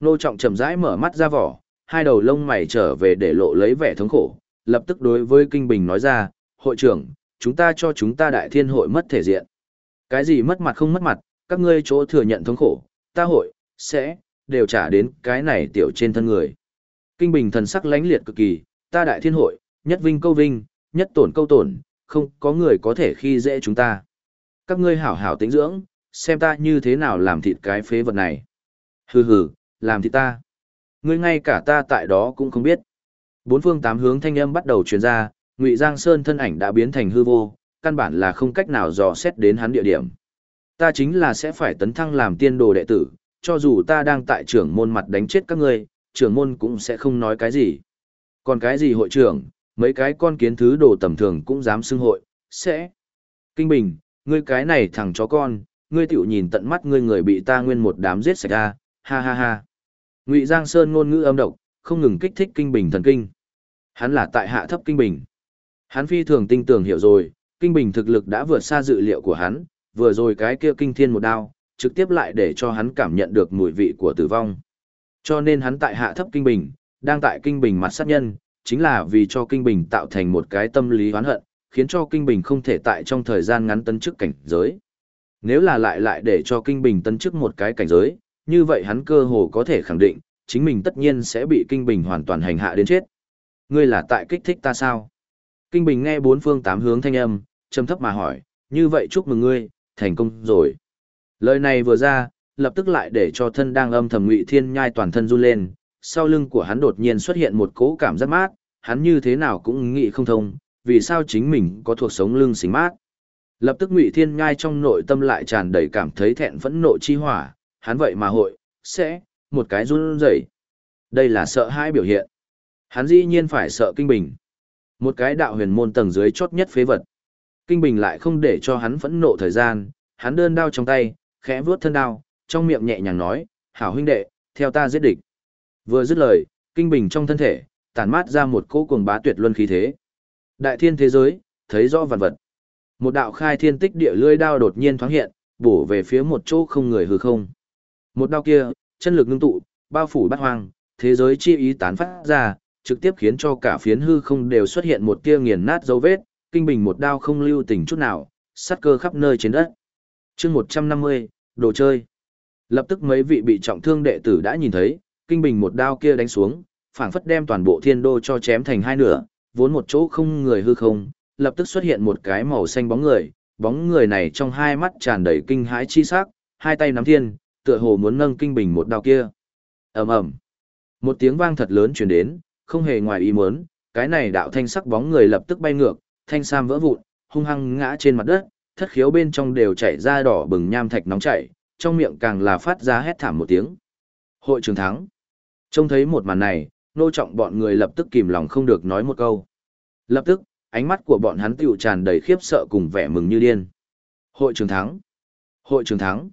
[SPEAKER 1] Nô Trọng chậm rãi mở mắt ra vỏ, hai đầu lông mày trở về để lộ lấy vẻ thống khổ, lập tức đối với kinh bình nói ra, hội trưởng, chúng ta cho chúng ta đại thiên hội mất thể diện. Cái gì mất mặt không mất mặt, các ngươi chỗ thừa nhận thống khổ, ta hội, sẽ, đều trả đến cái này tiểu trên thân người. Kinh bình thần sắc lãnh liệt cực kỳ, ta đại thiên hội, nhất vinh câu vinh, nhất tổn câu tổn, không có người có thể khi dễ chúng ta. Các ngươi hảo hảo tĩnh dưỡng, xem ta như thế nào làm thịt cái phế vật này. Hừ hừ, làm thịt ta. Ngươi ngay cả ta tại đó cũng không biết. Bốn phương tám hướng thanh âm bắt đầu truyền ra, Ngụy Giang Sơn thân ảnh đã biến thành hư vô, căn bản là không cách nào dò xét đến hắn địa điểm. Ta chính là sẽ phải tấn thăng làm tiên đồ đệ tử, cho dù ta đang tại trưởng môn mặt đánh chết các ngươi, trưởng môn cũng sẽ không nói cái gì. Còn cái gì hội trưởng, mấy cái con kiến thứ đồ tầm thường cũng dám xưng hội, sẽ. Kinh Bình, ngươi cái này thằng chó con, ngươi tiểu nhìn tận mắt ngươi người bị ta nguyên một đám giết sạch ra, ha ha ha. Ngụy Giang Sơn ngôn ngữ âm độc, không ngừng kích thích kinh bình thần kinh. Hắn là tại hạ thấp kinh bình. Hắn phi thường tinh tường hiểu rồi, kinh bình thực lực đã vượt xa dự liệu của hắn, vừa rồi cái kia kinh thiên một đao, trực tiếp lại để cho hắn cảm nhận được mùi vị của tử vong. Cho nên hắn tại hạ thấp kinh bình, đang tại kinh bình mặt sát nhân, chính là vì cho kinh bình tạo thành một cái tâm lý oán hận, khiến cho kinh bình không thể tại trong thời gian ngắn tấn chức cảnh giới. Nếu là lại lại để cho kinh bình tấn chức một cái cảnh giới, như vậy hắn cơ hồ có thể khẳng định, chính mình tất nhiên sẽ bị kinh bình hoàn toàn hành hạ đến chết. Ngươi là tại kích thích ta sao? Kinh bình nghe bốn phương tám hướng thanh âm, trầm thấp mà hỏi, như vậy chúc mừng ngươi, thành công rồi. Lời này vừa ra, lập tức lại để cho thân đang âm thầm ngụy thiên nhai toàn thân run lên, sau lưng của hắn đột nhiên xuất hiện một cỗ cảm giác mát, hắn như thế nào cũng nghĩ không thông, vì sao chính mình có thuộc sống lưng xính mát. Lập tức ngụy thiên nhai trong nội tâm lại tràn đầy cảm thấy thẹn phẫn nộ chi hỏa, hắn vậy mà hội, sẽ, một cái run rẩy. Đây là sợ hãi biểu hiện. Hắn dĩ nhiên phải sợ kinh bình. Một cái đạo huyền môn tầng dưới chót nhất phế vật. Kinh bình lại không để cho hắn phẫn nộ thời gian, hắn đơn đao trong tay, khẽ vuốt thân đao, trong miệng nhẹ nhàng nói, hảo huynh đệ, theo ta giết địch. Vừa dứt lời, kinh bình trong thân thể, tản mát ra một cỗ cuồng bá tuyệt luân khí thế. Đại thiên thế giới, thấy rõ vạn vật. Một đạo khai thiên tích địa lưỡi đao đột nhiên thoáng hiện, bổ về phía một chỗ không người hư không. Một đao kia, chân lực ngưng tụ, bao phủ bát hoang, thế giới chi ý tán phát ra, trực tiếp khiến cho cả phiến hư không đều xuất hiện một tia nghiền nát dấu vết, kinh bình một đao không lưu tình chút nào, sát cơ khắp nơi trên đất. chương 150, đồ chơi. Lập tức mấy vị bị trọng thương đệ tử đã nhìn thấy, kinh bình một đao kia đánh xuống, phảng phất đem toàn bộ thiên đô cho chém thành hai nửa, vốn một chỗ không người hư không, lập tức xuất hiện một cái màu xanh bóng người, bóng người này trong hai mắt tràn đầy kinh hãi chi sắc, hai tay nắm thiên, tựa hồ muốn nâng kinh bình một đao kia. Ầm ầm. Một tiếng vang thật lớn truyền đến, không hề ngoài ý muốn, cái này đạo thanh sắc bóng người lập tức bay ngược, thanh sam vỡ vụn, hung hăng ngã trên mặt đất, thất khiếu bên trong đều chảy ra đỏ bừng nham thạch nóng chảy, trong miệng càng là phát ra hét thảm một tiếng. Hội trường thắng. Trông thấy một màn này, nô trọng bọn người lập tức kìm lòng không được nói một câu. Lập tức, ánh mắt của bọn hắn tiểu tràn đầy khiếp sợ cùng vẻ mừng như điên. Hội trường thắng. Hội trường thắng.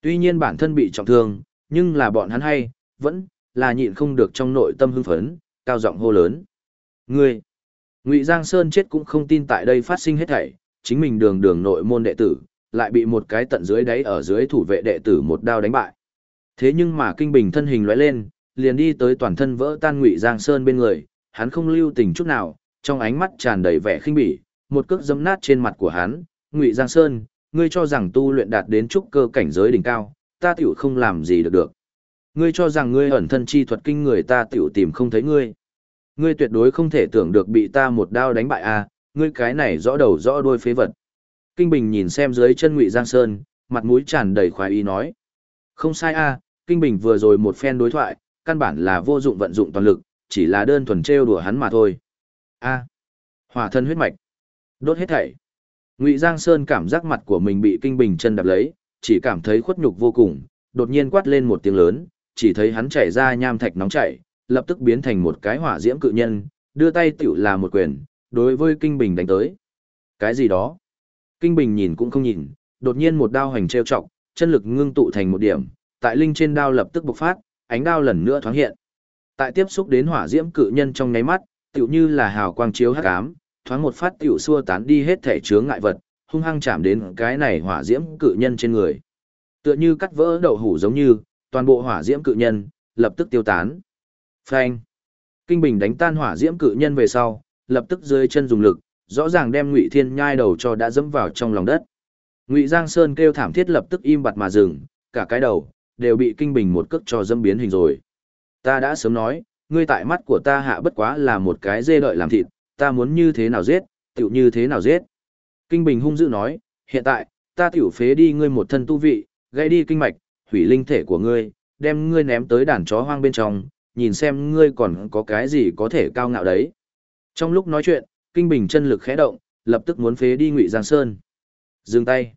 [SPEAKER 1] Tuy nhiên bản thân bị trọng thương, nhưng là bọn hắn hay, vẫn là nhịn không được trong nội tâm hưng phấn, cao giọng hô lớn. Ngươi! Ngụy Giang Sơn chết cũng không tin tại đây phát sinh hết thảy, chính mình đường đường nội môn đệ tử, lại bị một cái tận dưới đáy ở dưới thủ vệ đệ tử một đao đánh bại. Thế nhưng mà kinh bình thân hình lóe lên, liền đi tới toàn thân vỡ tan Ngụy Giang Sơn bên người, hắn không lưu tình chút nào, trong ánh mắt tràn đầy vẻ khinh bỉ, một cước dẫm nát trên mặt của hắn, "Ngụy Giang Sơn, ngươi cho rằng tu luyện đạt đến trúc cơ cảnh giới đỉnh cao, ta tiểu không làm gì được được. Ngươi cho rằng ngươi ẩn thân chi thuật kinh người ta tiểu tìm không thấy ngươi. Ngươi tuyệt đối không thể tưởng được bị ta một đao đánh bại à, ngươi cái này rõ đầu rõ đuôi phế vật." Kinh Bình nhìn xem dưới chân Ngụy Giang Sơn, mặt mũi tràn đầy khoái ý nói: "Không sai a, à, Kinh Bình vừa rồi một phen đối thoại, căn bản là vô dụng vận dụng toàn lực, chỉ là đơn thuần trêu đùa hắn mà thôi." A. Hỏa thân huyết mạch. Đốt hết thảy. Ngụy Giang Sơn cảm giác mặt của mình bị kinh bình chân đập lấy, chỉ cảm thấy khuất nhục vô cùng, đột nhiên quát lên một tiếng lớn, chỉ thấy hắn chảy ra nham thạch nóng chảy, lập tức biến thành một cái hỏa diễm cự nhân, đưa tay tiểu là một quyền, đối với kinh bình đánh tới. Cái gì đó? Kinh bình nhìn cũng không nhìn, đột nhiên một đao hành trêu trọng, chân lực ngưng tụ thành một điểm, tại linh trên đao lập tức bộc phát, ánh đao lần nữa thoáng hiện. Tại tiếp xúc đến hỏa diễm cự nhân trong nháy mắt, tựu như là hào quang chiếu hắc ám, thoáng một phát tựu xua tán đi hết thể chướng ngại vật, hung hăng chạm đến cái này hỏa diễm cự nhân trên người. Tựa như cắt vỡ đậu hủ giống như, toàn bộ hỏa diễm cự nhân lập tức tiêu tán. Phanh. Kinh Bình đánh tan hỏa diễm cự nhân về sau, lập tức dưới chân dùng lực, rõ ràng đem Ngụy Thiên nhai đầu cho đã dẫm vào trong lòng đất. Ngụy Giang Sơn kêu thảm thiết lập tức im bặt mà dừng, cả cái đầu đều bị Kinh Bình một cước cho dẫm biến hình rồi. Ta đã sớm nói, ngươi tại mắt của ta hạ bất quá là một cái dê đợi làm thịt, ta muốn như thế nào giết, tiểu như thế nào giết. Kinh Bình hung dữ nói, hiện tại, ta tiểu phế đi ngươi một thân tu vị, gây đi kinh mạch, hủy linh thể của ngươi, đem ngươi ném tới đàn chó hoang bên trong, nhìn xem ngươi còn có cái gì có thể cao ngạo đấy. Trong lúc nói chuyện, Kinh Bình chân lực khẽ động, lập tức muốn phế đi Ngụy Giang Sơn. Dừng tay.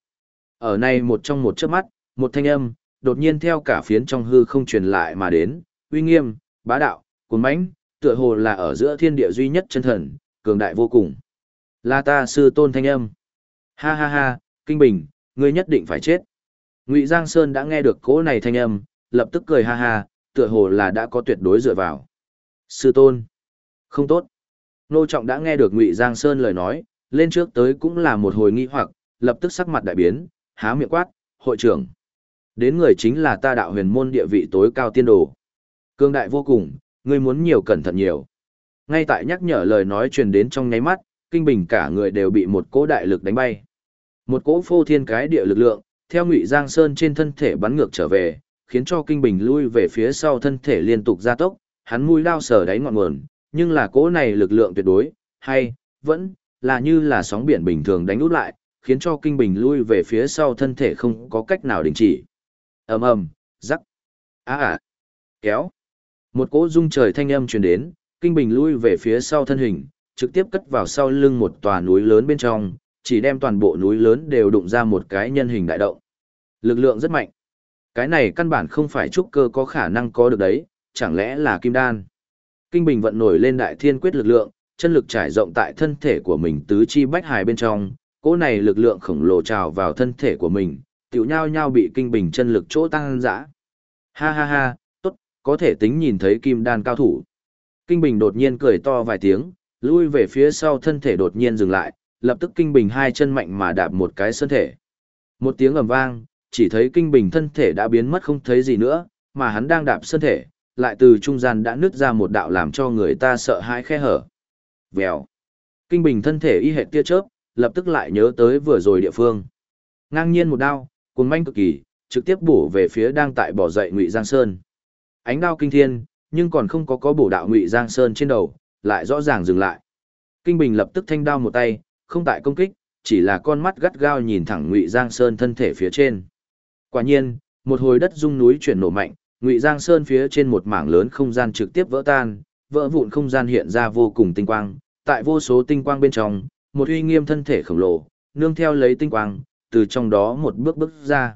[SPEAKER 1] Ở này một trong một chớp mắt, một thanh âm, đột nhiên theo cả phiến trong hư không truyền lại mà đến, uy nghiêm, bá đạo, cuốn mãnh, tựa hồ là ở giữa thiên địa duy nhất chân thần, cường đại vô cùng. Là ta sư tôn thanh âm. Ha ha ha, Kinh Bình, ngươi nhất định phải chết. Ngụy Giang Sơn đã nghe được cỗ này thanh âm, lập tức cười ha ha, tựa hồ là đã có tuyệt đối dựa vào. Sư tôn. Không tốt. Nô Trọng đã nghe được Ngụy Giang Sơn lời nói, lên trước tới cũng là một hồi nghi hoặc, lập tức sắc mặt đại biến, há miệng quát, hội trưởng. Đến người chính là ta đạo huyền môn địa vị tối cao tiên đồ. Cương đại vô cùng, ngươi muốn nhiều cẩn thận nhiều. Ngay tại nhắc nhở lời nói truyền đến trong nháy mắt, kinh bình cả người đều bị một cỗ đại lực đánh bay. Một cỗ phô thiên cái địa lực lượng, theo Ngụy Giang Sơn trên thân thể bắn ngược trở về, khiến cho kinh bình lui về phía sau thân thể liên tục gia tốc, hắn mũi đao sở đáy ngọn nguồn, nhưng là cỗ này lực lượng tuyệt đối, hay, vẫn, là như là sóng biển bình thường đánh út lại, khiến cho kinh bình lui về phía sau thân thể không có cách nào đình chỉ. ầm ầm, rắc, á à, kéo. Một cỗ rung trời thanh âm truyền đến, kinh bình lui về phía sau thân hình, trực tiếp cất vào sau lưng một tòa núi lớn bên trong, chỉ đem toàn bộ núi lớn đều đụng ra một cái nhân hình đại động. Lực lượng rất mạnh. Cái này căn bản không phải trúc cơ có khả năng có được đấy, chẳng lẽ là kim đan. Kinh bình vận nổi lên đại thiên quyết lực lượng, chân lực trải rộng tại thân thể của mình tứ chi bách hài bên trong, cỗ này lực lượng khổng lồ trào vào thân thể của mình, tiểu nhau nhau bị kinh bình chân lực chỗ tăng dã. Ha ha ha, tốt, có thể tính nhìn thấy kim đan cao thủ. Kinh bình đột nhiên cười to vài tiếng, lui về phía sau thân thể đột nhiên dừng lại, lập tức kinh bình hai chân mạnh mà đạp một cái sơn thể. Một tiếng ầm vang, chỉ thấy kinh bình thân thể đã biến mất không thấy gì nữa, mà hắn đang đạp sơn thể, lại từ trung gian đã nứt ra một đạo làm cho người ta sợ hãi khe hở. Vèo. Kinh bình thân thể y hệt tia chớp, lập tức lại nhớ tới vừa rồi địa phương. Ngang nhiên một đao, cuồng manh cực kỳ, trực tiếp bổ về phía đang tại bỏ dậy Ngụy Giang Sơn. Ánh đao kinh thiên, nhưng còn không có có bổ đạo Ngụy Giang Sơn trên đầu, lại rõ ràng dừng lại. Kinh Bình lập tức thanh đao một tay, không tại công kích, chỉ là con mắt gắt gao nhìn thẳng Ngụy Giang Sơn thân thể phía trên. Quả nhiên, một hồi đất rung núi chuyển nổ mạnh, Ngụy Giang Sơn phía trên một mảng lớn không gian trực tiếp vỡ tan, vỡ vụn không gian hiện ra vô cùng tinh quang, tại vô số tinh quang bên trong, một uy nghiêm thân thể khổng lồ, nương theo lấy tinh quang, từ trong đó một bước bước ra.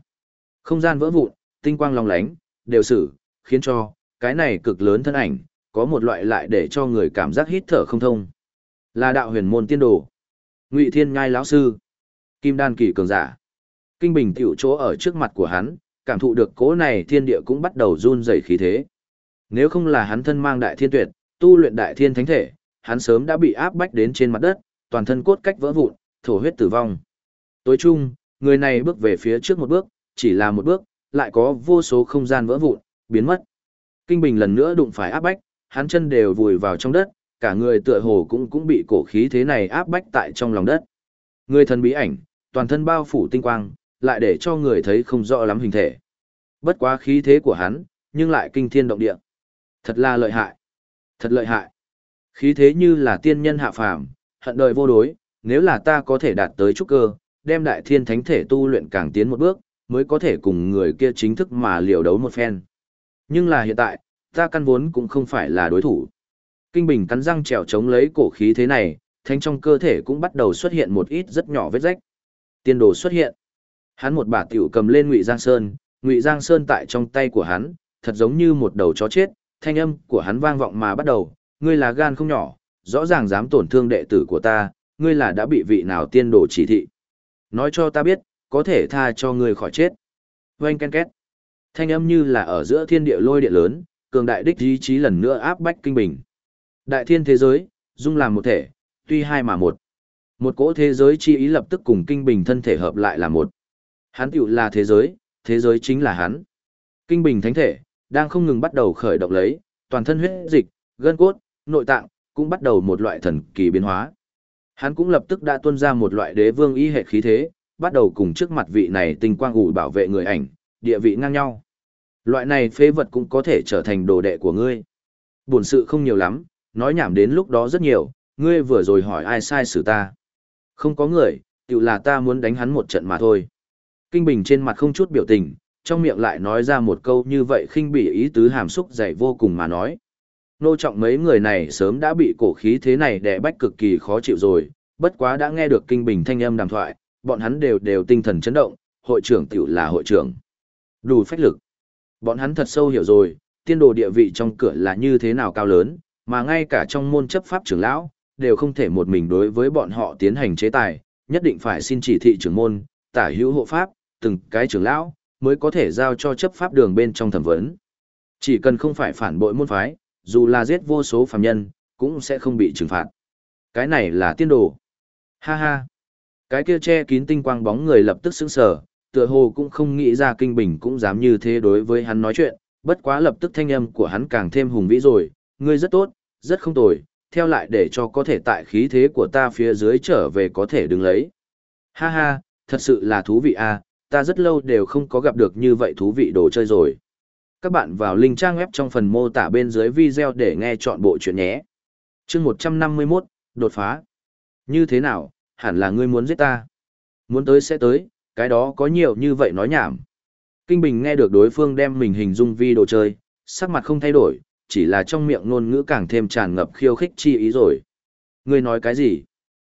[SPEAKER 1] Không gian vỡ vụn, tinh quang long lánh, đều xử, khiến cho, cái này cực lớn thân ảnh, có một loại lại để cho người cảm giác hít thở không thông. Là đạo huyền môn tiên đồ. Ngụy Thiên Nhai lão sư, Kim Đan kỳ cường giả. Kinh bình tiểu chỗ ở trước mặt của hắn, cảm thụ được cố này thiên địa cũng bắt đầu run rẩy khí thế. Nếu không là hắn thân mang đại thiên tuyệt, tu luyện đại thiên thánh thể, hắn sớm đã bị áp bách đến trên mặt đất, toàn thân cốt cách vỡ vụn, thổ huyết tử vong. Tối chung, người này bước về phía trước một bước, chỉ là một bước, lại có vô số không gian vỡ vụn, biến mất. Kinh Bình lần nữa đụng phải áp bách, hắn chân đều vùi vào trong đất, cả người tựa hồ cũng cũng bị cổ khí thế này áp bách tại trong lòng đất. Người thần bí ảnh, toàn thân bao phủ tinh quang, lại để cho người thấy không rõ lắm hình thể. Bất quá khí thế của hắn, nhưng lại kinh thiên động địa. Thật là lợi hại. Thật lợi hại. Khí thế như là tiên nhân hạ phàm, hận đời vô đối, nếu là ta có thể đạt tới trúc cơ, đem đại thiên thánh thể tu luyện càng tiến một bước, mới có thể cùng người kia chính thức mà liều đấu một phen. Nhưng là hiện tại, ta căn vốn cũng không phải là đối thủ. Kinh Bình cắn răng trèo chống lấy cổ khí thế này, thanh trong cơ thể cũng bắt đầu xuất hiện một ít rất nhỏ vết rách. Tiên đồ xuất hiện. Hắn một bà tiểu cầm lên Ngụy Giang Sơn, Ngụy Giang Sơn tại trong tay của hắn, thật giống như một đầu chó chết, thanh âm của hắn vang vọng mà bắt đầu, ngươi là gan không nhỏ, rõ ràng dám tổn thương đệ tử của ta, ngươi là đã bị vị nào tiên đồ chỉ thị. Nói cho ta biết, có thể tha cho ngươi khỏi chết. Oanh ken két. Thanh âm như là ở giữa thiên địa lôi địa lớn, cường đại đích ý chí lần nữa áp bách kinh bình. Đại thiên thế giới, dung làm một thể, tuy hai mà một. Một cỗ thế giới chi ý lập tức cùng kinh bình thân thể hợp lại là một. Hắn tiểu là thế giới, thế giới chính là hắn. Kinh bình thánh thể, đang không ngừng bắt đầu khởi động lấy, toàn thân huyết dịch, gân cốt, nội tạng, cũng bắt đầu một loại thần kỳ biến hóa. Hắn cũng lập tức đã tuôn ra một loại đế vương y hệ khí thế, bắt đầu cùng trước mặt vị này tình quang ủ bảo vệ người ảnh, địa vị ngang nhau. Loại này phế vật cũng có thể trở thành đồ đệ của ngươi. Buồn sự không nhiều lắm, nói nhảm đến lúc đó rất nhiều, ngươi vừa rồi hỏi ai sai xử ta. Không có người, tự là ta muốn đánh hắn một trận mà thôi. Kinh Bình trên mặt không chút biểu tình, trong miệng lại nói ra một câu như vậy khinh bỉ ý tứ hàm xúc dày vô cùng mà nói. Nô trọng mấy người này sớm đã bị cổ khí thế này đè bách cực kỳ khó chịu rồi, bất quá đã nghe được kinh bình thanh âm đàm thoại, bọn hắn đều đều tinh thần chấn động, hội trưởng tiểu là hội trưởng. Đủ phách lực. Bọn hắn thật sâu hiểu rồi, tiên đồ địa vị trong cửa là như thế nào cao lớn, mà ngay cả trong môn chấp pháp trưởng lão, đều không thể một mình đối với bọn họ tiến hành chế tài, nhất định phải xin chỉ thị trưởng môn, tả hữu hộ pháp, từng cái trưởng lão, mới có thể giao cho chấp pháp đường bên trong thẩm vấn. Chỉ cần không phải phản bội môn phái, dù là giết vô số phàm nhân, cũng sẽ không bị trừng phạt. Cái này là tiên đồ. Ha ha. Cái kia che kín tinh quang bóng người lập tức sững sờ, tựa hồ cũng không nghĩ ra kinh bình cũng dám như thế đối với hắn nói chuyện, bất quá lập tức thanh âm của hắn càng thêm hùng vĩ rồi, ngươi rất tốt, rất không tồi, theo lại để cho có thể tại khí thế của ta phía dưới trở về có thể đứng lấy. Ha ha, thật sự là thú vị a, ta rất lâu đều không có gặp được như vậy thú vị đồ chơi rồi. Các bạn vào link trang web trong phần mô tả bên dưới video để nghe chọn bộ chuyện nhé. chương 151, đột phá. Như thế nào, hẳn là ngươi muốn giết ta. Muốn tới sẽ tới, cái đó có nhiều như vậy nói nhảm. Kinh Bình nghe được đối phương đem mình hình dung vi đồ chơi, sắc mặt không thay đổi, chỉ là trong miệng ngôn ngữ càng thêm tràn ngập khiêu khích chi ý rồi. Ngươi nói cái gì?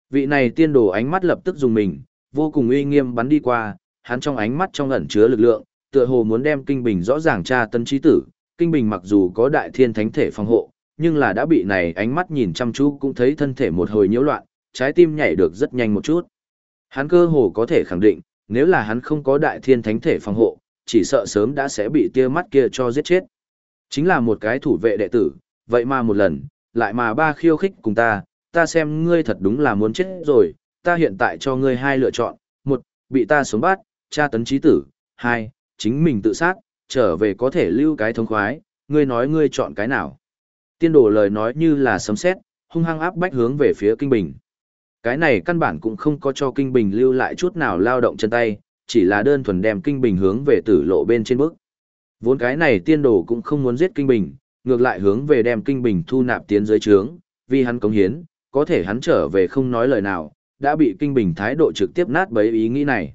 [SPEAKER 1] Vị này tiên đồ ánh mắt lập tức dùng mình, vô cùng uy nghiêm bắn đi qua, hắn trong ánh mắt trong ẩn chứa lực lượng, tựa hồ muốn đem Kinh Bình rõ ràng tra tân trí tử. Kinh Bình mặc dù có đại thiên thánh thể phòng hộ, nhưng là đã bị này ánh mắt nhìn chăm chú cũng thấy thân thể một hồi nhiễu loạn, trái tim nhảy được rất nhanh một chút. Hắn cơ hồ có thể khẳng định, nếu là hắn không có đại thiên thánh thể phòng hộ, chỉ sợ sớm đã sẽ bị tia mắt kia cho giết chết. Chính là một cái thủ vệ đệ tử, vậy mà một lần, lại mà ba khiêu khích cùng ta, ta xem ngươi thật đúng là muốn chết rồi, ta hiện tại cho ngươi hai lựa chọn, một, bị ta sống bắt, tra tấn trí tử, hai, chính mình tự sát, trở về có thể lưu cái thống khoái, ngươi nói ngươi chọn cái nào. Tiên đồ lời nói như là sấm sét, hung hăng áp bách hướng về phía kinh bình. Cái này căn bản cũng không có cho kinh bình lưu lại chút nào lao động chân tay, chỉ là đơn thuần đem kinh bình hướng về tử lộ bên trên bước. Vốn cái này tiên đồ cũng không muốn giết kinh bình, ngược lại hướng về đem kinh bình thu nạp tiến dưới trướng, vì hắn cống hiến, có thể hắn trở về không nói lời nào, đã bị kinh bình thái độ trực tiếp nát bấy ý nghĩ này.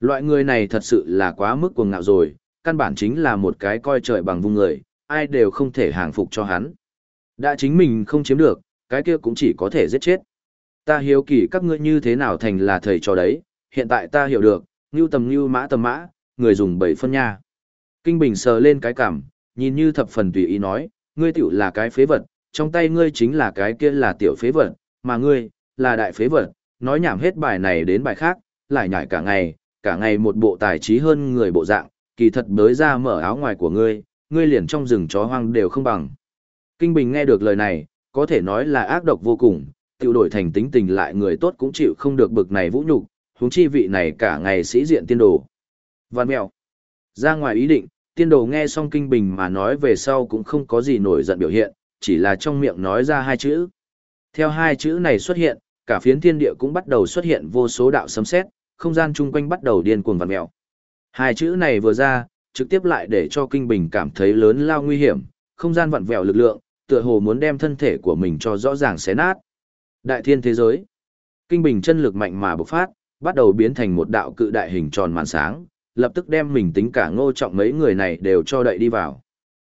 [SPEAKER 1] Loại người này thật sự là quá mức cuồng ngạo rồi, căn bản chính là một cái coi trời bằng vung người, ai đều không thể hàng phục cho hắn. Đã chính mình không chiếm được, cái kia cũng chỉ có thể giết chết. Ta hiếu kỳ các ngươi như thế nào thành là thầy trò đấy, hiện tại ta hiểu được, như tầm như mã tầm mã, người dùng bảy phân nha. Kinh Bình sờ lên cái cảm, nhìn như thập phần tùy ý nói, ngươi tiểu là cái phế vật, trong tay ngươi chính là cái kia là tiểu phế vật, mà ngươi, là đại phế vật, nói nhảm hết bài này đến bài khác, lại nhải cả ngày, cả ngày một bộ tài trí hơn người bộ dạng, kỳ thật bới ra mở áo ngoài của ngươi, ngươi liền trong rừng chó hoang đều không bằng. Kinh Bình nghe được lời này, có thể nói là ác độc vô cùng, tiểu đổi thành tính tình lại người tốt cũng chịu không được bực này vũ nhục, huống chi vị này cả ngày sĩ diện tiên đồ. Văn mèo. Ra ngoài ý định, tiên đồ nghe xong kinh bình mà nói về sau cũng không có gì nổi giận biểu hiện, chỉ là trong miệng nói ra hai chữ. Theo hai chữ này xuất hiện, cả phiến thiên địa cũng bắt đầu xuất hiện vô số đạo sấm sét, không gian chung quanh bắt đầu điên cuồng vặn mèo. Hai chữ này vừa ra, trực tiếp lại để cho kinh bình cảm thấy lớn lao nguy hiểm, không gian vặn vẹo lực lượng, tựa hồ muốn đem thân thể của mình cho rõ ràng xé nát. Đại thiên thế giới. Kinh bình chân lực mạnh mà bộc phát, bắt đầu biến thành một đạo cự đại hình tròn màn sáng, lập tức đem mình tính cả ngô trọng mấy người này đều cho đậy đi vào.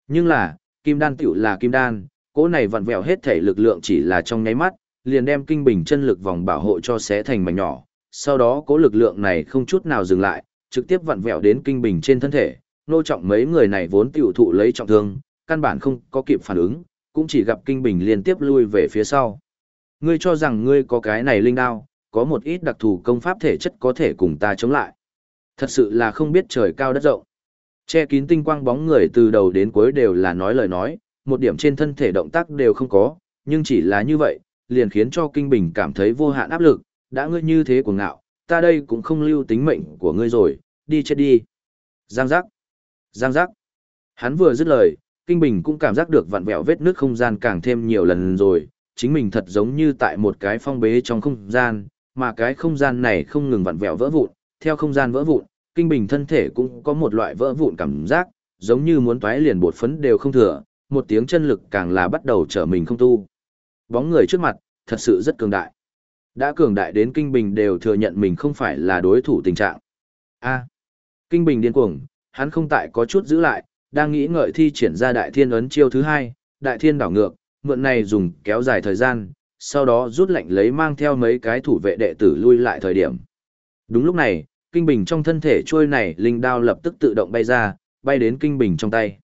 [SPEAKER 1] Nhưng là, kim đan tiểu là kim đan, cỗ này vặn vẹo hết thể lực lượng chỉ là trong nháy mắt, liền đem kinh bình chân lực vòng bảo hộ cho xé thành mảnh nhỏ. Sau đó cố lực lượng này không chút nào dừng lại, trực tiếp vặn vẹo đến kinh bình trên thân thể. nô trọng mấy người này vốn tiểu thụ lấy trọng thương, căn bản không có kịp phản ứng, cũng chỉ gặp kinh bình liên tiếp lui về phía sau. Ngươi cho rằng ngươi có cái này linh đao, có một ít đặc thù công pháp thể chất có thể cùng ta chống lại. Thật sự là không biết trời cao đất rộng. Che kín tinh quang bóng người từ đầu đến cuối đều là nói lời nói, một điểm trên thân thể động tác đều không có, nhưng chỉ là như vậy, liền khiến cho Kinh Bình cảm thấy vô hạn áp lực, đã ngươi như thế của ngạo, ta đây cũng không lưu tính mệnh của ngươi rồi, đi chết đi. Giang giác. Giang giác. Hắn vừa dứt lời, Kinh Bình cũng cảm giác được vặn vẹo vết nước không gian càng thêm nhiều lần rồi, chính mình thật giống như tại một cái phong bế trong không gian, mà cái không gian này không ngừng vặn vẹo vỡ vụn, theo không gian vỡ vụn, kinh bình thân thể cũng có một loại vỡ vụn cảm giác, giống như muốn toái liền bột phấn đều không thừa, một tiếng chân lực càng là bắt đầu trở mình không tu. Bóng người trước mặt, thật sự rất cường đại. Đã cường đại đến kinh bình đều thừa nhận mình không phải là đối thủ tình trạng. A. kinh bình điên cuồng, hắn không tại có chút giữ lại, đang nghĩ ngợi thi triển ra đại thiên ấn chiêu thứ hai, đại thiên đảo ngược, mượn này dùng kéo dài thời gian, sau đó rút lệnh lấy mang theo mấy cái thủ vệ đệ tử lui lại thời điểm. Đúng lúc này, kinh bình trong thân thể trôi này linh đao lập tức tự động bay ra, bay đến kinh bình trong tay.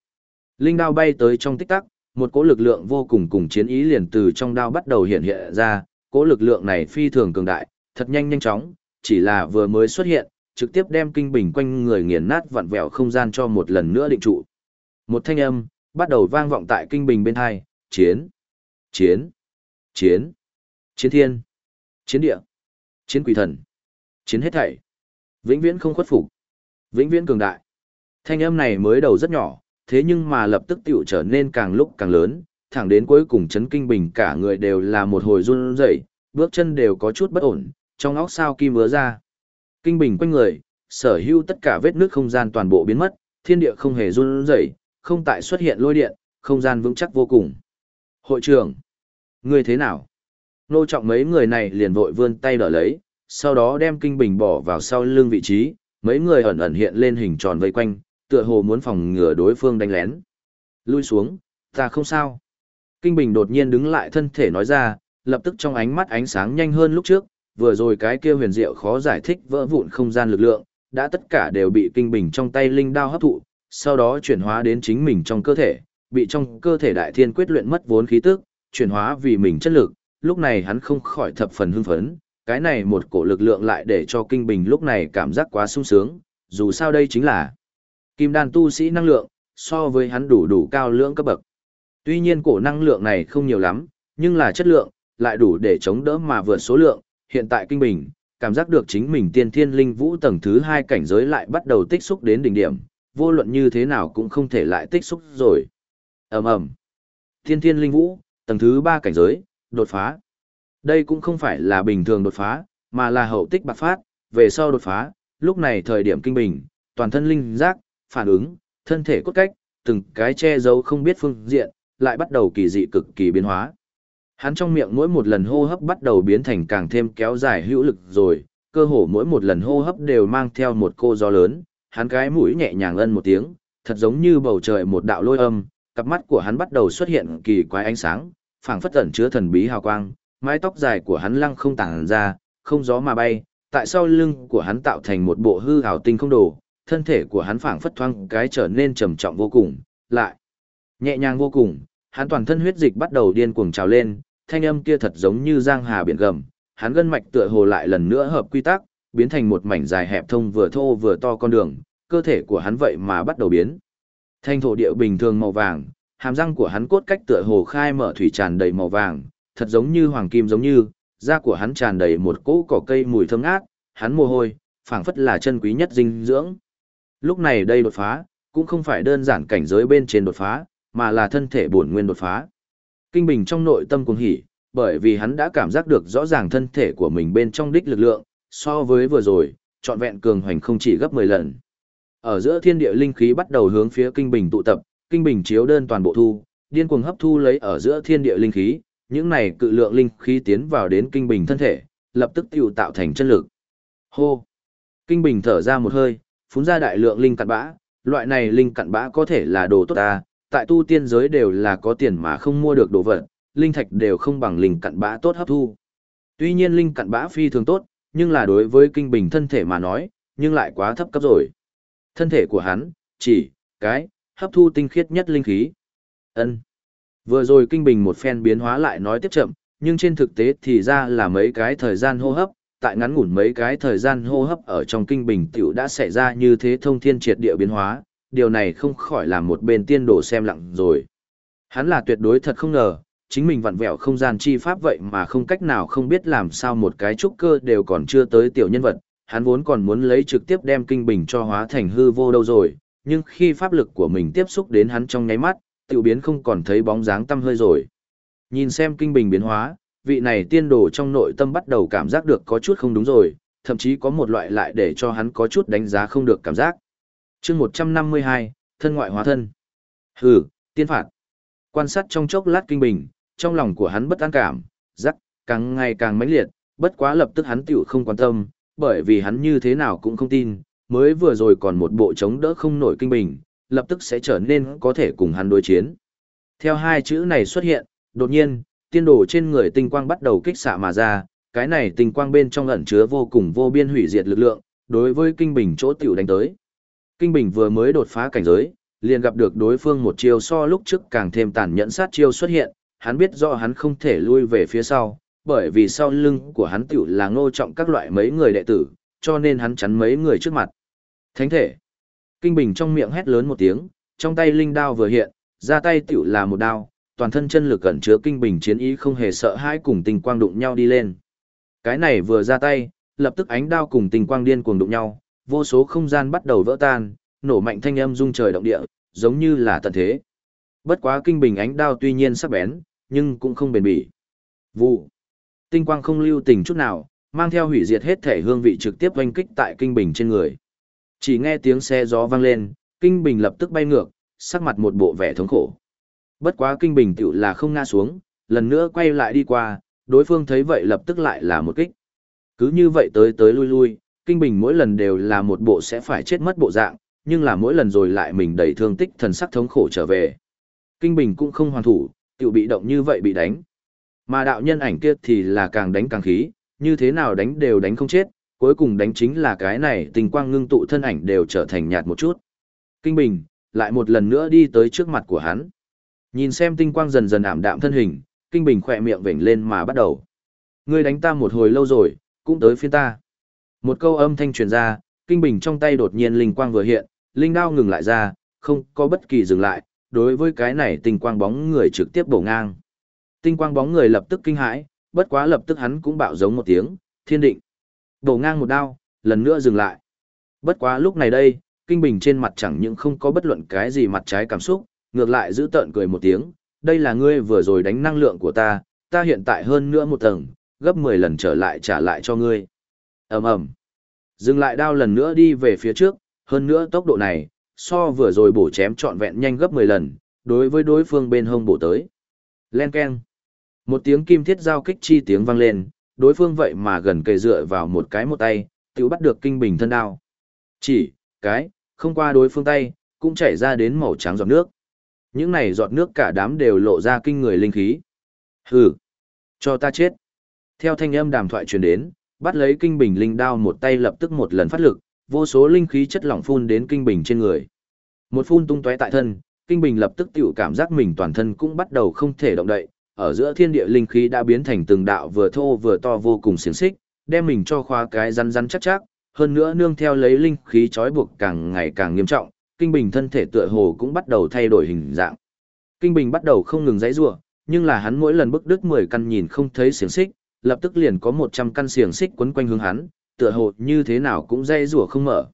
[SPEAKER 1] Linh đao bay tới trong tích tắc, một cỗ lực lượng vô cùng cùng chiến ý liền từ trong đao bắt đầu hiện hiện ra, cỗ lực lượng này phi thường cường đại, thật nhanh nhanh chóng, chỉ là vừa mới xuất hiện, trực tiếp đem kinh bình quanh người nghiền nát vặn vẹo không gian cho một lần nữa định trụ. Một thanh âm, bắt đầu vang vọng tại kinh bình bên hai, chiến, chiến, chiến, chiến thiên, chiến địa, chiến quỷ thần, chiến hết thảy. Vĩnh viễn không khuất phục, vĩnh viễn cường đại. Thanh âm này mới đầu rất nhỏ, thế nhưng mà lập tức tiểu trở nên càng lúc càng lớn, thẳng đến cuối cùng chấn kinh bình cả người đều là một hồi run rẩy, bước chân đều có chút bất ổn, trong óc sao kim vứa ra. Kinh bình quanh người, sở hữu tất cả vết nước không gian toàn bộ biến mất, thiên địa không hề run rẩy, không tại xuất hiện lôi điện, không gian vững chắc vô cùng. Hội trưởng, người thế nào? Nô trọng mấy người này liền vội vươn tay đỡ lấy, sau đó đem kinh bình bỏ vào sau lưng vị trí, mấy người ẩn ẩn hiện lên hình tròn vây quanh, tựa hồ muốn phòng ngừa đối phương đánh lén. Lui xuống, ta không sao. Kinh bình đột nhiên đứng lại thân thể nói ra, lập tức trong ánh mắt ánh sáng nhanh hơn lúc trước, vừa rồi cái kia huyền diệu khó giải thích vỡ vụn không gian lực lượng, đã tất cả đều bị kinh bình trong tay linh đao hấp thụ, sau đó chuyển hóa đến chính mình trong cơ thể, bị trong cơ thể đại thiên quyết luyện mất vốn khí tức, chuyển hóa vì mình chất lực, lúc này hắn không khỏi thập phần hưng phấn, cái này một cổ lực lượng lại để cho kinh bình lúc này cảm giác quá sung sướng, dù sao đây chính là kim đan tu sĩ năng lượng, so với hắn đủ đủ cao lượng cấp bậc. Tuy nhiên cổ năng lượng này không nhiều lắm, nhưng là chất lượng, lại đủ để chống đỡ mà vượt số lượng, hiện tại kinh bình, cảm giác được chính mình tiên thiên linh vũ tầng thứ hai cảnh giới lại bắt đầu tích xúc đến đỉnh điểm, vô luận như thế nào cũng không thể lại tích xúc rồi. ầm ầm. Tiên thiên linh vũ, tầng thứ ba cảnh giới, đột phá. Đây cũng không phải là bình thường đột phá, mà là hậu tích bạc phát, về sau đột phá, lúc này thời điểm kinh bình, toàn thân linh giác, phản ứng, thân thể cốt cách, từng cái che giấu không biết phương diện, lại bắt đầu kỳ dị cực kỳ biến hóa. Hắn trong miệng mỗi một lần hô hấp bắt đầu biến thành càng thêm kéo dài hữu lực rồi, cơ hồ mỗi một lần hô hấp đều mang theo một cô gió lớn, hắn cái mũi nhẹ nhàng ân một tiếng, thật giống như bầu trời một đạo lôi âm, cặp mắt của hắn bắt đầu xuất hiện kỳ quái ánh sáng, phảng phất ẩn chứa thần bí hào quang, mái tóc dài của hắn lăng không tản ra, không gió mà bay, tại sau lưng của hắn tạo thành một bộ hư ảo tinh không đồ, thân thể của hắn phảng phất thoáng cái trở nên trầm trọng vô cùng, lại nhẹ nhàng vô cùng, hắn toàn thân huyết dịch bắt đầu điên cuồng trào lên, thanh âm kia thật giống như giang hà biển gầm, hắn gân mạch tựa hồ lại lần nữa hợp quy tắc, biến thành một mảnh dài hẹp thông vừa thô vừa to con đường, cơ thể của hắn vậy mà bắt đầu biến. Thanh thổ địa bình thường màu vàng, hàm răng của hắn cốt cách tựa hồ khai mở thủy tràn đầy màu vàng, thật giống như hoàng kim giống như, da của hắn tràn đầy một cỗ cỏ cây mùi thơm ngát, hắn mồ hôi, phảng phất là chân quý nhất dinh dưỡng. Lúc này đây đột phá, cũng không phải đơn giản cảnh giới bên trên đột phá, mà là thân thể bổn nguyên đột phá. Kinh Bình trong nội tâm cuồng hỉ, bởi vì hắn đã cảm giác được rõ ràng thân thể của mình bên trong đích lực lượng, so với vừa rồi, trọn vẹn cường hoành không chỉ gấp 10 lần. Ở giữa thiên địa linh khí bắt đầu hướng phía Kinh Bình tụ tập, Kinh Bình chiếu đơn toàn bộ thu, điên cuồng hấp thu lấy ở giữa thiên địa linh khí, những này cự lượng linh khí tiến vào đến Kinh Bình thân thể, lập tức tiêu tạo thành chân lực. Hô! Kinh Bình thở ra một hơi, phun ra đại lượng linh cặn bã, loại này linh cặn bã có thể là đồ tốt ta, tại tu tiên giới đều là có tiền mà không mua được đồ vật, linh thạch đều không bằng linh cặn bã tốt hấp thu. Tuy nhiên linh cặn bã phi thường tốt, nhưng là đối với kinh bình thân thể mà nói, nhưng lại quá thấp cấp rồi. Thân thể của hắn, chỉ, cái, hấp thu tinh khiết nhất linh khí. ân Vừa rồi kinh bình một phen biến hóa lại nói tiếp chậm, nhưng trên thực tế thì ra là mấy cái thời gian hô hấp, tại ngắn ngủn mấy cái thời gian hô hấp ở trong kinh bình tiểu đã xảy ra như thế thông thiên triệt địa biến hóa, điều này không khỏi làm một bên tiên đồ xem lặng rồi. Hắn là tuyệt đối thật không ngờ, chính mình vặn vẹo không gian chi pháp vậy mà không cách nào không biết làm sao một cái trúc cơ đều còn chưa tới tiểu nhân vật, hắn vốn còn muốn lấy trực tiếp đem kinh bình cho hóa thành hư vô đâu rồi, nhưng khi pháp lực của mình tiếp xúc đến hắn trong nháy mắt, tiểu biến không còn thấy bóng dáng tâm hơi rồi. Nhìn xem kinh bình biến hóa, vị này tiên đồ trong nội tâm bắt đầu cảm giác được có chút không đúng rồi, thậm chí có một loại lại để cho hắn có chút đánh giá không được cảm giác chương một trăm năm mươi hai, thân ngoại hóa thân. Hừ, tiên phạt. Quan sát trong chốc lát kinh bình, trong lòng của hắn bất an cảm giắc càng ngày càng mãnh liệt, bất quá lập tức hắn tựu không quan tâm, bởi vì hắn như thế nào cũng không tin, mới vừa rồi còn một bộ chống đỡ không nổi kinh bình, lập tức sẽ trở nên có thể cùng hắn đối chiến. Theo hai chữ này xuất hiện, đột nhiên, tiên đồ trên người tinh quang bắt đầu kích xạ mà ra, cái này tinh quang bên trong ẩn chứa vô cùng vô biên hủy diệt lực lượng, đối với kinh bình chỗ tiểu đánh tới. Kinh Bình vừa mới đột phá cảnh giới, liền gặp được đối phương một chiêu so lúc trước càng thêm tàn nhẫn sát chiêu xuất hiện, hắn biết rõ hắn không thể lui về phía sau, bởi vì sau lưng của hắn tiểu là ngô trọng các loại mấy người đệ tử, cho nên hắn chắn mấy người trước mặt. Thánh thể. Kinh Bình trong miệng hét lớn một tiếng, trong tay linh đao vừa hiện, ra tay tiểu là một đao, toàn thân chân lực cẩn chứa Kinh Bình chiến ý không hề sợ hãi cùng tình quang đụng nhau đi lên. Cái này vừa ra tay, lập tức ánh đao cùng tình quang điên cuồng đụng nhau, vô số không gian bắt đầu vỡ tan, nổ mạnh thanh âm rung trời động địa, giống như là tận thế. Bất quá Kinh Bình ánh đao tuy nhiên sắc bén, nhưng cũng không bền bỉ. Vụ. Tinh quang không lưu tình chút nào, mang theo hủy diệt hết thể hương vị trực tiếp oanh kích tại Kinh Bình trên người. Chỉ nghe tiếng xe gió vang lên, Kinh Bình lập tức bay ngược, sắc mặt một bộ vẻ thống khổ. Bất quá Kinh Bình tựu là không ngã xuống, lần nữa quay lại đi qua, đối phương thấy vậy lập tức lại là một kích. Cứ như vậy tới tới lui lui, Kinh Bình mỗi lần đều là một bộ sẽ phải chết mất bộ dạng, nhưng là mỗi lần rồi lại mình đầy thương tích thần sắc thống khổ trở về. Kinh Bình cũng không hoàn thủ, tiểu bị động như vậy bị đánh. Mà đạo nhân ảnh kia thì là càng đánh càng khí, như thế nào đánh đều đánh không chết, cuối cùng đánh chính là cái này tình quang ngưng tụ thân ảnh đều trở thành nhạt một chút. Kinh Bình, lại một lần nữa đi tới trước mặt của hắn. Nhìn xem tinh quang dần dần ảm đạm thân hình, Kinh Bình khỏe miệng vểnh lên mà bắt đầu. Ngươi đánh ta một hồi lâu rồi, cũng tới phiên ta. Một câu âm thanh truyền ra, Kinh Bình trong tay đột nhiên linh quang vừa hiện, linh đao ngừng lại ra, không có bất kỳ dừng lại, đối với cái này tinh quang bóng người trực tiếp bổ ngang. Tinh quang bóng người lập tức kinh hãi, bất quá lập tức hắn cũng bạo giống một tiếng, thiên định. Bổ ngang một đao, lần nữa dừng lại. Bất quá lúc này đây, Kinh Bình trên mặt chẳng những không có bất luận cái gì mặt trái cảm xúc, ngược lại giữ tợn cười một tiếng, đây là ngươi vừa rồi đánh năng lượng của ta, ta hiện tại hơn nữa một tầng, gấp 10 lần trở lại trả lại cho ngươi ầm ầm Dừng lại đao lần nữa đi về phía trước, hơn nữa tốc độ này, so vừa rồi bổ chém trọn vẹn nhanh gấp 10 lần, đối với đối phương bên hông bổ tới. Len keng. Một tiếng kim thiết giao kích chi tiếng vang lên, đối phương vậy mà gần kề dựa vào một cái một tay, tự bắt được kinh bình thân đao. Chỉ, cái, không qua đối phương tay, cũng chảy ra đến màu trắng giọt nước. Những này giọt nước cả đám đều lộ ra kinh người linh khí. Hừ, cho ta chết. Theo thanh âm đàm thoại truyền đến, bắt lấy kinh bình linh đao một tay lập tức một lần phát lực, vô số linh khí chất lỏng phun đến kinh bình trên người. Một phun tung tóe tại thân, kinh bình lập tức tiểu cảm giác mình toàn thân cũng bắt đầu không thể động đậy, ở giữa thiên địa linh khí đã biến thành từng đạo vừa thô vừa to vô cùng xiềng xích, đem mình cho khóa cái rắn rắn chắc chắc, hơn nữa nương theo lấy linh khí trói buộc càng ngày càng nghiêm trọng, kinh bình thân thể tựa hồ cũng bắt đầu thay đổi hình dạng. Kinh bình bắt đầu không ngừng giãy giụa, nhưng là hắn mỗi lần bức đứt 10 căn nhìn không thấy xiềng xích, lập tức liền có 100 căn xiềng xích quấn quanh hướng hắn, tựa hồ như thế nào cũng dây rủa không mở.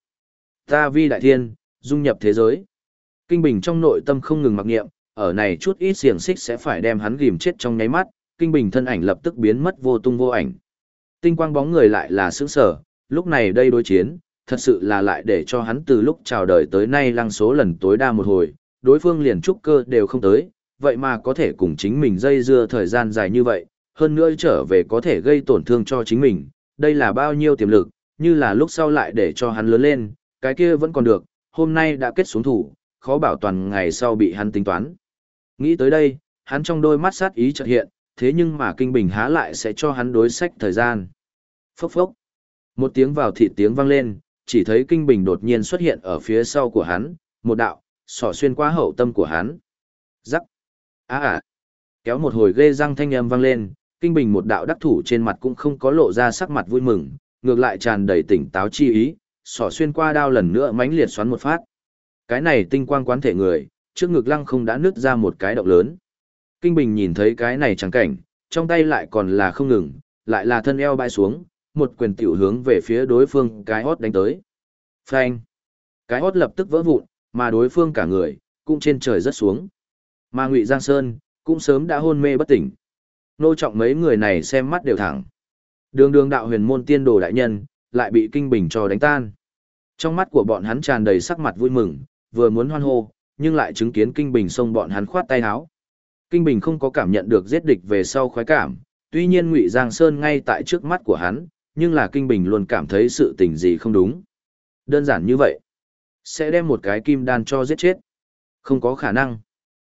[SPEAKER 1] Ta vi đại thiên, dung nhập thế giới. Kinh Bình trong nội tâm không ngừng mặc niệm, ở này chút ít xiềng xích sẽ phải đem hắn ghim chết trong nháy mắt, Kinh Bình thân ảnh lập tức biến mất vô tung vô ảnh. Tinh quang bóng người lại là sững sở, lúc này đây đối chiến, thật sự là lại để cho hắn từ lúc chào đời tới nay lăng số lần tối đa một hồi, đối phương liền trúc cơ đều không tới, vậy mà có thể cùng chính mình dây dưa thời gian dài như vậy, hơn nữa trở về có thể gây tổn thương cho chính mình, đây là bao nhiêu tiềm lực, như là lúc sau lại để cho hắn lớn lên, cái kia vẫn còn được, hôm nay đã kết xuống thủ, khó bảo toàn ngày sau bị hắn tính toán. Nghĩ tới đây, hắn trong đôi mắt sát ý chợt hiện, thế nhưng mà kinh bình há lại sẽ cho hắn đối sách thời gian. Phốc phốc. Một tiếng vào thịt tiếng vang lên, chỉ thấy kinh bình đột nhiên xuất hiện ở phía sau của hắn, một đạo, sỏ xuyên qua hậu tâm của hắn. Rắc. Á à, à. Kéo một hồi ghê răng thanh âm vang lên, kinh bình một đạo đắc thủ trên mặt cũng không có lộ ra sắc mặt vui mừng, ngược lại tràn đầy tỉnh táo chi ý, sỏ xuyên qua đao lần nữa mãnh liệt xoắn một phát. Cái này tinh quang quán thể người, trước ngực lăng không đã nứt ra một cái động lớn. Kinh bình nhìn thấy cái này chẳng cảnh, trong tay lại còn là không ngừng, lại là thân eo bay xuống, một quyền tiểu hướng về phía đối phương cái hót đánh tới. Phanh! Cái hót lập tức vỡ vụn, mà đối phương cả người, cũng trên trời rất xuống. Mà Ngụy Giang Sơn, cũng sớm đã hôn mê bất tỉnh. Nô trọng mấy người này xem mắt đều thẳng. Đường đường đạo huyền môn tiên đồ đại nhân, lại bị kinh bình cho đánh tan. Trong mắt của bọn hắn tràn đầy sắc mặt vui mừng, vừa muốn hoan hô, nhưng lại chứng kiến kinh bình xông bọn hắn khoát tay áo. Kinh bình không có cảm nhận được giết địch về sau khoái cảm, tuy nhiên Ngụy Giang Sơn ngay tại trước mắt của hắn, nhưng là kinh bình luôn cảm thấy sự tình gì không đúng. Đơn giản như vậy, sẽ đem một cái kim đan cho giết chết. Không có khả năng.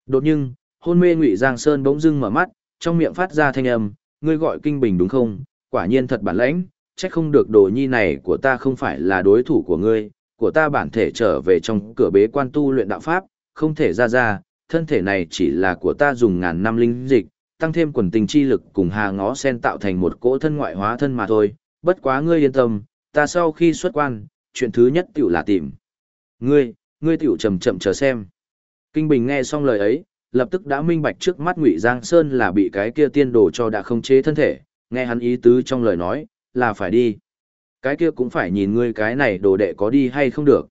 [SPEAKER 1] Đột nhiên, hôn mê Ngụy Giang Sơn bỗng dưng mở mắt, trong miệng phát ra thanh âm, ngươi gọi kinh bình đúng không? Quả nhiên thật bản lãnh, trách không được đồ nhi này của ta không phải là đối thủ của ngươi, của ta bản thể trở về trong cửa bế quan tu luyện đạo pháp, không thể ra ra, thân thể này chỉ là của ta dùng ngàn năm linh dịch, tăng thêm quần tình chi lực cùng hà ngó sen tạo thành một cỗ thân ngoại hóa thân mà thôi, bất quá ngươi yên tâm, ta sau khi xuất quan, chuyện thứ nhất tiểu là tìm. Ngươi, ngươi tiểu chậm chậm chờ xem. Kinh Bình nghe xong lời ấy, lập tức đã minh bạch trước mắt Ngụy Giang Sơn là bị cái kia tiên đồ cho đã không chế thân thể, nghe hắn ý tứ trong lời nói, là phải đi. Cái kia cũng phải nhìn ngươi cái này đồ đệ có đi hay không được.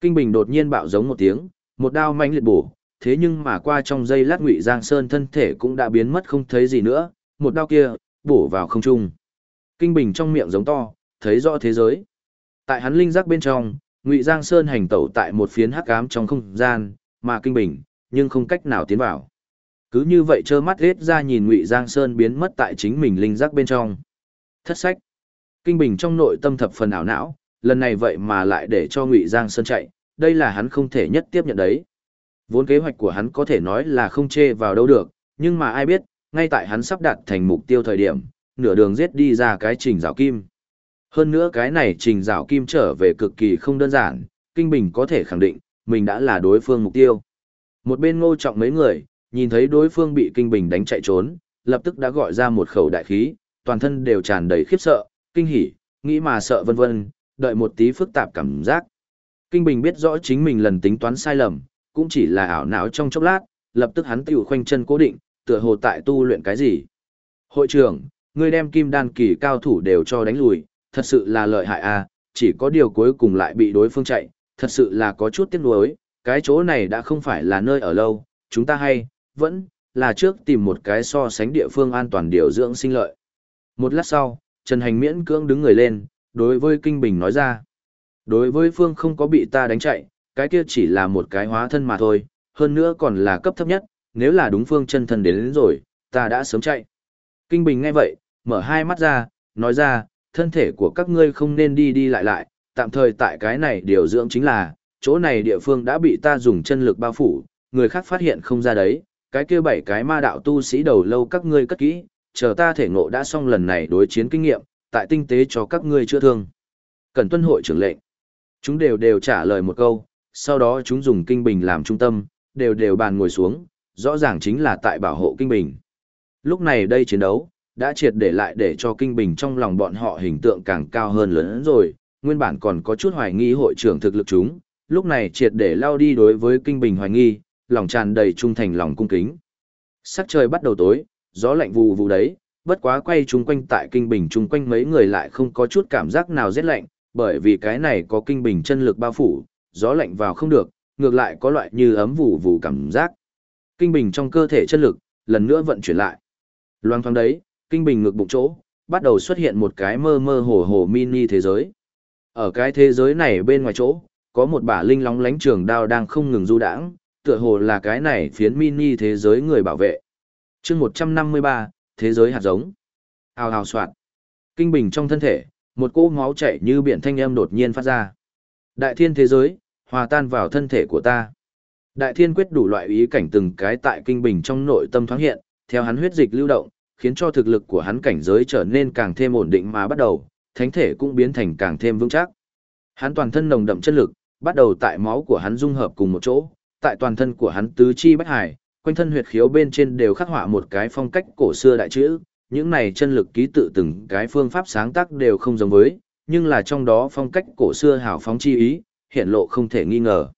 [SPEAKER 1] Kinh Bình đột nhiên bạo giống một tiếng, một đao manh liệt bổ, thế nhưng mà qua trong giây lát Ngụy Giang Sơn thân thể cũng đã biến mất không thấy gì nữa, một đao kia, bổ vào không trung. Kinh Bình trong miệng giống to, thấy rõ thế giới. Tại hắn linh giác bên trong, Ngụy Giang Sơn hành tẩu tại một phiến hắc ám trong không gian, mà Kinh Bình, nhưng không cách nào tiến vào. Cứ như vậy trơ mắt hết ra nhìn Ngụy Giang Sơn biến mất tại chính mình linh giác bên trong. Thất sách. Kinh Bình trong nội tâm thập phần ảo não, lần này vậy mà lại để cho Ngụy Giang Sơn chạy, đây là hắn không thể nhất tiếp nhận đấy. Vốn kế hoạch của hắn có thể nói là không chê vào đâu được, nhưng mà ai biết, ngay tại hắn sắp đạt thành mục tiêu thời điểm, nửa đường giết đi ra cái trình rào kim. Hơn nữa cái này trình rào kim trở về cực kỳ không đơn giản, Kinh Bình có thể khẳng định, mình đã là đối phương mục tiêu. Một bên ngô trọng mấy người, nhìn thấy đối phương bị Kinh Bình đánh chạy trốn, lập tức đã gọi ra một khẩu đại khí, toàn thân đều tràn đầy khiếp sợ, kinh hỉ, nghĩ mà sợ vân vân, đợi một tí phức tạp cảm giác. Kinh Bình biết rõ chính mình lần tính toán sai lầm, cũng chỉ là ảo não trong chốc lát, lập tức hắn tiểu khoanh chân cố định, tựa hồ tại tu luyện cái gì. Hội trưởng, ngươi đem kim đan kỳ cao thủ đều cho đánh lùi, thật sự là lợi hại a, à, chỉ có điều cuối cùng lại bị đối phương chạy, thật sự là có chút tiếc nuối, cái chỗ này đã không phải là nơi ở lâu, chúng ta hay, vẫn, là trước tìm một cái so sánh địa phương an toàn điều dưỡng sinh lợi. Một lát sau, Trần Hành miễn cưỡng đứng người lên, đối với Kinh Bình nói ra. Đối với Phương không có bị ta đánh chạy, cái kia chỉ là một cái hóa thân mà thôi, hơn nữa còn là cấp thấp nhất, nếu là đúng Phương chân thân đến, đến rồi, ta đã sớm chạy. Kinh Bình nghe vậy, mở hai mắt ra, nói ra, thân thể của các ngươi không nên đi đi lại lại, tạm thời tại cái này điều dưỡng chính là, chỗ này địa phương đã bị ta dùng chân lực bao phủ, người khác phát hiện không ra đấy, cái kia bảy cái ma đạo tu sĩ đầu lâu các ngươi cất kỹ, chờ ta thể ngộ đã xong lần này đối chiến kinh nghiệm, tại tinh tế cho các ngươi chữa thương. Cần tuân hội trưởng lệnh. Chúng đều đều trả lời một câu, sau đó chúng dùng kinh bình làm trung tâm, đều đều bàn ngồi xuống, rõ ràng chính là tại bảo hộ kinh bình. Lúc này đây chiến đấu, đã triệt để lại để cho kinh bình trong lòng bọn họ hình tượng càng cao hơn lớn rồi, nguyên bản còn có chút hoài nghi hội trưởng thực lực chúng, lúc này triệt để lao đi đối với kinh bình hoài nghi, lòng tràn đầy trung thành lòng cung kính. Sắc trời bắt đầu tối, gió lạnh vù vù đấy, bất quá quay chung quanh tại kinh bình chung quanh mấy người lại không có chút cảm giác nào rét lạnh, bởi vì cái này có kinh bình chân lực bao phủ, gió lạnh vào không được, ngược lại có loại như ấm vù vù cảm giác. Kinh bình trong cơ thể chân lực, lần nữa vận chuyển lại. Loang thoáng đấy, kinh bình ngược bụng chỗ, bắt đầu xuất hiện một cái mơ mơ hồ hồ mini thế giới. Ở cái thế giới này bên ngoài chỗ, có một bả linh lóng lánh trường đao đang không ngừng du đãng, tựa hồ là cái này phiến mini thế giới người bảo vệ. chương 153, thế giới hạt giống. Hào hào soạn. Kinh bình trong thân thể, một cỗ máu chảy như biển thanh âm đột nhiên phát ra. Đại thiên thế giới, hòa tan vào thân thể của ta. Đại thiên quyết đủ loại ý cảnh từng cái tại kinh bình trong nội tâm thoáng hiện, theo hắn huyết dịch lưu động, khiến cho thực lực của hắn cảnh giới trở nên càng thêm ổn định mà bắt đầu, thánh thể cũng biến thành càng thêm vững chắc. Hắn toàn thân nồng đậm chân lực, bắt đầu tại máu của hắn dung hợp cùng một chỗ, tại toàn thân của hắn tứ chi bách hải, quanh thân huyệt khiếu bên trên đều khắc họa một cái phong cách cổ xưa đại chữ, những này chân lực ký tự từng cái phương pháp sáng tác đều không giống với, nhưng là trong đó phong cách cổ xưa hào phóng chi ý, hiện lộ không thể nghi ngờ.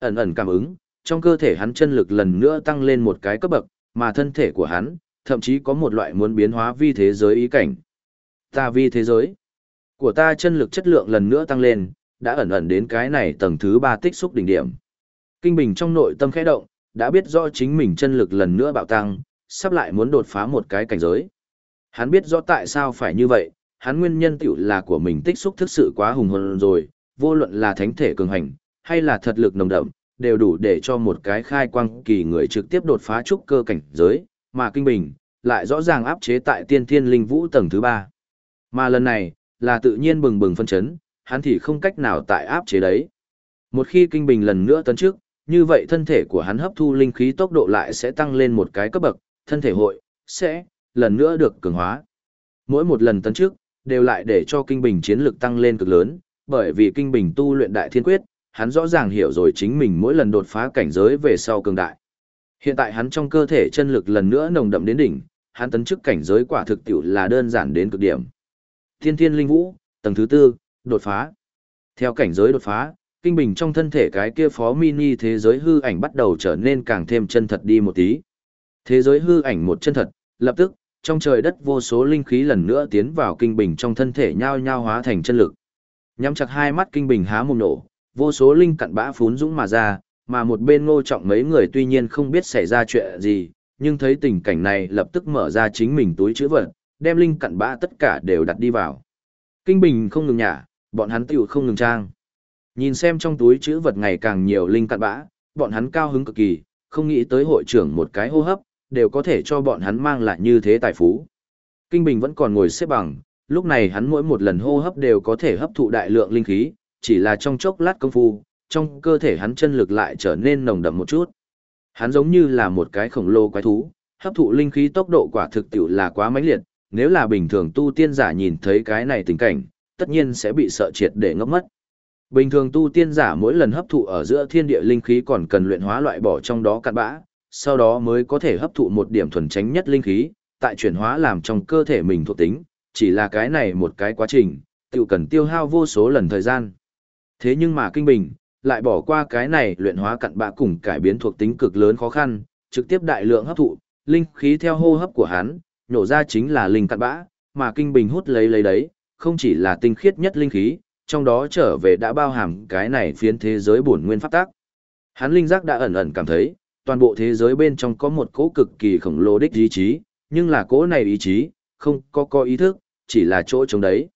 [SPEAKER 1] Ẩn ẩn cảm ứng, trong cơ thể hắn chân lực lần nữa tăng lên một cái cấp bậc, mà thân thể của hắn, thậm chí có một loại muốn biến hóa vi thế giới ý cảnh. Ta vi thế giới của ta chân lực chất lượng lần nữa tăng lên, đã ẩn ẩn đến cái này tầng thứ ba tích xúc đỉnh điểm. Kinh Bình trong nội tâm khẽ động, đã biết rõ chính mình chân lực lần nữa bạo tăng, sắp lại muốn đột phá một cái cảnh giới. Hắn biết rõ tại sao phải như vậy, hắn nguyên nhân tiểu là của mình tích xúc thực sự quá hùng hồn rồi, vô luận là thánh thể cường hành, hay là thật lực nồng đậm, đều đủ để cho một cái khai quang kỳ người trực tiếp đột phá trúc cơ cảnh giới, mà kinh bình, lại rõ ràng áp chế tại tiên thiên linh vũ tầng thứ ba. Mà lần này, là tự nhiên bừng bừng phân chấn, hắn thì không cách nào tại áp chế đấy. Một khi kinh bình lần nữa tấn trước, như vậy thân thể của hắn hấp thu linh khí tốc độ lại sẽ tăng lên một cái cấp bậc, thân thể hội, sẽ, lần nữa được cường hóa. Mỗi một lần tấn trước, đều lại để cho kinh bình chiến lực tăng lên cực lớn, bởi vì kinh bình tu luyện đại thiên quyết, hắn rõ ràng hiểu rồi chính mình mỗi lần đột phá cảnh giới về sau cường đại. Hiện tại hắn trong cơ thể chân lực lần nữa nồng đậm đến đỉnh, hắn tấn chức cảnh giới quả thực tiểu là đơn giản đến cực điểm. Thiên Thiên Linh Vũ, tầng thứ tư, đột phá. Theo cảnh giới đột phá, kinh bình trong thân thể cái kia phó mini thế giới hư ảnh bắt đầu trở nên càng thêm chân thật đi một tí. Thế giới hư ảnh một chân thật, lập tức, trong trời đất vô số linh khí lần nữa tiến vào kinh bình trong thân thể nhao nhao hóa thành chân lực. Nhắm chặt hai mắt kinh bình há mồm nổ, vô số linh cặn bã phún dũng mà ra, mà một bên ngô trọng mấy người tuy nhiên không biết xảy ra chuyện gì, nhưng thấy tình cảnh này lập tức mở ra chính mình túi chữ vật, đem linh cặn bã tất cả đều đặt đi vào. Kinh bình không ngừng nhả, bọn hắn tiểu không ngừng trang. Nhìn xem trong túi chữ vật ngày càng nhiều linh cặn bã, bọn hắn cao hứng cực kỳ, không nghĩ tới hội trưởng một cái hô hấp, đều có thể cho bọn hắn mang lại như thế tài phú. Kinh Bình vẫn còn ngồi xếp bằng, lúc này hắn mỗi một lần hô hấp đều có thể hấp thụ đại lượng linh khí, chỉ là trong chốc lát công phu, trong cơ thể hắn chân lực lại trở nên nồng đậm một chút. Hắn giống như là một cái khổng lồ quái thú, hấp thụ linh khí tốc độ quả thực tiểu là quá mãnh liệt, nếu là bình thường tu tiên giả nhìn thấy cái này tình cảnh, tất nhiên sẽ bị sợ triệt để ngốc mất. Bình thường tu tiên giả mỗi lần hấp thụ ở giữa thiên địa linh khí còn cần luyện hóa loại bỏ trong đó cặn bã, sau đó mới có thể hấp thụ một điểm thuần tránh nhất linh khí, tại chuyển hóa làm trong cơ thể mình thuộc tính, chỉ là cái này một cái quá trình, tự cần tiêu hao vô số lần thời gian. Thế nhưng mà kinh bình, lại bỏ qua cái này luyện hóa cặn bã cùng cải biến thuộc tính cực lớn khó khăn, trực tiếp đại lượng hấp thụ, linh khí theo hô hấp của hắn, nhổ ra chính là linh cặn bã, mà kinh bình hút lấy lấy đấy, không chỉ là tinh khiết nhất linh khí, trong đó trở về đã bao hàm cái này phiến thế giới bổn nguyên pháp tác. Hắn linh giác đã ẩn ẩn cảm thấy, toàn bộ thế giới bên trong có một cỗ cực kỳ khổng lồ đích ý chí, nhưng là cỗ này ý chí, không có có ý thức, chỉ là chỗ chống đấy.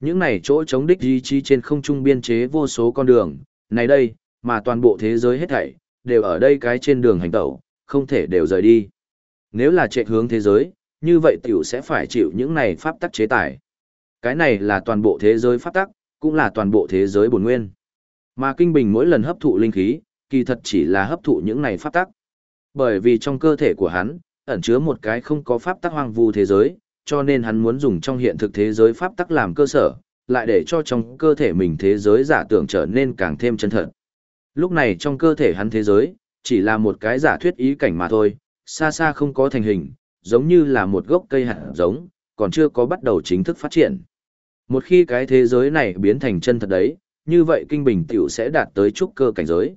[SPEAKER 1] Những này chỗ chống đích ý chí trên không trung biên chế vô số con đường, này đây, mà toàn bộ thế giới hết thảy, đều ở đây cái trên đường hành tẩu, không thể đều rời đi. Nếu là chạy hướng thế giới, như vậy tiểu sẽ phải chịu những này pháp tắc chế tải. Cái này là toàn bộ thế giới pháp tắc, cũng là toàn bộ thế giới bổn nguyên. Mà kinh bình mỗi lần hấp thụ linh khí, kỳ thật chỉ là hấp thụ những này pháp tắc. Bởi vì trong cơ thể của hắn, ẩn chứa một cái không có pháp tắc hoang vu thế giới, cho nên hắn muốn dùng trong hiện thực thế giới pháp tắc làm cơ sở, lại để cho trong cơ thể mình thế giới giả tưởng trở nên càng thêm chân thật. Lúc này trong cơ thể hắn thế giới, chỉ là một cái giả thuyết ý cảnh mà thôi, xa xa không có thành hình, giống như là một gốc cây hạt giống, còn chưa có bắt đầu chính thức phát triển. Một khi cái thế giới này biến thành chân thật đấy, như vậy kinh bình tiểu sẽ đạt tới trúc cơ cảnh giới.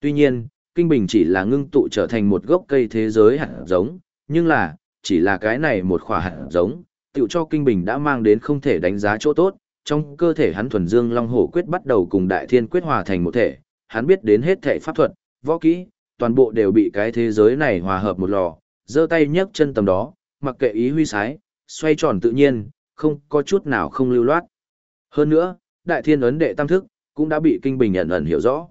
[SPEAKER 1] Tuy nhiên, kinh bình chỉ là ngưng tụ trở thành một gốc cây thế giới hạt giống, nhưng là, chỉ là cái này một khỏa hạt giống, tiểu cho kinh bình đã mang đến không thể đánh giá chỗ tốt, trong cơ thể hắn thuần dương long hổ quyết bắt đầu cùng đại thiên quyết hòa thành một thể, hắn biết đến hết thể pháp thuật, võ kỹ, toàn bộ đều bị cái thế giới này hòa hợp một lò, giơ tay nhấc chân tầm đó, mặc kệ ý huy sái, xoay tròn tự nhiên, không có chút nào không lưu loát. Hơn nữa, đại thiên ấn đệ tam thức, cũng đã bị kinh bình ẩn ẩn hiểu rõ.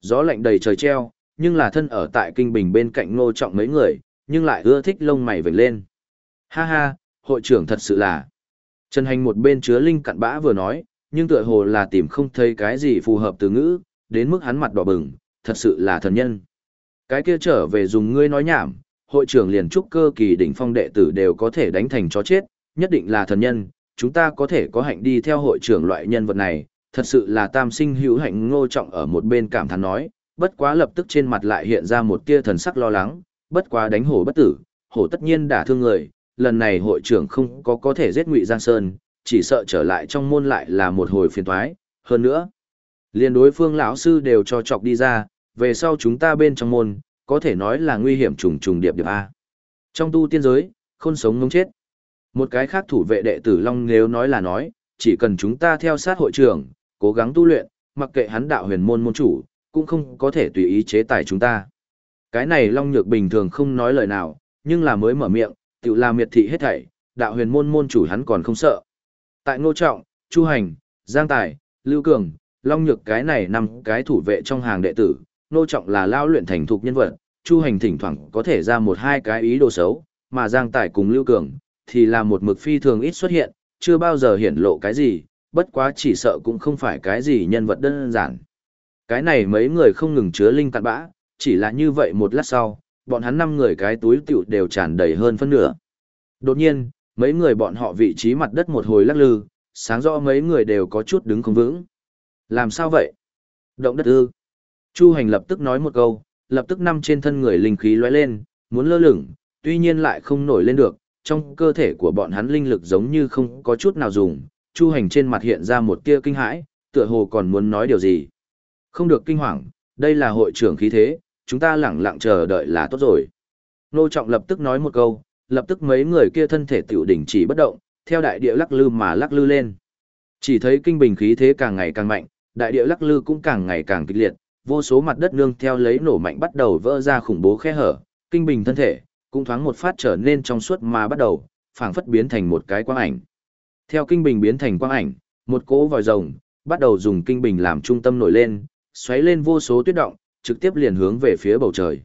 [SPEAKER 1] Gió lạnh đầy trời treo, nhưng là thân ở tại kinh bình bên cạnh ngô trọng mấy người, nhưng lại ưa thích lông mày vểnh lên. Ha ha, hội trưởng thật sự là. Trần hành một bên chứa linh cặn bã vừa nói, nhưng tựa hồ là tìm không thấy cái gì phù hợp từ ngữ, đến mức hắn mặt đỏ bừng, thật sự là thần nhân. Cái kia trở về dùng ngươi nói nhảm, hội trưởng liền trúc cơ kỳ đỉnh phong đệ tử đều có thể đánh thành chó chết, nhất định là thần nhân, chúng ta có thể có hạnh đi theo hội trưởng loại nhân vật này, thật sự là tam sinh hữu hạnh ngô trọng ở một bên cảm thán nói, bất quá lập tức trên mặt lại hiện ra một tia thần sắc lo lắng, bất quá đánh hổ bất tử, hổ tất nhiên đả thương người, lần này hội trưởng không có có thể giết ngụy Giang Sơn, chỉ sợ trở lại trong môn lại là một hồi phiền toái, hơn nữa, liên đối phương lão sư đều cho chọc đi ra, về sau chúng ta bên trong môn, có thể nói là nguy hiểm trùng trùng điệp điệp a. Trong tu tiên giới, khôn sống ngông chết. Một cái khác thủ vệ đệ tử Long nếu nói là nói, chỉ cần chúng ta theo sát hội trưởng, cố gắng tu luyện, mặc kệ hắn đạo huyền môn môn chủ, cũng không có thể tùy ý chế tài chúng ta. Cái này Long Nhược bình thường không nói lời nào, nhưng là mới mở miệng, tự là miệt thị hết thảy, đạo huyền môn môn chủ hắn còn không sợ. Tại Ngô Trọng, Chu Hành, Giang Tài, Lưu Cường, Long Nhược cái này nằm cái thủ vệ trong hàng đệ tử, Ngô Trọng là lao luyện thành thục nhân vật, Chu Hành thỉnh thoảng có thể ra một hai cái ý đồ xấu, mà Giang Tài cùng Lưu Cường thì là một mực phi thường ít xuất hiện, chưa bao giờ hiển lộ cái gì, bất quá chỉ sợ cũng không phải cái gì nhân vật đơn giản. Cái này mấy người không ngừng chứa linh cặn bã, chỉ là như vậy một lát sau, bọn hắn năm người cái túi tiểu đều tràn đầy hơn phân nửa. Đột nhiên, mấy người bọn họ vị trí mặt đất một hồi lắc lư, sáng rõ mấy người đều có chút đứng không vững. Làm sao vậy? Động đất ư? Chu hành lập tức nói một câu, lập tức năm trên thân người linh khí lóe lên, muốn lơ lửng, tuy nhiên lại không nổi lên được, trong cơ thể của bọn hắn linh lực giống như không có chút nào dùng, Chu Hành trên mặt hiện ra một tia kinh hãi, tựa hồ còn muốn nói điều gì. Không được kinh hoàng, đây là hội trưởng khí thế, chúng ta lẳng lặng chờ đợi là tốt rồi. Nô Trọng lập tức nói một câu, lập tức mấy người kia thân thể tiểu đỉnh chỉ bất động, theo đại địa lắc lư mà lắc lư lên. Chỉ thấy kinh bình khí thế càng ngày càng mạnh, đại địa lắc lư cũng càng ngày càng kịch liệt, vô số mặt đất nương theo lấy nổ mạnh bắt đầu vỡ ra khủng bố khe hở, kinh bình thân thể cũng thoáng một phát trở nên trong suốt mà bắt đầu, phảng phất biến thành một cái quang ảnh. Theo kinh bình biến thành quang ảnh, một cỗ vòi rồng bắt đầu dùng kinh bình làm trung tâm nổi lên, xoáy lên vô số tuyết động, trực tiếp liền hướng về phía bầu trời.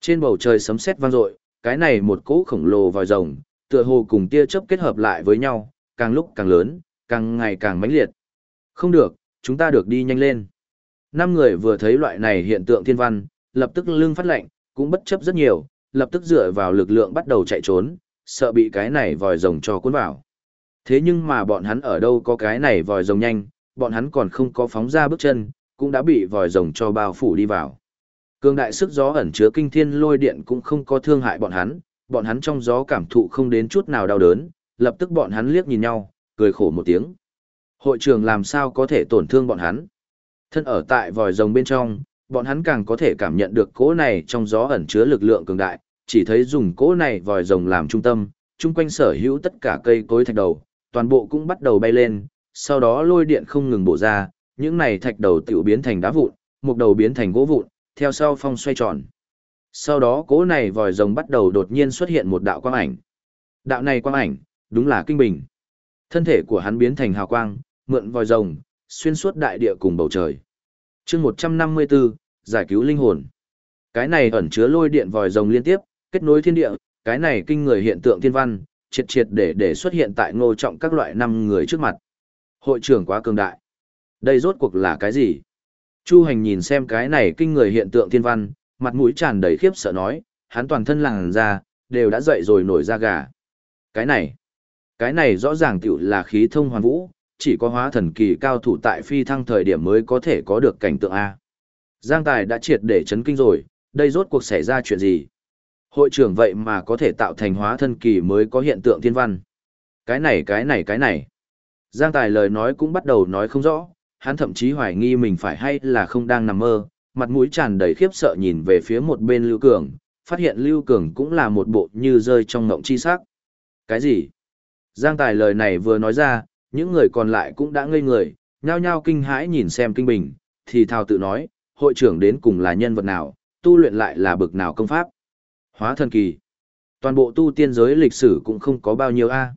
[SPEAKER 1] Trên bầu trời sấm sét vang dội, cái này một cỗ khổng lồ vòi rồng, tựa hồ cùng tia chớp kết hợp lại với nhau, càng lúc càng lớn, càng ngày càng mãnh liệt. Không được, chúng ta được đi nhanh lên. Năm người vừa thấy loại này hiện tượng thiên văn, lập tức lưng phát lệnh, cũng bất chấp rất nhiều, lập tức dựa vào lực lượng bắt đầu chạy trốn, sợ bị cái này vòi rồng cho cuốn vào. Thế nhưng mà bọn hắn ở đâu có cái này vòi rồng nhanh, bọn hắn còn không có phóng ra bước chân, cũng đã bị vòi rồng cho bao phủ đi vào. Cương đại sức gió ẩn chứa kinh thiên lôi điện cũng không có thương hại bọn hắn, bọn hắn trong gió cảm thụ không đến chút nào đau đớn, lập tức bọn hắn liếc nhìn nhau, cười khổ một tiếng. Hội trường làm sao có thể tổn thương bọn hắn? Thân ở tại vòi rồng bên trong, bọn hắn càng có thể cảm nhận được cỗ này trong gió ẩn chứa lực lượng cường đại, chỉ thấy dùng cỗ này vòi rồng làm trung tâm, chung quanh sở hữu tất cả cây cối thạch đầu, toàn bộ cũng bắt đầu bay lên, sau đó lôi điện không ngừng bổ ra, những này thạch đầu tiểu biến thành đá vụn, một đầu biến thành gỗ vụn, theo sau phong xoay tròn. Sau đó cỗ này vòi rồng bắt đầu đột nhiên xuất hiện một đạo quang ảnh. Đạo này quang ảnh, đúng là kinh bình. Thân thể của hắn biến thành hào quang, mượn vòi rồng, xuyên suốt đại địa cùng bầu trời. chương 154, giải cứu linh hồn. Cái này ẩn chứa lôi điện vòi rồng liên tiếp, kết nối thiên địa, cái này kinh người hiện tượng thiên văn, triệt triệt để để xuất hiện tại ngô trọng các loại năm người trước mặt. Hội trưởng quá cường đại. Đây rốt cuộc là cái gì? Chu hành nhìn xem cái này kinh người hiện tượng thiên văn, mặt mũi tràn đầy khiếp sợ nói, hắn toàn thân làng ra, đều đã dậy rồi nổi ra gà. Cái này, cái này rõ ràng tiểu là khí thông hoàn vũ, chỉ có hóa thần kỳ cao thủ tại phi thăng thời điểm mới có thể có được cảnh tượng A. Giang Tài đã triệt để chấn kinh rồi, đây rốt cuộc xảy ra chuyện gì? Hội trưởng vậy mà có thể tạo thành hóa thân kỳ mới có hiện tượng thiên văn. Cái này cái này cái này. Giang Tài lời nói cũng bắt đầu nói không rõ, hắn thậm chí hoài nghi mình phải hay là không đang nằm mơ, mặt mũi tràn đầy khiếp sợ nhìn về phía một bên Lưu Cường, phát hiện Lưu Cường cũng là một bộ như rơi trong ngộng chi sắc. Cái gì? Giang Tài lời này vừa nói ra, những người còn lại cũng đã ngây người, nhao nhao kinh hãi nhìn xem kinh bình, thì thào tự nói, hội trưởng đến cùng là nhân vật nào, tu luyện lại là bực nào công pháp. Hóa thần kỳ. Toàn bộ tu tiên giới lịch sử cũng không có bao nhiêu a. À.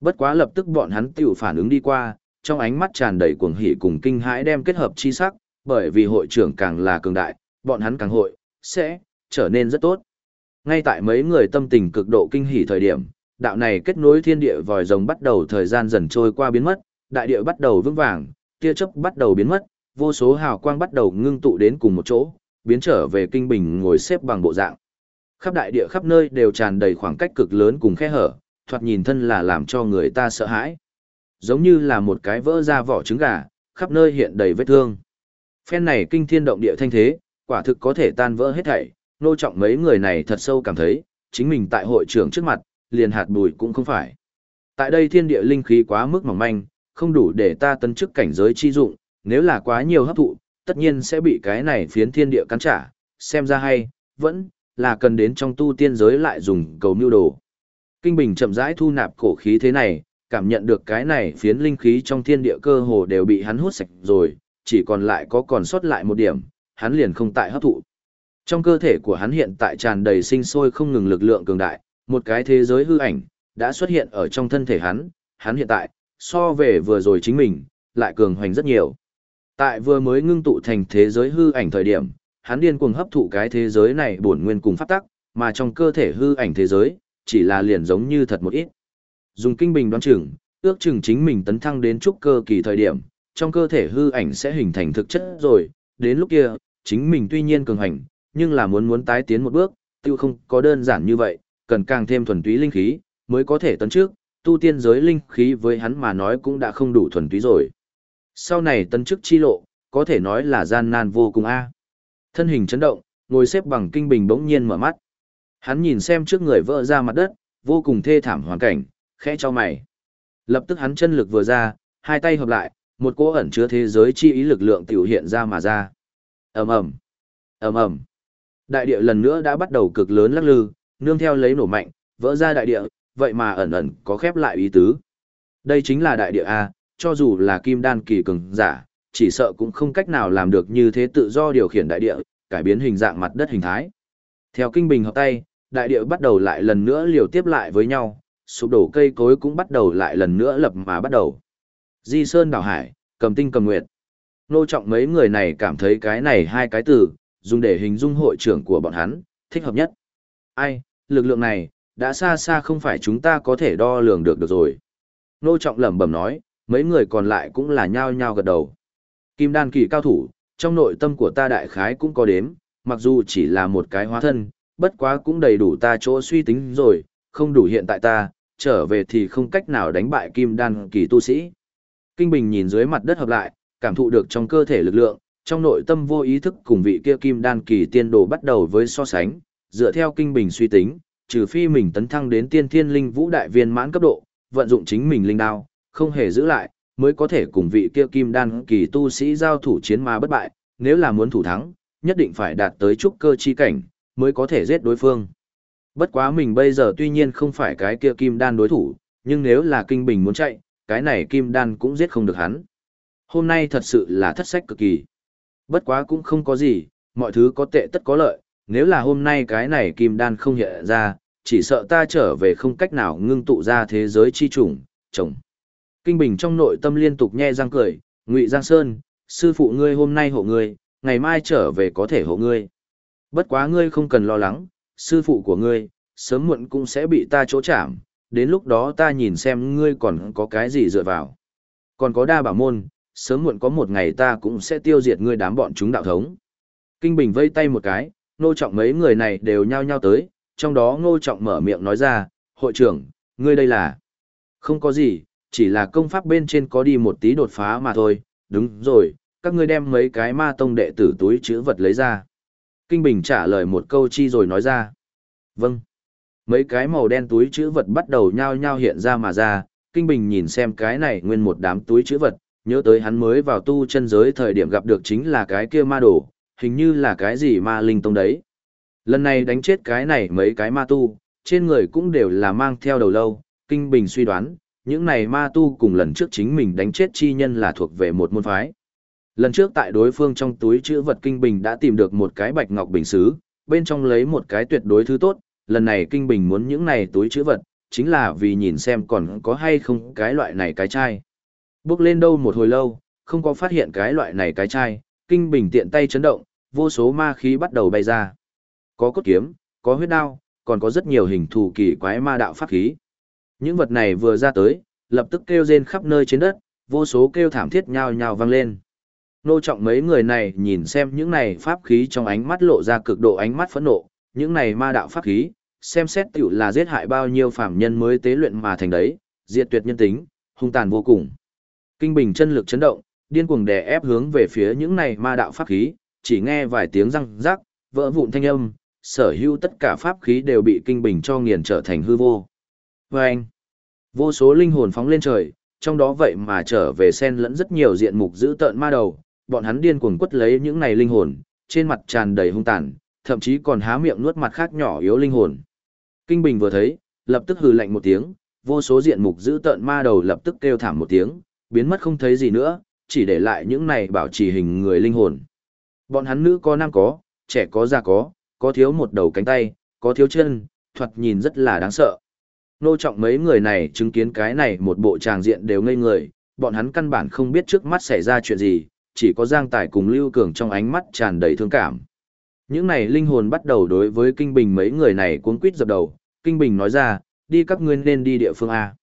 [SPEAKER 1] Bất quá lập tức bọn hắn tiểu phản ứng đi qua, trong ánh mắt tràn đầy cuồng hỉ cùng kinh hãi đem kết hợp chi sắc, bởi vì hội trưởng càng là cường đại, bọn hắn càng hội, sẽ, trở nên rất tốt. Ngay tại mấy người tâm tình cực độ kinh hỉ thời điểm, đạo này kết nối thiên địa vòi rồng bắt đầu thời gian dần trôi qua biến mất, đại địa bắt đầu vững vàng, tia chớp bắt đầu biến mất, vô số hào quang bắt đầu ngưng tụ đến cùng một chỗ, biến trở về kinh bình ngồi xếp bằng bộ dạng. Khắp đại địa khắp nơi đều tràn đầy khoảng cách cực lớn cùng khe hở, thoạt nhìn thân là làm cho người ta sợ hãi. Giống như là một cái vỡ ra vỏ trứng gà, khắp nơi hiện đầy vết thương. Phen này kinh thiên động địa thanh thế, quả thực có thể tan vỡ hết thảy, nô trọng mấy người này thật sâu cảm thấy, chính mình tại hội trưởng trước mặt, liền hạt bụi cũng không phải. Tại đây thiên địa linh khí quá mức mỏng manh, không đủ để ta tấn chức cảnh giới chi dụng, nếu là quá nhiều hấp thụ, tất nhiên sẽ bị cái này phiến thiên địa cắn trả, xem ra hay, vẫn là cần đến trong tu tiên giới lại dùng cầu mưu đồ. Kinh Bình chậm rãi thu nạp cổ khí thế này, cảm nhận được cái này phiến linh khí trong thiên địa cơ hồ đều bị hắn hút sạch rồi, chỉ còn lại có còn sót lại một điểm, hắn liền không tại hấp thụ. Trong cơ thể của hắn hiện tại tràn đầy sinh sôi không ngừng lực lượng cường đại, một cái thế giới hư ảnh đã xuất hiện ở trong thân thể hắn, hắn hiện tại so về vừa rồi chính mình, lại cường hoành rất nhiều. Tại vừa mới ngưng tụ thành thế giới hư ảnh thời điểm, hắn điên cuồng hấp thụ cái thế giới này bổn nguyên cùng pháp tắc, mà trong cơ thể hư ảnh thế giới, chỉ là liền giống như thật một ít. Dùng kinh bình đoán chừng, ước chừng chính mình tấn thăng đến trúc cơ kỳ thời điểm, trong cơ thể hư ảnh sẽ hình thành thực chất rồi, đến lúc kia, chính mình tuy nhiên cường hành, nhưng là muốn muốn tái tiến một bước, tiêu không có đơn giản như vậy, cần càng thêm thuần túy linh khí, mới có thể tấn trước, tu tiên giới linh khí với hắn mà nói cũng đã không đủ thuần túy rồi. Sau này tân chức chi lộ, có thể nói là gian nan vô cùng a. Thân hình chấn động, ngồi xếp bằng kinh bình bỗng nhiên mở mắt. Hắn nhìn xem trước người vỡ ra mặt đất, vô cùng thê thảm hoàn cảnh, khẽ cho mày. Lập tức hắn chân lực vừa ra, hai tay hợp lại, một cỗ ẩn chứa thế giới chi ý lực lượng tiểu hiện ra mà ra. Ầm ầm, ầm ầm. Đại địa lần nữa đã bắt đầu cực lớn lắc lư, nương theo lấy nổ mạnh, vỡ ra đại địa, vậy mà ẩn ẩn có khép lại ý tứ. Đây chính là đại địa a, cho dù là kim đan kỳ cường giả, chỉ sợ cũng không cách nào làm được như thế tự do điều khiển đại địa, cải biến hình dạng mặt đất hình thái. Theo kinh bình hợp tay, đại địa bắt đầu lại lần nữa liều tiếp lại với nhau, sụp đổ cây cối cũng bắt đầu lại lần nữa lập mà bắt đầu. Di Sơn đảo hải, cầm tinh cầm nguyệt. Nô trọng mấy người này cảm thấy cái này hai cái từ, dùng để hình dung hội trưởng của bọn hắn, thích hợp nhất. Ai, lực lượng này, đã xa xa không phải chúng ta có thể đo lường được được rồi. Nô trọng lẩm bẩm nói, mấy người còn lại cũng là nhao nhao gật đầu. Kim đan kỳ cao thủ, trong nội tâm của ta đại khái cũng có đếm, mặc dù chỉ là một cái hóa thân, bất quá cũng đầy đủ ta chỗ suy tính rồi, không đủ hiện tại ta, trở về thì không cách nào đánh bại kim đan kỳ tu sĩ. Kinh Bình nhìn dưới mặt đất hợp lại, cảm thụ được trong cơ thể lực lượng, trong nội tâm vô ý thức cùng vị kia kim đan kỳ tiên đồ bắt đầu với so sánh, dựa theo Kinh Bình suy tính, trừ phi mình tấn thăng đến tiên thiên linh vũ đại viên mãn cấp độ, vận dụng chính mình linh đao, không hề giữ lại, mới có thể cùng vị kia kim đan kỳ tu sĩ giao thủ chiến mà bất bại, nếu là muốn thủ thắng, nhất định phải đạt tới trúc cơ chi cảnh, mới có thể giết đối phương. Bất quá mình bây giờ tuy nhiên không phải cái kia kim đan đối thủ, nhưng nếu là kinh bình muốn chạy, cái này kim đan cũng giết không được hắn. Hôm nay thật sự là thất sách cực kỳ. Bất quá cũng không có gì, mọi thứ có tệ tất có lợi, nếu là hôm nay cái này kim đan không hiện ra, chỉ sợ ta trở về không cách nào ngưng tụ ra thế giới chi trùng, chồng. Kinh Bình trong nội tâm liên tục nhe răng cười, Ngụy Giang Sơn, sư phụ ngươi hôm nay hộ ngươi, ngày mai trở về có thể hộ ngươi. Bất quá ngươi không cần lo lắng, sư phụ của ngươi, sớm muộn cũng sẽ bị ta chỗ chạm, đến lúc đó ta nhìn xem ngươi còn có cái gì dựa vào. Còn có đa bảo môn, sớm muộn có một ngày ta cũng sẽ tiêu diệt ngươi đám bọn chúng đạo thống. Kinh Bình vây tay một cái, nô trọng mấy người này đều nhao nhao tới, trong đó ngô trọng mở miệng nói ra, hội trưởng, ngươi đây là... Không có gì, chỉ là công pháp bên trên có đi một tí đột phá mà thôi, đúng rồi, các ngươi đem mấy cái ma tông đệ tử túi chữ vật lấy ra. Kinh Bình trả lời một câu chi rồi nói ra. Vâng. Mấy cái màu đen túi chữ vật bắt đầu nhao nhao hiện ra mà ra, Kinh Bình nhìn xem cái này nguyên một đám túi chữ vật, nhớ tới hắn mới vào tu chân giới thời điểm gặp được chính là cái kia ma đồ, hình như là cái gì ma linh tông đấy. Lần này đánh chết cái này mấy cái ma tu, trên người cũng đều là mang theo đầu lâu, Kinh Bình suy đoán, những này ma tu cùng lần trước chính mình đánh chết chi nhân là thuộc về một môn phái. Lần trước tại đối phương trong túi chữ vật Kinh Bình đã tìm được một cái bạch ngọc bình xứ, bên trong lấy một cái tuyệt đối thứ tốt, lần này Kinh Bình muốn những này túi chữ vật, chính là vì nhìn xem còn có hay không cái loại này cái chai. Bước lên đâu một hồi lâu, không có phát hiện cái loại này cái chai, Kinh Bình tiện tay chấn động, vô số ma khí bắt đầu bay ra. Có cốt kiếm, có huyết đao, còn có rất nhiều hình thù kỳ quái ma đạo pháp khí. Những vật này vừa ra tới, lập tức kêu rên khắp nơi trên đất, vô số kêu thảm thiết nhao nhao vang lên. Nô trọng mấy người này nhìn xem những này pháp khí trong ánh mắt lộ ra cực độ ánh mắt phẫn nộ, những này ma đạo pháp khí, xem xét tiểu là giết hại bao nhiêu phạm nhân mới tế luyện mà thành đấy, diệt tuyệt nhân tính, hung tàn vô cùng. Kinh bình chân lực chấn động, điên cuồng đè ép hướng về phía những này ma đạo pháp khí, chỉ nghe vài tiếng răng rắc, vỡ vụn thanh âm, sở hữu tất cả pháp khí đều bị kinh bình cho nghiền trở thành hư vô. Và anh, vô số linh hồn phóng lên trời, trong đó vậy mà trở về sen lẫn rất nhiều diện mục giữ tợn ma đầu, bọn hắn điên cuồng quất lấy những này linh hồn, trên mặt tràn đầy hung tàn, thậm chí còn há miệng nuốt mặt khác nhỏ yếu linh hồn. Kinh Bình vừa thấy, lập tức hừ lạnh một tiếng, vô số diện mục giữ tợn ma đầu lập tức kêu thảm một tiếng, biến mất không thấy gì nữa, chỉ để lại những này bảo trì hình người linh hồn. Bọn hắn nữ có nam có, trẻ có già có, có thiếu một đầu cánh tay, có thiếu chân, thoạt nhìn rất là đáng sợ. Nô trọng mấy người này chứng kiến cái này một bộ tràng diện đều ngây người, bọn hắn căn bản không biết trước mắt xảy ra chuyện gì, chỉ có Giang Tài cùng Lưu Cường trong ánh mắt tràn đầy thương cảm. Những này linh hồn bắt đầu đối với Kinh Bình mấy người này cuốn quýt dập đầu, Kinh Bình nói ra, đi các ngươi nên đi địa phương A.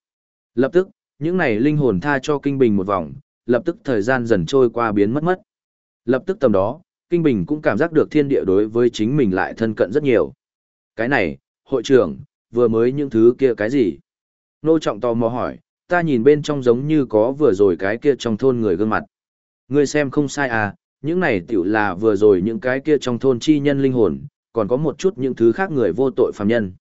[SPEAKER 1] Lập tức, những này linh hồn tha cho Kinh Bình một vòng, lập tức thời gian dần trôi qua biến mất mất. Lập tức tầm đó, Kinh Bình cũng cảm giác được thiên địa đối với chính mình lại thân cận rất nhiều. Cái này, hội trưởng, vừa mới những thứ kia cái gì? Nô Trọng tò mò hỏi, ta nhìn bên trong giống như có vừa rồi cái kia trong thôn người gương mặt. Ngươi xem không sai à, những này tiểu là vừa rồi những cái kia trong thôn chi nhân linh hồn, còn có một chút những thứ khác người vô tội phàm nhân.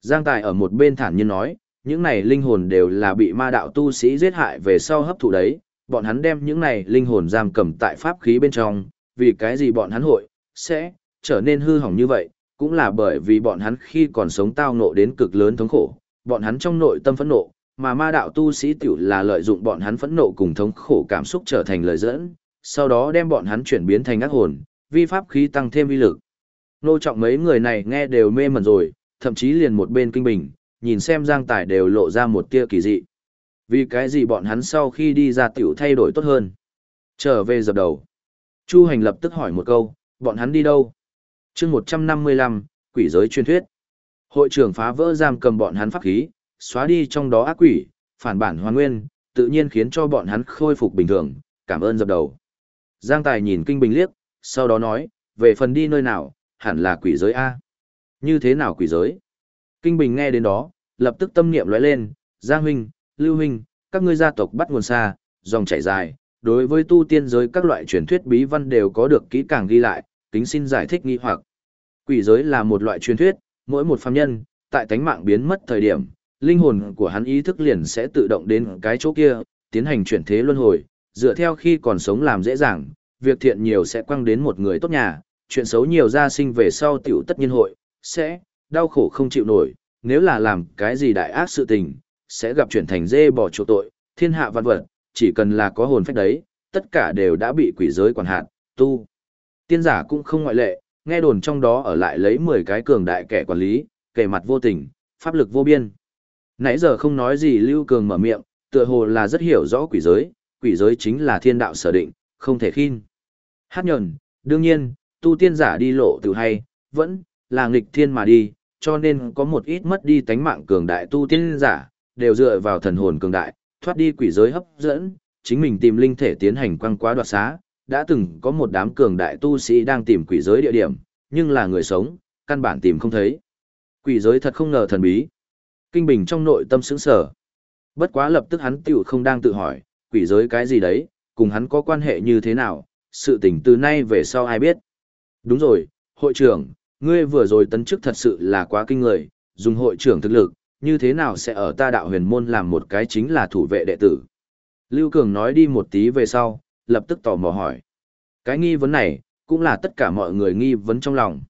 [SPEAKER 1] Giang Tài ở một bên thản nhiên nói, những này linh hồn đều là bị ma đạo tu sĩ giết hại về sau hấp thụ đấy, bọn hắn đem những này linh hồn giam cầm tại pháp khí bên trong, vì cái gì bọn hắn hội, sẽ, trở nên hư hỏng như vậy, cũng là bởi vì bọn hắn khi còn sống tao nộ đến cực lớn thống khổ, bọn hắn trong nội tâm phẫn nộ, mà ma đạo tu sĩ tiểu là lợi dụng bọn hắn phẫn nộ cùng thống khổ cảm xúc trở thành lời dẫn, sau đó đem bọn hắn chuyển biến thành ác hồn, vi pháp khí tăng thêm uy lực. Nô trọng mấy người này nghe đều mê mẩn rồi, thậm chí liền một bên kinh bình, nhìn xem Giang Tài đều lộ ra một tia kỳ dị. Vì cái gì bọn hắn sau khi đi ra tiểu thay đổi tốt hơn. Trở về dập đầu. Chu Hành lập tức hỏi một câu, bọn hắn đi đâu? Chương 155, quỷ giới truyền thuyết. Hội trưởng phá vỡ giam cầm bọn hắn pháp khí, xóa đi trong đó ác quỷ, phản bản hoàn nguyên, tự nhiên khiến cho bọn hắn khôi phục bình thường, cảm ơn dập đầu. Giang Tài nhìn Kinh Bình liếc, sau đó nói, về phần đi nơi nào, hẳn là quỷ giới A. Như thế nào quỷ giới? Kinh Bình nghe đến đó, lập tức tâm niệm lóe lên, Giang Huynh, Lưu Huynh, các ngươi gia tộc bắt nguồn xa, dòng chảy dài, đối với tu tiên giới các loại truyền thuyết bí văn đều có được kỹ càng ghi lại, kính xin giải thích nghi hoặc. Quỷ giới là một loại truyền thuyết, mỗi một phàm nhân, tại tánh mạng biến mất thời điểm, linh hồn của hắn ý thức liền sẽ tự động đến cái chỗ kia, tiến hành chuyển thế luân hồi, dựa theo khi còn sống làm dễ dàng, việc thiện nhiều sẽ quăng đến một người tốt nhà, chuyện xấu nhiều ra sinh về sau tiểu tất nhiên hội, sẽ, đau khổ không chịu nổi, nếu là làm cái gì đại ác sự tình, sẽ gặp chuyển thành dê bỏ chỗ tội, thiên hạ văn vật, chỉ cần là có hồn phách đấy, tất cả đều đã bị quỷ giới quản hạn, tu. Tiên giả cũng không ngoại lệ, nghe đồn trong đó ở lại lấy 10 cái cường đại kẻ quản lý, kẻ mặt vô tình, pháp lực vô biên. Nãy giờ không nói gì Lưu Cường mở miệng, tựa hồ là rất hiểu rõ quỷ giới, quỷ giới chính là thiên đạo sở định, không thể khinh. Hát nhờn, đương nhiên, tu tiên giả đi lộ từ hay, vẫn là nghịch thiên mà đi, cho nên có một ít mất đi tánh mạng cường đại tu tiên giả, đều dựa vào thần hồn cường đại, thoát đi quỷ giới hấp dẫn, chính mình tìm linh thể tiến hành quăng quá đoạt xá, đã từng có một đám cường đại tu sĩ đang tìm quỷ giới địa điểm, nhưng là người sống, căn bản tìm không thấy. Quỷ giới thật không ngờ thần bí. Kinh Bình trong nội tâm sững sở. Bất quá lập tức hắn tiểu không đang tự hỏi, quỷ giới cái gì đấy, cùng hắn có quan hệ như thế nào, sự tình từ nay về sau ai biết. Đúng rồi, hội trưởng, ngươi vừa rồi tấn chức thật sự là quá kinh người, dùng hội trưởng thực lực, như thế nào sẽ ở ta đạo huyền môn làm một cái chính là thủ vệ đệ tử. Lưu Cường nói đi một tí về sau, lập tức tò mò hỏi. Cái nghi vấn này, cũng là tất cả mọi người nghi vấn trong lòng.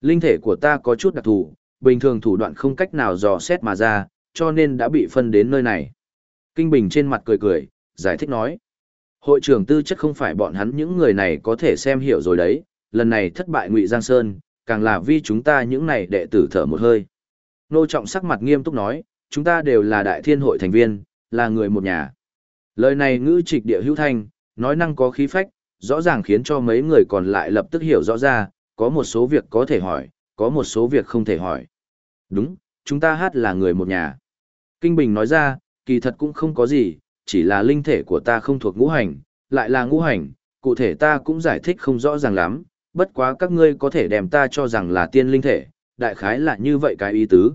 [SPEAKER 1] Linh thể của ta có chút đặc thù, bình thường thủ đoạn không cách nào dò xét mà ra, cho nên đã bị phân đến nơi này. Kinh Bình trên mặt cười cười, giải thích nói. Hội trưởng tư chất không phải bọn hắn những người này có thể xem hiểu rồi đấy, lần này thất bại Ngụy Giang Sơn, càng là vì chúng ta những này đệ tử thở một hơi. Nô Trọng sắc mặt nghiêm túc nói, chúng ta đều là đại thiên hội thành viên, là người một nhà. Lời này ngữ trịch địa hữu thanh, nói năng có khí phách, rõ ràng khiến cho mấy người còn lại lập tức hiểu rõ ra, có một số việc có thể hỏi, có một số việc không thể hỏi. Đúng, chúng ta hát là người một nhà. Kinh Bình nói ra, kỳ thật cũng không có gì, chỉ là linh thể của ta không thuộc ngũ hành, lại là ngũ hành, cụ thể ta cũng giải thích không rõ ràng lắm, bất quá các ngươi có thể đem ta cho rằng là tiên linh thể, đại khái là như vậy cái ý tứ.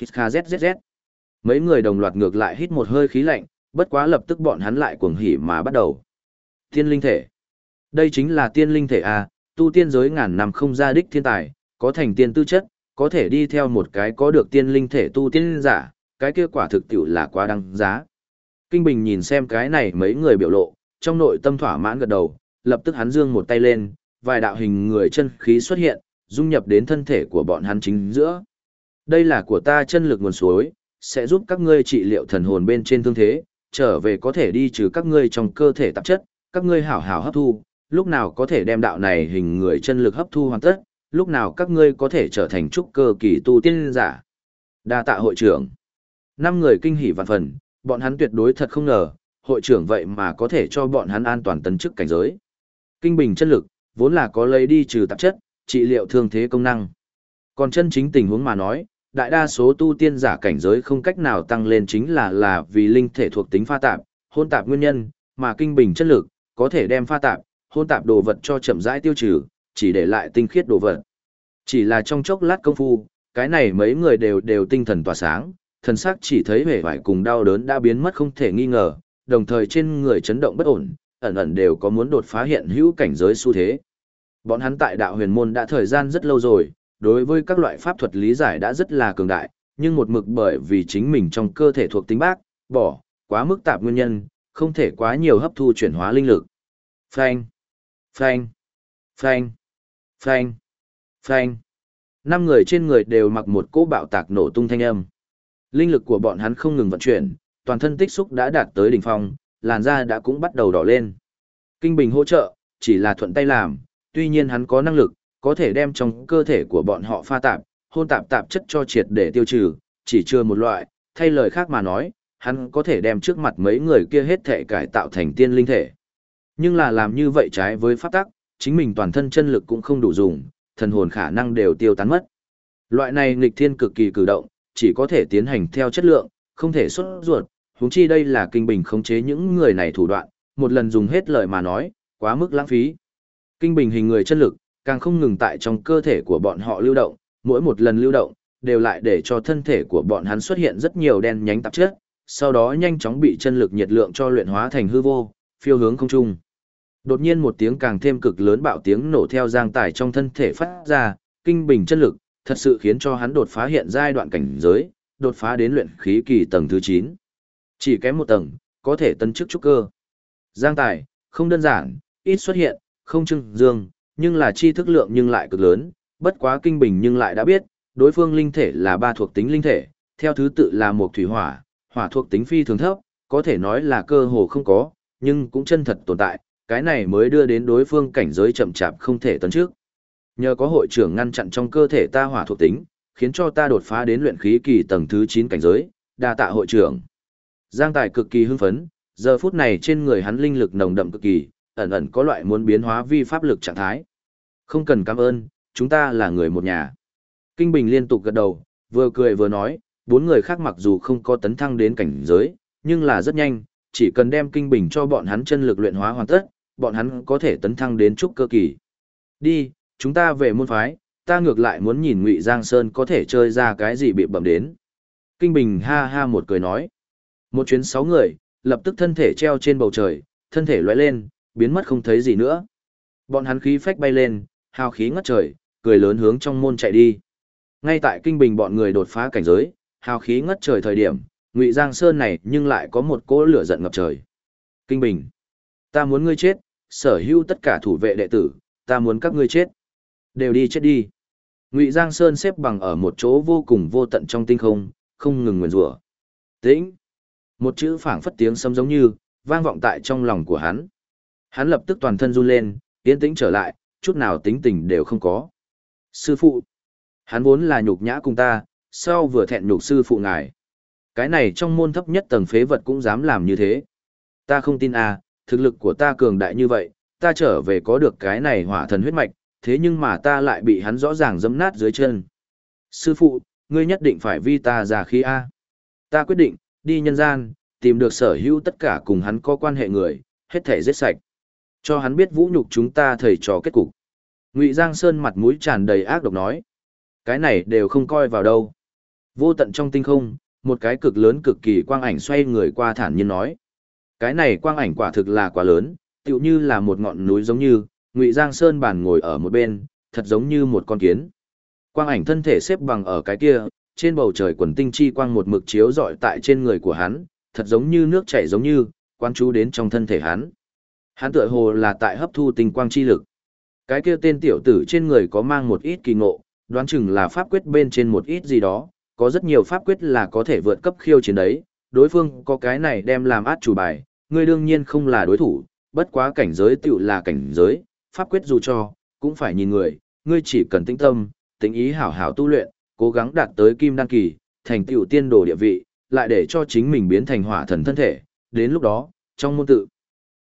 [SPEAKER 1] Hít kha zzz. Mấy người đồng loạt ngược lại hít một hơi khí lạnh, bất quá lập tức bọn hắn lại cuồng hỉ mà bắt đầu. Tiên linh thể. Đây chính là tiên linh thể à, tu tiên giới ngàn năm không ra đích thiên tài, có thành tiên tư chất, có thể đi theo một cái có được tiên linh thể tu tiên giả, cái kia quả thực tiểu là quá đăng giá. Kinh Bình nhìn xem cái này mấy người biểu lộ, trong nội tâm thỏa mãn gật đầu, lập tức hắn dương một tay lên, vài đạo hình người chân khí xuất hiện, dung nhập đến thân thể của bọn hắn chính giữa. Đây là của ta chân lực nguồn suối, sẽ giúp các ngươi trị liệu thần hồn bên trên thương thế, trở về có thể đi trừ các ngươi trong cơ thể tạp chất, các ngươi hảo hảo hấp thu, lúc nào có thể đem đạo này hình người chân lực hấp thu hoàn tất, lúc nào các ngươi có thể trở thành trúc cơ kỳ tu tiên giả. Đa tạ hội trưởng. Năm người kinh hỉ vạn phần, bọn hắn tuyệt đối thật không ngờ, hội trưởng vậy mà có thể cho bọn hắn an toàn tấn chức cảnh giới. Kinh bình chân lực, vốn là có lấy đi trừ tạp chất, trị liệu thương thế công năng. Còn chân chính tình huống mà nói, đại đa số tu tiên giả cảnh giới không cách nào tăng lên chính là là vì linh thể thuộc tính pha tạp, hôn tạp nguyên nhân, mà kinh bình chất lực, có thể đem pha tạp, hôn tạp đồ vật cho chậm rãi tiêu trừ, chỉ để lại tinh khiết đồ vật. Chỉ là trong chốc lát công phu, cái này mấy người đều đều tinh thần tỏa sáng, thần sắc chỉ thấy vẻ vải cùng đau đớn đã biến mất không thể nghi ngờ, đồng thời trên người chấn động bất ổn, ẩn ẩn đều có muốn đột phá hiện hữu cảnh giới xu thế. Bọn hắn tại đạo huyền môn đã thời gian rất lâu rồi, đối với các loại pháp thuật lý giải đã rất là cường đại, nhưng một mực bởi vì chính mình trong cơ thể thuộc tính bác, bỏ, quá mức tạp nguyên nhân, không thể quá nhiều hấp thu chuyển hóa linh lực. Phanh, phanh, phanh, phanh, phanh. Năm người trên người đều mặc một cỗ bạo tạc nổ tung thanh âm. Linh lực của bọn hắn không ngừng vận chuyển, toàn thân tích xúc đã đạt tới đỉnh phong, làn da đã cũng bắt đầu đỏ lên. Kinh Bình hỗ trợ, chỉ là thuận tay làm, tuy nhiên hắn có năng lực, có thể đem trong cơ thể của bọn họ pha tạp, hôn tạp tạp chất cho triệt để tiêu trừ, chỉ chưa một loại, thay lời khác mà nói, hắn có thể đem trước mặt mấy người kia hết thể cải tạo thành tiên linh thể. Nhưng là làm như vậy trái với pháp tắc, chính mình toàn thân chân lực cũng không đủ dùng, thần hồn khả năng đều tiêu tán mất. Loại này nghịch thiên cực kỳ cử động, chỉ có thể tiến hành theo chất lượng, không thể xuất ruột, huống chi đây là kinh bình khống chế những người này thủ đoạn, một lần dùng hết lời mà nói, quá mức lãng phí. Kinh bình hình người chân lực, càng không ngừng tại trong cơ thể của bọn họ lưu động, mỗi một lần lưu động, đều lại để cho thân thể của bọn hắn xuất hiện rất nhiều đen nhánh tạp chất, sau đó nhanh chóng bị chân lực nhiệt lượng cho luyện hóa thành hư vô, phiêu hướng không trung. Đột nhiên một tiếng càng thêm cực lớn bạo tiếng nổ theo giang tải trong thân thể phát ra, kinh bình chân lực, thật sự khiến cho hắn đột phá hiện giai đoạn cảnh giới, đột phá đến luyện khí kỳ tầng thứ 9. Chỉ kém một tầng, có thể tân chức trúc cơ. Giang tài, không đơn giản, ít xuất hiện, không trưng dương, nhưng là chi thức lượng nhưng lại cực lớn, bất quá kinh bình nhưng lại đã biết, đối phương linh thể là ba thuộc tính linh thể, theo thứ tự là một thủy hỏa, hỏa thuộc tính phi thường thấp, có thể nói là cơ hồ không có, nhưng cũng chân thật tồn tại, cái này mới đưa đến đối phương cảnh giới chậm chạp không thể tấn trước. Nhờ có hội trưởng ngăn chặn trong cơ thể ta hỏa thuộc tính, khiến cho ta đột phá đến luyện khí kỳ tầng thứ 9 cảnh giới, đa tạ hội trưởng. Giang Tài cực kỳ hưng phấn, giờ phút này trên người hắn linh lực nồng đậm cực kỳ, ẩn ẩn có loại muốn biến hóa vi pháp lực trạng thái. Không cần cảm ơn, chúng ta là người một nhà. Kinh Bình liên tục gật đầu, vừa cười vừa nói, bốn người khác mặc dù không có tấn thăng đến cảnh giới, nhưng là rất nhanh, chỉ cần đem Kinh Bình cho bọn hắn chân lực luyện hóa hoàn tất, bọn hắn có thể tấn thăng đến trúc cơ kỳ. Đi, chúng ta về môn phái, ta ngược lại muốn nhìn Ngụy Giang Sơn có thể chơi ra cái gì bị bẩm đến. Kinh Bình ha ha một cười nói. Một chuyến sáu người, lập tức thân thể treo trên bầu trời, thân thể lóe lên, biến mất không thấy gì nữa. Bọn hắn khí phách bay lên, hào khí ngất trời, cười lớn hướng trong môn chạy đi. Ngay tại Kinh Bình bọn người đột phá cảnh giới, hào khí ngất trời thời điểm, Ngụy Giang Sơn này nhưng lại có một cỗ lửa giận ngập trời. Kinh Bình, ta muốn ngươi chết, sở hữu tất cả thủ vệ đệ tử, ta muốn các ngươi chết. Đều đi chết đi. Ngụy Giang Sơn xếp bằng ở một chỗ vô cùng vô tận trong tinh không, không ngừng nguyền rủa. Tĩnh. Một chữ phảng phất tiếng sấm giống như, vang vọng tại trong lòng của hắn. Hắn lập tức toàn thân run lên, tiến tĩnh trở lại, chút nào tính tình đều không có. Sư phụ. Hắn vốn là nhục nhã cùng ta, sau vừa thẹn nhục sư phụ ngài. Cái này trong môn thấp nhất tầng phế vật cũng dám làm như thế. Ta không tin à, thực lực của ta cường đại như vậy, ta trở về có được cái này hỏa thần huyết mạch, thế nhưng mà ta lại bị hắn rõ ràng dẫm nát dưới chân. Sư phụ, ngươi nhất định phải vi ta ra khí A. Ta quyết định, đi nhân gian, tìm được sở hữu tất cả cùng hắn có quan hệ người, hết thể giết sạch. Cho hắn biết vũ nhục chúng ta thầy trò kết cục. Ngụy Giang Sơn mặt mũi tràn đầy ác độc nói. Cái này đều không coi vào đâu. Vô tận trong tinh không, một cái cực lớn cực kỳ quang ảnh xoay người qua thản nhiên nói. Cái này quang ảnh quả thực là quá lớn, tựu như là một ngọn núi giống như, Ngụy Giang Sơn bàn ngồi ở một bên, thật giống như một con kiến. Quang ảnh thân thể xếp bằng ở cái kia, trên bầu trời quần tinh chi quang một mực chiếu rọi tại trên người của hắn, thật giống như nước chảy giống như, quan chú đến trong thân thể hắn. Hắn tựa hồ là tại hấp thu tinh quang chi lực. Cái kia tên tiểu tử trên người có mang một ít kỳ ngộ, đoán chừng là pháp quyết bên trên một ít gì đó, có rất nhiều pháp quyết là có thể vượt cấp khiêu chiến đấy, đối phương có cái này đem làm át chủ bài, ngươi đương nhiên không là đối thủ, bất quá cảnh giới tiểu là cảnh giới, pháp quyết dù cho, cũng phải nhìn người, ngươi chỉ cần tĩnh tâm, tĩnh ý hảo hảo tu luyện, cố gắng đạt tới kim đăng kỳ, thành tựu tiên đồ địa vị, lại để cho chính mình biến thành hỏa thần thân thể, đến lúc đó, trong môn tự,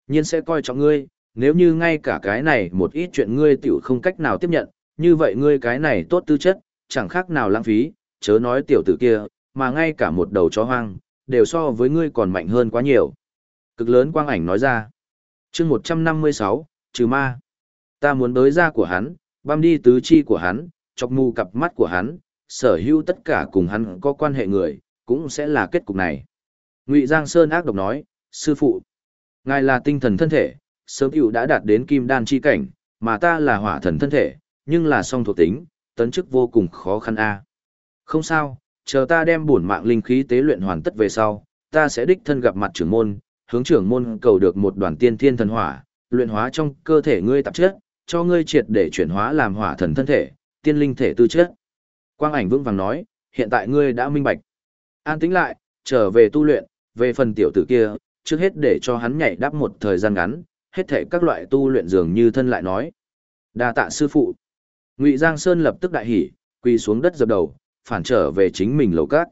[SPEAKER 1] nhiên sẽ coi trọng ngươi, nếu như ngay cả cái này một ít chuyện ngươi tiểu không cách nào tiếp nhận, như vậy ngươi cái này tốt tư chất, chẳng khác nào lãng phí, chớ nói tiểu tử kia, mà ngay cả một đầu chó hoang, đều so với ngươi còn mạnh hơn quá nhiều. Cực lớn quang ảnh nói ra. chương 156, trừ ma. Ta muốn tới da của hắn, băm đi tứ chi của hắn, chọc mù cặp mắt của hắn, sở hữu tất cả cùng hắn có quan hệ người, cũng sẽ là kết cục này. Ngụy Giang Sơn ác độc nói, sư phụ, ngài là tinh thần thân thể, sớm hữu đã đạt đến kim đan chi cảnh, mà ta là hỏa thần thân thể, nhưng là song thuộc tính, tấn chức vô cùng khó khăn a. Không sao, chờ ta đem bổn mạng linh khí tế luyện hoàn tất về sau, ta sẽ đích thân gặp mặt trưởng môn, hướng trưởng môn cầu được một đoàn tiên thiên thần hỏa, luyện hóa trong cơ thể ngươi tạp chất, cho ngươi triệt để chuyển hóa làm hỏa thần thân thể, tiên linh thể tư chất. Quang ảnh vững vàng nói, hiện tại ngươi đã minh bạch. An tĩnh lại, trở về tu luyện, về phần tiểu tử kia, trước hết để cho hắn nhảy đáp một thời gian ngắn, hết thể các loại tu luyện dường như thân lại nói. đa tạ sư phụ. Ngụy Giang Sơn lập tức đại hỉ, quỳ xuống đất dập đầu, phản trở về chính mình lầu cát.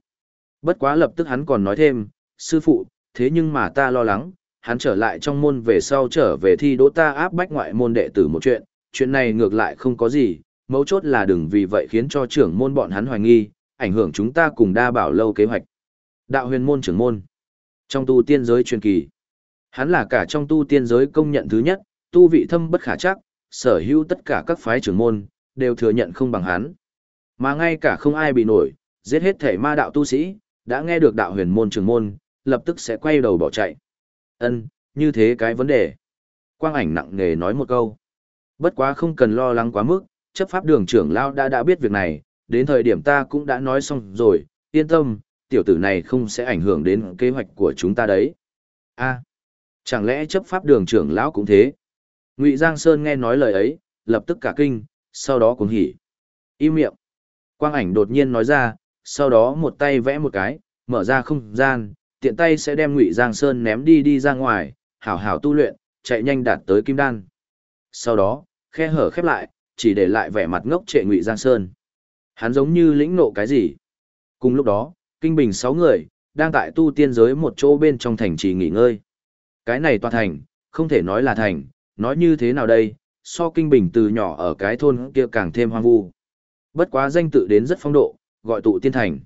[SPEAKER 1] Bất quá lập tức hắn còn nói thêm, sư phụ, thế nhưng mà ta lo lắng, hắn trở lại trong môn về sau trở về thi đỗ ta áp bách ngoại môn đệ tử một chuyện, chuyện này ngược lại không có gì, mấu chốt là đừng vì vậy khiến cho trưởng môn bọn hắn hoài nghi, ảnh hưởng chúng ta cùng đa bảo lâu kế hoạch. Đạo huyền môn trưởng môn. Trong tu tiên giới truyền kỳ, hắn là cả trong tu tiên giới công nhận thứ nhất, tu vị thâm bất khả chắc, sở hữu tất cả các phái trưởng môn, đều thừa nhận không bằng hắn. Mà ngay cả không ai bị nổi, giết hết thể ma đạo tu sĩ, đã nghe được đạo huyền môn trưởng môn, lập tức sẽ quay đầu bỏ chạy. Ân, như thế cái vấn đề. Quang ảnh nặng nề nói một câu. Bất quá không cần lo lắng quá mức, chấp pháp đường trưởng lao đã đã biết việc này, đến thời điểm ta cũng đã nói xong rồi, yên tâm, tiểu tử này không sẽ ảnh hưởng đến kế hoạch của chúng ta đấy. a chẳng lẽ chấp pháp đường trưởng lão cũng thế? Ngụy Giang Sơn nghe nói lời ấy, lập tức cả kinh, sau đó cũng hỉ. Im miệng. Quang ảnh đột nhiên nói ra, sau đó một tay vẽ một cái, mở ra không gian, tiện tay sẽ đem Ngụy Giang Sơn ném đi đi ra ngoài, hảo hảo tu luyện, chạy nhanh đạt tới kim đan. Sau đó, khe hở khép lại, chỉ để lại vẻ mặt ngốc trệ Ngụy Giang Sơn. Hắn giống như lĩnh nộ cái gì. Cùng lúc đó, Kinh Bình sáu người, đang tại tu tiên giới một chỗ bên trong thành trì nghỉ ngơi. Cái này tòa thành, không thể nói là thành, nói như thế nào đây, so Kinh Bình từ nhỏ ở cái thôn kia càng thêm hoang vu. Bất quá danh tự đến rất phong độ, gọi tụ tiên thành.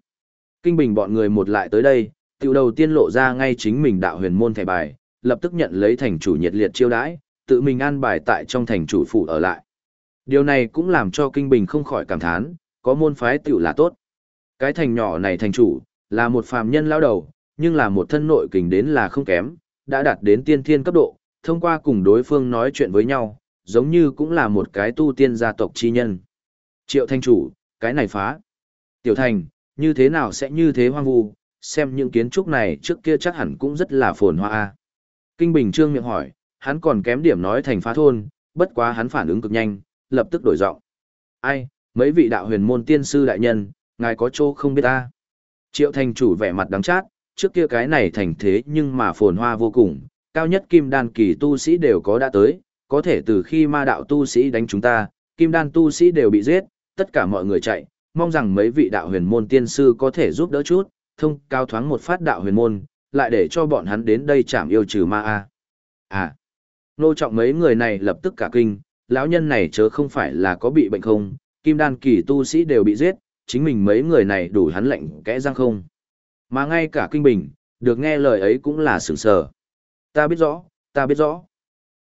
[SPEAKER 1] Kinh Bình bọn người một lại tới đây, tiểu đầu tiên lộ ra ngay chính mình đạo huyền môn thẻ bài, lập tức nhận lấy thành chủ nhiệt liệt chiêu đãi, tự mình an bài tại trong thành chủ phủ ở lại. Điều này cũng làm cho Kinh Bình không khỏi cảm thán, có môn phái tiểu là tốt. Cái thành nhỏ này thành chủ, là một phàm nhân lao đầu, nhưng là một thân nội kình đến là không kém, đã đạt đến tiên thiên cấp độ, thông qua cùng đối phương nói chuyện với nhau, giống như cũng là một cái tu tiên gia tộc chi nhân. Triệu thanh chủ, cái này phá. Tiểu thành, như thế nào sẽ như thế hoang vu, xem những kiến trúc này trước kia chắc hẳn cũng rất là phồn hoa. Kinh Bình Trương miệng hỏi, hắn còn kém điểm nói thành phá thôn, bất quá hắn phản ứng cực nhanh, lập tức đổi giọng. Ai, mấy vị đạo huyền môn tiên sư đại nhân, ngài có chỗ không biết ta. Triệu thành chủ vẻ mặt đắng chát, trước kia cái này thành thế nhưng mà phồn hoa vô cùng, cao nhất kim đan kỳ tu sĩ đều có đã tới, có thể từ khi ma đạo tu sĩ đánh chúng ta, kim đan tu sĩ đều bị giết, tất cả mọi người chạy, mong rằng mấy vị đạo huyền môn tiên sư có thể giúp đỡ chút, thông cao thoáng một phát đạo huyền môn, lại để cho bọn hắn đến đây chạm yêu trừ ma a. À, nô trọng mấy người này lập tức cả kinh, lão nhân này chớ không phải là có bị bệnh không, kim đan kỳ tu sĩ đều bị giết, chính mình mấy người này đủ hắn lệnh kẽ răng không. Mà ngay cả kinh bình, được nghe lời ấy cũng là sửng sờ. Ta biết rõ, ta biết rõ.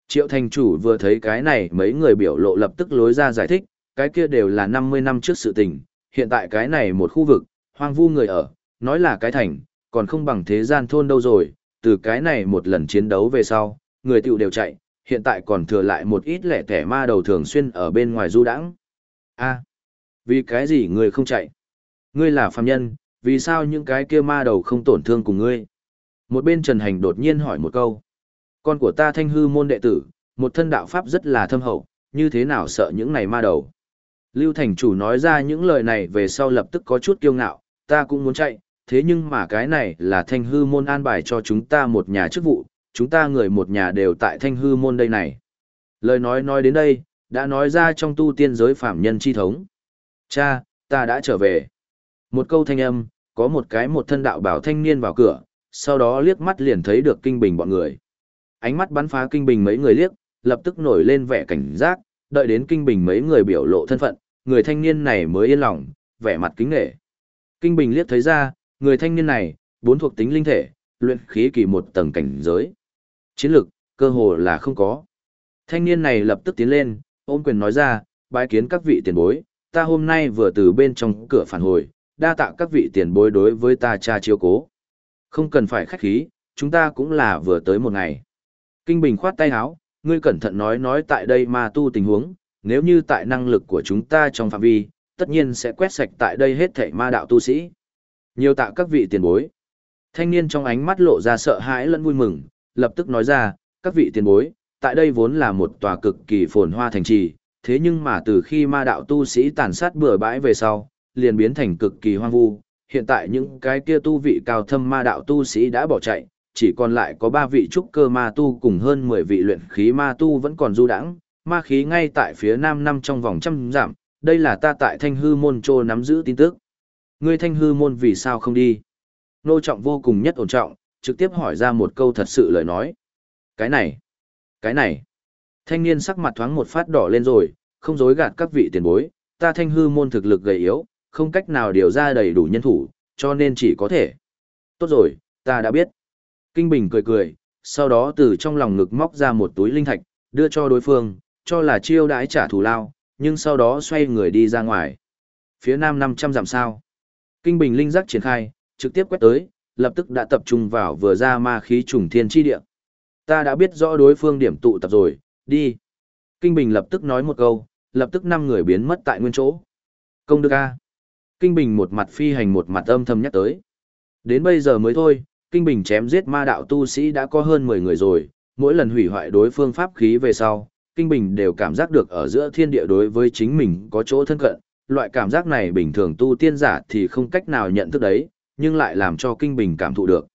[SPEAKER 1] Triệu thành chủ vừa thấy cái này mấy người biểu lộ lập tức lối ra giải thích, cái kia đều là 50 năm trước sự tình, hiện tại cái này một khu vực, hoang vu người ở, nói là cái thành, còn không bằng thế gian thôn đâu rồi, từ cái này một lần chiến đấu về sau, người tiểu đều chạy, hiện tại còn thừa lại một ít lẻ thẻ ma đầu thường xuyên ở bên ngoài du đãng. A, vì cái gì người không chạy? Ngươi là phàm nhân, vì sao những cái kia ma đầu không tổn thương cùng ngươi? Một bên Trần Hành đột nhiên hỏi một câu. Con của ta thanh hư môn đệ tử, một thân đạo pháp rất là thâm hậu, như thế nào sợ những này ma đầu? Lưu Thành chủ nói ra những lời này về sau lập tức có chút kiêu ngạo, ta cũng muốn chạy, thế nhưng mà cái này là thanh hư môn an bài cho chúng ta một nhà chức vụ, chúng ta người một nhà đều tại thanh hư môn đây này. Lời nói nói đến đây, đã nói ra trong tu tiên giới phạm nhân chi thống. Cha, ta đã trở về. Một câu thanh âm, có một cái một thân đạo bảo thanh niên vào cửa, sau đó liếc mắt liền thấy được kinh bình bọn người. Ánh mắt bắn phá kinh bình mấy người liếc, lập tức nổi lên vẻ cảnh giác, đợi đến kinh bình mấy người biểu lộ thân phận, người thanh niên này mới yên lòng, vẻ mặt kính nể. Kinh bình liếc thấy ra, người thanh niên này, bốn thuộc tính linh thể, luyện khí kỳ một tầng cảnh giới. Chiến lực, cơ hồ là không có. Thanh niên này lập tức tiến lên, ôm quyền nói ra, bái kiến các vị tiền bối, ta hôm nay vừa từ bên trong cửa phản hồi, đa tạ các vị tiền bối đối với ta cha chiếu cố. Không cần phải khách khí, chúng ta cũng là vừa tới một ngày. Kinh Bình khoát tay áo, ngươi cẩn thận nói nói tại đây ma tu tình huống, nếu như tại năng lực của chúng ta trong phạm vi, tất nhiên sẽ quét sạch tại đây hết thảy ma đạo tu sĩ. Nhiều tạ các vị tiền bối. Thanh niên trong ánh mắt lộ ra sợ hãi lẫn vui mừng, lập tức nói ra, các vị tiền bối, tại đây vốn là một tòa cực kỳ phồn hoa thành trì, thế nhưng mà từ khi ma đạo tu sĩ tàn sát bừa bãi về sau, liền biến thành cực kỳ hoang vu. Hiện tại những cái kia tu vị cao thâm ma đạo tu sĩ đã bỏ chạy, chỉ còn lại có ba vị trúc cơ ma tu cùng hơn 10 vị luyện khí ma tu vẫn còn du đãng, ma khí ngay tại phía nam năm trong vòng trăm giảm, đây là ta tại Thanh Hư môn trô nắm giữ tin tức. Ngươi Thanh Hư môn vì sao không đi? Nô trọng vô cùng nhất ổn trọng, trực tiếp hỏi ra một câu thật sự lời nói. Cái này, cái này. Thanh niên sắc mặt thoáng một phát đỏ lên rồi, không dối gạt các vị tiền bối, ta Thanh Hư môn thực lực gầy yếu, không cách nào điều ra đầy đủ nhân thủ, cho nên chỉ có thể. Tốt rồi, ta đã biết. Kinh Bình cười cười, sau đó từ trong lòng ngực móc ra một túi linh thạch, đưa cho đối phương, cho là chiêu đãi trả thù lao, nhưng sau đó xoay người đi ra ngoài. Phía nam 500 dặm sao. Kinh Bình linh giác triển khai, trực tiếp quét tới, lập tức đã tập trung vào vừa ra ma khí trùng thiên chi địa. Ta đã biết rõ đối phương điểm tụ tập rồi, đi. Kinh Bình lập tức nói một câu, lập tức năm người biến mất tại nguyên chỗ. Công đức A. Kinh Bình một mặt phi hành một mặt âm thầm nhắc tới. Đến bây giờ mới thôi, Kinh Bình chém giết ma đạo tu sĩ đã có hơn 10 người rồi, mỗi lần hủy hoại đối phương pháp khí về sau, Kinh Bình đều cảm giác được ở giữa thiên địa đối với chính mình có chỗ thân cận, loại cảm giác này bình thường tu tiên giả thì không cách nào nhận thức đấy, nhưng lại làm cho Kinh Bình cảm thụ được.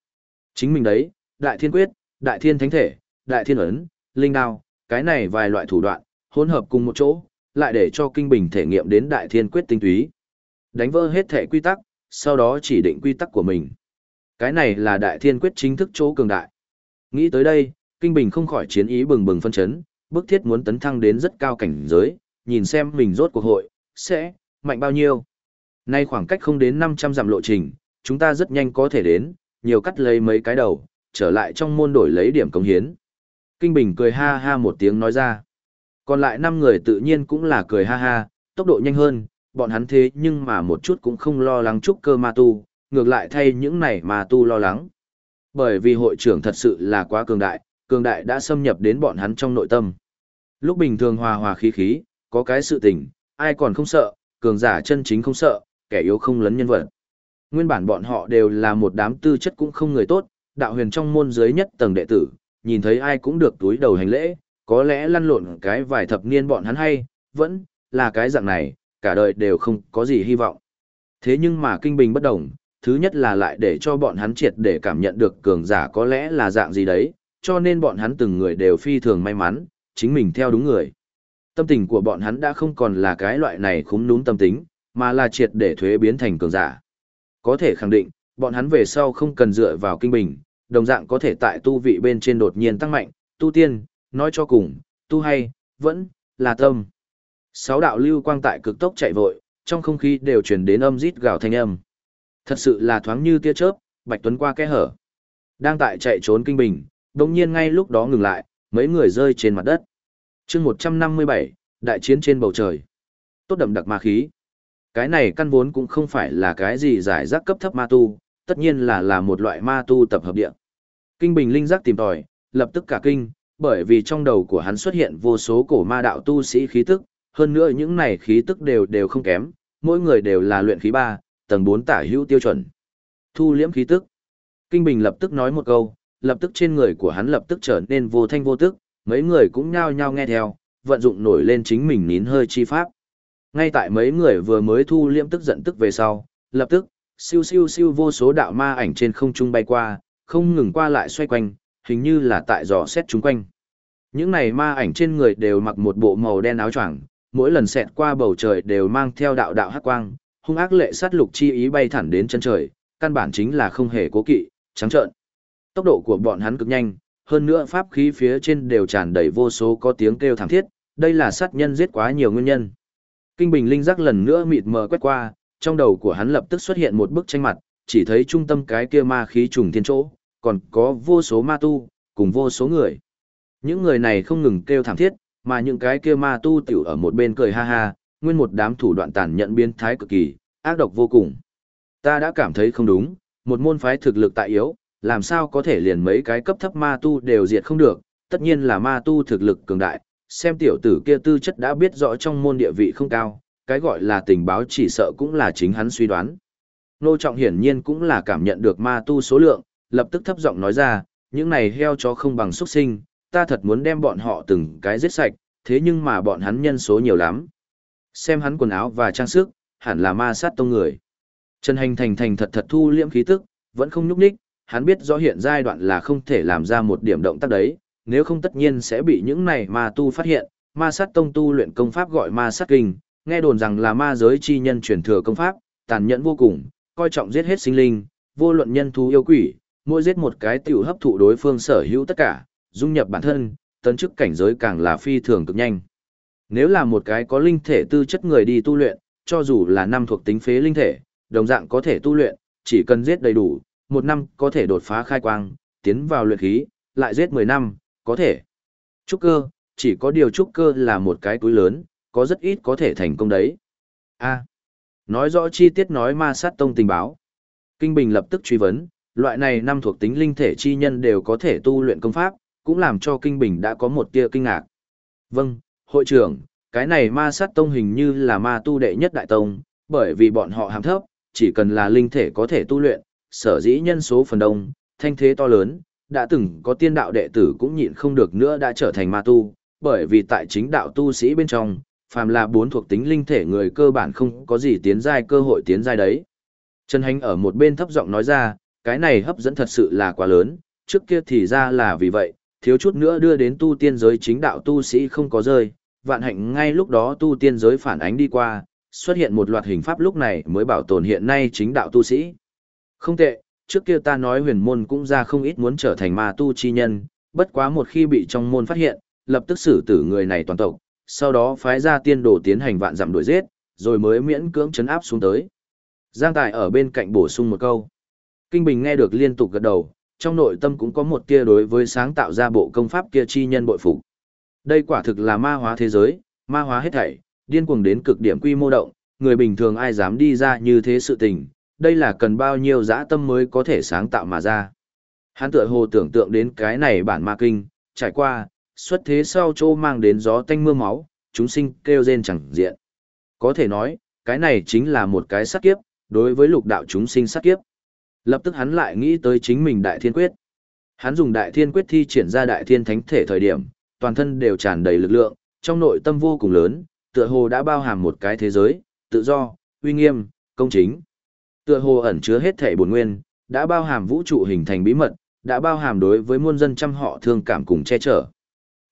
[SPEAKER 1] Chính mình đấy, Đại Thiên Quyết, Đại Thiên Thánh Thể, Đại Thiên Ấn, Linh Đao, cái này vài loại thủ đoạn, hỗn hợp cùng một chỗ, lại để cho Kinh Bình thể nghiệm đến Đại Thiên Quyết tinh túy. Đánh vỡ hết thể quy tắc, sau đó chỉ định quy tắc của mình. Cái này là Đại Thiên Quyết chính thức chỗ cường đại. Nghĩ tới đây, Kinh Bình không khỏi chiến ý bừng bừng phân chấn, bức thiết muốn tấn thăng đến rất cao cảnh giới, nhìn xem mình rốt cuộc hội, sẽ, mạnh bao nhiêu. Nay khoảng cách không đến 500 dặm lộ trình, chúng ta rất nhanh có thể đến, nhiều cắt lấy mấy cái đầu, trở lại trong môn đổi lấy điểm công hiến. Kinh Bình cười ha ha một tiếng nói ra. Còn lại 5 người tự nhiên cũng là cười ha ha, tốc độ nhanh hơn, bọn hắn thế nhưng mà một chút cũng không lo lắng trúc cơ ma tu, ngược lại thay những này ma tu lo lắng. Bởi vì hội trưởng thật sự là quá cường đại, cường đại đã xâm nhập đến bọn hắn trong nội tâm. Lúc bình thường hòa hòa khí khí, có cái sự tình, ai còn không sợ, cường giả chân chính không sợ, kẻ yếu không lấn nhân vật. Nguyên bản bọn họ đều là một đám tư chất cũng không người tốt, đạo huyền trong môn dưới nhất tầng đệ tử, nhìn thấy ai cũng được túi đầu hành lễ, có lẽ lăn lộn cái vài thập niên bọn hắn hay, vẫn là cái dạng này, cả đời đều không có gì hy vọng. Thế nhưng mà kinh bình bất đồng, thứ nhất là lại để cho bọn hắn triệt để cảm nhận được cường giả có lẽ là dạng gì đấy, cho nên bọn hắn từng người đều phi thường may mắn, chính mình theo đúng người. Tâm tình của bọn hắn đã không còn là cái loại này khúm núm tâm tính, mà là triệt để thuế biến thành cường giả. Có thể khẳng định, bọn hắn về sau không cần dựa vào kinh bình, đồng dạng có thể tại tu vị bên trên đột nhiên tăng mạnh, tu tiên, nói cho cùng, tu hay, vẫn, là tâm. Sáu đạo lưu quang tại cực tốc chạy vội, trong không khí đều truyền đến âm rít gào thanh âm. Thật sự là thoáng như tia chớp, Bạch Tuấn qua kẽ hở. Đang tại chạy trốn kinh bình, đồng nhiên ngay lúc đó ngừng lại, mấy người rơi trên mặt đất chương 157, đại chiến trên bầu trời. Tốt đậm đặc ma khí. Cái này căn vốn cũng không phải là cái gì giải rác cấp thấp ma tu, tất nhiên là là một loại ma tu tập hợp địa. Kinh Bình linh giác tìm tòi, lập tức cả kinh, bởi vì trong đầu của hắn xuất hiện vô số cổ ma đạo tu sĩ khí tức, hơn nữa những này khí tức đều đều không kém, mỗi người đều là luyện khí 3, tầng 4 tả hữu tiêu chuẩn. Thu liễm khí tức. Kinh Bình lập tức nói một câu, lập tức trên người của hắn lập tức trở nên vô thanh vô tức, mấy người cũng nhao nhao nghe theo, vận dụng nổi lên chính mình nín hơi chi pháp. Ngay tại mấy người vừa mới thu liễm tức giận tức về sau, lập tức, siêu siêu siêu vô số đạo ma ảnh trên không trung bay qua, không ngừng qua lại xoay quanh, hình như là tại dò xét chúng quanh. Những này ma ảnh trên người đều mặc một bộ màu đen áo choàng, mỗi lần xẹt qua bầu trời đều mang theo đạo đạo hắc quang, hung ác lệ sát lục chi ý bay thẳng đến chân trời, căn bản chính là không hề cố kỵ, trắng trợn. Tốc độ của bọn hắn cực nhanh, hơn nữa pháp khí phía trên đều tràn đầy vô số có tiếng kêu thảm thiết, đây là sát nhân giết quá nhiều nguyên nhân. Kinh Bình linh giác lần nữa mịt mờ quét qua, trong đầu của hắn lập tức xuất hiện một bức tranh mặt, chỉ thấy trung tâm cái kia ma khí trùng thiên chỗ, còn có vô số ma tu, cùng vô số người. Những người này không ngừng kêu thảm thiết, mà những cái kia ma tu tiểu ở một bên cười ha ha, nguyên một đám thủ đoạn tàn nhẫn biến thái cực kỳ, ác độc vô cùng. Ta đã cảm thấy không đúng, một môn phái thực lực tại yếu, làm sao có thể liền mấy cái cấp thấp ma tu đều diệt không được, tất nhiên là ma tu thực lực cường đại, xem tiểu tử kia tư chất đã biết rõ trong môn địa vị không cao, cái gọi là tình báo chỉ sợ cũng là chính hắn suy đoán. Nô Trọng hiển nhiên cũng là cảm nhận được ma tu số lượng, lập tức thấp giọng nói ra, những này heo chó không bằng xuất sinh, ta thật muốn đem bọn họ từng cái giết sạch, thế nhưng mà bọn hắn nhân số nhiều lắm. Xem hắn quần áo và trang sức, hẳn là ma sát tông người. Trần Hành thành thành thật thật thu liễm khí tức, vẫn không nhúc nhích, hắn biết rõ hiện giai đoạn là không thể làm ra một điểm động tác đấy, nếu không tất nhiên sẽ bị những này ma tu phát hiện, ma sát tông tu luyện công pháp gọi ma sát kinh, nghe đồn rằng là ma giới chi nhân truyền thừa công pháp, tàn nhẫn vô cùng, coi trọng giết hết sinh linh, vô luận nhân thú yêu quỷ, mỗi giết một cái tiểu hấp thụ đối phương sở hữu tất cả, dung nhập bản thân, tấn chức cảnh giới càng là phi thường cực nhanh. Nếu là một cái có linh thể tư chất người đi tu luyện, cho dù là năm thuộc tính phế linh thể, đồng dạng có thể tu luyện, chỉ cần giết đầy đủ, một năm có thể đột phá khai quang, tiến vào luyện khí, lại giết 10 năm, có thể. Trúc cơ, chỉ có điều trúc cơ là một cái túi lớn, có rất ít có thể thành công đấy. A. nói rõ chi tiết nói ma sát tông tình báo. Kinh Bình lập tức truy vấn, loại này năm thuộc tính linh thể chi nhân đều có thể tu luyện công pháp, cũng làm cho Kinh Bình đã có một tia kinh ngạc. Vâng, hội trưởng, cái này ma sát tông hình như là ma tu đệ nhất đại tông, bởi vì bọn họ hàm thấp, chỉ cần là linh thể có thể tu luyện, sở dĩ nhân số phần đông, thanh thế to lớn, đã từng có tiên đạo đệ tử cũng nhịn không được nữa đã trở thành ma tu, bởi vì tại chính đạo tu sĩ bên trong, phàm là bốn thuộc tính linh thể người cơ bản không có gì tiến giai cơ hội tiến giai đấy. Trần Hành ở một bên thấp giọng nói ra, cái này hấp dẫn thật sự là quá lớn, trước kia thì ra là vì vậy, thiếu chút nữa đưa đến tu tiên giới chính đạo tu sĩ không có rơi, vạn hạnh ngay lúc đó tu tiên giới phản ánh đi qua, xuất hiện một loạt hình pháp lúc này mới bảo tồn hiện nay chính đạo tu sĩ. Không tệ, trước kia ta nói huyền môn cũng ra không ít muốn trở thành ma tu chi nhân, bất quá một khi bị trong môn phát hiện, lập tức xử tử người này toàn tộc, sau đó phái ra tiên đồ tiến hành vạn dặm đuổi giết, rồi mới miễn cưỡng chấn áp xuống tới. Giang Tài ở bên cạnh bổ sung một câu. Kinh Bình nghe được liên tục gật đầu, trong nội tâm cũng có một tia đối với sáng tạo ra bộ công pháp kia chi nhân bội phục. Đây quả thực là ma hóa thế giới, ma hóa hết thảy, điên cuồng đến cực điểm quy mô động, người bình thường ai dám đi ra như thế sự tình, đây là cần bao nhiêu dã tâm mới có thể sáng tạo mà ra. Hắn tựa hồ tưởng tượng đến cái này bản ma kinh, trải qua, xuất thế sau chỗ mang đến gió tanh mưa máu, chúng sinh kêu rên chẳng diện. Có thể nói, cái này chính là một cái sát kiếp, đối với lục đạo chúng sinh sát kiếp. Lập tức hắn lại nghĩ tới chính mình đại thiên quyết. Hắn dùng đại thiên quyết thi triển ra đại thiên thánh thể thời điểm, toàn thân đều tràn đầy lực lượng, trong nội tâm vô cùng lớn, tựa hồ đã bao hàm một cái thế giới, tự do, uy nghiêm, công chính. Tựa hồ ẩn chứa hết thể bổn nguyên, đã bao hàm vũ trụ hình thành bí mật, đã bao hàm đối với muôn dân trăm họ thương cảm cùng che chở.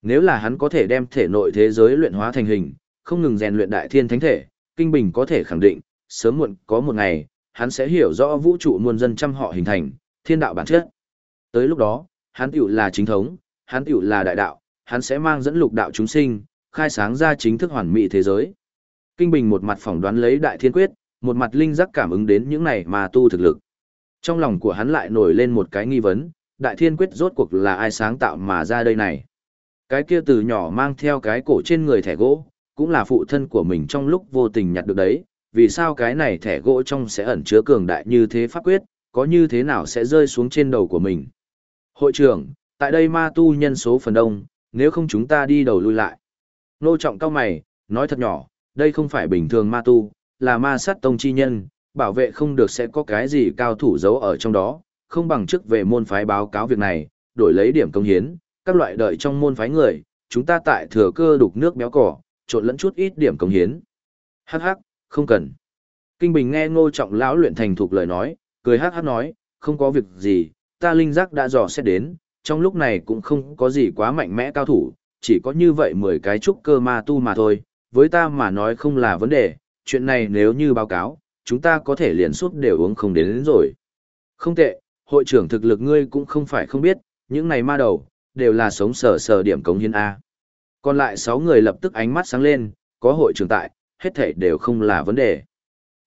[SPEAKER 1] Nếu là hắn có thể đem thể nội thế giới luyện hóa thành hình, không ngừng rèn luyện đại thiên thánh thể, Kinh Bình có thể khẳng định, sớm muộn có một ngày, hắn sẽ hiểu rõ vũ trụ muôn dân trăm họ hình thành, thiên đạo bản chất. Tới lúc đó, hắn tiểu là chính thống, hắn tiểu là đại đạo, hắn sẽ mang dẫn lục đạo chúng sinh, khai sáng ra chính thức hoàn mỹ thế giới. Kinh Bình một mặt phỏng đoán lấy đại thiên quyết, một mặt linh giác cảm ứng đến những này mà tu thực lực. Trong lòng của hắn lại nổi lên một cái nghi vấn, đại thiên quyết rốt cuộc là ai sáng tạo mà ra đây này. Cái kia từ nhỏ mang theo cái cổ trên người thẻ gỗ, cũng là phụ thân của mình trong lúc vô tình nhặt được đấy, vì sao cái này thẻ gỗ trong sẽ ẩn chứa cường đại như thế pháp quyết, có như thế nào sẽ rơi xuống trên đầu của mình. Hội trưởng, tại đây ma tu nhân số phần đông, nếu không chúng ta đi đầu lui lại. Nô trọng cao mày, nói thật nhỏ, đây không phải bình thường ma tu, là ma sát tông chi nhân, bảo vệ không được sẽ có cái gì cao thủ giấu ở trong đó, không bằng chức về môn phái báo cáo việc này, đổi lấy điểm công hiến, các loại đợi trong môn phái người, chúng ta tại thừa cơ đục nước béo cỏ, trộn lẫn chút ít điểm công hiến. Hắc hắc, không cần. Kinh Bình nghe ngô trọng lão luyện thành thục lời nói, cười hắc hắc nói, không có việc gì, ta linh giác đã dò xét đến, trong lúc này cũng không có gì quá mạnh mẽ cao thủ, chỉ có như vậy 10 cái trúc cơ ma tu mà thôi, với ta mà nói không là vấn đề, chuyện này nếu như báo cáo, chúng ta có thể liền suốt đều uống không đến, đến rồi. Không tệ, hội trưởng thực lực ngươi cũng không phải không biết, những này ma đầu, đều là sống sờ sờ điểm cống hiến A. Còn lại 6 người lập tức ánh mắt sáng lên, có hội trưởng tại, hết thảy đều không là vấn đề.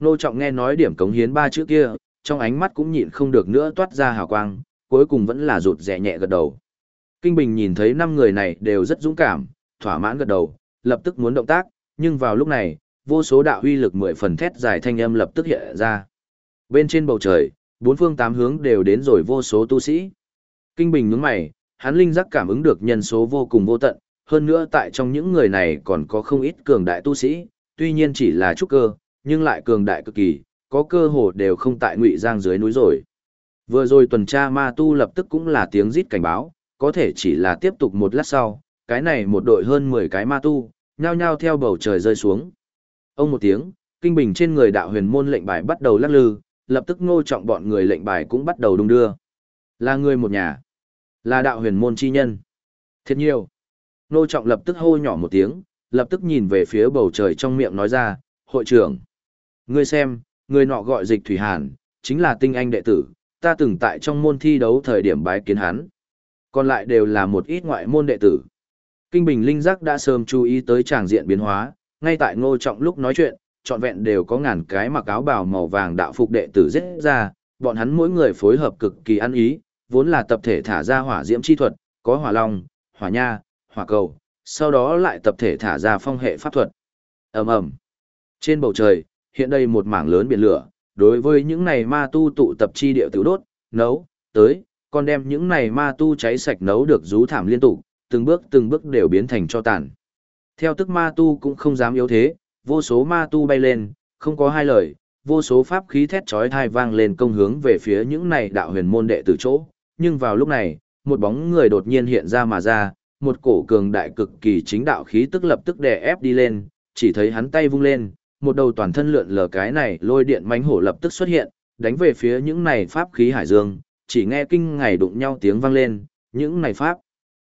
[SPEAKER 1] Nô Trọng nghe nói điểm cống hiến ba chữ kia, trong ánh mắt cũng nhịn không được nữa toát ra hào quang, cuối cùng vẫn là rụt rẻ nhẹ gật đầu. Kinh Bình nhìn thấy năm người này đều rất dũng cảm, thỏa mãn gật đầu, lập tức muốn động tác, nhưng vào lúc này, vô số đạo uy lực mười phần thét dài thanh âm lập tức hiện ra. Bên trên bầu trời, bốn phương tám hướng đều đến rồi vô số tu sĩ. Kinh Bình nhướng mày, hắn linh giác cảm ứng được nhân số vô cùng vô tận, hơn nữa tại trong những người này còn có không ít cường đại tu sĩ, tuy nhiên chỉ là trúc cơ, nhưng lại cường đại cực kỳ, có cơ hồ đều không tại ngụy giang dưới núi rồi. Vừa rồi tuần tra ma tu lập tức cũng là tiếng rít cảnh báo, có thể chỉ là tiếp tục một lát sau, cái này một đội hơn 10 cái ma tu, nhao nhao theo bầu trời rơi xuống. Ông một tiếng, kinh bình trên người đạo huyền môn lệnh bài bắt đầu lắc lư, lập tức ngô trọng bọn người lệnh bài cũng bắt đầu đung đưa. Là người một nhà, là đạo huyền môn chi nhân. Thiệt nhiều. Ngô trọng lập tức hô nhỏ một tiếng, lập tức nhìn về phía bầu trời trong miệng nói ra, hội trưởng. Ngươi xem, người nọ gọi dịch thủy hàn, chính là tinh anh đệ tử, ta từng tại trong môn thi đấu thời điểm bái kiến hắn. Còn lại đều là một ít ngoại môn đệ tử. Kinh Bình Linh Giác đã sớm chú ý tới tràng diện biến hóa, ngay tại ngô trọng lúc nói chuyện, trọn vẹn đều có ngàn cái mặc áo bào màu vàng đạo phục đệ tử giết ra, bọn hắn mỗi người phối hợp cực kỳ ăn ý, vốn là tập thể thả ra hỏa diễm chi thuật, có hỏa long, hỏa nha, hỏa cầu, sau đó lại tập thể thả ra phong hệ pháp thuật. Ầm ầm. Trên bầu trời, hiện đây một mảng lớn biển lửa, đối với những này ma tu tụ tập chi địa tiểu đốt, nấu, tới, còn đem những này ma tu cháy sạch nấu được rú thảm liên tục, từng bước từng bước đều biến thành cho tàn. Theo tức ma tu cũng không dám yếu thế, vô số ma tu bay lên, không có hai lời, vô số pháp khí thét chói tai vang lên công hướng về phía những này đạo huyền môn đệ tử chỗ, nhưng vào lúc này, một bóng người đột nhiên hiện ra mà ra, một cổ cường đại cực kỳ chính đạo khí tức lập tức đè ép đi lên, chỉ thấy hắn tay vung lên, một đầu toàn thân lượn lờ cái này lôi điện mánh hổ lập tức xuất hiện, đánh về phía những này pháp khí hải dương, chỉ nghe kinh ngày đụng nhau tiếng vang lên, những này pháp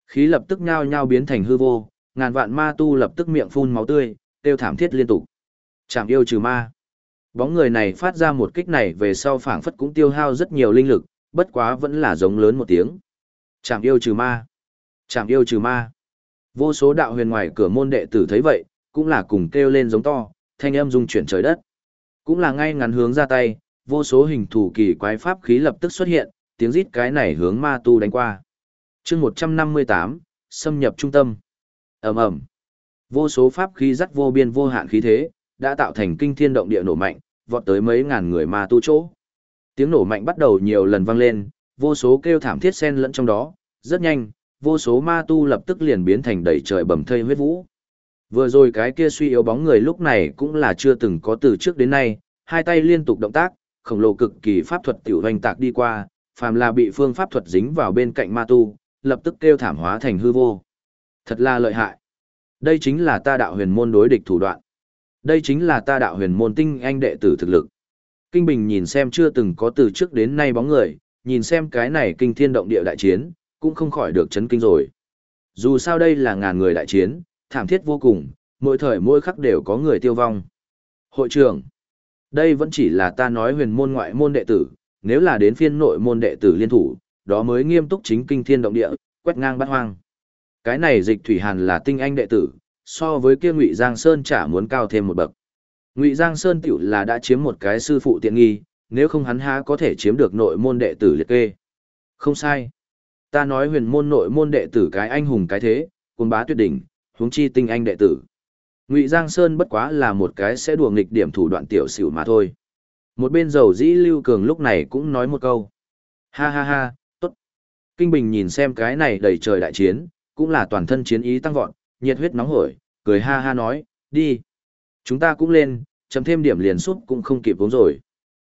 [SPEAKER 1] khí lập tức nhao nhao biến thành hư vô, ngàn vạn ma tu lập tức miệng phun máu tươi, tiêu thảm thiết liên tục. Chạm yêu trừ ma. Bóng người này phát ra một kích này về sau phảng phất cũng tiêu hao rất nhiều linh lực, bất quá vẫn là giống lớn một tiếng. Chạm yêu trừ ma. Chạm yêu trừ ma. Vô số đạo huyền ngoài cửa môn đệ tử thấy vậy, cũng là cùng kêu lên giống to, thanh âm rung chuyển trời đất. Cũng là ngay ngắn hướng ra tay, vô số hình thủ kỳ quái pháp khí lập tức xuất hiện, tiếng rít cái này hướng ma tu đánh qua. chương 158, xâm nhập trung tâm ầm ầm Vô số pháp khí dắt vô biên vô hạn khí thế, đã tạo thành kinh thiên động địa nổ mạnh, vọt tới mấy ngàn người ma tu chỗ. Tiếng nổ mạnh bắt đầu nhiều lần vang lên, vô số kêu thảm thiết xen lẫn trong đó, rất nhanh, vô số ma tu lập tức liền biến thành đầy trời bầm thây huyết vũ. Vừa rồi cái kia suy yếu bóng người lúc này cũng là chưa từng có từ trước đến nay, hai tay liên tục động tác, khổng lồ cực kỳ pháp thuật tiểu hoành tạc đi qua, phàm là bị phương pháp thuật dính vào bên cạnh ma tu, lập tức kêu thảm hóa thành hư vô. Thật là lợi hại. Đây chính là ta đạo huyền môn đối địch thủ đoạn. Đây chính là ta đạo huyền môn tinh anh đệ tử thực lực. Kinh Bình nhìn xem chưa từng có từ trước đến nay bóng người, nhìn xem cái này kinh thiên động địa đại chiến, cũng không khỏi được chấn kinh rồi. Dù sao đây là ngàn người đại chiến, thảm thiết vô cùng, mỗi thời mỗi khắc đều có người tiêu vong. Hội trưởng, đây vẫn chỉ là ta nói huyền môn ngoại môn đệ tử, nếu là đến phiên nội môn đệ tử liên thủ, đó mới nghiêm túc chính kinh thiên động địa, quét ngang bát hoang. Cái này dịch thủy hàn là tinh anh đệ tử, so với kia Ngụy Giang Sơn chả muốn cao thêm một bậc. Ngụy Giang Sơn tiểu là đã chiếm một cái sư phụ tiện nghi, nếu không hắn há có thể chiếm được nội môn đệ tử liệt kê. Không sai. Ta nói huyền môn nội môn đệ tử cái anh hùng cái thế, côn bá tuyệt đỉnh, huống chi tinh anh đệ tử. Ngụy Giang Sơn bất quá là một cái sẽ đùa nghịch điểm thủ đoạn tiểu xỉu mà thôi. Một bên dầu dĩ Lưu Cường lúc này cũng nói một câu. Ha ha ha, tốt. Kinh Bình nhìn xem cái này đầy trời đại chiến, cũng là toàn thân chiến ý tăng vọt, nhiệt huyết nóng hổi, cười ha ha nói, đi. Chúng ta cũng lên, chấm thêm điểm liền suốt cũng không kịp vốn rồi.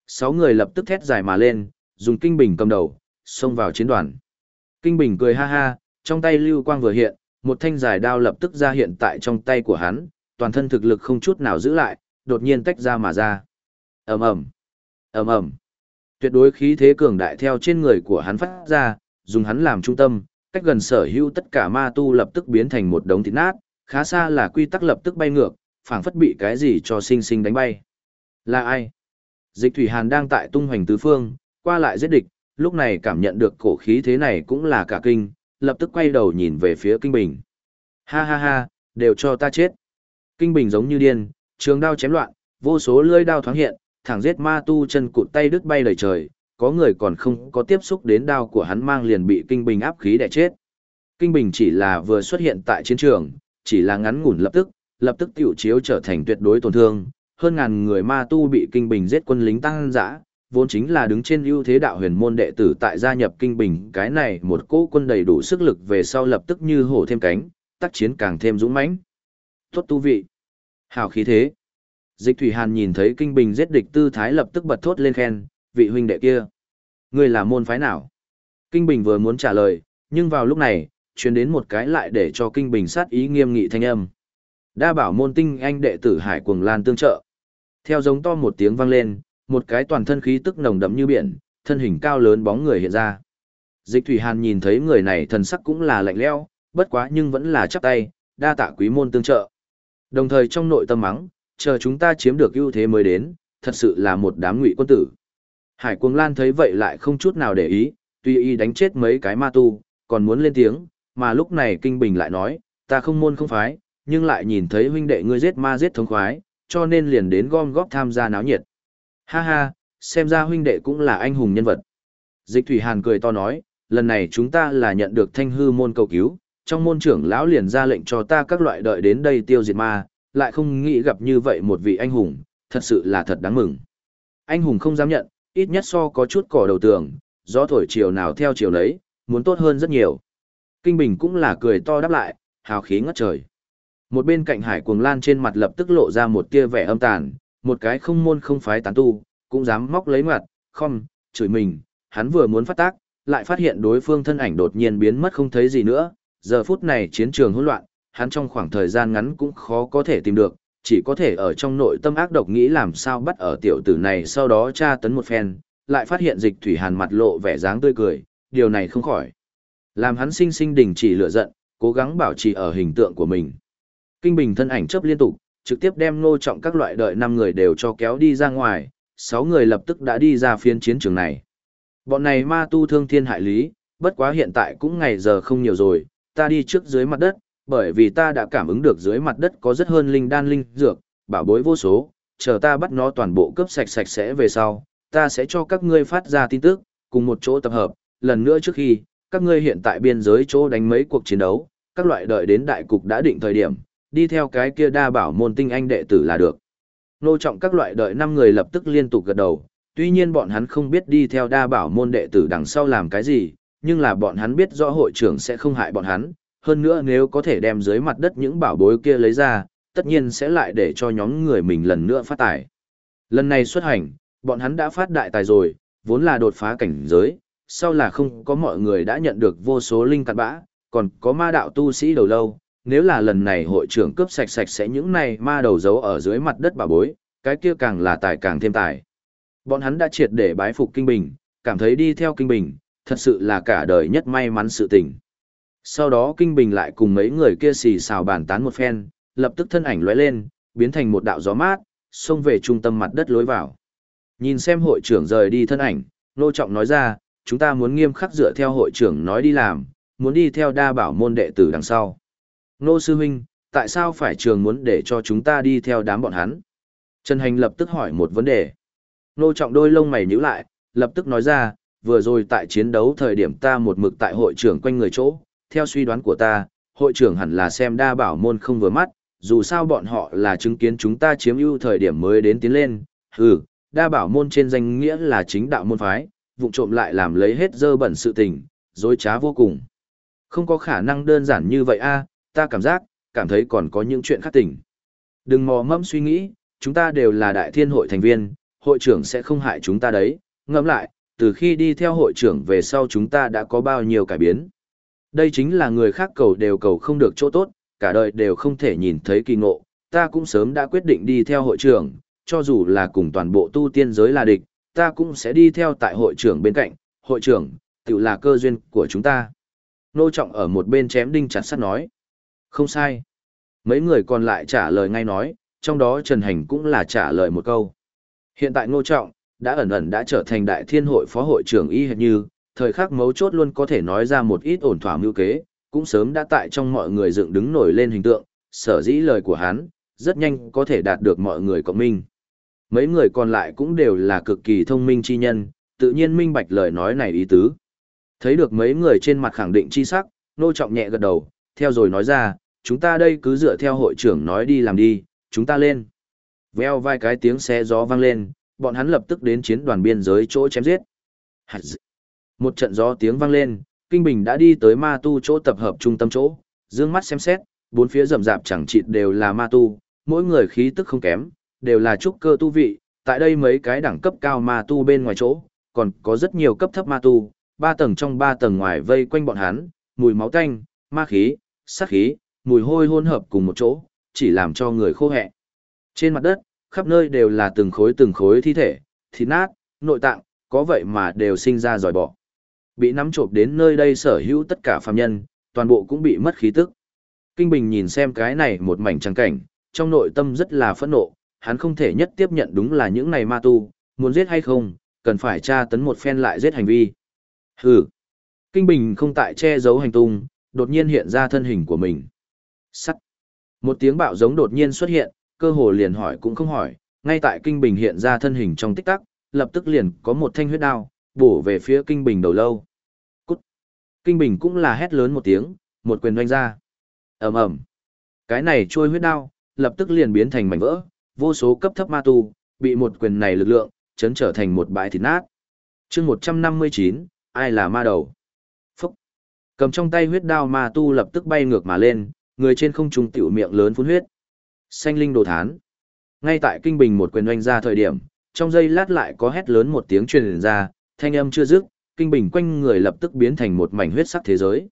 [SPEAKER 1] Sáu người lập tức thét dài mà lên, dùng Kinh Bình cầm đầu, xông vào chiến đoàn. Kinh Bình cười ha ha, trong tay lưu quang vừa hiện, một thanh dài đao lập tức ra hiện tại trong tay của hắn, toàn thân thực lực không chút nào giữ lại, đột nhiên tách ra mà ra. Ầm ầm, ầm ầm. Tuyệt đối khí thế cường đại theo trên người của hắn phát ra, dùng hắn làm trung tâm, cách gần sở hữu tất cả ma tu lập tức biến thành một đống thịt nát, khá xa là quy tắc lập tức bay ngược, phảng phất bị cái gì cho sinh sinh đánh bay. Là ai? Dịch Thủy Hàn đang tại tung hoành tứ phương, qua lại giết địch, lúc này cảm nhận được cổ khí thế này cũng là cả kinh, lập tức quay đầu nhìn về phía Kinh Bình. Ha ha ha, đều cho ta chết. Kinh Bình giống như điên, trường đao chém loạn, vô số lưỡi đao thoáng hiện, thẳng giết ma tu chân cụt tay đứt bay lời trời, có người còn không có tiếp xúc đến đao của hắn mang liền bị Kinh Bình áp khí đè chết. Kinh Bình chỉ là vừa xuất hiện tại chiến trường, chỉ là ngắn ngủn lập tức, lập tức tiểu chiếu trở thành tuyệt đối tổn thương, hơn ngàn người ma tu bị Kinh Bình giết quân lính tăng dã, vốn chính là đứng trên ưu thế đạo huyền môn đệ tử tại gia nhập kinh bình cái này một cỗ quân đầy đủ sức lực về sau lập tức như hổ thêm cánh, tác chiến càng thêm dũng mãnh. Tốt tu vị. Hào khí thế. Dịch Thủy Hàn nhìn thấy Kinh Bình giết địch tư thái lập tức bật thốt lên khen, vị huynh đệ kia. Ngươi là môn phái nào? Kinh Bình vừa muốn trả lời, nhưng vào lúc này, truyền đến một cái lại để cho Kinh Bình sát ý nghiêm nghị thanh âm. Đa bảo môn tinh anh đệ tử Hải Cuồng Lan tương trợ. Theo giống to một tiếng vang lên, một cái toàn thân khí tức nồng đậm như biển, thân hình cao lớn bóng người hiện ra. Dịch Thủy Hàn nhìn thấy người này thần sắc cũng là lạnh lẽo, bất quá nhưng vẫn là chắp tay, đa tạ quý môn tương trợ. Đồng thời trong nội tâm mắng, chờ chúng ta chiếm được ưu thế mới đến, thật sự là một đám ngụy quân tử. Hải Cuồng Lan thấy vậy lại không chút nào để ý, tuy y đánh chết mấy cái ma tu, còn muốn lên tiếng, mà lúc này Kinh Bình lại nói, ta không môn không phái, nhưng lại nhìn thấy huynh đệ ngươi giết ma giết thống khoái, cho nên liền đến gom góp tham gia náo nhiệt. Ha ha, xem ra huynh đệ cũng là anh hùng nhân vật. Dịch Thủy Hàn cười to nói, lần này chúng ta là nhận được thanh hư môn cầu cứu, trong môn trưởng lão liền ra lệnh cho ta các loại đợi đến đây tiêu diệt ma, lại không nghĩ gặp như vậy một vị anh hùng, thật sự là thật đáng mừng. Anh hùng không dám nhận, ít nhất so có chút cỏ đầu tường, gió thổi chiều nào theo chiều lấy, muốn tốt hơn rất nhiều. Kinh Bình cũng là cười to đáp lại, hào khí ngất trời. Một bên cạnh hải cuồng lan trên mặt lập tức lộ ra một tia vẻ âm tàn, một cái không môn không phái tán tu, cũng dám móc lấy mặt, không, chửi mình, hắn vừa muốn phát tác, lại phát hiện đối phương thân ảnh đột nhiên biến mất không thấy gì nữa, giờ phút này chiến trường hỗn loạn, hắn trong khoảng thời gian ngắn cũng khó có thể tìm được, chỉ có thể ở trong nội tâm ác độc nghĩ làm sao bắt ở tiểu tử này sau đó tra tấn một phen, lại phát hiện dịch thủy hàn mặt lộ vẻ dáng tươi cười, điều này không khỏi. Làm hắn sinh sinh đình chỉ lửa giận, cố gắng bảo trì ở hình tượng của mình. Kinh bình thân ảnh chấp liên tục, trực tiếp đem ngô trọng các loại đợi năm người đều cho kéo đi ra ngoài, sáu người lập tức đã đi ra phiên chiến trường này. Bọn này ma tu thương thiên hại lý, bất quá hiện tại cũng ngày giờ không nhiều rồi, ta đi trước dưới mặt đất, bởi vì ta đã cảm ứng được dưới mặt đất có rất hơn linh đan linh dược, bảo bối vô số, chờ ta bắt nó toàn bộ cướp sạch sạch sẽ về sau, ta sẽ cho các ngươi phát ra tin tức, cùng một chỗ tập hợp, lần nữa trước khi, các ngươi hiện tại biên giới chỗ đánh mấy cuộc chiến đấu, các loại đợi đến đại cục đã định thời điểm, đi theo cái kia đa bảo môn tinh anh đệ tử là được. Nô trọng các loại đợi năm người lập tức liên tục gật đầu, tuy nhiên bọn hắn không biết đi theo đa bảo môn đệ tử đằng sau làm cái gì, nhưng là bọn hắn biết rõ hội trưởng sẽ không hại bọn hắn, hơn nữa nếu có thể đem dưới mặt đất những bảo bối kia lấy ra, tất nhiên sẽ lại để cho nhóm người mình lần nữa phát tài. Lần này xuất hành, bọn hắn đã phát đại tài rồi, vốn là đột phá cảnh giới, sau là không có mọi người đã nhận được vô số linh cặn bã, còn có ma đạo tu sĩ đầu lâu, nếu là lần này hội trưởng cướp sạch sạch sẽ những này ma đầu giấu ở dưới mặt đất bảo bối, cái kia càng là tài càng thêm tài. Bọn hắn đã triệt để bái phục Kinh Bình, cảm thấy đi theo Kinh Bình, thật sự là cả đời nhất may mắn sự tình. Sau đó Kinh Bình lại cùng mấy người kia xì xào bàn tán một phen, lập tức thân ảnh lóe lên, biến thành một đạo gió mát, xông về trung tâm mặt đất lối vào. Nhìn xem hội trưởng rời đi thân ảnh, Nô Trọng nói ra, chúng ta muốn nghiêm khắc dựa theo hội trưởng nói đi làm, muốn đi theo đa bảo môn đệ tử đằng sau. Nô Sư Huynh, tại sao phải trường muốn để cho chúng ta đi theo đám bọn hắn? Trần Hành lập tức hỏi một vấn đề. Nô Trọng đôi lông mày nhíu lại, lập tức nói ra, vừa rồi tại chiến đấu thời điểm ta một mực tại hội trưởng quanh người chỗ, theo suy đoán của ta, hội trưởng hẳn là xem đa bảo môn không vừa mắt, dù sao bọn họ là chứng kiến chúng ta chiếm ưu thời điểm mới đến tiến lên, hừ, đa bảo môn trên danh nghĩa là chính đạo môn phái, vụ trộm lại làm lấy hết dơ bẩn sự tình, dối trá vô cùng. Không có khả năng đơn giản như vậy a, ta cảm giác, cảm thấy còn có những chuyện khác tỉnh. Đừng mò mẫm suy nghĩ, chúng ta đều là đại thiên hội thành viên, hội trưởng sẽ không hại chúng ta đấy, ngẫm lại, từ khi đi theo hội trưởng về sau chúng ta đã có bao nhiêu cải biến. Đây chính là người khác cầu đều cầu không được chỗ tốt, cả đời đều không thể nhìn thấy kỳ ngộ, ta cũng sớm đã quyết định đi theo hội trưởng, cho dù là cùng toàn bộ tu tiên giới là địch, ta cũng sẽ đi theo tại hội trưởng bên cạnh, hội trưởng, tự là cơ duyên của chúng ta. Nô Trọng ở một bên chém đinh chặt sắt nói. Không sai. Mấy người còn lại trả lời ngay nói, trong đó Trần Hành cũng là trả lời một câu. Hiện tại Ngô Trọng, đã ẩn ẩn đã trở thành đại thiên hội phó hội trưởng y hệt như, thời khắc mấu chốt luôn có thể nói ra một ít ổn thỏa mưu kế, cũng sớm đã tại trong mọi người dựng đứng nổi lên hình tượng, sở dĩ lời của hắn, rất nhanh có thể đạt được mọi người cộng minh. Mấy người còn lại cũng đều là cực kỳ thông minh chi nhân, tự nhiên minh bạch lời nói này ý tứ. Thấy được mấy người trên mặt khẳng định chi sắc, nô trọng nhẹ gật đầu, theo rồi nói ra, chúng ta đây cứ dựa theo hội trưởng nói đi làm đi, chúng ta lên. Veo vai cái tiếng xe gió vang lên, bọn hắn lập tức đến chiến đoàn biên giới chỗ chém giết. Một trận gió tiếng vang lên, Kinh Bình đã đi tới ma tu chỗ tập hợp trung tâm chỗ, dương mắt xem xét, bốn phía rậm rạp chẳng chịt đều là ma tu, mỗi người khí tức không kém, đều là trúc cơ tu vị, tại đây mấy cái đẳng cấp cao ma tu bên ngoài chỗ, còn có rất nhiều cấp thấp ma tu, ba tầng trong ba tầng ngoài vây quanh bọn hắn, mùi máu tanh, ma khí, sát khí, mùi hôi hôn hợp cùng một chỗ, chỉ làm cho người khô hẹ. Trên mặt đất, khắp nơi đều là từng khối từng khối thi thể, thịt nát, nội tạng, có vậy mà đều sinh ra dòi bỏ. Bị nắm trộm đến nơi đây sở hữu tất cả phàm nhân, toàn bộ cũng bị mất khí tức. Kinh Bình nhìn xem cái này một mảnh trắng cảnh, trong nội tâm rất là phẫn nộ, hắn không thể nhất tiếp nhận đúng là những này ma tu, muốn giết hay không, cần phải tra tấn một phen lại giết hành vi. Hừ. Kinh Bình không tại che giấu hành tung, đột nhiên hiện ra thân hình của mình. Sắt. Một tiếng bạo giống đột nhiên xuất hiện, cơ hồ liền hỏi cũng không hỏi, ngay tại Kinh Bình hiện ra thân hình trong tích tắc, lập tức liền có một thanh huyết đao, bổ về phía Kinh Bình đầu lâu. Kinh Bình cũng là hét lớn một tiếng, một quyền doanh ra. ầm ầm Cái này trôi huyết đao, lập tức liền biến thành mảnh vỡ, vô số cấp thấp ma tu, bị một quyền này lực lượng, chấn trở thành một bãi thịt nát. chương 159, ai là ma đầu? Phúc! Cầm trong tay huyết đao ma tu lập tức bay ngược mà lên, người trên không trung tiểu miệng lớn phun huyết. Xanh linh đồ thán. Ngay tại kinh bình một quyền oanh ra thời điểm, trong giây lát lại có hét lớn một tiếng truyền ra, thanh âm chưa dứt, kinh bình quanh người lập tức biến thành một mảnh huyết sắc thế giới.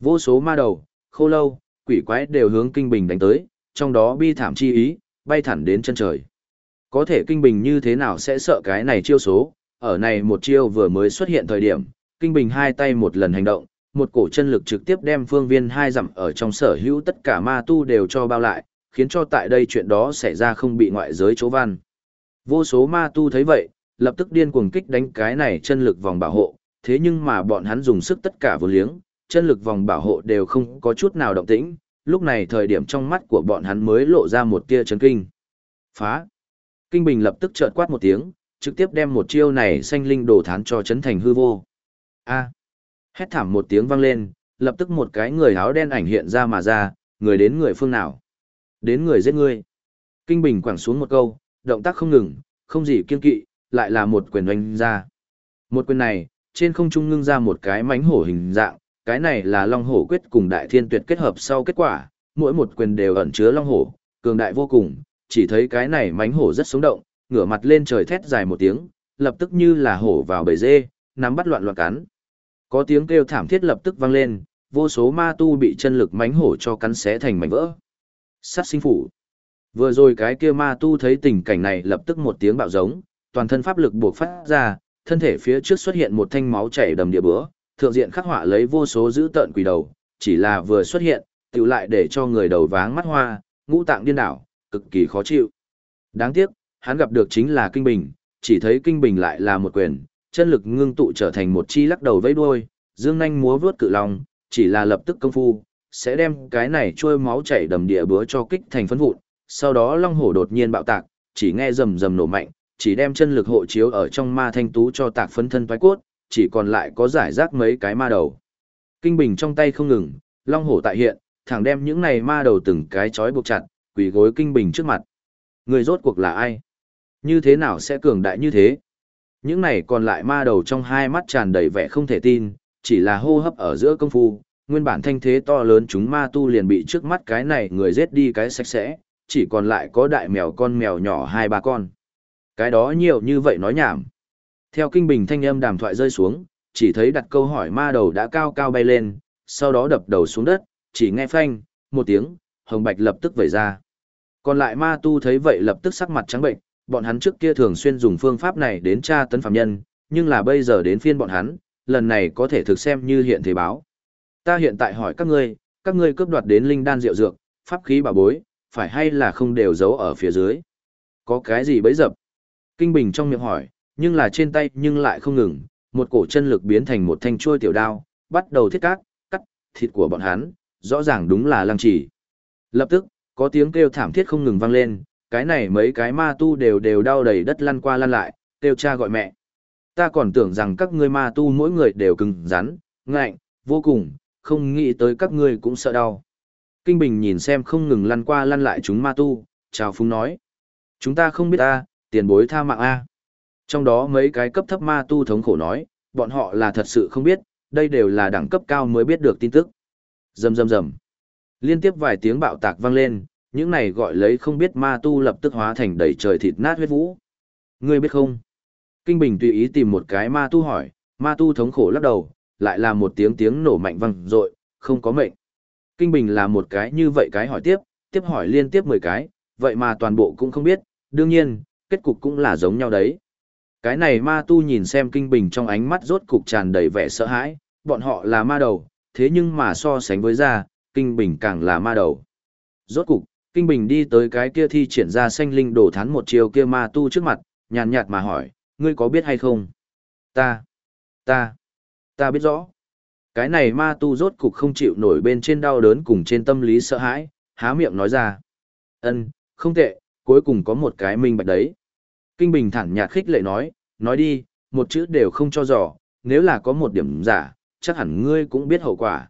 [SPEAKER 1] Vô số ma đầu, khô lâu, quỷ quái đều hướng kinh bình đánh tới, trong đó bi thảm chi ý, bay thẳng đến chân trời. Có thể kinh bình như thế nào sẽ sợ cái này chiêu số, ở này một chiêu vừa mới xuất hiện thời điểm, kinh bình hai tay một lần hành động, một cổ chân lực trực tiếp đem phương viên hai dặm ở trong sở hữu tất cả ma tu đều cho bao lại, khiến cho tại đây chuyện đó xảy ra không bị ngoại giới chố văn. Vô số ma tu thấy vậy, lập tức điên cuồng kích đánh cái này chân lực vòng bảo hộ, thế nhưng mà bọn hắn dùng sức tất cả vô liếng, chân lực vòng bảo hộ đều không có chút nào động tĩnh, lúc này thời điểm trong mắt của bọn hắn mới lộ ra một tia chấn kinh. Phá! Kinh Bình lập tức chợt quát một tiếng, trực tiếp đem một chiêu này xanh linh đổ thán cho chấn thành hư vô. A! Hét thảm một tiếng vang lên, lập tức một cái người áo đen ảnh hiện ra mà ra, người đến người phương nào? Đến người giết ngươi. Kinh Bình quẳng xuống một câu, động tác không ngừng, không gì kiên kỵ, lại là một quyền oanh ra. Một quyền này, trên không trung ngưng ra một cái mánh hổ hình dạng, cái này là Long Hổ quyết cùng Đại Thiên Tuyệt kết hợp sau kết quả, mỗi một quyền đều ẩn chứa Long Hổ, cường đại vô cùng, chỉ thấy cái này mánh hổ rất sống động, ngửa mặt lên trời thét dài một tiếng, lập tức như là hổ vào bầy dê, nắm bắt loạn loạn cắn. Có tiếng kêu thảm thiết lập tức vang lên, vô số ma tu bị chân lực mánh hổ cho cắn xé thành mảnh vỡ. Sát sinh phủ. Vừa rồi cái kia ma tu thấy tình cảnh này lập tức một tiếng bạo giống, toàn thân pháp lực buộc phát ra, thân thể phía trước xuất hiện một thanh máu chảy đầm địa bữa, thượng diện khắc họa lấy vô số dữ tợn quỷ đầu, chỉ là vừa xuất hiện, tự lại để cho người đầu váng mắt hoa, ngũ tạng điên đảo, cực kỳ khó chịu. Đáng tiếc, hắn gặp được chính là Kinh Bình, chỉ thấy Kinh Bình lại là một quyền, chân lực ngưng tụ trở thành một chi lắc đầu vẫy đuôi, dương nhanh múa vướt cự long, chỉ là lập tức công phu, sẽ đem cái này trôi máu chảy đầm địa bứa cho kích thành phấn vụn, sau đó long hổ đột nhiên bạo tạc, chỉ nghe rầm rầm nổ mạnh, chỉ đem chân lực hộ chiếu ở trong ma thanh tú cho tạc phấn thân thoái cốt, chỉ còn lại có giải rác mấy cái ma đầu. Kinh bình trong tay không ngừng, long hổ tại hiện, thẳng đem những này ma đầu từng cái chói buộc chặt, quỳ gối kinh bình trước mặt. Người rốt cuộc là ai? Như thế nào sẽ cường đại như thế? Những này còn lại ma đầu trong hai mắt tràn đầy vẻ không thể tin, chỉ là hô hấp ở giữa công phu, nguyên bản thanh thế to lớn chúng ma tu liền bị trước mắt cái này người giết đi cái sạch sẽ, chỉ còn lại có đại mèo con mèo nhỏ hai ba con. Cái đó nhiều như vậy nói nhảm. Theo kinh bình thanh âm đàm thoại rơi xuống, chỉ thấy đặt câu hỏi ma đầu đã cao cao bay lên, sau đó đập đầu xuống đất, chỉ nghe phanh, một tiếng, hồng bạch lập tức vẩy ra. Còn lại ma tu thấy vậy lập tức sắc mặt trắng bệnh, bọn hắn trước kia thường xuyên dùng phương pháp này đến tra tấn phạm nhân, nhưng là bây giờ đến phiên bọn hắn, lần này có thể thực xem như hiện thế báo. Ta hiện tại hỏi các ngươi, các ngươi cướp đoạt đến linh đan rượu dược, pháp khí bảo bối, phải hay là không đều giấu ở phía dưới? Có cái gì bấy dập? Kinh Bình trong miệng hỏi, nhưng là trên tay nhưng lại không ngừng, một cổ chân lực biến thành một thanh chuôi tiểu đao, bắt đầu thiết cắt, cắt thịt của bọn hắn, rõ ràng đúng là lăng chỉ. Lập tức, có tiếng kêu thảm thiết không ngừng vang lên, cái này mấy cái ma tu đều đều đau đầy đất lăn qua lăn lại, kêu cha gọi mẹ. Ta còn tưởng rằng các ngươi ma tu mỗi người đều cứng rắn, ngạnh, vô cùng, không nghĩ tới các ngươi cũng sợ đau. Kinh Bình nhìn xem không ngừng lăn qua lăn lại chúng ma tu, chào phúng nói. Chúng ta không biết ta, tiền bối tha mạng A. Trong đó mấy cái cấp thấp ma tu thống khổ nói, bọn họ là thật sự không biết, đây đều là đẳng cấp cao mới biết được tin tức. Rầm rầm rầm. Liên tiếp vài tiếng bạo tạc vang lên, những này gọi lấy không biết ma tu lập tức hóa thành đầy trời thịt nát huyết vũ. Ngươi biết không? Kinh Bình tùy ý tìm một cái ma tu hỏi, ma tu thống khổ lắc đầu, lại là một tiếng tiếng nổ mạnh vang dội, không có mệnh. Kinh Bình là một cái như vậy cái hỏi tiếp, tiếp hỏi liên tiếp 10 cái, vậy mà toàn bộ cũng không biết, đương nhiên, kết cục cũng là giống nhau đấy. Cái này ma tu nhìn xem Kinh Bình trong ánh mắt rốt cục tràn đầy vẻ sợ hãi, bọn họ là ma đầu, thế nhưng mà so sánh với ra, Kinh Bình càng là ma đầu. Rốt cục, Kinh Bình đi tới cái kia thi triển ra xanh linh đổ thán một chiều kia ma tu trước mặt, nhàn nhạt mà hỏi, ngươi có biết hay không? Ta, ta, ta biết rõ. Cái này ma tu rốt cục không chịu nổi bên trên đau đớn cùng trên tâm lý sợ hãi, há miệng nói ra. ân không tệ, cuối cùng có một cái minh bạch đấy. Kinh Bình thẳng nhạt khích lệ nói, nói đi, một chữ đều không cho dò, nếu là có một điểm giả, chắc hẳn ngươi cũng biết hậu quả.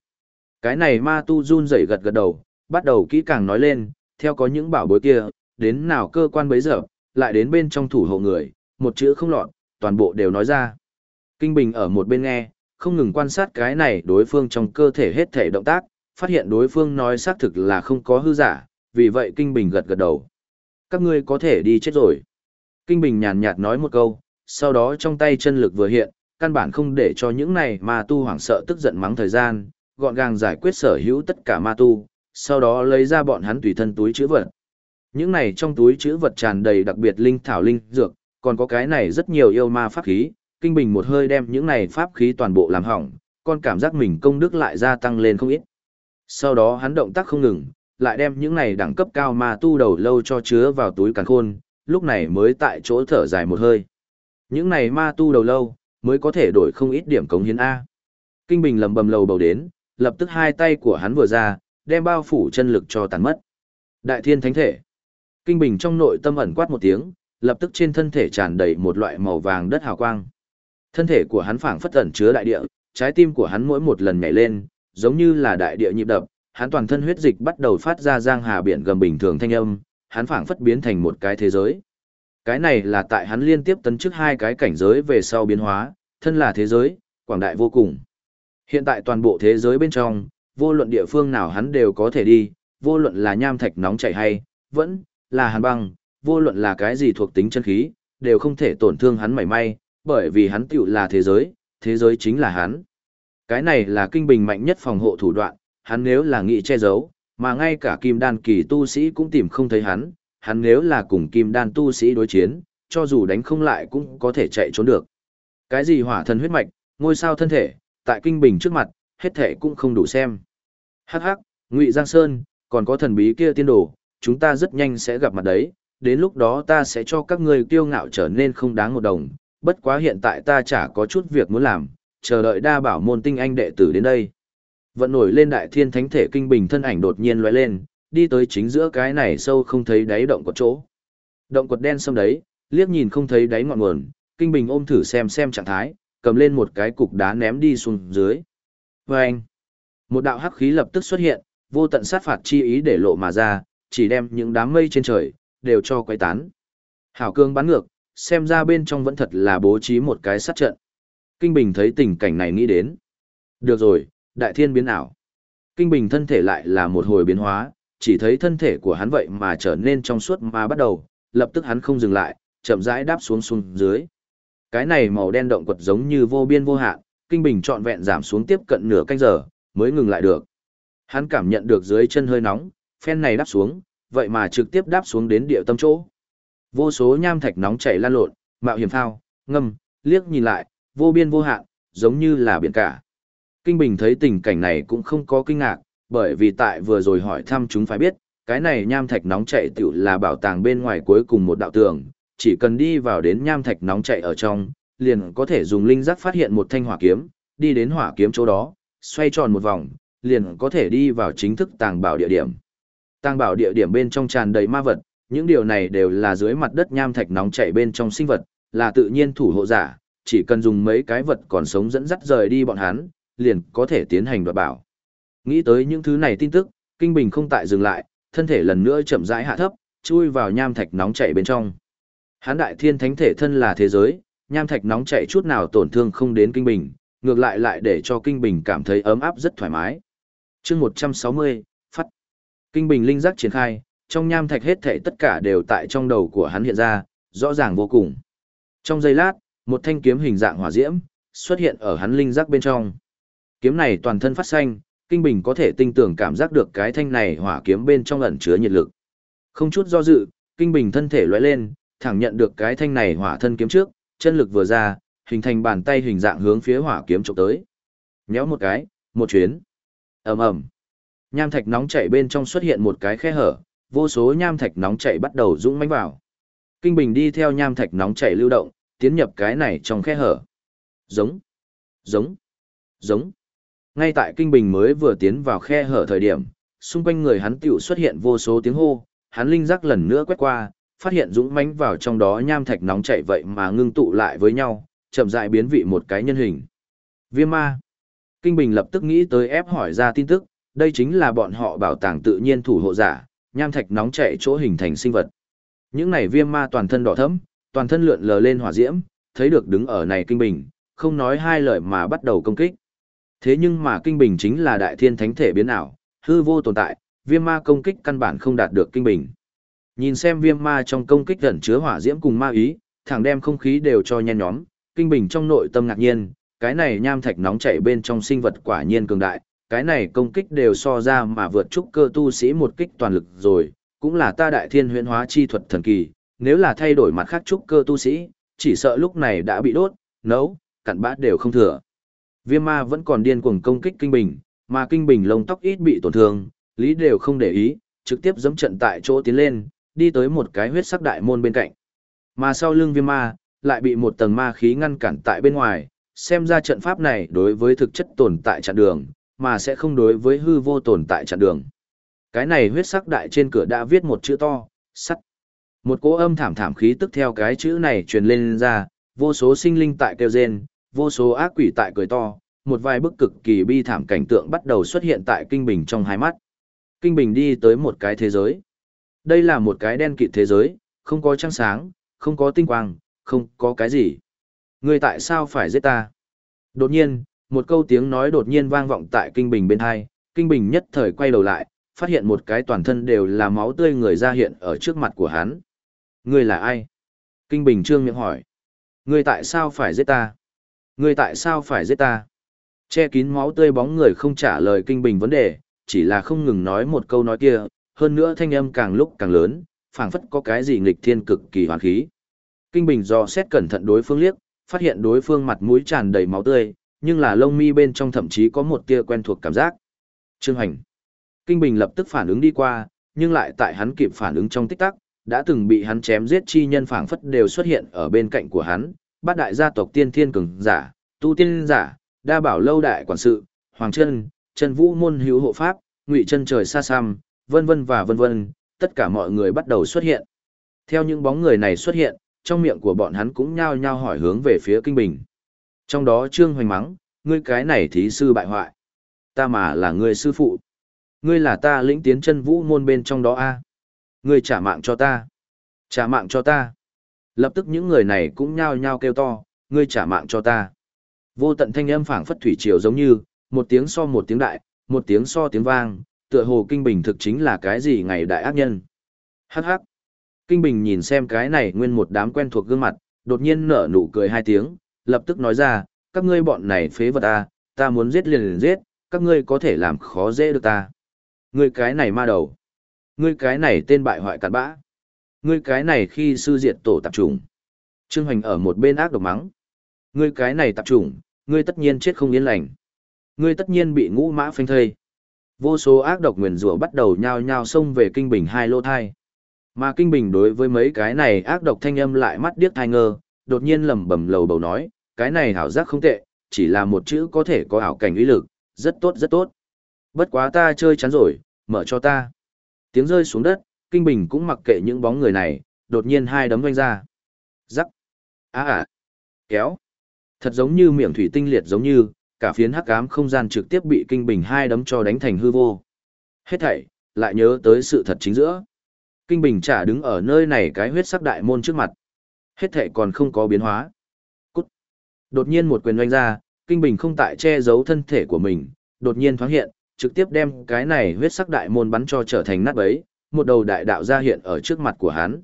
[SPEAKER 1] Cái này ma tu run rẩy gật gật đầu, bắt đầu kỹ càng nói lên, theo có những bảo bối kia, đến nào cơ quan bấy giờ, lại đến bên trong thủ hộ người, một chữ không lọt, toàn bộ đều nói ra. Kinh Bình ở một bên nghe, không ngừng quan sát cái này đối phương trong cơ thể hết thể động tác, phát hiện đối phương nói xác thực là không có hư giả, vì vậy Kinh Bình gật gật đầu. Các ngươi có thể đi chết rồi. Kinh Bình nhàn nhạt nói một câu, sau đó trong tay chân lực vừa hiện, căn bản không để cho những này ma tu hoảng sợ tức giận mắng thời gian, gọn gàng giải quyết sở hữu tất cả ma tu, sau đó lấy ra bọn hắn tùy thân túi chữ vật. Những này trong túi chữ vật tràn đầy đặc biệt linh thảo linh dược, còn có cái này rất nhiều yêu ma pháp khí, kinh bình một hơi đem những này pháp khí toàn bộ làm hỏng, con cảm giác mình công đức lại gia tăng lên không ít. Sau đó hắn động tác không ngừng, lại đem những này đẳng cấp cao ma tu đầu lâu cho chứa vào túi càn khôn, lúc này mới tại chỗ thở dài một hơi. Những này ma tu đầu lâu, mới có thể đổi không ít điểm cống hiến A. Kinh Bình lầm bầm lầu bầu đến, lập tức hai tay của hắn vừa ra, đem bao phủ chân lực cho tàn mất. Đại thiên thánh thể. Kinh Bình trong nội tâm ẩn quát một tiếng, lập tức trên thân thể tràn đầy một loại màu vàng đất hào quang. Thân thể của hắn phảng phất ẩn chứa đại địa, trái tim của hắn mỗi một lần nhảy lên, giống như là đại địa nhịp đập, hắn toàn thân huyết dịch bắt đầu phát ra giang hà biển gầm bình thường thanh âm, hắn phảng phất biến thành một cái thế giới. Cái này là tại hắn liên tiếp tấn trước hai cái cảnh giới về sau biến hóa, thân là thế giới, quảng đại vô cùng. Hiện tại toàn bộ thế giới bên trong, vô luận địa phương nào hắn đều có thể đi, vô luận là nham thạch nóng chảy hay, vẫn là hàn băng, vô luận là cái gì thuộc tính chân khí, đều không thể tổn thương hắn mảy may, bởi vì hắn tựu là thế giới, thế giới chính là hắn. Cái này là kinh bình mạnh nhất phòng hộ thủ đoạn, hắn nếu là nghị che giấu, mà ngay cả kim đan kỳ tu sĩ cũng tìm không thấy hắn, hắn nếu là cùng kim đan tu sĩ đối chiến, cho dù đánh không lại cũng có thể chạy trốn được. Cái gì hỏa thần huyết mạch, ngôi sao thân thể, tại kinh bình trước mặt, hết thể cũng không đủ xem. Hắc hắc, Ngụy Giang Sơn, còn có thần bí kia tiên đồ, chúng ta rất nhanh sẽ gặp mặt đấy, đến lúc đó ta sẽ cho các ngươi kiêu ngạo trở nên không đáng một đồng, bất quá hiện tại ta chả có chút việc muốn làm, chờ đợi đa bảo môn tinh anh đệ tử đến đây. Vận nổi lên đại thiên thánh thể kinh bình thân ảnh đột nhiên lóe lên, đi tới chính giữa cái này sâu không thấy đáy động quật chỗ. Động quật đen sâm đấy, liếc nhìn không thấy đáy ngọn nguồn, kinh bình ôm thử xem xem trạng thái, cầm lên một cái cục đá ném đi xuống dưới. Vâng! Một đạo hắc khí lập tức xuất hiện, vô tận sát phạt chi ý để lộ mà ra, chỉ đem những đám mây trên trời, đều cho quay tán. Hảo cương bắn ngược, xem ra bên trong vẫn thật là bố trí một cái sát trận. Kinh Bình thấy tình cảnh này nghĩ đến. Được rồi, đại thiên biến ảo. Kinh Bình thân thể lại là một hồi biến hóa, chỉ thấy thân thể của hắn vậy mà trở nên trong suốt mà bắt đầu, lập tức hắn không dừng lại, chậm rãi đáp xuống xuống dưới. Cái này màu đen động quật giống như vô biên vô hạn, Kinh Bình trọn vẹn giảm xuống tiếp cận nửa canh giờ, mới ngừng lại được. Hắn cảm nhận được dưới chân hơi nóng, phen này đáp xuống, vậy mà trực tiếp đáp xuống đến địa tâm chỗ. Vô số nham thạch nóng chảy lan lộn, mạo hiểm phao, ngâm, liếc nhìn lại, vô biên vô hạn, giống như là biển cả. Kinh Bình thấy tình cảnh này cũng không có kinh ngạc, bởi vì tại vừa rồi hỏi thăm chúng phải biết, cái này nham thạch nóng Chạy tiểu là bảo tàng bên ngoài cuối cùng một đạo tường, chỉ cần đi vào đến nham thạch nóng Chạy ở trong, liền có thể dùng linh giác phát hiện một thanh hỏa kiếm, đi đến hỏa kiếm chỗ đó, xoay tròn một vòng, liền có thể đi vào chính thức tàng bảo địa điểm. Tàng bảo địa điểm bên trong tràn đầy ma vật, những điều này đều là dưới mặt đất nham thạch nóng chảy bên trong sinh vật, là tự nhiên thủ hộ giả, chỉ cần dùng mấy cái vật còn sống dẫn dắt rời đi bọn hắn, liền có thể tiến hành đoạt bảo. Nghĩ tới những thứ này tin tức, Kinh Bình không tại dừng lại, thân thể lần nữa chậm rãi hạ thấp, chui vào nham thạch nóng chảy bên trong. Hán đại thiên thánh thể thân là thế giới, nham thạch nóng chảy chút nào tổn thương không đến Kinh Bình, ngược lại lại để cho Kinh Bình cảm thấy ấm áp rất thoải mái. chương 160, phát. Kinh Bình linh giác triển khai, trong nham thạch hết thảy tất cả đều tại trong đầu của hắn hiện ra, rõ ràng vô cùng. Trong giây lát, một thanh kiếm hình dạng hỏa diễm xuất hiện ở hắn linh giác bên trong. Kiếm này toàn thân phát xanh, Kinh Bình có thể tinh tưởng cảm giác được cái thanh này hỏa kiếm bên trong ẩn chứa nhiệt lực. Không chút do dự, Kinh Bình thân thể lóe lên, thẳng nhận được cái thanh này hỏa thân kiếm trước, chân lực vừa ra, hình thành bàn tay hình dạng hướng phía hỏa kiếm chụp tới. Nhéo một cái, một chuyến. Ầm ầm. Nham thạch nóng chảy bên trong xuất hiện một cái khe hở, vô số nham thạch nóng chảy bắt đầu dũng mãnh vào. Kinh Bình đi theo nham thạch nóng chảy lưu động, tiến nhập cái này trong khe hở. Giống, giống, giống. Ngay tại Kinh Bình mới vừa tiến vào khe hở thời điểm, xung quanh người hắn tiểu xuất hiện vô số tiếng hô, hắn linh giác lần nữa quét qua, phát hiện dũng mãnh vào trong đó nham thạch nóng chảy vậy mà ngưng tụ lại với nhau, chậm rãi biến vị một cái nhân hình. Viêm ma. Kinh Bình lập tức nghĩ tới ép hỏi ra tin tức, đây chính là bọn họ bảo tàng tự nhiên thủ hộ giả, nham thạch nóng chảy chỗ hình thành sinh vật. Những này viêm ma toàn thân đỏ thẫm, toàn thân lượn lờ lên hỏa diễm, thấy được đứng ở này Kinh Bình, không nói hai lời mà bắt đầu công kích. Thế nhưng mà Kinh Bình chính là đại thiên thánh thể biến ảo, hư vô tồn tại, viêm ma công kích căn bản không đạt được Kinh Bình. Nhìn xem viêm ma trong công kích gần chứa hỏa diễm cùng ma ý, thẳng đem không khí đều cho nhen nhóm, Kinh Bình trong nội tâm ngạc nhiên, cái này nham thạch nóng chảy bên trong sinh vật quả nhiên cường đại, cái này công kích đều so ra mà vượt trúc cơ tu sĩ một kích toàn lực rồi, cũng là ta đại thiên huyễn hóa chi thuật thần kỳ, nếu là thay đổi mặt khác trúc cơ tu sĩ, chỉ sợ lúc này đã bị đốt, nấu, cặn bát đều không thừa. Viêm ma vẫn còn điên cuồng công kích kinh bình, mà kinh bình lông tóc ít bị tổn thương, lý đều không để ý, trực tiếp dẫm trận tại chỗ tiến lên, đi tới một cái huyết sắc đại môn bên cạnh. Mà sau lưng viêm ma, lại bị một tầng ma khí ngăn cản tại bên ngoài, xem ra trận pháp này đối với thực chất tồn tại chặn đường, mà sẽ không đối với hư vô tồn tại chặn đường. Cái này huyết sắc đại trên cửa đã viết một chữ to, sắt. Một cỗ âm thảm thảm khí tức theo cái chữ này truyền lên ra, vô số sinh linh tại kêu rên, vô số ác quỷ tại cười to, một vài bức cực kỳ bi thảm cảnh tượng bắt đầu xuất hiện tại Kinh Bình trong hai mắt. Kinh Bình đi tới một cái thế giới. Đây là một cái đen kịt thế giới, không có trăng sáng, không có tinh quang, không có cái gì. Ngươi tại sao phải giết ta? Đột nhiên, một câu tiếng nói đột nhiên vang vọng tại Kinh Bình bên hai, Kinh Bình nhất thời quay đầu lại, phát hiện một cái toàn thân đều là máu tươi người ra hiện ở trước mặt của hắn. Ngươi là ai? Kinh Bình trương miệng hỏi. Ngươi tại sao phải giết ta? Ngươi tại sao phải giết ta? Che kín máu tươi bóng người không trả lời Kinh Bình vấn đề, chỉ là không ngừng nói một câu nói kia, hơn nữa thanh âm càng lúc càng lớn, phảng phất có cái gì nghịch thiên cực kỳ hoàn khí. Kinh Bình do xét cẩn thận đối phương liếc, phát hiện đối phương mặt mũi tràn đầy máu tươi, nhưng là lông mi bên trong thậm chí có một tia quen thuộc cảm giác. Trương Hành. Kinh Bình lập tức phản ứng đi qua, nhưng lại tại hắn kịp phản ứng trong tích tắc, đã từng bị hắn chém giết chi nhân phảng phất đều xuất hiện ở bên cạnh của hắn, bát đại gia tộc tiên thiên cường giả, tu tiên giả, đa bảo lâu đại quản sự, hoàng chân, chân vũ môn hữu hộ pháp, ngụy chân trời xa xăm, vân vân và vân vân, tất cả mọi người bắt đầu xuất hiện. Theo những bóng người này xuất hiện, trong miệng của bọn hắn cũng nhao nhao hỏi hướng về phía kinh bình. Trong đó Trương Hoành mắng, ngươi cái này thí sư bại hoại. Ta mà là ngươi sư phụ. Ngươi là ta lĩnh tiến chân vũ môn bên trong đó a. Ngươi trả mạng cho ta. Trả mạng cho ta. Lập tức những người này cũng nhao nhao kêu to, ngươi trả mạng cho ta. Vô tận thanh âm phảng phất thủy triều giống như, một tiếng so một tiếng đại, một tiếng so tiếng vang, tựa hồ kinh bình thực chính là cái gì ngày đại ác nhân. Hắc hắc. Kinh bình nhìn xem cái này nguyên một đám quen thuộc gương mặt, đột nhiên nở nụ cười hai tiếng, lập tức nói ra, các ngươi bọn này phế vật ta, ta muốn giết liền liền giết, các ngươi có thể làm khó dễ được ta. Ngươi cái này ma đầu. Ngươi cái này tên bại hoại cặn bã. Ngươi cái này khi sư diệt tổ tạp trùng. Trương Hoành ở một bên ác độc mắng. Ngươi cái này tạp trùng, ngươi tất nhiên chết không yên lành. Ngươi tất nhiên bị ngũ mã phanh thây. Vô số ác độc nguyền rủa bắt đầu nhao nhao xông về kinh bình hai lô thai. Mà kinh bình đối với mấy cái này ác độc thanh âm lại mắt điếc thai ngơ, đột nhiên lẩm bẩm lầu bầu nói, cái này hảo giác không tệ, chỉ là một chữ có thể có ảo cảnh uy lực, rất tốt rất tốt. Bất quá ta chơi chán rồi, mở cho ta. Tiếng rơi xuống đất, Kinh Bình cũng mặc kệ những bóng người này, đột nhiên hai đấm vanh ra. Rắc. Á à, à. Kéo. Thật giống như miệng thủy tinh liệt giống như, cả phiến hắc ám không gian trực tiếp bị Kinh Bình hai đấm cho đánh thành hư vô. Hết thảy, lại nhớ tới sự thật chính giữa. Kinh Bình chả đứng ở nơi này cái huyết sắc đại môn trước mặt. Hết thảy còn không có biến hóa. Cút. Đột nhiên một quyền oanh ra, Kinh Bình không tại che giấu thân thể của mình, đột nhiên thoáng hiện, trực tiếp đem cái này huyết sắc đại môn bắn cho trở thành nát bấy, một đầu đại đạo ra hiện ở trước mặt của hắn.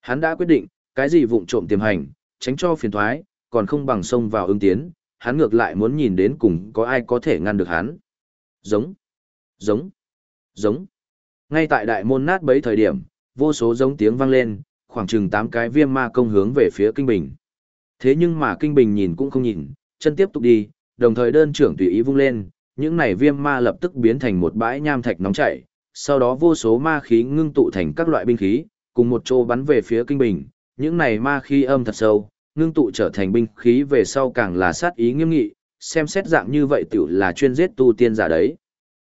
[SPEAKER 1] Hắn đã quyết định, cái gì vụng trộm tiềm hành, tránh cho phiền thoái, còn không bằng xông vào ứng tiến, hắn ngược lại muốn nhìn đến cùng có ai có thể ngăn được hắn. Giống, giống, giống. Ngay tại đại môn nát bấy thời điểm, vô số giống tiếng vang lên, khoảng chừng 8 cái viêm ma công hướng về phía Kinh Bình. Thế nhưng mà Kinh Bình nhìn cũng không nhìn, chân tiếp tục đi, đồng thời đơn trưởng tùy ý vung lên, những này viêm ma lập tức biến thành một bãi nham thạch nóng chảy, sau đó vô số ma khí ngưng tụ thành các loại binh khí, cùng một chỗ bắn về phía Kinh Bình, những này ma khí âm thật sâu, ngưng tụ trở thành binh khí về sau càng là sát ý nghiêm nghị, xem xét dạng như vậy tiểu là chuyên giết tu tiên giả đấy.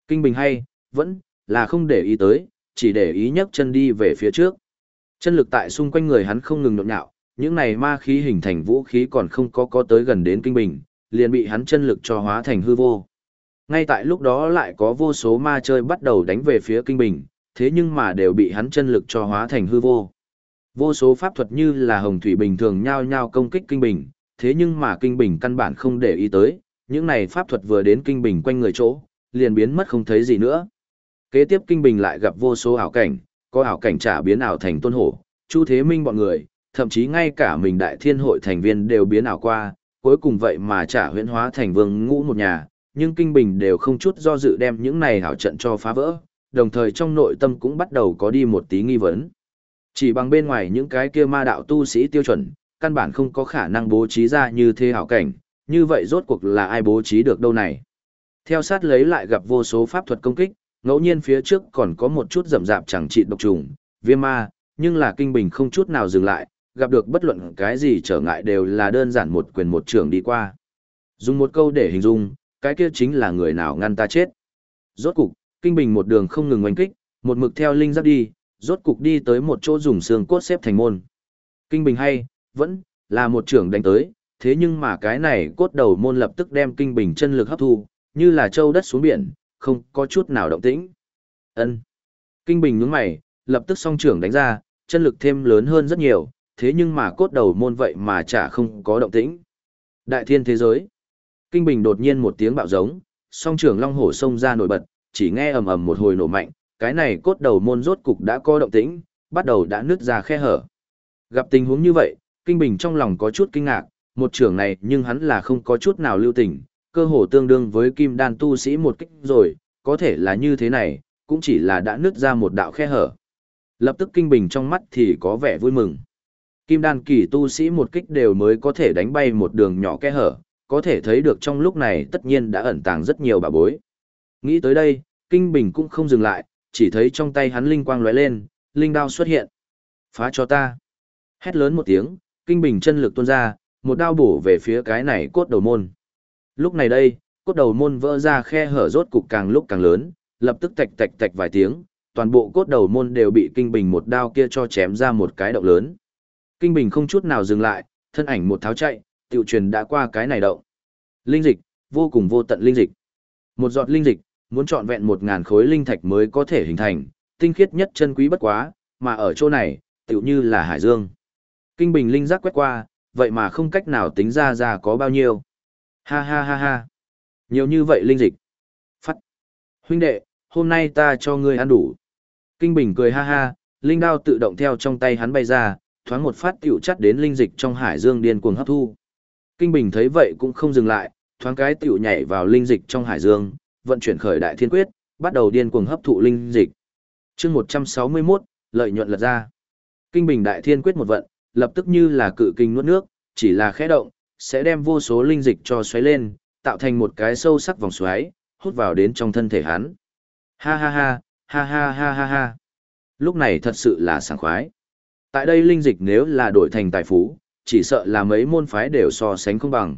[SPEAKER 1] Kinh Bình hay, vẫn là không để ý tới, chỉ để ý nhấc chân đi về phía trước. Chân lực tại xung quanh người hắn không ngừng nhộn nhạo, những này ma khí hình thành vũ khí còn không có có tới gần đến Kinh Bình, liền bị hắn chân lực cho hóa thành hư vô. Ngay tại lúc đó lại có vô số ma chơi bắt đầu đánh về phía Kinh Bình, thế nhưng mà đều bị hắn chân lực cho hóa thành hư vô. Vô số pháp thuật như là hồng thủy bình thường nhao nhao công kích Kinh Bình, thế nhưng mà Kinh Bình căn bản không để ý tới, những này pháp thuật vừa đến Kinh Bình quanh người chỗ, liền biến mất không thấy gì nữa. Kế tiếp Kinh Bình lại gặp vô số ảo cảnh, có ảo cảnh trả biến ảo thành tôn hổ, Chu Thế Minh bọn người, thậm chí ngay cả mình đại thiên hội thành viên đều biến ảo qua, cuối cùng vậy mà trả huyễn hóa thành vương ngũ một nhà, nhưng Kinh Bình đều không chút do dự đem những này hảo trận cho phá vỡ, đồng thời trong nội tâm cũng bắt đầu có đi một tí nghi vấn. Chỉ bằng bên ngoài những cái kia ma đạo tu sĩ tiêu chuẩn, căn bản không có khả năng bố trí ra như thế hảo cảnh, như vậy rốt cuộc là ai bố trí được đâu này. Theo sát lấy lại gặp vô số pháp thuật công kích, ngẫu nhiên phía trước còn có một chút rậm rạp chẳng trị độc trùng, viêm ma, nhưng là kinh bình không chút nào dừng lại, gặp được bất luận cái gì trở ngại đều là đơn giản một quyền một trường đi qua. Dùng một câu để hình dung, cái kia chính là người nào ngăn ta chết. Rốt cục, kinh bình một đường không ngừng oanh kích, một mực theo linh giáp đi, rốt cục đi tới một chỗ dùng xương cốt xếp thành môn. Kinh bình hay, vẫn là một trưởng đánh tới, thế nhưng mà cái này cốt đầu môn lập tức đem kinh bình chân lực hấp thu, như là châu đất xuống biển, không có chút nào động tĩnh. Ân. Kinh bình nhướng mày, lập tức song trưởng đánh ra, chân lực thêm lớn hơn rất nhiều, thế nhưng mà cốt đầu môn vậy mà chả không có động tĩnh. Đại thiên thế giới. Kinh bình đột nhiên một tiếng bạo giống, song trưởng long hổ xông ra nổi bật, chỉ nghe ầm ầm một hồi nổ mạnh, cái này cốt đầu môn rốt cục đã có động tĩnh, bắt đầu đã nứt ra khe hở. Gặp tình huống như vậy, Kinh Bình trong lòng có chút kinh ngạc, một trưởng này nhưng hắn là không có chút nào lưu tình, cơ hồ tương đương với kim đan tu sĩ một kích rồi, có thể là như thế này, cũng chỉ là đã nứt ra một đạo khe hở. Lập tức Kinh Bình trong mắt thì có vẻ vui mừng. Kim đan kỳ tu sĩ một kích đều mới có thể đánh bay một đường nhỏ khe hở, có thể thấy được trong lúc này tất nhiên đã ẩn tàng rất nhiều bà bối. Nghĩ tới đây, Kinh Bình cũng không dừng lại, chỉ thấy trong tay hắn linh quang lóe lên, linh đao xuất hiện. Phá cho ta. Hét lớn một tiếng, Kinh Bình chân lực tuôn ra, một đao bổ về phía cái này cốt đầu môn. Lúc này đây, cốt đầu môn vỡ ra khe hở rốt cục càng lúc càng lớn, lập tức tạch tạch tạch vài tiếng, toàn bộ cốt đầu môn đều bị Kinh Bình một đao kia cho chém ra một cái động lớn. Kinh Bình không chút nào dừng lại, thân ảnh một tháo chạy, tiểu truyền đã qua cái này động. Linh dịch, vô cùng vô tận linh dịch. Một giọt linh dịch, muốn chọn vẹn một ngàn khối linh thạch mới có thể hình thành, tinh khiết nhất chân quý bất quá, mà ở chỗ này, tiểu như là hải dương. Kinh bình linh giác quét qua, vậy mà không cách nào tính ra ra có bao nhiêu. Ha ha ha ha. Nhiều như vậy linh dịch. Phát. Huynh đệ, hôm nay ta cho ngươi ăn đủ. Kinh bình cười ha ha, linh đao tự động theo trong tay hắn bay ra, thoáng một phát tiểu chắt đến linh dịch trong hải dương điên cuồng hấp thu. Kinh bình thấy vậy cũng không dừng lại, thoáng cái tiểu nhảy vào linh dịch trong hải dương, vận chuyển khởi đại thiên quyết, bắt đầu điên cuồng hấp thụ linh dịch. Chương 161, lợi nhuận lật ra. Kinh bình đại thiên quyết một vận, lập tức như là cự kinh nuốt nước, chỉ là khẽ động, sẽ đem vô số linh dịch cho xoáy lên, tạo thành một cái sâu sắc vòng xoáy, hút vào đến trong thân thể hắn. Ha ha ha, ha ha ha ha ha. Lúc này thật sự là sảng khoái. Tại đây linh dịch nếu là đổi thành tài phú, chỉ sợ là mấy môn phái đều so sánh không bằng.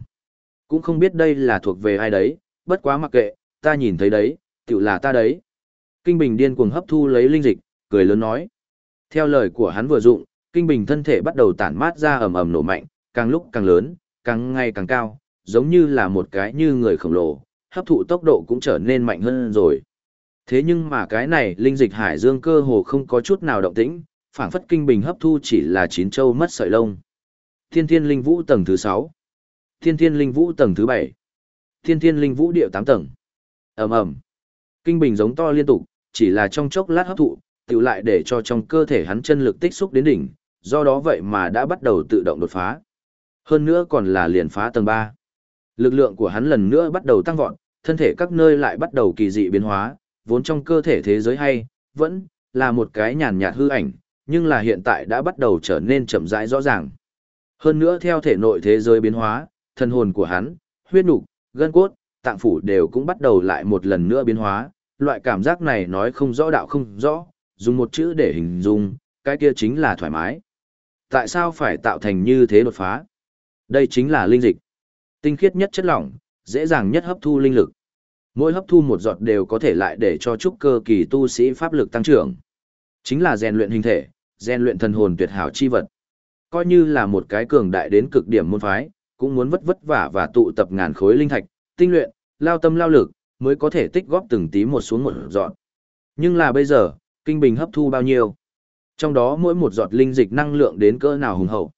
[SPEAKER 1] Cũng không biết đây là thuộc về ai đấy, bất quá mặc kệ, ta nhìn thấy đấy, tự là ta đấy. Kinh Bình điên cuồng hấp thu lấy linh dịch, cười lớn nói. Theo lời của hắn vừa dụng, Kinh Bình thân thể bắt đầu tản mát ra ầm ầm nổ mạnh, càng lúc càng lớn, càng ngày càng cao, giống như là một cái như người khổng lồ, hấp thụ tốc độ cũng trở nên mạnh hơn rồi. Thế nhưng mà cái này linh dịch hải dương cơ hồ không có chút nào động tĩnh, phản phất kinh bình hấp thu chỉ là chín châu mất sợi lông. Thiên thiên linh vũ tầng thứ 6, Thiên thiên linh vũ tầng thứ 7, Thiên thiên linh vũ điệu 8 tầng ầm ầm kinh bình giống to liên tục chỉ là trong chốc lát hấp thụ tự lại để cho trong cơ thể hắn chân lực tích xúc đến đỉnh, do đó vậy mà đã bắt đầu tự động đột phá. Hơn nữa còn là liền phá tầng 3. Lực lượng của hắn lần nữa bắt đầu tăng vọt, thân thể các nơi lại bắt đầu kỳ dị biến hóa, vốn trong cơ thể thế giới hay, vẫn là một cái nhàn nhạt hư ảnh, nhưng là hiện tại đã bắt đầu trở nên chậm rãi rõ ràng. Hơn nữa theo thể nội thế giới biến hóa, thân hồn của hắn, huyết nục, gân cốt, tạng phủ đều cũng bắt đầu lại một lần nữa biến hóa, loại cảm giác này nói không rõ đạo không rõ, dùng một chữ để hình dung, cái kia chính là thoải mái. Tại sao phải tạo thành như thế đột phá? Đây chính là linh dịch. Tinh khiết nhất chất lỏng, dễ dàng nhất hấp thu linh lực. Mỗi hấp thu một giọt đều có thể lại để cho trúc cơ kỳ tu sĩ pháp lực tăng trưởng. Chính là rèn luyện hình thể, rèn luyện thần hồn tuyệt hảo chi vật. Coi như là một cái cường đại đến cực điểm môn phái, cũng muốn vất vất vả và tụ tập ngàn khối linh thạch, tinh luyện, lao tâm lao lực, mới có thể tích góp từng tí một xuống một giọt. Nhưng là bây giờ, kinh bình hấp thu bao nhiêu? Trong đó mỗi một giọt linh dịch năng lượng đến cỡ nào hùng hậu.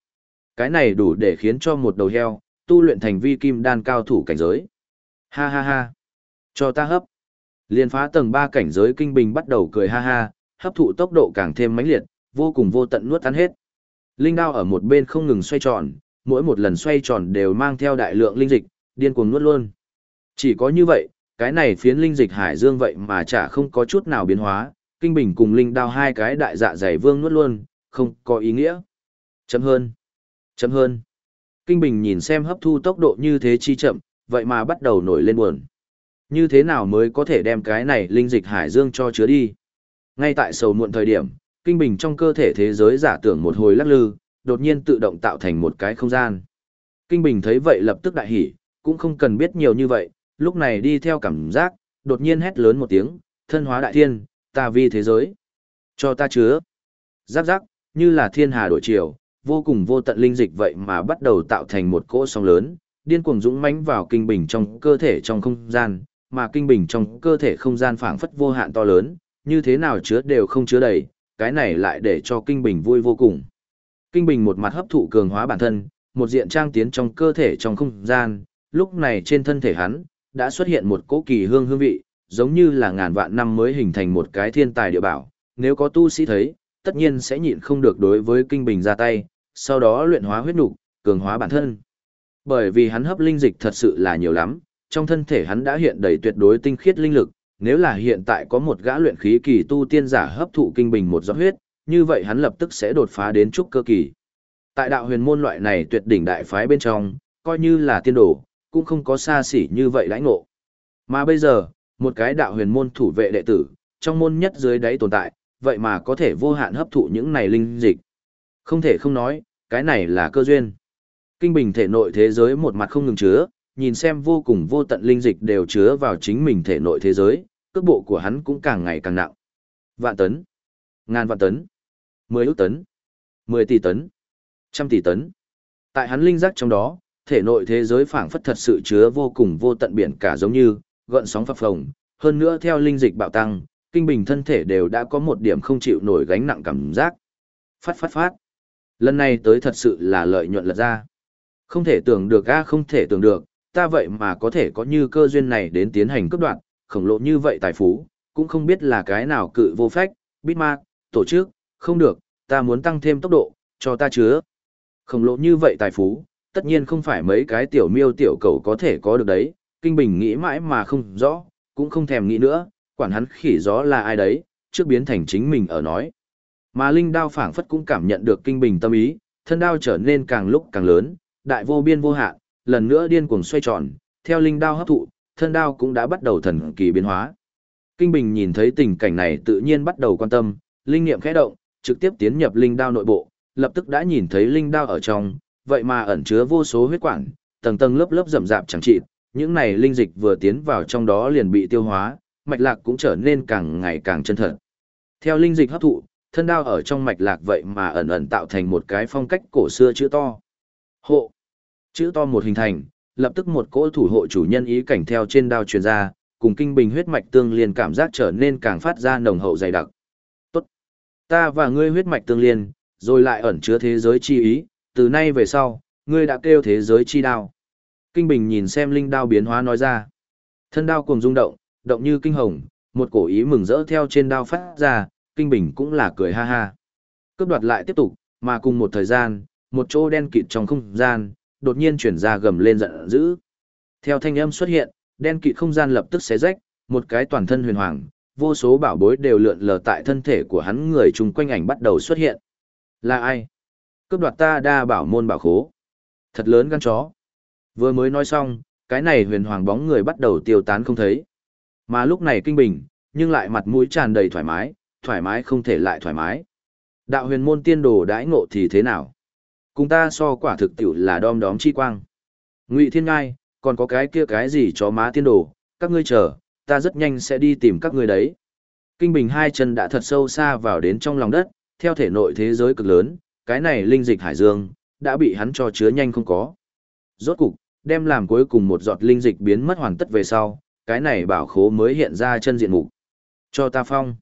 [SPEAKER 1] Cái này đủ để khiến cho một đầu heo, tu luyện thành vi kim đan cao thủ cảnh giới. Ha ha ha. Cho ta hấp. Liên phá tầng 3 cảnh giới kinh bình bắt đầu cười ha ha, hấp thụ tốc độ càng thêm mãnh liệt, vô cùng vô tận nuốt tan hết. Linh đao ở một bên không ngừng xoay tròn, mỗi một lần xoay tròn đều mang theo đại lượng linh dịch, điên cuồng nuốt luôn. Chỉ có như vậy, cái này phiến linh dịch hải dương vậy mà chả không có chút nào biến hóa, kinh bình cùng linh đao hai cái đại dạ dày vương nuốt luôn, không có ý nghĩa. Chấm hơn. Chấm hơn. Kinh bình nhìn xem hấp thu tốc độ như thế chi chậm, vậy mà bắt đầu nổi lên buồn. Như thế nào mới có thể đem cái này linh dịch hải dương cho chứa đi? Ngay tại sầu muộn thời điểm, kinh bình trong cơ thể thế giới giả tưởng một hồi lắc lư, đột nhiên tự động tạo thành một cái không gian. Kinh bình thấy vậy lập tức đại hỉ, cũng không cần biết nhiều như vậy, lúc này đi theo cảm giác, đột nhiên hét lớn một tiếng, thân hóa đại thiên, ta vi thế giới. Cho ta chứa. Giáp giáp, như là thiên hà đổi chiều, vô cùng vô tận linh dịch vậy mà bắt đầu tạo thành một cỗ sóng lớn, điên cuồng dũng mãnh vào kinh bình trong cơ thể trong không gian, mà kinh bình trong cơ thể không gian phảng phất vô hạn to lớn, như thế nào chứa đều không chứa đầy, cái này lại để cho kinh bình vui vô cùng. Kinh bình một mặt hấp thụ cường hóa bản thân, một diện trang tiến trong cơ thể trong không gian, lúc này trên thân thể hắn, đã xuất hiện một cỗ kỳ hương hương vị, giống như là ngàn vạn năm mới hình thành một cái thiên tài địa bảo, nếu có tu sĩ thấy, tất nhiên sẽ nhịn không được đối với kinh bình ra tay, sau đó luyện hóa huyết nục, cường hóa bản thân. Bởi vì hắn hấp linh dịch thật sự là nhiều lắm, trong thân thể hắn đã hiện đầy tuyệt đối tinh khiết linh lực, nếu là hiện tại có một gã luyện khí kỳ tu tiên giả hấp thụ kinh bình một giọt huyết, như vậy hắn lập tức sẽ đột phá đến trúc cơ kỳ. Tại đạo huyền môn loại này tuyệt đỉnh đại phái bên trong, coi như là tiên đồ, cũng không có xa xỉ như vậy lãnh ngộ. Mà bây giờ, một cái đạo huyền môn thủ vệ đệ tử, trong môn nhất dưới đáy tồn tại, vậy mà có thể vô hạn hấp thụ những này linh dịch. Không thể không nói, cái này là cơ duyên. Kinh bình thể nội thế giới một mặt không ngừng chứa, nhìn xem vô cùng vô tận linh dịch đều chứa vào chính mình thể nội thế giới, cước bộ của hắn cũng càng ngày càng nặng. Vạn tấn, ngàn vạn tấn, mười ước tấn, mười tỷ tấn, trăm tỷ tấn. Tại hắn linh giác trong đó, thể nội thế giới phảng phất thật sự chứa vô cùng vô tận biển cả giống như, gợn sóng phập phồng, hơn nữa theo linh dịch bạo tăng, kinh bình thân thể đều đã có một điểm không chịu nổi gánh nặng cảm giác. Phát phát phát. Lần này tới thật sự là lợi nhuận lật ra. Không thể tưởng được a không thể tưởng được, ta vậy mà có thể có như cơ duyên này đến tiến hành cấp đoạn, khổng lồ như vậy tài phú, cũng không biết là cái nào cự vô phách, ma, tổ chức, không được, ta muốn tăng thêm tốc độ, cho ta chứa. Khổng lồ như vậy tài phú, tất nhiên không phải mấy cái tiểu miêu tiểu cầu có thể có được đấy, Kinh Bình nghĩ mãi mà không rõ, cũng không thèm nghĩ nữa, quản hắn khỉ gió là ai đấy, trước biến thành chính mình ở nói. Mà Linh đao phảng phất cũng cảm nhận được Kinh Bình tâm ý, thân đao trở nên càng lúc càng lớn, đại vô biên vô hạn, lần nữa điên cuồng xoay tròn, theo Linh đao hấp thụ, thân đao cũng đã bắt đầu thần kỳ biến hóa. Kinh Bình nhìn thấy tình cảnh này tự nhiên bắt đầu quan tâm, linh niệm khẽ động, trực tiếp tiến nhập linh đao nội bộ, lập tức đã nhìn thấy linh đao ở trong, vậy mà ẩn chứa vô số huyết quản, tầng tầng lớp lớp rậm rạp chẳng trị, những này linh dịch vừa tiến vào trong đó liền bị tiêu hóa, mạch lạc cũng trở nên càng ngày càng chân thật. Theo linh dịch hấp thụ, thân đao ở trong mạch lạc vậy mà ẩn ẩn tạo thành một cái phong cách cổ xưa chữ to. Hộ. Chữ to một hình thành, lập tức một cỗ thủ hộ chủ nhân ý cảnh theo trên đao truyền ra, cùng kinh bình huyết mạch tương liên cảm giác trở nên càng phát ra nồng hậu dày đặc. Tốt. Ta và ngươi huyết mạch tương liên, rồi lại ẩn chứa thế giới chi ý, từ nay về sau, ngươi đã kêu thế giới chi đao. Kinh Bình nhìn xem linh đao biến hóa nói ra. Thân đao cùng rung động, động như kinh hồng, một cổ ý mừng rỡ theo trên đao phát ra, Kinh Bình cũng là cười ha ha. Cướp đoạt lại tiếp tục, mà cùng một thời gian, một chỗ đen kịt trong không gian, đột nhiên chuyển ra gầm lên giận dữ. Theo thanh âm xuất hiện, đen kịt không gian lập tức xé rách, một cái toàn thân huyền hoàng, vô số bảo bối đều lượn lờ tại thân thể của hắn người chung quanh ảnh bắt đầu xuất hiện. Là ai? Cướp đoạt ta đa bảo môn bảo khố. Thật lớn gan chó. Vừa mới nói xong, cái này huyền hoàng bóng người bắt đầu tiêu tán không thấy. Mà lúc này kinh bình, nhưng lại mặt mũi tràn đầy thoải mái, thoải mái không thể lại thoải mái. Đạo huyền môn tiên đồ đãi ngộ thì thế nào? Cùng ta so quả thực tiểu là đom đóm chi quang. Ngụy Thiên Ngai, còn có cái kia cái gì cho má tiên đồ, các ngươi chờ, ta rất nhanh sẽ đi tìm các ngươi đấy. Kinh Bình hai chân đã thật sâu xa vào đến trong lòng đất, theo thể nội thế giới cực lớn, cái này linh dịch hải dương, đã bị hắn cho chứa nhanh không có. Rốt cục, đem làm cuối cùng một giọt linh dịch biến mất hoàn tất về sau, cái này bảo khố mới hiện ra chân diện mục. Cho ta phong.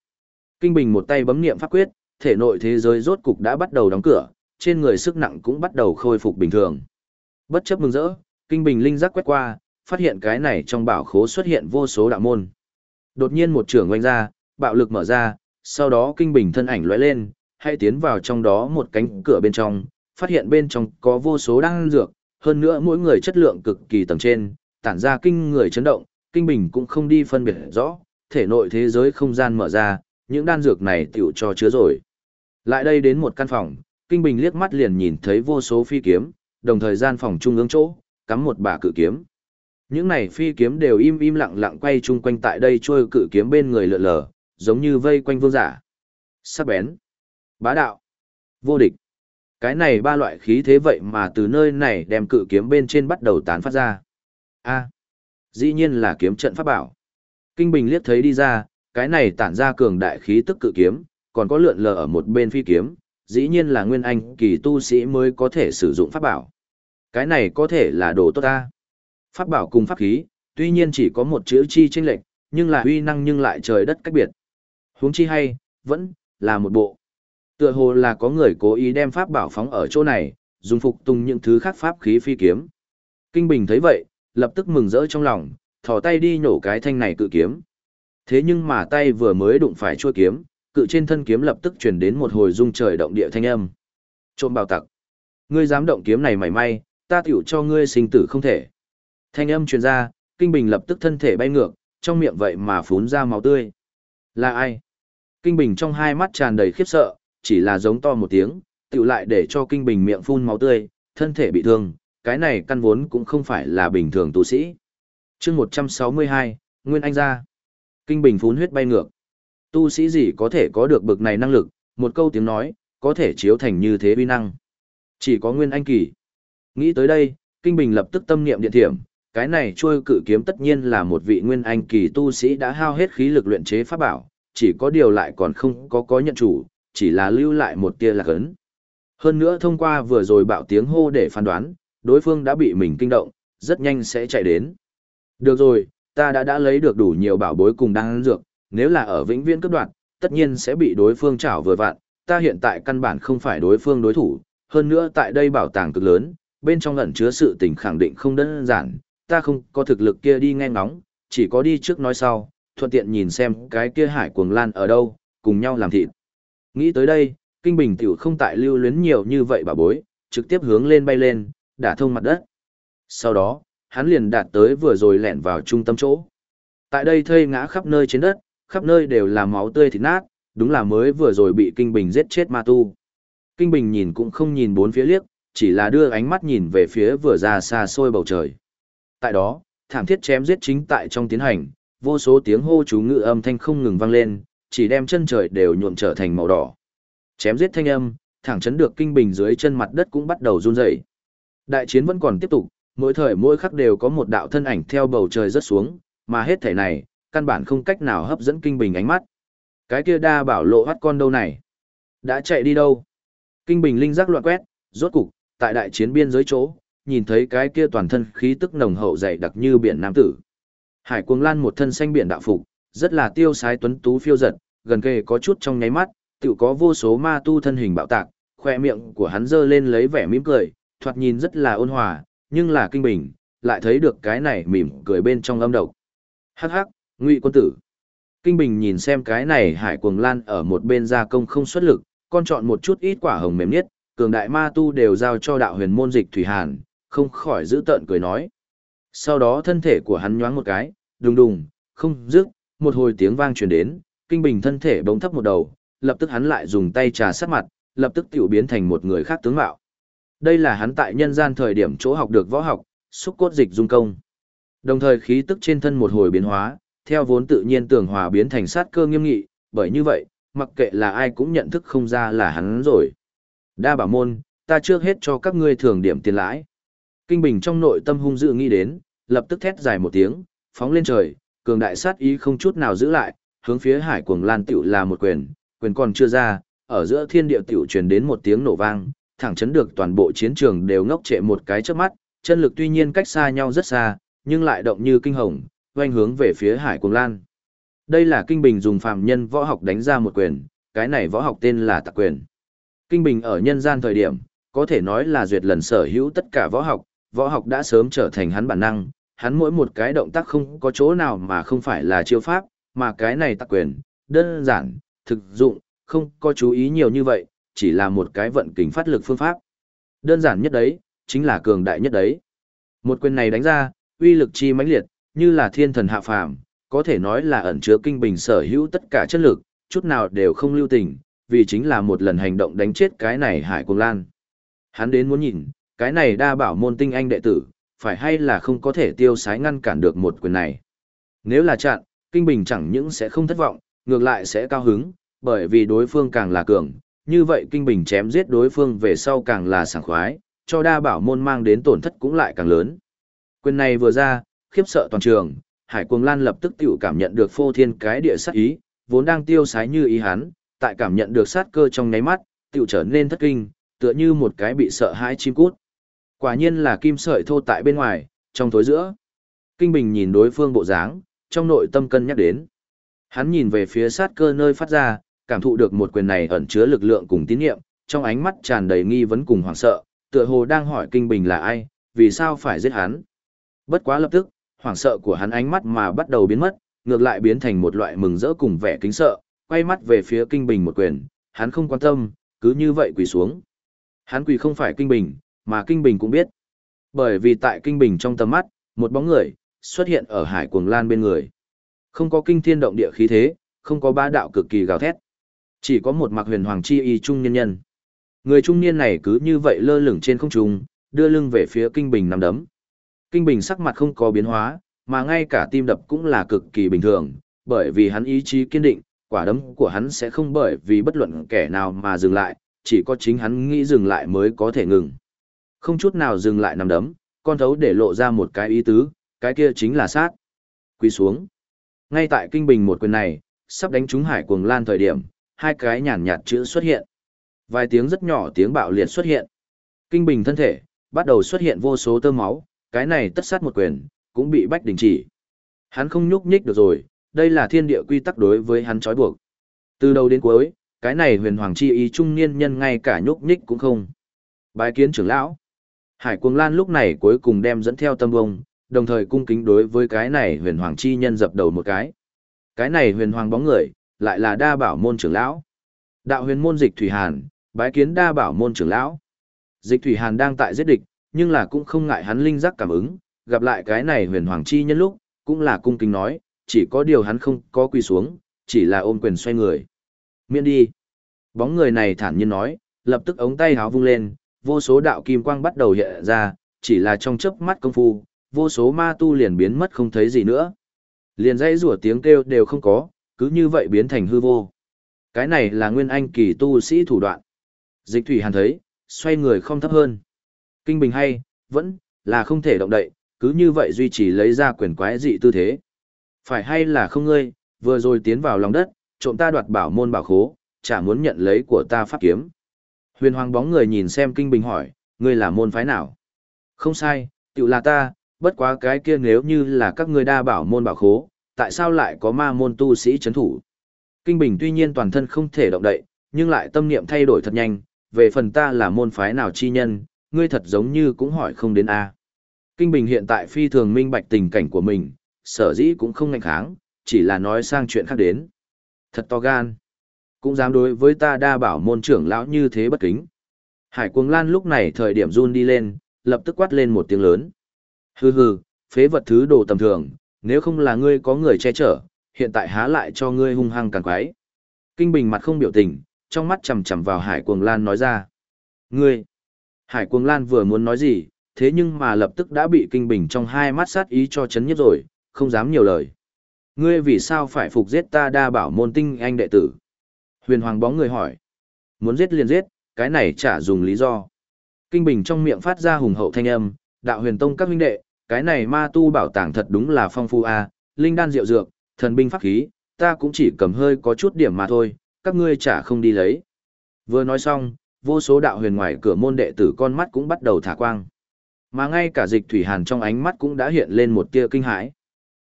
[SPEAKER 1] Kinh Bình một tay bấm niệm pháp quyết, thể nội thế giới rốt cục đã bắt đầu đóng cửa, trên người sức nặng cũng bắt đầu khôi phục bình thường. Bất chấp mừng rỡ, Kinh Bình linh giác quét qua, phát hiện cái này trong bảo khố xuất hiện vô số đạo môn. Đột nhiên một trường oanh ra, bạo lực mở ra, sau đó Kinh Bình thân ảnh lóe lên, hay tiến vào trong đó một cánh cửa bên trong, phát hiện bên trong có vô số đan dược, hơn nữa mỗi người chất lượng cực kỳ tầng trên, tản ra kinh người chấn động, Kinh Bình cũng không đi phân biệt rõ, thể nội thế giới không gian mở ra, những đan dược này tiểu cho chứa rồi. Lại đây đến một căn phòng, Kinh Bình liếc mắt liền nhìn thấy vô số phi kiếm, đồng thời gian phòng trung ương chỗ, cắm một bả cự kiếm. Những này phi kiếm đều im im lặng lặng quay chung quanh tại đây trôi cự kiếm bên người lượn lờ, giống như vây quanh vương giả. Sắc bén, bá đạo, vô địch. Cái này ba loại khí thế vậy mà từ nơi này đem cự kiếm bên trên bắt đầu tán phát ra. A, dĩ nhiên là kiếm trận pháp bảo. Kinh Bình liếc thấy đi ra, cái này tản ra cường đại khí tức cự kiếm, còn có lượn lờ ở một bên phi kiếm, dĩ nhiên là nguyên anh kỳ tu sĩ mới có thể sử dụng pháp bảo. Cái này có thể là đồ tốt ta. Pháp bảo cùng pháp khí, tuy nhiên chỉ có một chữ chi chênh lệch, nhưng là uy năng nhưng lại trời đất cách biệt. Huống chi hay, vẫn là một bộ. Tựa hồ là có người cố ý đem pháp bảo phóng ở chỗ này, dùng phục tùng những thứ khác pháp khí phi kiếm. Kinh Bình thấy vậy, lập tức mừng rỡ trong lòng, thò tay đi nhổ cái thanh này cự kiếm. Thế nhưng mà tay vừa mới đụng phải chuôi kiếm, cự trên thân kiếm lập tức truyền đến một hồi rung trời động địa thanh âm. Trộm bảo tặc. Ngươi dám động kiếm này mảy may, ta tiểu cho ngươi sinh tử không thể. Thanh âm truyền ra, Kinh Bình lập tức thân thể bay ngược, trong miệng vậy mà phún ra máu tươi. Là ai? Kinh Bình trong hai mắt tràn đầy khiếp sợ, chỉ là giống to một tiếng, tiểu lại để cho Kinh Bình miệng phun máu tươi, thân thể bị thương, cái này căn vốn cũng không phải là bình thường tu sĩ. chương 162, Nguyên Anh ra. Kinh Bình phún huyết bay ngược. Tu sĩ gì có thể có được bực này năng lực, một câu tiếng nói, có thể chiếu thành như thế uy năng. Chỉ có Nguyên Anh kỳ. Nghĩ tới đây, Kinh Bình lập tức tâm niệm điện thiểm, cái này trôi cự kiếm tất nhiên là một vị Nguyên Anh kỳ tu sĩ đã hao hết khí lực luyện chế pháp bảo, chỉ có điều lại còn không có có nhận chủ, chỉ là lưu lại một tia lạc ấn. Hơn nữa thông qua vừa rồi bạo tiếng hô để phán đoán, đối phương đã bị mình kinh động, rất nhanh sẽ chạy đến. Được rồi, ta đã đã lấy được đủ nhiều bảo bối cùng đan dược, nếu là ở vĩnh viễn cấp đoạn, tất nhiên sẽ bị đối phương chảo vừa vặn, ta hiện tại căn bản không phải đối phương đối thủ, hơn nữa tại đây bảo tàng cực lớn, bên trong ẩn chứa sự tình khẳng định không đơn giản, ta không có thực lực kia đi nghe ngóng, chỉ có đi trước nói sau, thuận tiện nhìn xem cái kia hải cuồng lan ở đâu, cùng nhau làm thịt. Nghĩ tới đây, Kinh Bình tiểu không tại lưu luyến nhiều như vậy bà bối, trực tiếp hướng lên bay lên, đả thông mặt đất. Sau đó, hắn liền đạt tới vừa rồi lẹn vào trung tâm chỗ. Tại đây thây ngã khắp nơi trên đất, khắp nơi đều là máu tươi thịt nát, đúng là mới vừa rồi bị Kinh Bình giết chết ma tu. Kinh Bình nhìn cũng không nhìn bốn phía liếc, chỉ là đưa ánh mắt nhìn về phía vừa ra xa xôi bầu trời. Tại đó, thảm thiết chém giết chính tại trong tiến hành, vô số tiếng hô chú ngự âm thanh không ngừng vang lên, chỉ đem chân trời đều nhuộm trở thành màu đỏ. Chém giết thanh âm, thẳng chấn được kinh bình dưới chân mặt đất cũng bắt đầu run rẩy. Đại chiến vẫn còn tiếp tục, mỗi thời mỗi khắc đều có một đạo thân ảnh theo bầu trời rớt xuống, mà hết thể này, căn bản không cách nào hấp dẫn kinh bình ánh mắt. Cái kia đa bảo lộ hắt con đâu này? Đã chạy đi đâu? Kinh bình linh giác loạn quét, rốt cục, tại đại chiến biên giới chỗ, nhìn thấy cái kia toàn thân khí tức nồng hậu dày đặc như biển nam tử. Hải Cuồng Lan một thân xanh biển đạo phục, rất là tiêu sái tuấn tú phiêu giật, gần kề có chút trong nháy mắt, tự có vô số ma tu thân hình bạo tạc, khoe miệng của hắn dơ lên lấy vẻ mỉm cười, thoạt nhìn rất là ôn hòa, nhưng là kinh bình, lại thấy được cái này mỉm cười bên trong âm độc. Hắc hắc, ngụy quân tử. Kinh Bình nhìn xem cái này hải cuồng lan ở một bên gia công không xuất lực, con chọn một chút ít quả hồng mềm nhất, cường đại ma tu đều giao cho đạo huyền môn dịch thủy hàn, không khỏi giữ tợn cười nói. Sau đó thân thể của hắn nhoáng một cái, đùng đùng, không dứt, một hồi tiếng vang truyền đến, Kinh Bình thân thể bỗng thấp một đầu, lập tức hắn lại dùng tay trà sát mặt, lập tức tiểu biến thành một người khác tướng mạo. Đây là hắn tại nhân gian thời điểm chỗ học được võ học, xúc cốt dịch dung công. Đồng thời khí tức trên thân một hồi biến hóa, theo vốn tự nhiên tường hòa biến thành sát cơ nghiêm nghị, bởi như vậy, mặc kệ là ai cũng nhận thức không ra là hắn rồi. Đa bảo môn, ta trước hết cho các ngươi thường điểm tiền lãi. Kinh Bình trong nội tâm hung dữ nghĩ đến, lập tức thét dài một tiếng, phóng lên trời, cường đại sát ý không chút nào giữ lại, hướng phía hải cuồng lan tiểu là một quyền, quyền còn chưa ra, ở giữa thiên địa tiểu truyền đến một tiếng nổ vang, thẳng chấn được toàn bộ chiến trường đều ngốc trệ một cái trước mắt, chân lực tuy nhiên cách xa nhau rất xa, nhưng lại động như kinh hồng, oanh hướng về phía hải cuồng lan. Đây là kinh bình dùng phàm nhân võ học đánh ra một quyền, cái này võ học tên là tạc quyền. Kinh bình ở nhân gian thời điểm, có thể nói là duyệt lần sở hữu tất cả võ học, võ học đã sớm trở thành hắn bản năng, hắn mỗi một cái động tác không có chỗ nào mà không phải là chiêu pháp, mà cái này tạc quyền, đơn giản, thực dụng, không có chú ý nhiều như vậy, chỉ là một cái vận kính phát lực phương pháp. Đơn giản nhất đấy, chính là cường đại nhất đấy. Một quyền này đánh ra, uy lực chi mãnh liệt, như là thiên thần hạ phàm, có thể nói là ẩn chứa kinh bình sở hữu tất cả chất lực, chút nào đều không lưu tình, vì chính là một lần hành động đánh chết cái này Hải Cuồng Lan. Hắn đến muốn nhìn, cái này đa bảo môn tinh anh đệ tử, phải hay là không có thể tiêu sái ngăn cản được một quyền này. Nếu là chặn, kinh bình chẳng những sẽ không thất vọng, ngược lại sẽ cao hứng, bởi vì đối phương càng là cường, như vậy kinh bình chém giết đối phương về sau càng là sảng khoái, cho đa bảo môn mang đến tổn thất cũng lại càng lớn. Quyền này vừa ra, khiếp sợ toàn trường, Hải Cuồng Lan lập tức tiểu cảm nhận được phô thiên cái địa sát ý, vốn đang tiêu sái như ý hắn, tại cảm nhận được sát cơ trong nháy mắt, tiểu trở nên thất kinh, tựa như một cái bị sợ hãi chim cút. Quả nhiên là kim sợi thô tại bên ngoài, trong tối giữa. Kinh Bình nhìn đối phương bộ dáng, trong nội tâm cân nhắc đến. Hắn nhìn về phía sát cơ nơi phát ra, cảm thụ được một quyền này ẩn chứa lực lượng cùng tín nhiệm, trong ánh mắt tràn đầy nghi vấn cùng hoảng sợ, tựa hồ đang hỏi Kinh Bình là ai, vì sao phải giết hắn. Bất quá lập tức, hoảng sợ của hắn ánh mắt mà bắt đầu biến mất, ngược lại biến thành một loại mừng rỡ cùng vẻ kính sợ, quay mắt về phía Kinh Bình một quyền, hắn không quan tâm, cứ như vậy quỳ xuống. Hắn quỳ không phải Kinh Bình, mà Kinh Bình cũng biết. Bởi vì tại Kinh Bình trong tầm mắt, một bóng người, xuất hiện ở hải cuồng lan bên người. Không có kinh thiên động địa khí thế, không có ba đạo cực kỳ gào thét. Chỉ có một mặc huyền hoàng chi y trung nhân nhân. Người trung niên này cứ như vậy lơ lửng trên không trung, đưa lưng về phía Kinh Bình nằm đấm. Kinh Bình sắc mặt không có biến hóa, mà ngay cả tim đập cũng là cực kỳ bình thường, bởi vì hắn ý chí kiên định, quả đấm của hắn sẽ không bởi vì bất luận kẻ nào mà dừng lại, chỉ có chính hắn nghĩ dừng lại mới có thể ngừng. Không chút nào dừng lại nằm đấm, con thấu để lộ ra một cái ý tứ, cái kia chính là sát. Quy xuống. Ngay tại kinh bình một quyền này, sắp đánh trúng hải cuồng lan thời điểm, hai cái nhàn nhạt chữ xuất hiện. Vài tiếng rất nhỏ tiếng bạo liệt xuất hiện. Kinh bình thân thể, bắt đầu xuất hiện vô số tơ máu, cái này tất sát một quyền, cũng bị bách đình chỉ. Hắn không nhúc nhích được rồi, đây là thiên địa quy tắc đối với hắn trói buộc. Từ đầu đến cuối, cái này huyền hoàng chi ý trung niên nhân ngay cả nhúc nhích cũng không. Bái kiến trưởng lão. Hải Cuồng Lan lúc này cuối cùng đem dẫn theo tâm bông, đồng thời cung kính đối với cái này huyền hoàng chi nhân dập đầu một cái. Cái này huyền hoàng bóng người, lại là đa bảo môn trưởng lão. Đạo huyền môn dịch Thủy Hàn, bái kiến đa bảo môn trưởng lão. Dịch Thủy Hàn đang tại giết địch, nhưng là cũng không ngại hắn linh giác cảm ứng, gặp lại cái này huyền hoàng chi nhân lúc, cũng là cung kính nói, chỉ có điều hắn không có quỳ xuống, chỉ là ôm quyền xoay người. Miễn đi. Bóng người này thản nhiên nói, lập tức ống tay háo vung lên, vô số đạo kim quang bắt đầu hiện ra, chỉ là trong chớp mắt công phu, vô số ma tu liền biến mất không thấy gì nữa. Liền dãy rủa tiếng kêu đều không có, cứ như vậy biến thành hư vô. Cái này là nguyên anh kỳ tu sĩ thủ đoạn. Dịch thủy hàn thấy, xoay người không thấp hơn. Kinh bình hay, vẫn, là không thể động đậy, cứ như vậy duy trì lấy ra quyền quái dị tư thế. Phải hay là không ngươi, vừa rồi tiến vào lòng đất, trộm ta đoạt bảo môn bảo khố, chả muốn nhận lấy của ta pháp kiếm. Huyền hoàng bóng người nhìn xem kinh bình hỏi, ngươi là môn phái nào? Không sai, tự là ta, bất quá cái kia nếu như là các ngươi đa bảo môn bảo khố, tại sao lại có ma môn tu sĩ chấn thủ? Kinh bình tuy nhiên toàn thân không thể động đậy, nhưng lại tâm niệm thay đổi thật nhanh, về phần ta là môn phái nào chi nhân, ngươi thật giống như cũng hỏi không đến A. Kinh bình hiện tại phi thường minh bạch tình cảnh của mình, sở dĩ cũng không ngạnh kháng, chỉ là nói sang chuyện khác đến. Thật to gan. Cũng dám đối với ta đa bảo môn trưởng lão như thế bất kính. Hải cuồng lan lúc này thời điểm run đi lên, lập tức quát lên một tiếng lớn. Hừ hừ, phế vật thứ đồ tầm thường, nếu không là ngươi có người che chở, hiện tại há lại cho ngươi hung hăng càng quái. Kinh Bình mặt không biểu tình, trong mắt chầm chầm vào Hải Cuồng Lan nói ra. Ngươi! Hải Cuồng Lan vừa muốn nói gì, thế nhưng mà lập tức đã bị Kinh Bình trong hai mắt sát ý cho chấn nhất rồi, không dám nhiều lời. Ngươi vì sao phải phục giết ta đa bảo môn tinh anh đệ tử? Huyền Hoàng bóng người hỏi. Muốn giết liền giết, cái này chả dùng lý do. Kinh Bình trong miệng phát ra hùng hậu thanh âm, đạo huyền tông các huynh đệ, cái này ma tu bảo tàng thật đúng là phong phu a, à, linh đan diệu dược, thần binh pháp khí, ta cũng chỉ cầm hơi có chút điểm mà thôi, các ngươi chả không đi lấy. Vừa nói xong, vô số đạo huyền ngoài cửa môn đệ tử con mắt cũng bắt đầu thả quang. Mà ngay cả dịch thủy hàn trong ánh mắt cũng đã hiện lên một tia kinh hãi.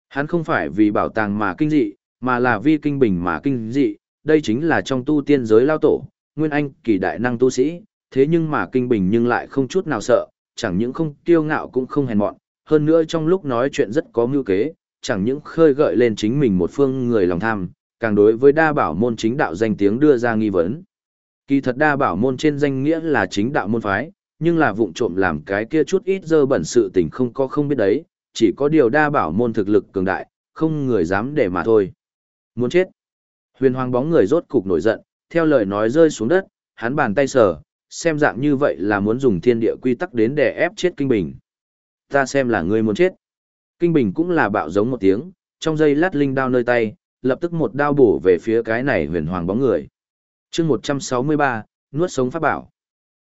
[SPEAKER 1] Hắn không phải vì bảo tàng mà kinh dị, mà là vì kinh bình mà kinh dị, đây chính là trong tu tiên giới lao tổ, nguyên anh kỳ đại năng tu sĩ, thế nhưng mà kinh bình nhưng lại không chút nào sợ, chẳng những không tiêu ngạo cũng không hèn mọn, hơn nữa trong lúc nói chuyện rất có mưu kế, chẳng những khơi gợi lên chính mình một phương người lòng tham, càng đối với đa bảo môn chính đạo danh tiếng đưa ra nghi vấn. Kỳ thật đa bảo môn trên danh nghĩa là chính đạo môn phái, nhưng là vụng trộm làm cái kia chút ít dơ bẩn sự tình không có không biết đấy, chỉ có điều đa bảo môn thực lực cường đại, không người dám để mà thôi. Muốn chết. Huyền hoàng bóng người rốt cục nổi giận, theo lời nói rơi xuống đất, hắn bàn tay sờ, xem dạng như vậy là muốn dùng thiên địa quy tắc đến để ép chết kinh bình. Ta xem là ngươi muốn chết. Kinh bình cũng là bạo giống một tiếng, trong giây lát linh đao nơi tay, lập tức một đao bổ về phía cái này huyền hoàng bóng người chương 163, nuốt sống pháp bảo.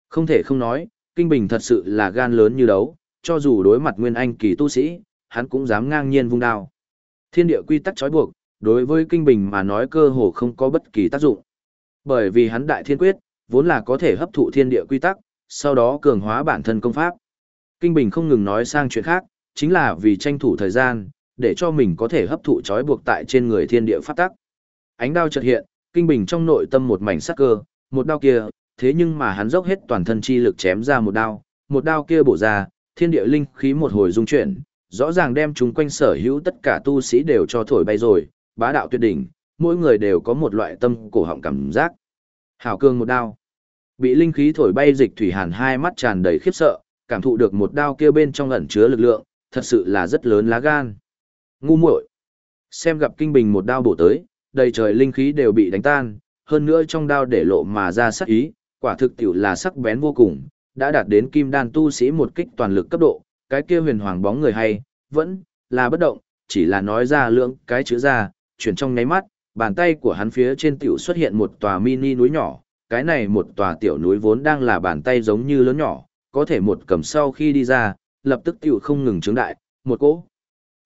[SPEAKER 1] Không thể không nói, Kinh Bình thật sự là gan lớn như đấu, cho dù đối mặt nguyên anh kỳ tu sĩ, hắn cũng dám ngang nhiên vung đao. Thiên địa quy tắc trói buộc, đối với Kinh Bình mà nói cơ hồ không có bất kỳ tác dụng. Bởi vì hắn đại thiên quyết, vốn là có thể hấp thụ thiên địa quy tắc, sau đó cường hóa bản thân công pháp. Kinh Bình không ngừng nói sang chuyện khác, chính là vì tranh thủ thời gian, để cho mình có thể hấp thụ trói buộc tại trên người thiên địa pháp tắc. Ánh đao chợt hiện, Kinh Bình trong nội tâm một mảnh sắc cơ, một đao kia, thế nhưng mà hắn dốc hết toàn thân chi lực chém ra một đao, một đao kia bổ ra, thiên địa linh khí một hồi dung chuyển, rõ ràng đem chúng quanh sở hữu tất cả tu sĩ đều cho thổi bay rồi, bá đạo tuyệt đỉnh, mỗi người đều có một loại tâm cổ họng cảm giác. Hảo cương một đao. Bị linh khí thổi bay dịch thủy hàn hai mắt tràn đầy khiếp sợ, cảm thụ được một đao kia bên trong ẩn chứa lực lượng, thật sự là rất lớn lá gan. Ngu muội. Xem gặp kinh bình một đao bổ tới, đầy trời linh khí đều bị đánh tan, hơn nữa trong đao để lộ mà ra sắc ý, quả thực tiểu là sắc bén vô cùng, đã đạt đến kim đan tu sĩ một kích toàn lực cấp độ, cái kia huyền hoàng bóng người hay, vẫn là bất động, chỉ là nói ra lượng cái chữ ra, chuyển trong nháy mắt, bàn tay của hắn phía trên tiểu xuất hiện một tòa mini núi nhỏ, cái này một tòa tiểu núi vốn đang là bàn tay giống như lớn nhỏ, có thể một cầm sau khi đi ra, lập tức tiểu không ngừng trướng đại, một cỗ.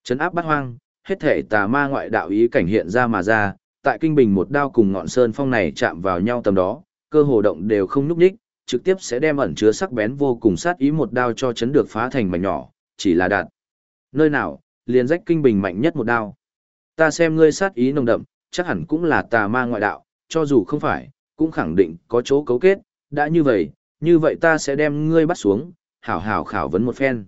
[SPEAKER 1] Chấn áp bắt hoang, hết thể tà ma ngoại đạo ý cảnh hiện ra mà ra, tại kinh bình một đao cùng ngọn sơn phong này chạm vào nhau tầm đó, cơ hồ động đều không núp đích, trực tiếp sẽ đem ẩn chứa sắc bén vô cùng sát ý một đao cho chấn được phá thành mảnh nhỏ, chỉ là đạt. Nơi nào, liền rách kinh bình mạnh nhất một đao. Ta xem ngươi sát ý nồng đậm, chắc hẳn cũng là tà ma ngoại đạo, cho dù không phải, cũng khẳng định có chỗ cấu kết, đã như vậy, như vậy ta sẽ đem ngươi bắt xuống, hảo hảo khảo vấn một phen.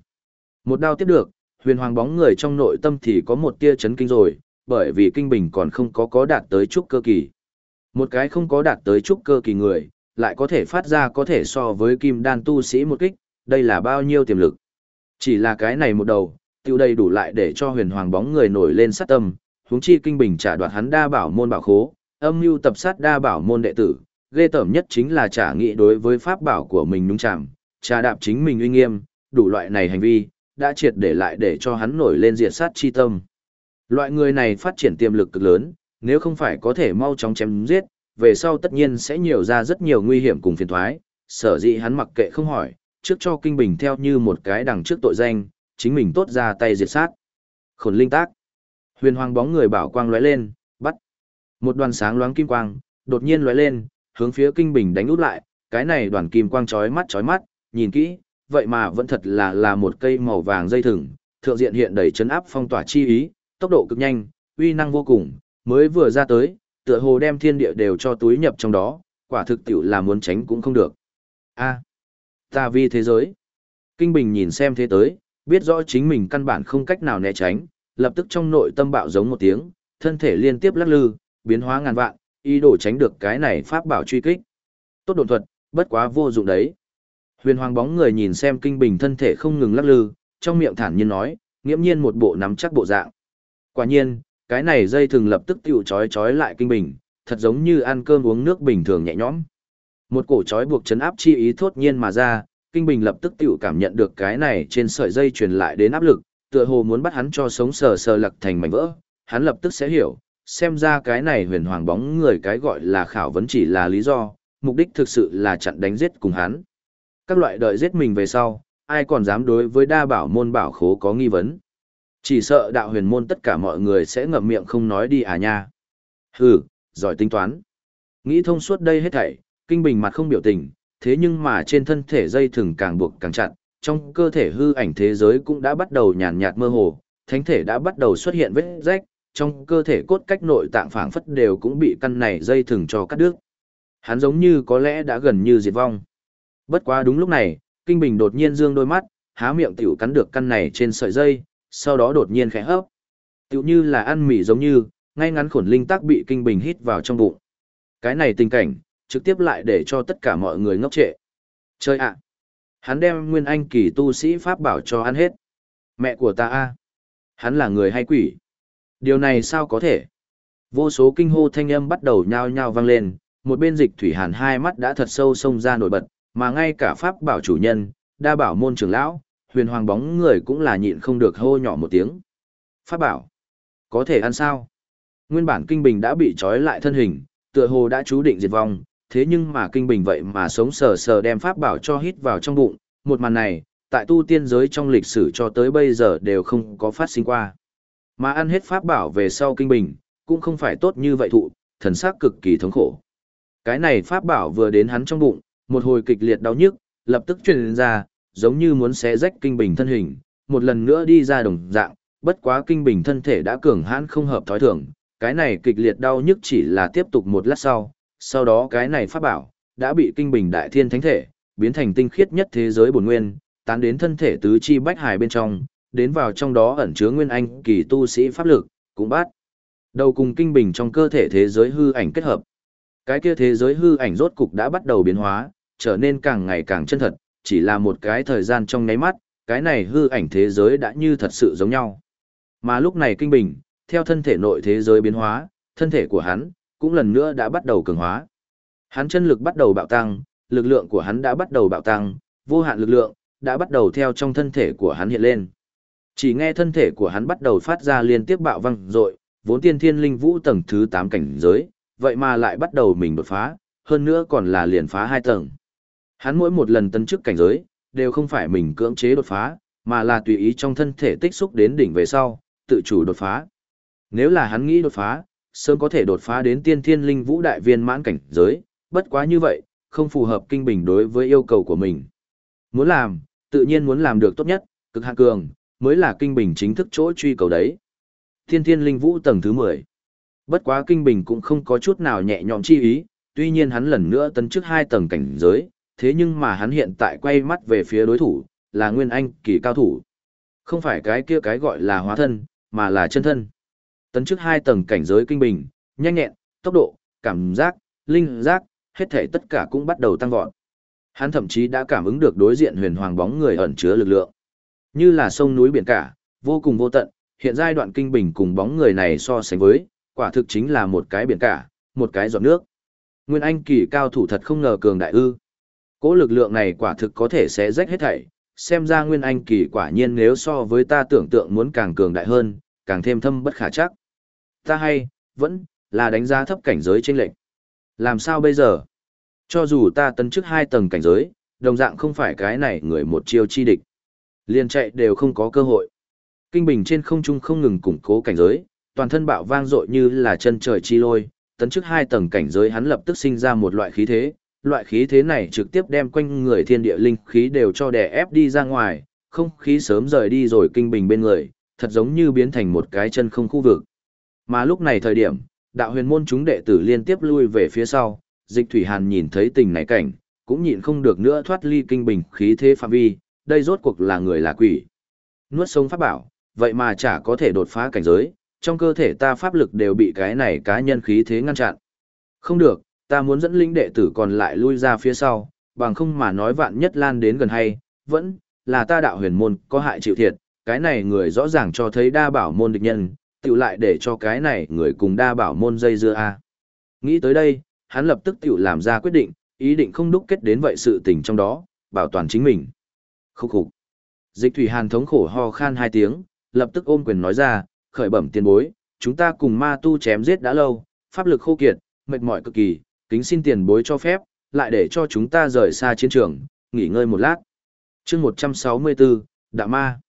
[SPEAKER 1] Một đao tiếp được, huyền hoàng bóng người trong nội tâm thì có một tia chấn kinh rồi, bởi vì kinh bình còn không có có đạt tới trúc cơ kỳ. Một cái không có đạt tới trúc cơ kỳ người, lại có thể phát ra có thể so với kim đan tu sĩ một kích, đây là bao nhiêu tiềm lực. Chỉ là cái này một đầu, tiêu đầy đủ lại để cho huyền hoàng bóng người nổi lên sát tâm, huống chi kinh bình trả đoạt hắn đa bảo môn bảo khố, âm mưu tập sát đa bảo môn đệ tử, ghê tởm nhất chính là trả nghị đối với pháp bảo của mình đúng chạm, trà đạp chính mình uy nghiêm, đủ loại này hành vi, đã triệt để lại để cho hắn nổi lên diệt sát chi tâm. Loại người này phát triển tiềm lực cực lớn, nếu không phải có thể mau chóng chém giết, về sau tất nhiên sẽ nhiều ra rất nhiều nguy hiểm cùng phiền thoái, sở dĩ hắn mặc kệ không hỏi, trước cho kinh bình theo như một cái đằng trước tội danh, chính mình tốt ra tay diệt sát. Khổn linh tác. Huyền hoàng bóng người bảo quang lóe lên, bắt. Một đoàn sáng loáng kim quang, đột nhiên lóe lên, hướng phía kinh bình đánh út lại, cái này đoàn kim quang chói mắt chói mắt, nhìn kỹ, vậy mà vẫn thật là là một cây màu vàng dây thừng, thượng diện hiện đầy chấn áp phong tỏa chi ý, tốc độ cực nhanh, uy năng vô cùng, mới vừa ra tới, tựa hồ đem thiên địa đều cho túi nhập trong đó, quả thực tiểu là muốn tránh cũng không được. A, ta vi thế giới. Kinh Bình nhìn xem thế tới, biết rõ chính mình căn bản không cách nào né tránh, lập tức trong nội tâm bạo giống một tiếng, thân thể liên tiếp lắc lư, biến hóa ngàn vạn, ý đồ tránh được cái này pháp bảo truy kích. Tốt độn thuật, bất quá vô dụng đấy. Huyền Hoàng bóng người nhìn xem Kinh Bình thân thể không ngừng lắc lư, trong miệng thản nhiên nói, nghiễm nhiên một bộ nắm chắc bộ dạng. Quả nhiên, cái này dây thường lập tức tiểu chói chói lại Kinh Bình, thật giống như ăn cơm uống nước bình thường nhẹ nhõm. Một cổ chói buộc chấn áp chi ý thốt nhiên mà ra, Kinh Bình lập tức tiểu cảm nhận được cái này trên sợi dây truyền lại đến áp lực, tựa hồ muốn bắt hắn cho sống sờ sờ lật thành mảnh vỡ, hắn lập tức sẽ hiểu, xem ra cái này huyền hoàng bóng người cái gọi là khảo vấn chỉ là lý do, mục đích thực sự là chặn đánh giết cùng hắn. Các loại đợi giết mình về sau, ai còn dám đối với đa bảo môn bảo khố có nghi vấn. Chỉ sợ đạo huyền môn tất cả mọi người sẽ ngậm miệng không nói đi à nha. Hừ, giỏi tính toán. Nghĩ thông suốt đây hết thảy, kinh bình mặt không biểu tình, thế nhưng mà trên thân thể dây thừng càng buộc càng chặt, trong cơ thể hư ảnh thế giới cũng đã bắt đầu nhàn nhạt mơ hồ, thánh thể đã bắt đầu xuất hiện vết rách, trong cơ thể cốt cách nội tạng phảng phất đều cũng bị căn này dây thừng cho cắt đứt. Hắn giống như có lẽ đã gần như diệt vong. Bất quá đúng lúc này, Kinh Bình đột nhiên dương đôi mắt, há miệng tiểu cắn được căn này trên sợi dây, sau đó đột nhiên khẽ hấp. Tiểu như là ăn mì giống như, ngay ngắn khuẩn linh tác bị Kinh Bình hít vào trong bụng. Cái này tình cảnh, trực tiếp lại để cho tất cả mọi người ngốc trệ. Chơi ạ! Hắn đem nguyên anh kỳ tu sĩ pháp bảo cho ăn hết. Mẹ của ta a, Hắn là người hay quỷ? Điều này sao có thể? Vô số kinh hô thanh âm bắt đầu nhao nhao vang lên, một bên dịch thủy hàn hai mắt đã thật sâu sông ra nổi bật, mà ngay cả pháp bảo chủ nhân, đa bảo môn trưởng lão, huyền hoàng bóng người cũng là nhịn không được hô nhỏ một tiếng. Pháp bảo, có thể ăn sao? Nguyên bản kinh bình đã bị trói lại thân hình, tựa hồ đã chú định diệt vong, thế nhưng mà kinh bình vậy mà sống sờ sờ đem pháp bảo cho hít vào trong bụng, một màn này, tại tu tiên giới trong lịch sử cho tới bây giờ đều không có phát sinh qua. Mà ăn hết pháp bảo về sau kinh bình, cũng không phải tốt như vậy thụ, thần sắc cực kỳ thống khổ. Cái này pháp bảo vừa đến hắn trong bụng, một hồi kịch liệt đau nhức, lập tức truyền ra, giống như muốn xé rách kinh bình thân hình, một lần nữa đi ra đồng dạng, bất quá kinh bình thân thể đã cường hãn không hợp thói thường, cái này kịch liệt đau nhức chỉ là tiếp tục một lát sau, sau đó cái này pháp bảo, đã bị kinh bình đại thiên thánh thể, biến thành tinh khiết nhất thế giới bổn nguyên, tán đến thân thể tứ chi bách hải bên trong, đến vào trong đó ẩn chứa nguyên anh kỳ tu sĩ pháp lực, cũng bắt. Đầu cùng kinh bình trong cơ thể thế giới hư ảnh kết hợp. Cái kia thế giới hư ảnh rốt cục đã bắt đầu biến hóa, trở nên càng ngày càng chân thật, chỉ là một cái thời gian trong nháy mắt, cái này hư ảnh thế giới đã như thật sự giống nhau. Mà lúc này kinh bình, theo thân thể nội thế giới biến hóa, thân thể của hắn, cũng lần nữa đã bắt đầu cường hóa. Hắn chân lực bắt đầu bạo tăng, lực lượng của hắn đã bắt đầu bạo tăng, vô hạn lực lượng, đã bắt đầu theo trong thân thể của hắn hiện lên. Chỉ nghe thân thể của hắn bắt đầu phát ra liên tiếp bạo văng rội, vốn tiên thiên linh vũ tầng thứ 8 cảnh giới, vậy mà lại bắt đầu mình đột phá, hơn nữa còn là liền phá hai tầng. Hắn mỗi một lần tấn chức cảnh giới, đều không phải mình cưỡng chế đột phá, mà là tùy ý trong thân thể tích xúc đến đỉnh về sau, tự chủ đột phá. Nếu là hắn nghĩ đột phá, sớm có thể đột phá đến tiên thiên linh vũ đại viên mãn cảnh giới, bất quá như vậy, không phù hợp kinh bình đối với yêu cầu của mình. Muốn làm, tự nhiên muốn làm được tốt nhất, cực hạn cường, mới là kinh bình chính thức chỗ truy cầu đấy. Tiên thiên linh vũ tầng thứ 10. Bất quá kinh bình cũng không có chút nào nhẹ nhõm chi ý, tuy nhiên hắn lần nữa tấn trước hai tầng cảnh giới, thế nhưng mà hắn hiện tại quay mắt về phía đối thủ, là nguyên anh kỳ cao thủ. Không phải cái kia cái gọi là hóa thân, mà là chân thân. Tấn trước hai tầng cảnh giới kinh bình, nhanh nhẹn, tốc độ, cảm giác, linh giác, hết thể tất cả cũng bắt đầu tăng vọt. Hắn thậm chí đã cảm ứng được đối diện huyền hoàng bóng người ẩn chứa lực lượng. Như là sông núi biển cả, vô cùng vô tận, hiện giai đoạn kinh bình cùng bóng người này so sánh với, quả thực chính là một cái biển cả, một cái giọt nước. Nguyên Anh kỳ cao thủ thật không ngờ cường đại ư cỗ lực lượng này quả thực có thể sẽ rách hết thảy, xem ra Nguyên Anh kỳ quả nhiên nếu so với ta tưởng tượng muốn càng cường đại hơn, càng thêm thâm bất khả chắc. Ta hay, vẫn, là đánh giá thấp cảnh giới trên lệnh. Làm sao bây giờ? Cho dù ta tấn chức hai tầng cảnh giới, đồng dạng không phải cái này người một chiêu chi địch. Liên chạy đều không có cơ hội. Kinh bình trên không trung không ngừng củng cố cảnh giới, toàn thân bạo vang dội như là chân trời chi lôi, tấn chức hai tầng cảnh giới hắn lập tức sinh ra một loại khí thế, loại khí thế này trực tiếp đem quanh người thiên địa linh khí đều cho đè ép đi ra ngoài, không khí sớm rời đi rồi kinh bình bên người, thật giống như biến thành một cái chân không khu vực. Mà lúc này thời điểm, đạo huyền môn chúng đệ tử liên tiếp lui về phía sau, dịch thủy hàn nhìn thấy tình này cảnh, cũng nhịn không được nữa thoát ly kinh bình khí thế phạm vi, đây rốt cuộc là người là quỷ. Nuốt sống pháp bảo, vậy mà chả có thể đột phá cảnh giới, trong cơ thể ta pháp lực đều bị cái này cá nhân khí thế ngăn chặn. Không được, ta muốn dẫn linh đệ tử còn lại lui ra phía sau, bằng không mà nói vạn nhất lan đến gần hay, vẫn là ta đạo huyền môn có hại chịu thiệt, cái này người rõ ràng cho thấy đa bảo môn địch nhân, tiểu lại để cho cái này người cùng đa bảo môn dây dưa a. Nghĩ tới đây, hắn lập tức tiểu làm ra quyết định, ý định không đúc kết đến vậy sự tình trong đó, bảo toàn chính mình. Khúc khục. Dịch thủy hàn thống khổ ho khan hai tiếng, lập tức ôm quyền nói ra, khởi bẩm tiền bối, chúng ta cùng ma tu chém giết đã lâu, pháp lực khô kiệt, mệt mỏi cực kỳ, kính xin tiền bối cho phép, lại để cho chúng ta rời xa chiến trường, nghỉ ngơi một lát. chương 164, Đạ Ma.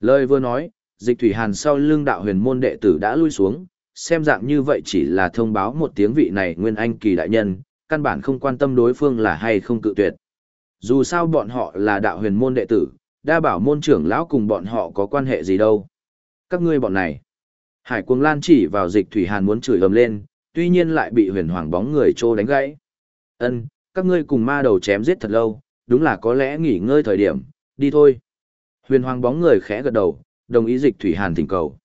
[SPEAKER 1] Lời vừa nói, dịch thủy hàn sau lưng đạo huyền môn đệ tử đã lui xuống, xem dạng như vậy chỉ là thông báo một tiếng vị này nguyên anh kỳ đại nhân, căn bản không quan tâm đối phương là hay không cự tuyệt. Dù sao bọn họ là đạo huyền môn đệ tử, đa bảo môn trưởng lão cùng bọn họ có quan hệ gì đâu. Các ngươi bọn này. Hải cuồng lan chỉ vào dịch thủy hàn muốn chửi ầm lên, tuy nhiên lại bị huyền hoàng bóng người trô đánh gãy. Ân, các ngươi cùng ma đầu chém giết thật lâu, đúng là có lẽ nghỉ ngơi thời điểm, đi thôi. Huyền hoàng bóng người khẽ gật đầu, đồng ý dịch thủy hàn thỉnh cầu.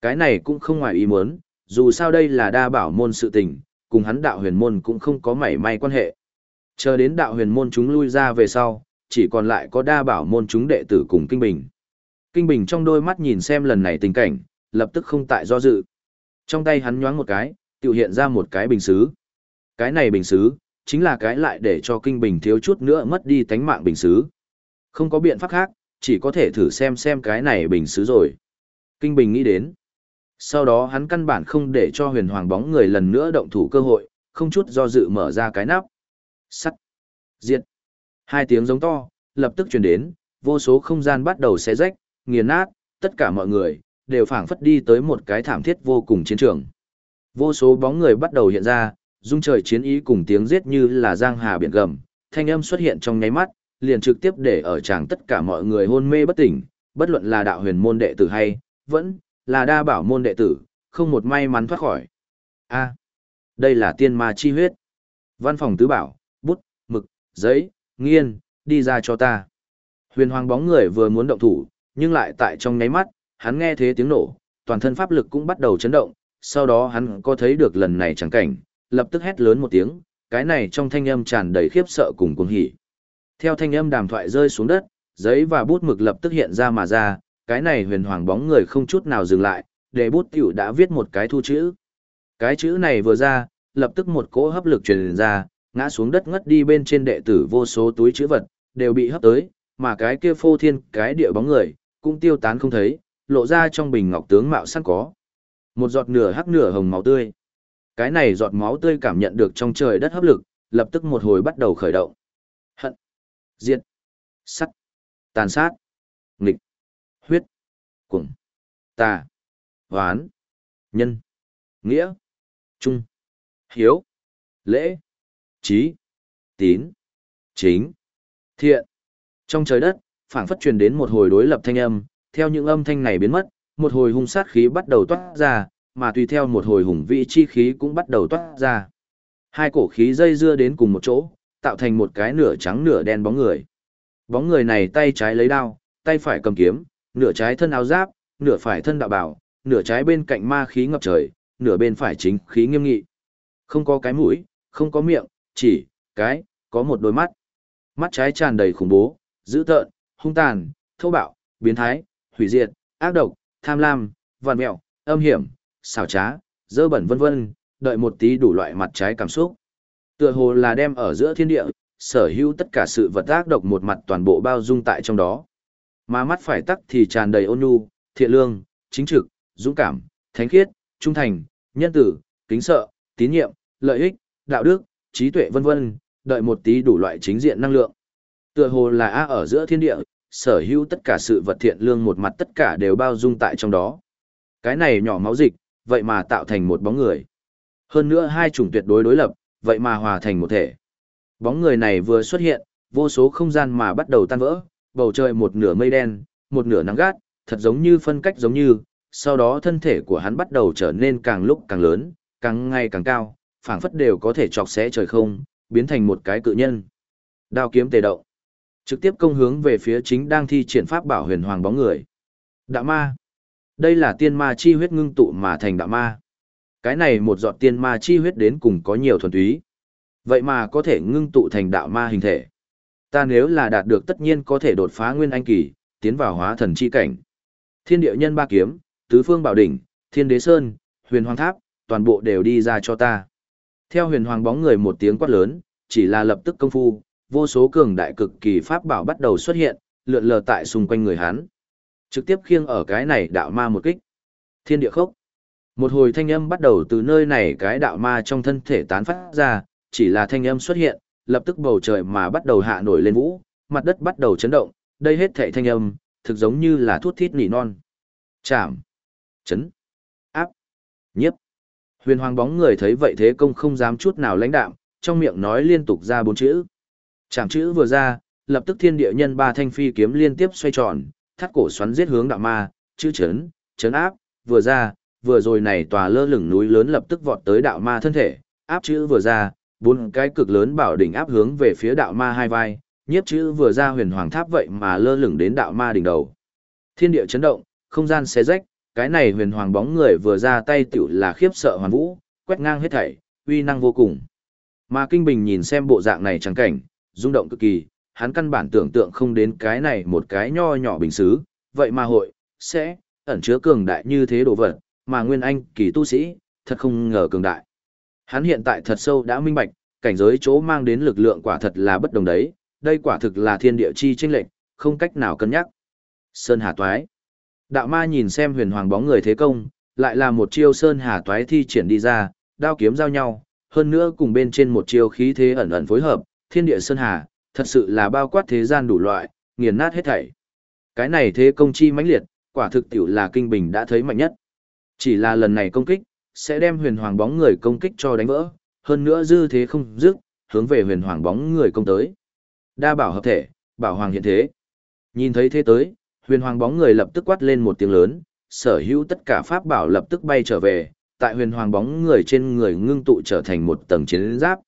[SPEAKER 1] Cái này cũng không ngoài ý muốn, dù sao đây là đa bảo môn sự tình, cùng hắn đạo huyền môn cũng không có mảy may quan hệ. Chờ đến đạo huyền môn chúng lui ra về sau, chỉ còn lại có đa bảo môn chúng đệ tử cùng Kinh Bình. Kinh Bình trong đôi mắt nhìn xem lần này tình cảnh, lập tức không tại do dự. Trong tay hắn nhoáng một cái, tự hiện ra một cái bình xứ. Cái này bình xứ, chính là cái lại để cho Kinh Bình thiếu chút nữa mất đi tánh mạng bình xứ. Không có biện pháp khác, chỉ có thể thử xem xem cái này bình xứ rồi. Kinh Bình nghĩ đến. Sau đó hắn căn bản không để cho huyền hoàng bóng người lần nữa động thủ cơ hội, không chút do dự mở ra cái nắp. Sắt. Diệt. Hai tiếng giống to, lập tức truyền đến, vô số không gian bắt đầu xé rách, nghiền nát, tất cả mọi người, đều phảng phất đi tới một cái thảm thiết vô cùng chiến trường. Vô số bóng người bắt đầu hiện ra, dung trời chiến ý cùng tiếng giết như là giang hà biển gầm, thanh âm xuất hiện trong nháy mắt, liền trực tiếp để ở chàng tất cả mọi người hôn mê bất tỉnh, bất luận là đạo huyền môn đệ tử hay, vẫn là đa bảo môn đệ tử, không một may mắn thoát khỏi. A, đây là tiên ma chi huyết. Văn phòng tứ bảo, bút, mực, giấy, nghiên, đi ra cho ta. Huyền hoàng bóng người vừa muốn động thủ, nhưng lại tại trong nháy mắt, hắn nghe thế tiếng nổ, toàn thân pháp lực cũng bắt đầu chấn động, sau đó hắn có thấy được lần này chẳng cảnh, lập tức hét lớn một tiếng, cái này trong thanh âm tràn đầy khiếp sợ cùng cuồng hỉ. Theo thanh âm đàm thoại rơi xuống đất, giấy và bút mực lập tức hiện ra mà ra, cái này huyền hoàng bóng người không chút nào dừng lại, để bút tiểu đã viết một cái thu chữ. Cái chữ này vừa ra, lập tức một cỗ hấp lực truyền ra, ngã xuống đất ngất đi bên trên đệ tử vô số túi chữ vật, đều bị hấp tới, mà cái kia phô thiên cái địa bóng người, cũng tiêu tán không thấy, lộ ra trong bình ngọc tướng mạo sẵn có. Một giọt nửa hắc nửa hồng máu tươi. Cái này giọt máu tươi cảm nhận được trong trời đất hấp lực, lập tức một hồi bắt đầu khởi động. Hận, diệt, sắt, tàn sát, nghịch, huyết, cuồng, tà, hoán, nhân, nghĩa, trung, hiếu, lễ, trí, tín, chính, thiện. Trong trời đất, phảng phất truyền đến một hồi đối lập thanh âm, theo những âm thanh này biến mất, một hồi hung sát khí bắt đầu toát ra, mà tùy theo một hồi hùng vĩ chi khí cũng bắt đầu toát ra. Hai cổ khí dây dưa đến cùng một chỗ, tạo thành một cái nửa trắng nửa đen bóng người. Bóng người này tay trái lấy đao, tay phải cầm kiếm, nửa trái thân áo giáp, nửa phải thân đạo bảo, nửa trái bên cạnh ma khí ngập trời, nửa bên phải chính khí nghiêm nghị. Không có cái mũi, không có miệng, chỉ, cái, có một đôi mắt. Mắt trái tràn đầy khủng bố, dữ tợn, hung tàn, thô bạo, biến thái, hủy diệt, ác độc, tham lam, vằn mẹo, âm hiểm, xảo trá, dơ bẩn vân vân, đợi một tí đủ loại mặt trái cảm xúc. Tựa hồ là đem ở giữa thiên địa, sở hữu tất cả sự vật ác độc một mặt toàn bộ bao dung tại trong đó. Mà mắt phải tắc thì tràn đầy ôn nhu, thiện lương, chính trực, dũng cảm, thánh khiết, trung thành, nhân tử, kính sợ, tín nhiệm, lợi ích, đạo đức, trí tuệ vân vân, đợi một tí đủ loại chính diện năng lượng. Tựa hồ là A ở giữa thiên địa, sở hữu tất cả sự vật thiện lương một mặt tất cả đều bao dung tại trong đó. Cái này nhỏ máu dịch, vậy mà tạo thành một bóng người. Hơn nữa hai chủng tuyệt đối đối lập, vậy mà hòa thành một thể. Bóng người này vừa xuất hiện, vô số không gian mà bắt đầu tan vỡ, bầu trời một nửa mây đen, một nửa nắng gắt, thật giống như phân cách giống như, sau đó thân thể của hắn bắt đầu trở nên càng lúc càng lớn, càng ngày càng cao, phảng phất đều có thể chọc xé trời không, biến thành một cái cự nhân. Đao kiếm tề động, trực tiếp công hướng về phía chính đang thi triển pháp bảo huyền hoàng bóng người. Đạo ma. Đây là tiên ma chi huyết ngưng tụ mà thành đạo ma. Cái này một giọt tiên ma chi huyết đến cùng có nhiều thuần túy. Vậy mà có thể ngưng tụ thành đạo ma hình thể. Ta nếu là đạt được tất nhiên có thể đột phá nguyên anh kỳ, tiến vào hóa thần chi cảnh. Thiên địa nhân ba kiếm, tứ phương bảo đỉnh, thiên đế sơn, huyền hoàng tháp, toàn bộ đều đi ra cho ta. Theo huyền hoàng bóng người một tiếng quát lớn, chỉ là lập tức công phu, vô số cường đại cực kỳ pháp bảo bắt đầu xuất hiện, lượn lờ tại xung quanh người hắn. Trực tiếp khiêng ở cái này đạo ma một kích. Thiên địa khốc. Một hồi thanh âm bắt đầu từ nơi này cái đạo ma trong thân thể tán phát ra, chỉ là thanh âm xuất hiện, lập tức bầu trời mà bắt đầu hạ nổi lên vũ, mặt đất bắt đầu chấn động, đây hết thảy thanh âm, thực giống như là thuốc thít nỉ non. Chạm, chấn, áp, nhiếp. Huyền hoàng bóng người thấy vậy thế công không dám chút nào lãnh đạm, trong miệng nói liên tục ra bốn chữ. Chạm chữ vừa ra, lập tức thiên địa nhân ba thanh phi kiếm liên tiếp xoay tròn, thắt cổ xoắn giết hướng đạo ma, chữ chấn, chấn áp, vừa ra, vừa rồi này tòa lơ lửng núi lớn lập tức vọt tới đạo ma thân thể, áp chữ vừa ra, bốn cái cực lớn bảo đỉnh áp hướng về phía đạo ma hai vai, nhiếp chữ vừa ra huyền hoàng tháp vậy mà lơ lửng đến đạo ma đỉnh đầu. Thiên địa chấn động, không gian xé rách, cái này huyền hoàng bóng người vừa ra tay tiểu là khiếp sợ hoàn vũ, quét ngang hết thảy, uy năng vô cùng. Mà Kinh Bình nhìn xem bộ dạng này chẳng cảnh, rung động cực kỳ, hắn căn bản tưởng tượng không đến cái này một cái nho nhỏ bình xứ, vậy mà hội, sẽ, ẩn chứa cường đại như thế đồ vật, mà Nguyên Anh kỳ tu sĩ, thật không ngờ cường đại. Hắn hiện tại thật sâu đã minh bạch, cảnh giới chỗ mang đến lực lượng quả thật là bất đồng đấy, đây quả thực là thiên địa chi tranh lệnh, không cách nào cân nhắc. Sơn Hà Toái Đạo ma nhìn xem huyền hoàng bóng người thế công, lại là một chiêu Sơn Hà Toái thi triển đi ra, đao kiếm giao nhau, hơn nữa cùng bên trên một chiêu khí thế ẩn ẩn phối hợp, thiên địa Sơn Hà, thật sự là bao quát thế gian đủ loại, nghiền nát hết thảy. Cái này thế công chi mãnh liệt, quả thực tiểu là kinh bình đã thấy mạnh nhất. Chỉ là lần này công kích, sẽ đem huyền hoàng bóng người công kích cho đánh vỡ, hơn nữa dư thế không dứt, hướng về huyền hoàng bóng người công tới. Đa bảo hợp thể, bảo hoàng hiện thế. Nhìn thấy thế tới, huyền hoàng bóng người lập tức quát lên một tiếng lớn, sở hữu tất cả pháp bảo lập tức bay trở về, tại huyền hoàng bóng người trên người ngưng tụ trở thành một tầng chiến giáp.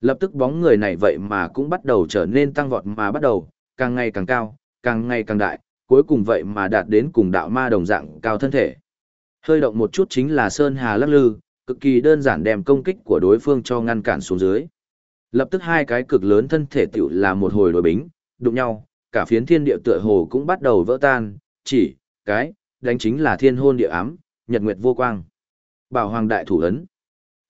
[SPEAKER 1] Lập tức bóng người này vậy mà cũng bắt đầu trở nên tăng vọt mà bắt đầu, càng ngày càng cao, càng ngày càng đại, cuối cùng vậy mà đạt đến cùng đạo ma đồng dạng cao thân thể. Hơi động một chút chính là Sơn Hà lắc lư, cực kỳ đơn giản đem công kích của đối phương cho ngăn cản xuống dưới. Lập tức hai cái cực lớn thân thể tiểu là một hồi đối bính, đụng nhau, cả phiến thiên địa tựa hồ cũng bắt đầu vỡ tan, chỉ, cái, đánh chính là thiên hôn địa ám, nhật nguyệt vô quang. Bảo hoàng đại thủ ấn.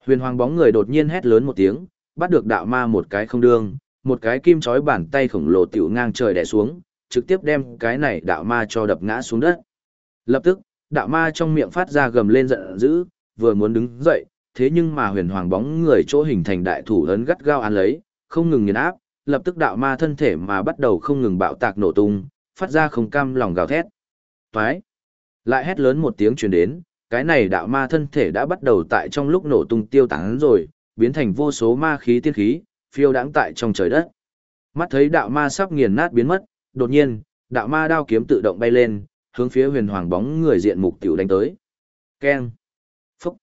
[SPEAKER 1] Huyền hoàng bóng người đột nhiên hét lớn một tiếng, bắt được đạo ma một cái không đương, một cái kim chói bàn tay khổng lồ tiểu ngang trời đè xuống, trực tiếp đem cái này đạo ma cho đập ngã xuống đất. Lập tức, đạo ma trong miệng phát ra gầm lên giận dữ, vừa muốn đứng dậy, thế nhưng mà huyền hoàng bóng người chỗ hình thành đại thủ ấn gắt gao án lấy, không ngừng nghiền áp, lập tức đạo ma thân thể mà bắt đầu không ngừng bạo tạc nổ tung, phát ra không cam lòng gào thét. Toái! Lại hét lớn một tiếng truyền đến, cái này đạo ma thân thể đã bắt đầu tại trong lúc nổ tung tiêu tán rồi, biến thành vô số ma khí tiên khí, phiêu đãng tại trong trời đất. Mắt thấy đạo ma sắp nghiền nát biến mất, đột nhiên, đạo ma đao kiếm tự động bay lên, hướng phía huyền hoàng bóng người diện mục tiểu đánh tới. Keng! Phúc!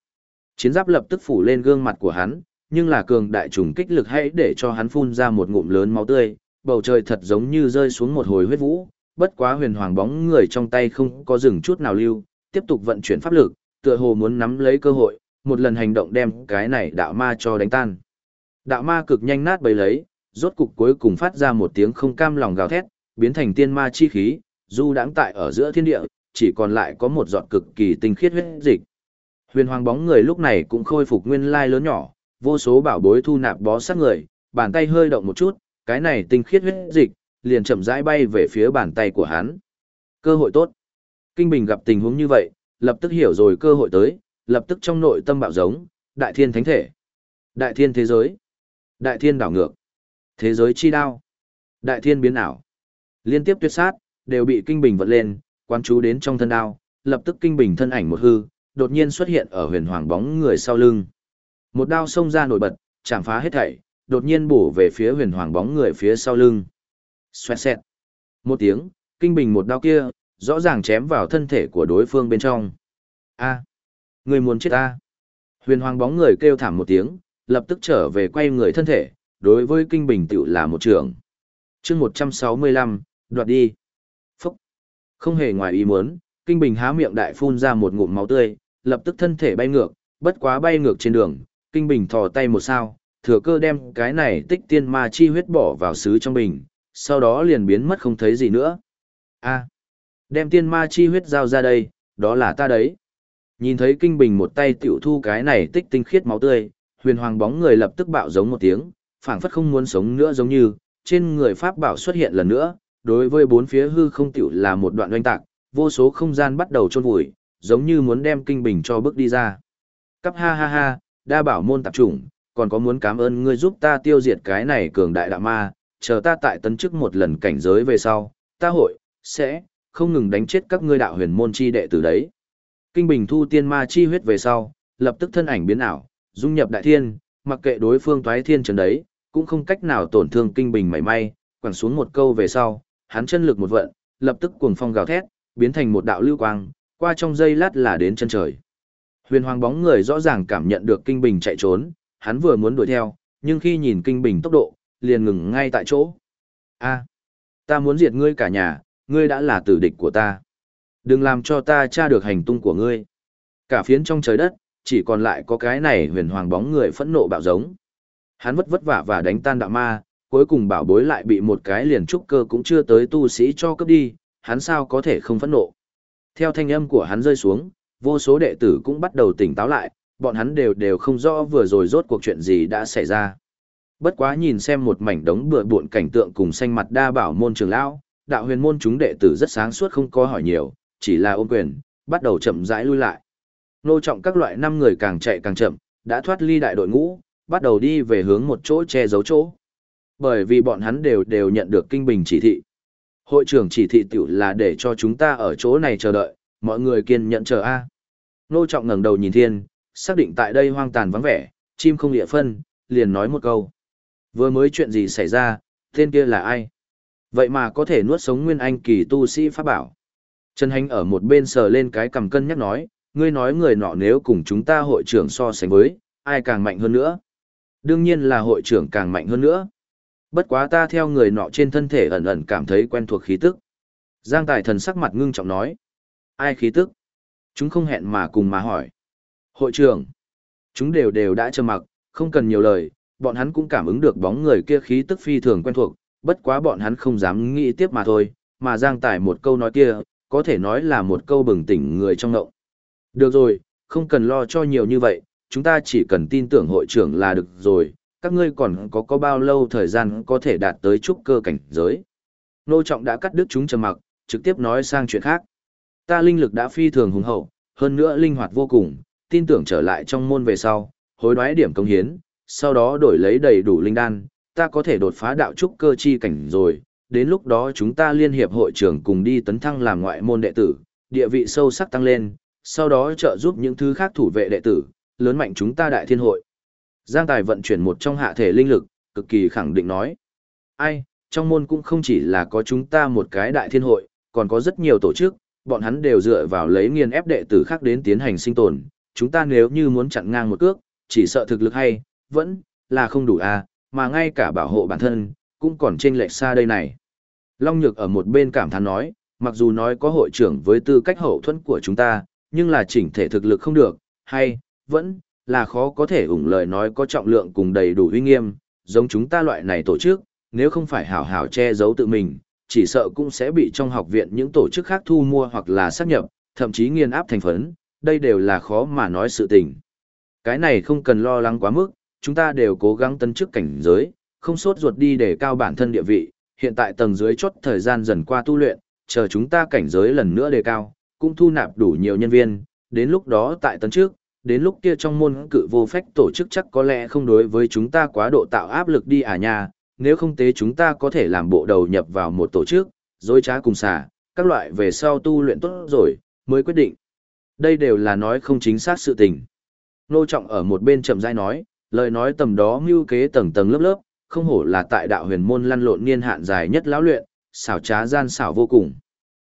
[SPEAKER 1] Chiến giáp lập tức phủ lên gương mặt của hắn, nhưng là cường đại trùng kích lực hãy để cho hắn phun ra một ngụm lớn máu tươi, bầu trời thật giống như rơi xuống một hồi huyết vũ, bất quá huyền hoàng bóng người trong tay không có dừng chút nào lưu, tiếp tục vận chuyển pháp lực, tựa hồ muốn nắm lấy cơ hội, một lần hành động đem cái này đạo ma cho đánh tan. Đạo ma cực nhanh nát bấy lấy, rốt cục cuối cùng phát ra một tiếng không cam lòng gào thét, biến thành tiên ma chi khí, du đãng tại ở giữa thiên địa, chỉ còn lại có một giọt cực kỳ tinh khiết huyết dịch. Huyền hoàng bóng người lúc này cũng khôi phục nguyên lai lớn nhỏ, vô số bảo bối thu nạp bó sát người, bàn tay hơi động một chút, cái này tinh khiết huyết dịch, liền chậm rãi bay về phía bàn tay của hắn. Cơ hội tốt. Kinh Bình gặp tình huống như vậy, lập tức hiểu rồi cơ hội tới, lập tức trong nội tâm bạo giống, đại thiên thánh thể, đại thiên thế giới, đại thiên đảo ngược, thế giới chi đao, đại thiên biến ảo. Liên tiếp tuyệt sát, đều bị Kinh Bình vật lên, quan chú đến trong thân đao, lập tức Kinh Bình thân ảnh một hư, đột nhiên xuất hiện ở huyền hoàng bóng người sau lưng. Một đao xông ra nổi bật, chạm phá hết thảy, đột nhiên bổ về phía huyền hoàng bóng người phía sau lưng. Xoẹt xẹt. Một tiếng, kinh bình một đao kia, rõ ràng chém vào thân thể của đối phương bên trong. A, người muốn chết ta, Huyền hoàng bóng người kêu thảm một tiếng, lập tức trở về quay người thân thể, đối với kinh bình tiểu là một trường. chương 165, đoạt đi. Phúc. Không hề ngoài ý muốn, Kinh Bình há miệng đại phun ra một ngụm máu tươi, lập tức thân thể bay ngược, bất quá bay ngược trên đường, Kinh Bình thò tay một sao, thừa cơ đem cái này tích tiên ma chi huyết bỏ vào sứ trong bình, sau đó liền biến mất không thấy gì nữa. A, đem tiên ma chi huyết giao ra đây, đó là ta đấy. Nhìn thấy Kinh Bình một tay tiểu thu cái này tích tinh khiết máu tươi, huyền hoàng bóng người lập tức bạo giống một tiếng, phảng phất không muốn sống nữa giống như, trên người pháp bảo xuất hiện lần nữa, đối với bốn phía hư không tiểu là một đoạn oanh tạc, vô số không gian bắt đầu trôn vùi, giống như muốn đem kinh bình cho bước đi ra. Cắp ha ha ha, đa bảo môn tạp chủng, còn có muốn cảm ơn ngươi giúp ta tiêu diệt cái này cường đại đạo ma, chờ ta tại tấn chức một lần cảnh giới về sau, ta hội, sẽ, không ngừng đánh chết các ngươi đạo huyền môn chi đệ tử đấy. Kinh bình thu tiên ma chi huyết về sau, lập tức thân ảnh biến ảo, dung nhập đại thiên, mặc kệ đối phương toái thiên trần đấy, cũng không cách nào tổn thương kinh bình mảy may, quẳng xuống một câu về sau, hắn chân lực một vận, lập tức cuồng phong gào thét, biến thành một đạo lưu quang, qua trong giây lát là đến chân trời. Huyền hoàng bóng người rõ ràng cảm nhận được kinh bình chạy trốn, hắn vừa muốn đuổi theo, nhưng khi nhìn kinh bình tốc độ, liền ngừng ngay tại chỗ. A, ta muốn diệt ngươi cả nhà, ngươi đã là tử địch của ta. Đừng làm cho ta tra được hành tung của ngươi. Cả phiến trong trời đất, chỉ còn lại có cái này huyền hoàng bóng người phẫn nộ bạo giống. Hắn vất vất vả và đánh tan đạo ma, cuối cùng bảo bối lại bị một cái liền trúc cơ cũng chưa tới tu sĩ cho cướp đi, hắn sao có thể không phẫn nộ. Theo thanh âm của hắn rơi xuống, vô số đệ tử cũng bắt đầu tỉnh táo lại, bọn hắn đều đều không rõ vừa rồi rốt cuộc chuyện gì đã xảy ra. Bất quá nhìn xem một mảnh đống bừa bộn cảnh tượng cùng xanh mặt đa bảo môn trường lão, đạo huyền môn chúng đệ tử rất sáng suốt không có hỏi nhiều, chỉ là ôm quyền, bắt đầu chậm rãi lui lại. Nô trọng các loại năm người càng chạy càng chậm, đã thoát ly đại đội ngũ, bắt đầu đi về hướng một chỗ che giấu chỗ. Bởi vì bọn hắn đều đều nhận được kinh bình chỉ thị. Hội trưởng chỉ thị tiểu là để cho chúng ta ở chỗ này chờ đợi, mọi người kiên nhẫn chờ A. Nô trọng ngẩng đầu nhìn thiên, xác định tại đây hoang tàn vắng vẻ, chim không địa phân, liền nói một câu. Vừa mới chuyện gì xảy ra, tên kia là ai? Vậy mà có thể nuốt sống nguyên anh kỳ tu sĩ pháp bảo. Trần Hành ở một bên sờ lên cái cầm cân nhắc nói, ngươi nói người nọ nếu cùng chúng ta hội trưởng so sánh với, ai càng mạnh hơn nữa. Đương nhiên là hội trưởng càng mạnh hơn nữa. Bất quá ta theo người nọ trên thân thể ẩn ẩn cảm thấy quen thuộc khí tức. Giang Tài thần sắc mặt ngưng trọng nói. Ai khí tức? Chúng không hẹn mà cùng mà hỏi. Hội trưởng. Chúng đều đều đã trầm mặc, không cần nhiều lời, bọn hắn cũng cảm ứng được bóng người kia khí tức phi thường quen thuộc, bất quá bọn hắn không dám nghĩ tiếp mà thôi, mà Giang Tài một câu nói kia, có thể nói là một câu bừng tỉnh người trong ngộng. Được rồi, không cần lo cho nhiều như vậy, chúng ta chỉ cần tin tưởng hội trưởng là được rồi, các ngươi còn có có bao lâu thời gian có thể đạt tới trúc cơ cảnh giới. Nô Trọng đã cắt đứt chúng trầm mặc, trực tiếp nói sang chuyện khác. Ta linh lực đã phi thường hùng hậu, hơn nữa linh hoạt vô cùng, tin tưởng trở lại trong môn về sau, hối đoái điểm công hiến, sau đó đổi lấy đầy đủ linh đan, ta có thể đột phá đạo trúc cơ chi cảnh rồi, đến lúc đó chúng ta liên hiệp hội trưởng cùng đi tấn thăng làm ngoại môn đệ tử, địa vị sâu sắc tăng lên, sau đó trợ giúp những thứ khác thủ vệ đệ tử, lớn mạnh chúng ta đại thiên hội. Giang Tài vận chuyển một trong hạ thể linh lực, cực kỳ khẳng định nói. Ai, trong môn cũng không chỉ là có chúng ta một cái đại thiên hội, còn có rất nhiều tổ chức, bọn hắn đều dựa vào lấy nghiền ép đệ tử khác đến tiến hành sinh tồn. Chúng ta nếu như muốn chặn ngang một cước, chỉ sợ thực lực hay, vẫn là không đủ à, mà ngay cả bảo hộ bản thân, cũng còn chênh lệch xa đây này. Long Nhược ở một bên cảm thán nói, mặc dù nói có hội trưởng với tư cách hậu thuẫn của chúng ta, nhưng là chỉnh thể thực lực không được, hay, vẫn, là khó có thể ủng lời nói có trọng lượng cùng đầy đủ uy nghiêm, giống chúng ta loại này tổ chức, nếu không phải hảo hảo che giấu tự mình, chỉ sợ cũng sẽ bị trong học viện những tổ chức khác thu mua hoặc là sáp nhập, thậm chí nghiên áp thành phấn, đây đều là khó mà nói sự tình. Cái này không cần lo lắng quá mức, chúng ta đều cố gắng tân chức cảnh giới, không sốt ruột đi để cao bản thân địa vị, hiện tại tầng dưới chốt thời gian dần qua tu luyện, chờ chúng ta cảnh giới lần nữa đề cao, cũng thu nạp đủ nhiều nhân viên, đến lúc đó tại tấn trước, đến lúc kia trong môn cự vô phách tổ chức chắc có lẽ không đối với chúng ta quá độ tạo áp lực đi à nha, nếu không tế chúng ta có thể làm bộ đầu nhập vào một tổ chức, dối trá cùng xả, các loại về sau tu luyện tốt rồi, mới quyết định. Đây đều là nói không chính xác sự tình. Nô Trọng ở một bên chậm rãi nói, lời nói tầm đó mưu kế tầng tầng lớp lớp, không hổ là tại đạo huyền môn lăn lộn niên hạn dài nhất lão luyện, xảo trá gian xảo vô cùng.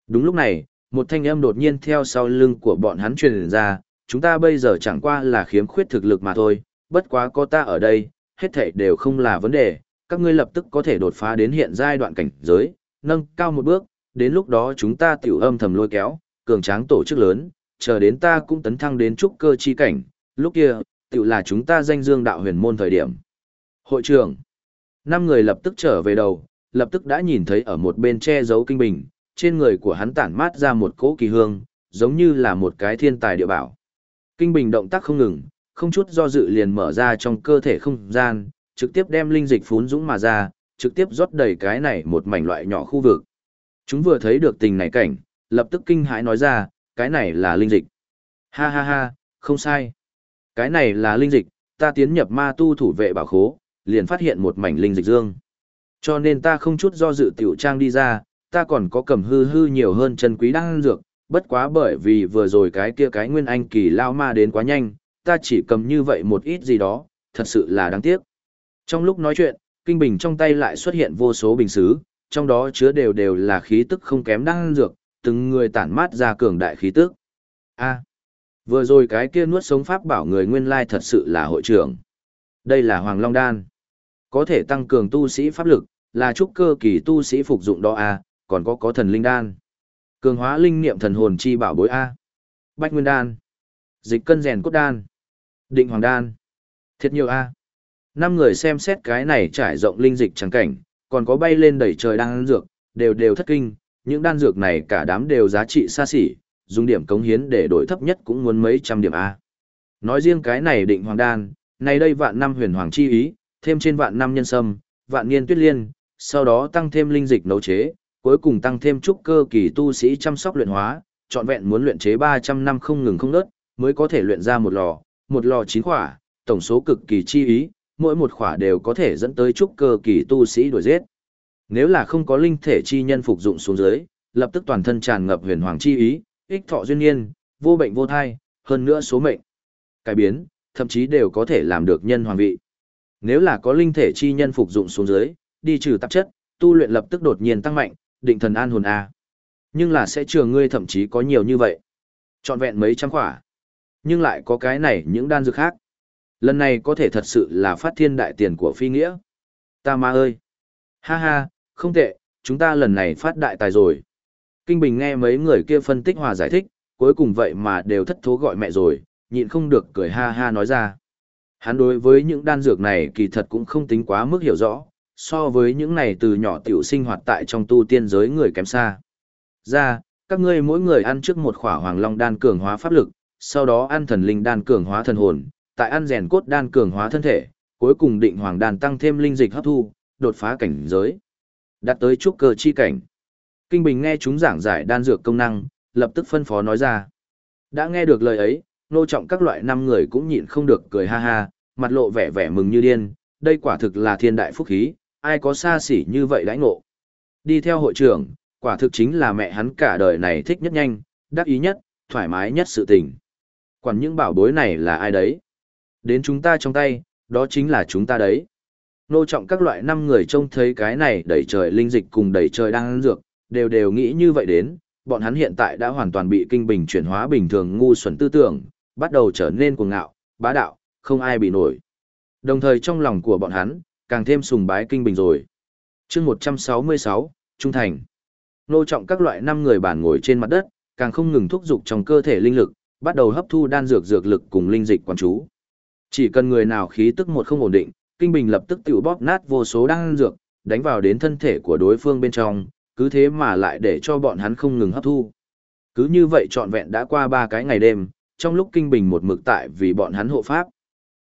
[SPEAKER 1] Đúng lúc này, một thanh âm đột nhiên theo sau lưng của bọn hắn truyền ra, chúng ta bây giờ chẳng qua là khiếm khuyết thực lực mà thôi, bất quá có ta ở đây, hết thảy đều không là vấn đề, các ngươi lập tức có thể đột phá đến hiện giai đoạn cảnh giới, nâng cao một bước, đến lúc đó chúng ta tiểu âm thầm lôi kéo, cường tráng tổ chức lớn, chờ đến ta cũng tấn thăng đến trúc cơ chi cảnh, lúc kia, tự là chúng ta danh dương đạo huyền môn thời điểm. Hội trưởng, năm người lập tức trở về đầu, lập tức đã nhìn thấy ở một bên che giấu kinh bình, trên người của hắn tản mát ra một cỗ kỳ hương, giống như là một cái thiên tài địa bảo. Kinh bình động tác không ngừng, không chút do dự liền mở ra trong cơ thể không gian, trực tiếp đem linh dịch phún dũng mà ra, trực tiếp rót đầy cái này một mảnh loại nhỏ khu vực. Chúng vừa thấy được tình này cảnh, lập tức kinh hãi nói ra, cái này là linh dịch. Ha ha ha, không sai. Cái này là linh dịch, ta tiến nhập ma tu thủ vệ bảo khố, liền phát hiện một mảnh linh dịch dương. Cho nên ta không chút do dự tiểu trang đi ra, ta còn có cầm hư hư nhiều hơn chân quý đang dược, bất quá bởi vì vừa rồi cái kia cái nguyên anh kỳ lao ma đến quá nhanh, ta chỉ cầm như vậy một ít gì đó, thật sự là đáng tiếc. Trong lúc nói chuyện, kinh bình trong tay lại xuất hiện vô số bình xứ, trong đó chứa đều đều là khí tức không kém đang dược, từng người tản mát ra cường đại khí tức. A, vừa rồi cái kia nuốt sống pháp bảo người nguyên lai thật sự là hội trưởng. Đây là Hoàng Long Đan. Có thể tăng cường tu sĩ pháp lực, là trúc cơ kỳ tu sĩ phục dụng đó A, còn có có thần linh đan. Cường hóa linh niệm thần hồn chi bảo bối A. Bách Nguyên Đan. Dịch cân rèn cốt đan. Định Hoàng Đan. Thiệt nhiều A. Năm người xem xét cái này trải rộng linh dịch trắng cảnh, còn có bay lên đẩy trời đan dược, đều đều thất kinh, những đan dược này cả đám đều giá trị xa xỉ, dùng điểm cống hiến để đổi thấp nhất cũng muốn mấy trăm điểm A. Nói riêng cái này định hoàng đan, này đây vạn năm huyền hoàng chi ý, thêm trên vạn năm nhân sâm, vạn niên tuyết liên, sau đó tăng thêm linh dịch nấu chế, cuối cùng tăng thêm trúc cơ kỳ tu sĩ chăm sóc luyện hóa, trọn vẹn muốn luyện chế 300 năm không ngừng không ngớt, mới có thể luyện ra một lò, một lò chín quả, tổng số cực kỳ chi ý, mỗi một khỏa đều có thể dẫn tới trúc cơ kỳ tu sĩ đuổi giết. Nếu là không có linh thể chi nhân phục dụng xuống dưới, lập tức toàn thân tràn ngập huyền hoàng chi ý, ích thọ duyên nhiên, vô bệnh vô thai, hơn nữa số mệnh. Cải biến, thậm chí đều có thể làm được nhân hoàng vị. Nếu là có linh thể chi nhân phục dụng xuống dưới, đi trừ tạp chất, tu luyện lập tức đột nhiên tăng mạnh, định thần an hồn a. Nhưng là sẽ trường ngươi thậm chí có nhiều như vậy. trọn vẹn mấy trăm quả Nhưng lại có cái này những đan dược khác. Lần này có thể thật sự là phát thiên đại tiền của phi nghĩa. Ta ma ơi! Ha ha, không tệ, chúng ta lần này phát đại tài rồi. Kinh Bình nghe mấy người kia phân tích hòa giải thích, cuối cùng vậy mà đều thất thố gọi mẹ rồi, nhịn không được cười ha ha nói ra. Hắn đối với những đan dược này kỳ thật cũng không tính quá mức hiểu rõ, so với những này từ nhỏ tiểu sinh hoạt tại trong tu tiên giới người kém xa. Ra, các ngươi mỗi người ăn trước một khỏa hoàng long đan cường hóa pháp lực, sau đó ăn thần linh đan cường hóa thần hồn, tại ăn rèn cốt đan cường hóa thân thể, cuối cùng định hoàng đan tăng thêm linh dịch hấp thu, đột phá cảnh giới. Đạt tới trúc cơ chi cảnh. Kinh Bình nghe chúng giảng giải đan dược công năng, lập tức phân phó nói ra. Đã nghe được lời ấy, nô trọng các loại năm người cũng nhịn không được cười ha ha, mặt lộ vẻ vẻ mừng như điên, đây quả thực là thiên đại phúc khí, ai có xa xỉ như vậy đãi ngộ. Đi theo hội trưởng, quả thực chính là mẹ hắn cả đời này thích nhất nhanh, đắc ý nhất, thoải mái nhất sự tình. Còn những bảo bối này là ai đấy? Đến chúng ta trong tay, đó chính là chúng ta đấy. Nô trọng các loại năm người trông thấy cái này đẩy trời linh dịch cùng đẩy trời đang ăn dược, đều đều nghĩ như vậy đến, bọn hắn hiện tại đã hoàn toàn bị kinh bình chuyển hóa bình thường ngu xuẩn tư tưởng, bắt đầu trở nên cuồng ngạo, bá đạo, không ai bị nổi. Đồng thời trong lòng của bọn hắn, càng thêm sùng bái kinh bình rồi. chương 166, Trung Thành. Nô trọng các loại năm người bản ngồi trên mặt đất, càng không ngừng thúc dục trong cơ thể linh lực, bắt đầu hấp thu đan dược dược lực cùng linh dịch quán chú. Chỉ cần người nào khí tức một không ổn định, kinh bình lập tức tiểu bóp nát vô số đan dược, đánh vào đến thân thể của đối phương bên trong, cứ thế mà lại để cho bọn hắn không ngừng hấp thu. Cứ như vậy trọn vẹn đã qua ba cái ngày đêm, trong lúc kinh bình một mực tại vì bọn hắn hộ pháp.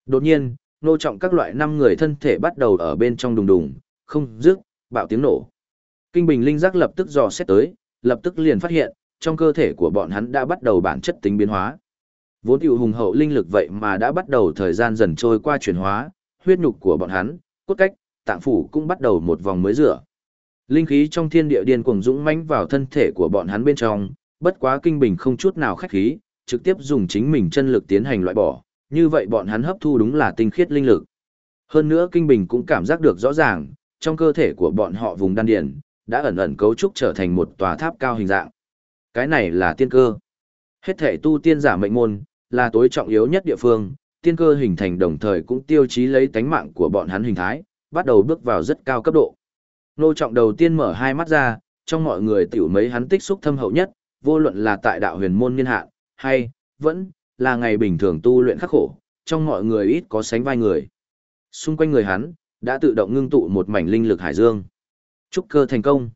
[SPEAKER 1] Đột nhiên, nô trọng các loại năm người thân thể bắt đầu ở bên trong đùng đùng, không dứt, bạo tiếng nổ. Kinh bình linh giác lập tức dò xét tới, lập tức liền phát hiện, trong cơ thể của bọn hắn đã bắt đầu bản chất tính biến hóa. Vốn tiểu hùng hậu linh lực vậy mà đã bắt đầu thời gian dần trôi qua chuyển hóa, huyết nhục của bọn hắn, cốt cách, tạng phủ cũng bắt đầu một vòng mới rửa. Linh khí trong thiên địa điên cuồng dũng mãnh vào thân thể của bọn hắn bên trong, bất quá kinh bình không chút nào khách khí, trực tiếp dùng chính mình chân lực tiến hành loại bỏ, như vậy bọn hắn hấp thu đúng là tinh khiết linh lực. Hơn nữa kinh bình cũng cảm giác được rõ ràng, trong cơ thể của bọn họ vùng đan điền đã ẩn ẩn cấu trúc trở thành một tòa tháp cao hình dạng. Cái này là tiên cơ. Hết thể tu tiên giả mệnh môn, là tối trọng yếu nhất địa phương, tiên cơ hình thành đồng thời cũng tiêu chí lấy tánh mạng của bọn hắn hình thái, bắt đầu bước vào rất cao cấp độ. Nô trọng đầu tiên mở hai mắt ra, trong mọi người tiểu mấy hắn tích xúc thâm hậu nhất, vô luận là tại đạo huyền môn niên hạ, hay, vẫn, là ngày bình thường tu luyện khắc khổ, trong mọi người ít có sánh vai người. Xung quanh người hắn, đã tự động ngưng tụ một mảnh linh lực hải dương. Trúc cơ thành công.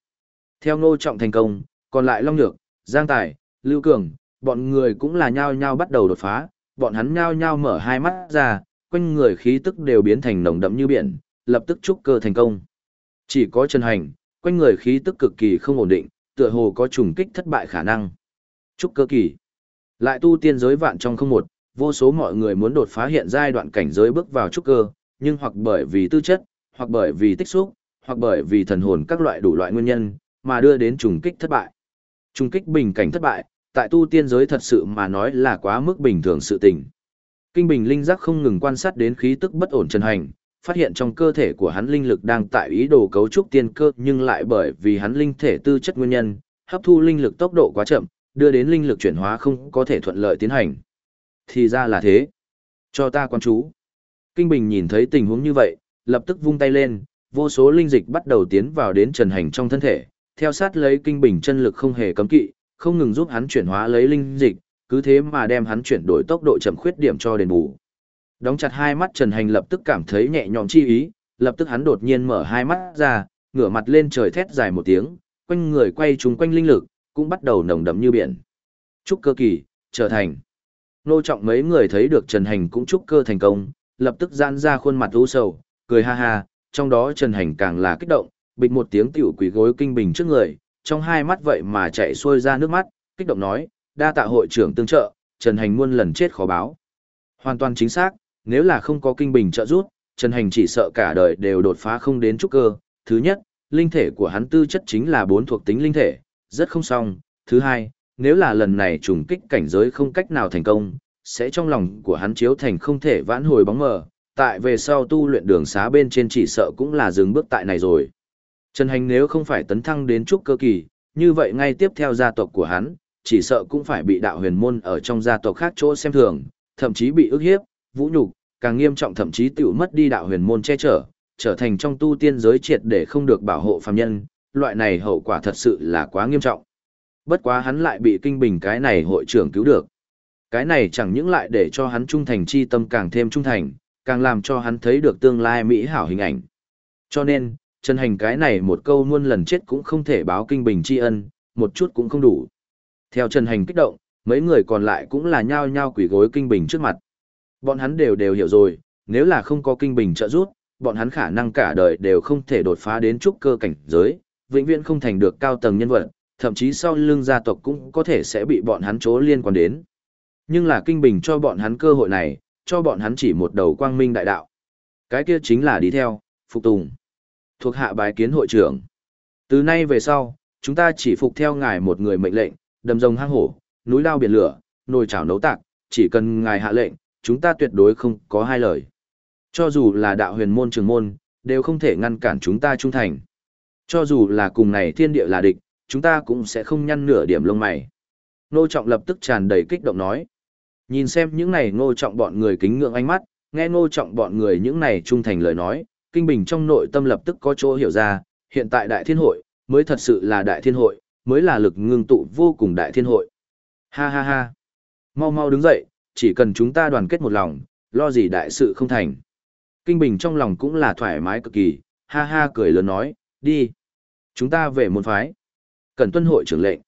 [SPEAKER 1] Theo ngô trọng thành công, còn lại Long Nhược, Giang Tài, Lưu Cường, bọn người cũng là nhao nhao bắt đầu đột phá, bọn hắn nhao nhao mở hai mắt ra, quanh người khí tức đều biến thành nồng đậm như biển, lập tức trúc cơ thành công. Chỉ có Trần Hành, quanh người khí tức cực kỳ không ổn định, tựa hồ có trùng kích thất bại khả năng. Trúc cơ kỳ. Lại tu tiên giới vạn trong không một, vô số mọi người muốn đột phá hiện giai đoạn cảnh giới bước vào trúc cơ, nhưng hoặc bởi vì tư chất, hoặc bởi vì tích xúc, hoặc bởi vì thần hồn các loại đủ loại nguyên nhân, mà đưa đến trùng kích thất bại. Trùng kích bình cảnh thất bại, tại tu tiên giới thật sự mà nói là quá mức bình thường sự tình. Kinh Bình linh giác không ngừng quan sát đến khí tức bất ổn chân hành, phát hiện trong cơ thể của hắn linh lực đang tại ý đồ cấu trúc tiên cơ nhưng lại bởi vì hắn linh thể tư chất nguyên nhân, hấp thu linh lực tốc độ quá chậm, đưa đến linh lực chuyển hóa không có thể thuận lợi tiến hành. Thì ra là thế. Cho ta quan chú. Kinh Bình nhìn thấy tình huống như vậy, lập tức vung tay lên, vô số linh dịch bắt đầu tiến vào đến trần hành trong thân thể, theo sát lấy Kinh Bình chân lực không hề cấm kỵ, không ngừng giúp hắn chuyển hóa lấy linh dịch, cứ thế mà đem hắn chuyển đổi tốc độ chậm khuyết điểm cho đền bù. Đóng chặt hai mắt Trần Hành lập tức cảm thấy nhẹ nhõm chi ý, lập tức hắn đột nhiên mở hai mắt ra, ngửa mặt lên trời thét dài một tiếng, quanh người quay trúng quanh linh lực, cũng bắt đầu nồng đậm như biển. Trúc cơ kỳ, trở thành. Nô trọng mấy người thấy được Trần Hành cũng trúc cơ thành công, lập tức giãn ra khuôn mặt u sầu, cười ha ha, trong đó Trần Hành càng là kích động, bịch một tiếng tiểu quỷ gối kinh bình trước người, trong hai mắt vậy mà chạy xuôi ra nước mắt, kích động nói, đa tạ hội trưởng tương trợ, Trần Hành muôn lần chết khó báo. Hoàn toàn chính xác, nếu là không có kinh bình trợ giúp, Trần Hành chỉ sợ cả đời đều đột phá không đến trúc cơ. Thứ nhất, linh thể của hắn tư chất chính là bốn thuộc tính linh thể, rất không xong. Thứ hai, nếu là lần này trùng kích cảnh giới không cách nào thành công, sẽ trong lòng của hắn chiếu thành không thể vãn hồi bóng mờ, tại về sau tu luyện đường xá bên trên chỉ sợ cũng là dừng bước tại này rồi. Trần Hành nếu không phải tấn thăng đến trúc cơ kỳ, như vậy ngay tiếp theo gia tộc của hắn, chỉ sợ cũng phải bị đạo huyền môn ở trong gia tộc khác chỗ xem thường, thậm chí bị ức hiếp, vũ nhục, càng nghiêm trọng thậm chí tiểu mất đi đạo huyền môn che chở, trở thành trong tu tiên giới triệt để không được bảo hộ phàm nhân, loại này hậu quả thật sự là quá nghiêm trọng. Bất quá hắn lại bị kinh bình cái này hội trưởng cứu được. Cái này chẳng những lại để cho hắn trung thành chi tâm càng thêm trung thành, càng làm cho hắn thấy được tương lai mỹ hảo hình ảnh. Cho nên, chân hành cái này một câu muôn lần chết cũng không thể báo kinh bình tri ân, một chút cũng không đủ. Theo Trần Hành kích động, mấy người còn lại cũng là nhao nhao quỷ gối kinh bình trước mặt. Bọn hắn đều đều hiểu rồi, nếu là không có kinh bình trợ giúp, bọn hắn khả năng cả đời đều không thể đột phá đến trúc cơ cảnh giới, vĩnh viễn không thành được cao tầng nhân vật, thậm chí sau lưng gia tộc cũng có thể sẽ bị bọn hắn chố liên quan đến. Nhưng là kinh bình cho bọn hắn cơ hội này, cho bọn hắn chỉ một đầu quang minh đại đạo. Cái kia chính là đi theo, phục tùng. Thuộc hạ bái kiến hội trưởng. Từ nay về sau, chúng ta chỉ phục theo ngài một người mệnh lệnh, đầm rồng hang hổ, núi lao biển lửa, nồi chảo nấu tạc, chỉ cần ngài hạ lệnh, chúng ta tuyệt đối không có hai lời. Cho dù là đạo huyền môn trường môn, đều không thể ngăn cản chúng ta trung thành. Cho dù là cùng này thiên địa là địch, chúng ta cũng sẽ không nhăn nửa điểm lông mày. Nô Trọng lập tức tràn đầy kích động nói. Nhìn xem những này Nô Trọng bọn người kính ngưỡng ánh mắt, nghe Nô Trọng bọn người những này trung thành lời nói, Kinh Bình trong nội tâm lập tức có chỗ hiểu ra, hiện tại đại thiên hội, mới thật sự là đại thiên hội, mới là lực ngưng tụ vô cùng đại thiên hội. Ha ha ha. Mau mau đứng dậy, chỉ cần chúng ta đoàn kết một lòng, lo gì đại sự không thành. Kinh Bình trong lòng cũng là thoải mái cực kỳ, ha ha cười lớn nói, đi. Chúng ta về môn phái. Cần tuân hội trưởng lệnh.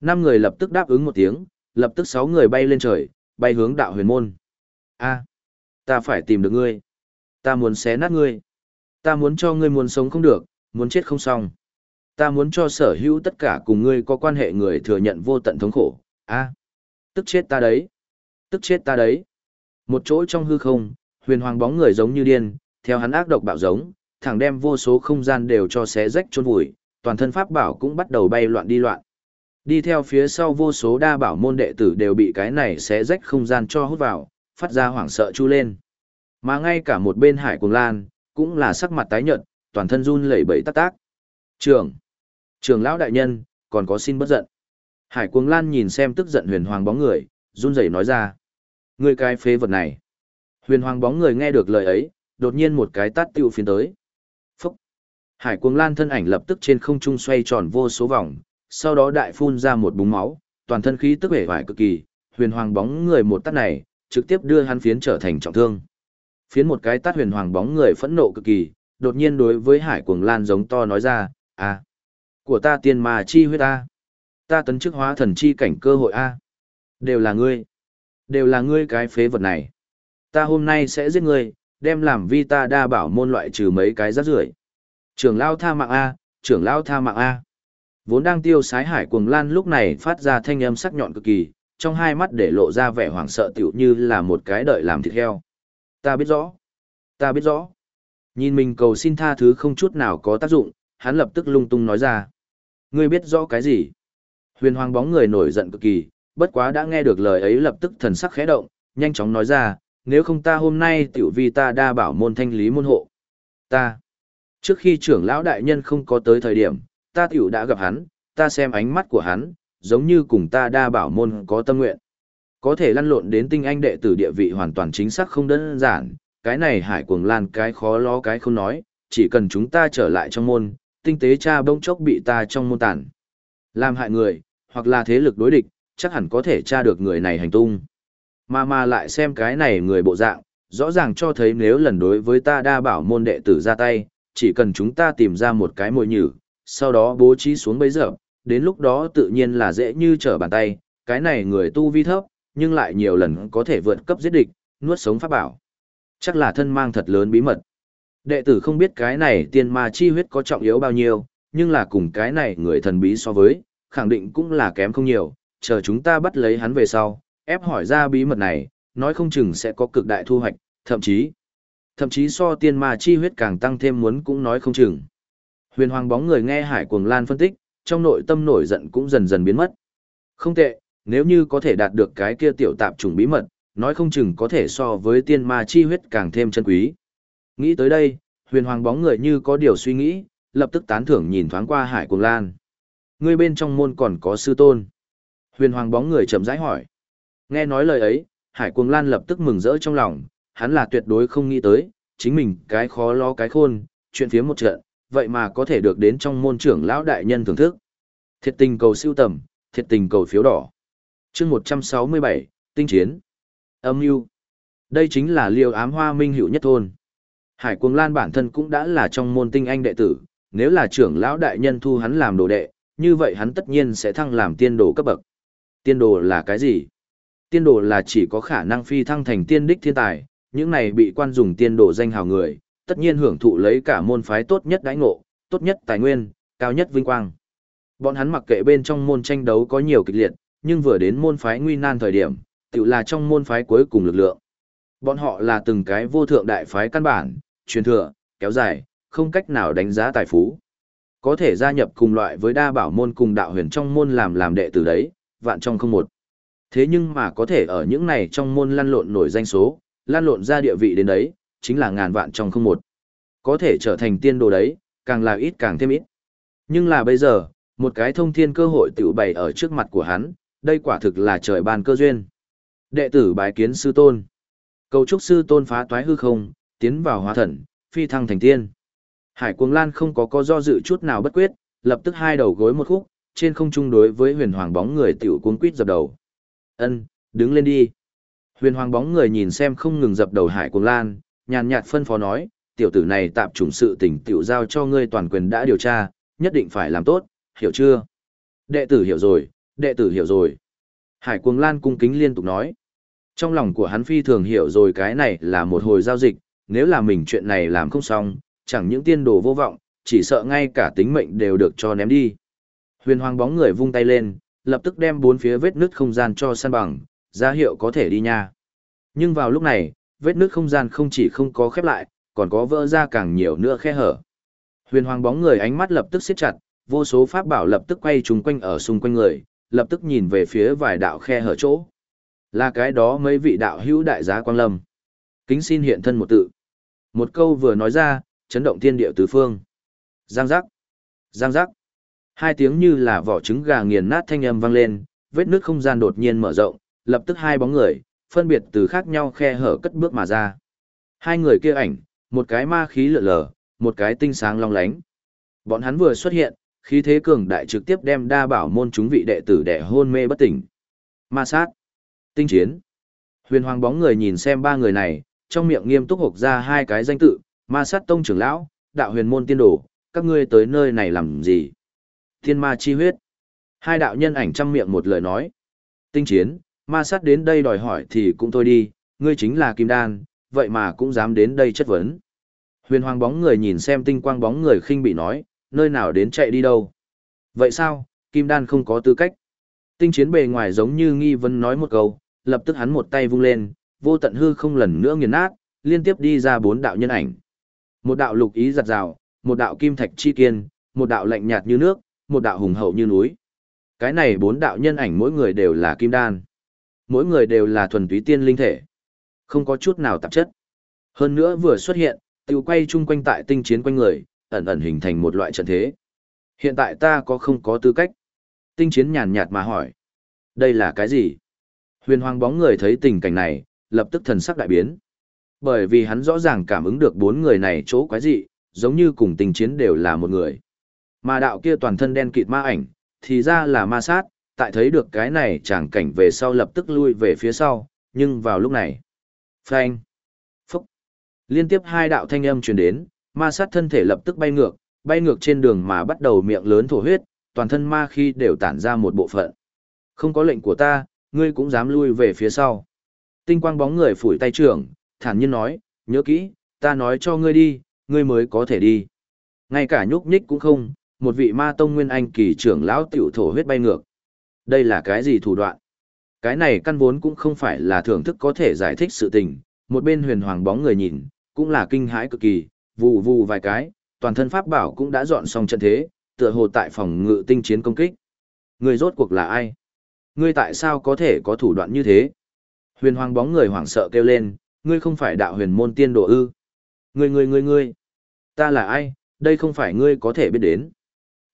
[SPEAKER 1] Năm người lập tức đáp ứng một tiếng, lập tức sáu người bay lên trời, bay hướng đạo huyền môn. A, ta phải tìm được ngươi. Ta muốn xé nát ngươi. Ta muốn cho ngươi muốn sống không được, muốn chết không xong. Ta muốn cho sở hữu tất cả cùng ngươi có quan hệ người thừa nhận vô tận thống khổ. A, tức chết ta đấy. Tức chết ta đấy. Một chỗ trong hư không, huyền hoàng bóng người giống như điên, theo hắn ác độc bạo giống, thẳng đem vô số không gian đều cho xé rách chôn vùi, toàn thân pháp bảo cũng bắt đầu bay loạn đi loạn. Đi theo phía sau vô số đa bảo môn đệ tử đều bị cái này xé rách không gian cho hút vào, phát ra hoảng sợ chu lên. Mà ngay cả một bên hải cuồng lan, cũng là sắc mặt tái nhợt, toàn thân run lẩy bẩy tắc tác. Trường, trường lão đại nhân, còn có xin bất giận. Hải cuồng lan nhìn xem tức giận huyền hoàng bóng người, run rẩy nói ra. người cái phế vật này. Huyền hoàng bóng người nghe được lời ấy, đột nhiên một cái tát tiêu phiến tới. Hải cuồng lan thân ảnh lập tức trên không trung xoay tròn vô số vòng, sau đó đại phun ra một búng máu, toàn thân khí tức vẻ vải cực kỳ, huyền hoàng bóng người một tát này, trực tiếp đưa hắn phiến trở thành trọng thương. Phiến một cái tát huyền hoàng bóng người phẫn nộ cực kỳ, đột nhiên đối với hải cuồng lan giống to nói ra, à, của ta tiên mà chi huyết ta, ta tấn chức hóa thần chi cảnh cơ hội a đều là ngươi, đều là ngươi cái phế vật này. Ta hôm nay sẽ giết ngươi, đem làm vi ta đa bảo môn loại trừ mấy cái rác rưởi. Trưởng lao tha mạng a, trưởng lao tha mạng a. Vốn đang tiêu sái hải cuồng lan lúc này phát ra thanh âm sắc nhọn cực kỳ, trong hai mắt để lộ ra vẻ hoảng sợ tiểu như là một cái đợi làm thịt heo. Ta biết rõ. Ta biết rõ. Nhìn mình cầu xin tha thứ không chút nào có tác dụng, hắn lập tức lung tung nói ra. Ngươi biết rõ cái gì? Huyền hoàng bóng người nổi giận cực kỳ, bất quá đã nghe được lời ấy lập tức thần sắc khẽ động, nhanh chóng nói ra, nếu không ta hôm nay tiểu vi ta đa bảo môn thanh lý môn hộ. Ta. Trước khi trưởng lão đại nhân không có tới thời điểm, ta tiểu đã gặp hắn, ta xem ánh mắt của hắn, giống như cùng ta đa bảo môn có tâm nguyện. Có thể lăn lộn đến tinh anh đệ tử địa vị hoàn toàn chính xác không đơn giản, cái này hải cuồng lan cái khó lo cái không nói, chỉ cần chúng ta trở lại trong môn, tinh tế cha bông chốc bị ta trong môn tàn. Làm hại người, hoặc là thế lực đối địch, chắc hẳn có thể tra được người này hành tung. Mà mà lại xem cái này người bộ dạng, rõ ràng cho thấy nếu lần đối với ta đa bảo môn đệ tử ra tay, chỉ cần chúng ta tìm ra một cái mồi nhử, sau đó bố trí xuống bấy giờ, đến lúc đó tự nhiên là dễ như trở bàn tay, cái này người tu vi thấp, nhưng lại nhiều lần có thể vượt cấp giết địch, nuốt sống pháp bảo. Chắc là thân mang thật lớn bí mật. Đệ tử không biết cái này tiên ma chi huyết có trọng yếu bao nhiêu, nhưng là cùng cái này người thần bí so với, khẳng định cũng là kém không nhiều, chờ chúng ta bắt lấy hắn về sau, ép hỏi ra bí mật này, nói không chừng sẽ có cực đại thu hoạch, thậm chí, thậm chí so tiên ma chi huyết càng tăng thêm muốn cũng nói không chừng. Huyền hoàng bóng người nghe hải cuồng lan phân tích, trong nội tâm nổi giận cũng dần dần biến mất. Không tệ, nếu như có thể đạt được cái kia tiểu tạp trùng bí mật, nói không chừng có thể so với tiên ma chi huyết càng thêm chân quý. Nghĩ tới đây, huyền hoàng bóng người như có điều suy nghĩ, lập tức tán thưởng nhìn thoáng qua hải cuồng lan. Ngươi bên trong môn còn có sư tôn. Huyền hoàng bóng người chậm rãi hỏi. Nghe nói lời ấy, hải cuồng lan lập tức mừng rỡ trong lòng, hắn là tuyệt đối không nghĩ tới, chính mình cái khó lo cái khôn, chuyện phía một trận, vậy mà có thể được đến trong môn trưởng lão đại nhân thưởng thức. Thiệt tình cầu siêu tầm, thiệt tình cầu phiếu đỏ. chương 167, tinh chiến. Âm mưu Đây chính là liêu ám hoa minh hữu nhất thôn. Hải Cuồng Lan bản thân cũng đã là trong môn tinh anh đệ tử, nếu là trưởng lão đại nhân thu hắn làm đồ đệ, như vậy hắn tất nhiên sẽ thăng làm tiên đồ cấp bậc. Tiên đồ là cái gì? Tiên đồ là chỉ có khả năng phi thăng thành tiên đích thiên tài, những này bị quan dùng tiên đồ danh hào người, tất nhiên hưởng thụ lấy cả môn phái tốt nhất đãi ngộ, tốt nhất tài nguyên, cao nhất vinh quang. Bọn hắn mặc kệ bên trong môn tranh đấu có nhiều kịch liệt, nhưng vừa đến môn phái nguy nan thời điểm, tự là trong môn phái cuối cùng lực lượng. Bọn họ là từng cái vô thượng đại phái căn bản, truyền thừa, kéo dài, không cách nào đánh giá tài phú. Có thể gia nhập cùng loại với đa bảo môn cùng đạo huyền trong môn làm làm đệ tử đấy, vạn trong không một. Thế nhưng mà có thể ở những này trong môn lăn lộn nổi danh số, lan lộn ra địa vị đến đấy, chính là ngàn vạn trong không một. Có thể trở thành tiên đồ đấy, càng là ít càng thêm ít. Nhưng là bây giờ, một cái thông thiên cơ hội tiểu bày ở trước mặt của hắn, đây quả thực là trời ban cơ duyên. Đệ tử bái kiến sư tôn. Cầu chúc sư tôn phá toái hư không, tiến vào hóa thần, phi thăng thành tiên. Hải Cuồng Lan không có có do dự chút nào bất quyết, lập tức hai đầu gối một khúc, trên không trung đối với huyền hoàng bóng người tiểu cuống quýt dập đầu. Ân, đứng lên đi. Huyền hoàng bóng người nhìn xem không ngừng dập đầu Hải Cuồng Lan, nhàn nhạt phân phó nói, tiểu tử này tạm trùng sự tình tiểu giao cho ngươi toàn quyền đã điều tra, nhất định phải làm tốt, hiểu chưa? Đệ tử hiểu rồi, đệ tử hiểu rồi. Hải Cuồng Lan cung kính liên tục nói. Trong lòng của hắn phi thường hiểu rồi cái này là một hồi giao dịch, nếu là mình chuyện này làm không xong, chẳng những tiên đồ vô vọng, chỉ sợ ngay cả tính mệnh đều được cho ném đi. Huyền hoàng bóng người vung tay lên, lập tức đem bốn phía vết nứt không gian cho san bằng, ra hiệu có thể đi nha. Nhưng vào lúc này, vết nứt không gian không chỉ không có khép lại, còn có vỡ ra càng nhiều nữa khe hở. Huyền hoàng bóng người ánh mắt lập tức siết chặt, vô số pháp bảo lập tức quay trùng quanh ở xung quanh người, lập tức nhìn về phía vài đạo khe hở chỗ. Là cái đó mấy vị đạo hữu đại giá quang lâm. Kính xin hiện thân một tự. Một câu vừa nói ra, chấn động thiên địa tứ phương. Giang giác. Giang giác. Hai tiếng như là vỏ trứng gà nghiền nát thanh âm vang lên, vết nước không gian đột nhiên mở rộng, lập tức hai bóng người, phân biệt từ khác nhau khe hở cất bước mà ra. Hai người kia ảnh, một cái ma khí lượn lờ, một cái tinh sáng long lánh. Bọn hắn vừa xuất hiện, khí thế cường đại trực tiếp đem đa bảo môn chúng vị đệ tử đẻ hôn mê bất tỉnh. Ma sát, tinh chiến. Huyền hoàng bóng người nhìn xem ba người này, trong miệng nghiêm túc hộc ra hai cái danh tự, ma sát tông trưởng lão, đạo huyền môn tiên đồ, các ngươi tới nơi này làm gì? Thiên ma chi huyết. Hai đạo nhân ảnh trăm miệng một lời nói. Tinh chiến, ma sát đến đây đòi hỏi thì cũng thôi đi, ngươi chính là kim đan, vậy mà cũng dám đến đây chất vấn. Huyền hoàng bóng người nhìn xem tinh quang bóng người khinh bị nói, nơi nào đến chạy đi đâu. Vậy sao, kim đan không có tư cách. Tinh chiến bề ngoài giống như nghi vấn nói một câu, lập tức hắn một tay vung lên, vô tận hư không lần nữa nghiền nát, liên tiếp đi ra bốn đạo nhân ảnh. Một đạo lục ý giật rào, một đạo kim thạch chi kiên, một đạo lạnh nhạt như nước, một đạo hùng hậu như núi. Cái này bốn đạo nhân ảnh mỗi người đều là kim đan. Mỗi người đều là thuần túy tiên linh thể. Không có chút nào tạp chất. Hơn nữa vừa xuất hiện, tiêu quay chung quanh tại tinh chiến quanh người, ẩn ẩn hình thành một loại trận thế. Hiện tại ta có không có tư cách? Tinh chiến nhàn nhạt mà hỏi. Đây là cái gì? Huyền hoàng bóng người thấy tình cảnh này, lập tức thần sắc đại biến. Bởi vì hắn rõ ràng cảm ứng được bốn người này chỗ quái dị, giống như cùng tình chiến đều là một người. Mà đạo kia toàn thân đen kịt ma ảnh, thì ra là ma sát, tại thấy được cái này chàng cảnh về sau lập tức lui về phía sau, nhưng vào lúc này. Phanh. Phúc. Liên tiếp hai đạo thanh âm truyền đến, ma sát thân thể lập tức bay ngược, bay ngược trên đường mà bắt đầu miệng lớn thổ huyết, toàn thân ma khi đều tản ra một bộ phận. Không có lệnh của ta, ngươi cũng dám lui về phía sau. Tinh quang bóng người phủi tay trưởng, thản nhiên nói, nhớ kỹ, ta nói cho ngươi đi, ngươi mới có thể đi. Ngay cả nhúc nhích cũng không, một vị ma tông nguyên anh kỳ trưởng lão tiểu thổ huyết bay ngược. Đây là cái gì thủ đoạn? Cái này căn vốn cũng không phải là thưởng thức có thể giải thích sự tình, một bên huyền hoàng bóng người nhìn, cũng là kinh hãi cực kỳ, vù vù vài cái, toàn thân pháp bảo cũng đã dọn xong trận thế, tựa hồ tại phòng ngự tinh chiến công kích. Người rốt cuộc là ai? Ngươi tại sao có thể có thủ đoạn như thế? Huyền hoàng bóng người hoảng sợ kêu lên, ngươi không phải đạo huyền môn tiên độ ư? Ngươi ngươi ngươi ngươi, ta là ai? Đây không phải ngươi có thể biết đến.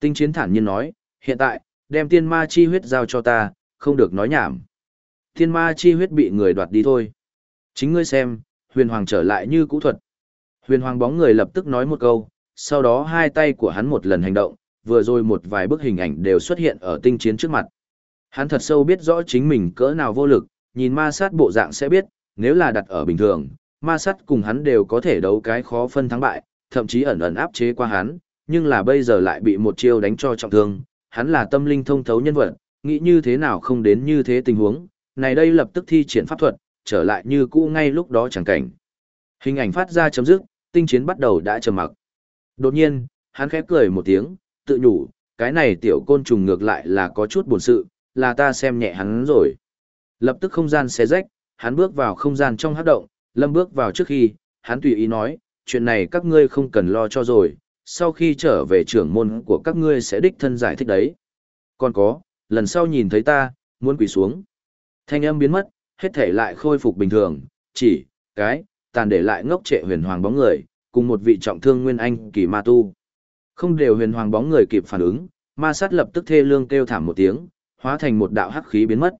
[SPEAKER 1] Tinh chiến thản nhiên nói, hiện tại, đem tiên ma chi huyết giao cho ta, không được nói nhảm. Tiên ma chi huyết bị người đoạt đi thôi. Chính ngươi xem, huyền hoàng trở lại như cũ thuật. Huyền hoàng bóng người lập tức nói một câu, sau đó hai tay của hắn một lần hành động, vừa rồi một vài bức hình ảnh đều xuất hiện ở tinh chiến trước mặt. Hắn thật sâu biết rõ chính mình cỡ nào vô lực, nhìn ma sát bộ dạng sẽ biết, nếu là đặt ở bình thường, ma sát cùng hắn đều có thể đấu cái khó phân thắng bại, thậm chí ẩn ẩn áp chế qua hắn, nhưng là bây giờ lại bị một chiêu đánh cho trọng thương, hắn là tâm linh thông thấu nhân vật, nghĩ như thế nào không đến như thế tình huống, này đây lập tức thi triển pháp thuật, trở lại như cũ ngay lúc đó chẳng cảnh. Hình ảnh phát ra chấm dứt, tinh chiến bắt đầu đã trầm mặc. Đột nhiên, hắn khép cười một tiếng, tự nhủ, cái này tiểu côn trùng ngược lại là có chút buồn sự, là ta xem nhẹ hắn rồi. Lập tức không gian xé rách, hắn bước vào không gian trong hát động, lâm bước vào trước khi, hắn tùy ý nói, chuyện này các ngươi không cần lo cho rồi, sau khi trở về trưởng môn của các ngươi sẽ đích thân giải thích đấy. Còn có, lần sau nhìn thấy ta, muốn quỳ xuống. Thanh âm biến mất, hết thể lại khôi phục bình thường, chỉ, cái, tàn để lại ngốc trệ huyền hoàng bóng người, cùng một vị trọng thương nguyên anh kỳ ma tu. Không đều huyền hoàng bóng người kịp phản ứng, ma sát lập tức thê lương kêu thảm một tiếng, hóa thành một đạo hắc khí biến mất.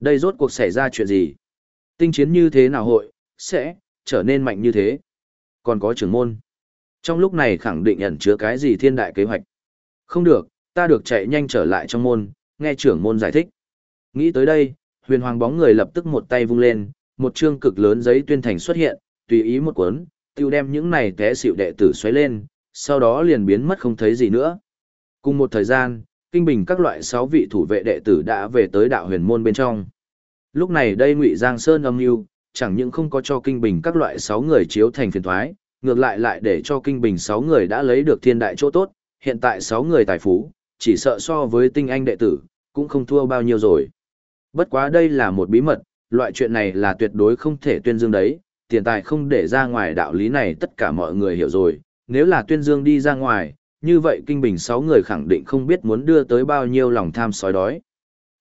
[SPEAKER 1] Đây rốt cuộc xảy ra chuyện gì? Tinh chiến như thế nào hội, sẽ, trở nên mạnh như thế? Còn có trưởng môn. Trong lúc này khẳng định ẩn chứa cái gì thiên đại kế hoạch. Không được, ta được chạy nhanh trở lại trong môn, nghe trưởng môn giải thích. Nghĩ tới đây, huyền hoàng bóng người lập tức một tay vung lên, một chương cực lớn giấy tuyên thành xuất hiện, tùy ý một cuốn, tiêu đem những này té xịu đệ tử xoáy lên, sau đó liền biến mất không thấy gì nữa. Cùng một thời gian, kinh bình các loại sáu vị thủ vệ đệ tử đã về tới đạo huyền môn bên trong. Lúc này đây Ngụy Giang Sơn âm mưu, chẳng những không có cho kinh bình các loại sáu người chiếu thành phiền thoái, ngược lại lại để cho kinh bình sáu người đã lấy được thiên đại chỗ tốt, hiện tại sáu người tài phú, chỉ sợ so với tinh anh đệ tử, cũng không thua bao nhiêu rồi. Bất quá đây là một bí mật, loại chuyện này là tuyệt đối không thể tuyên dương đấy, tiền tài không để ra ngoài đạo lý này tất cả mọi người hiểu rồi, nếu là tuyên dương đi ra ngoài, như vậy kinh bình sáu người khẳng định không biết muốn đưa tới bao nhiêu lòng tham sói đói.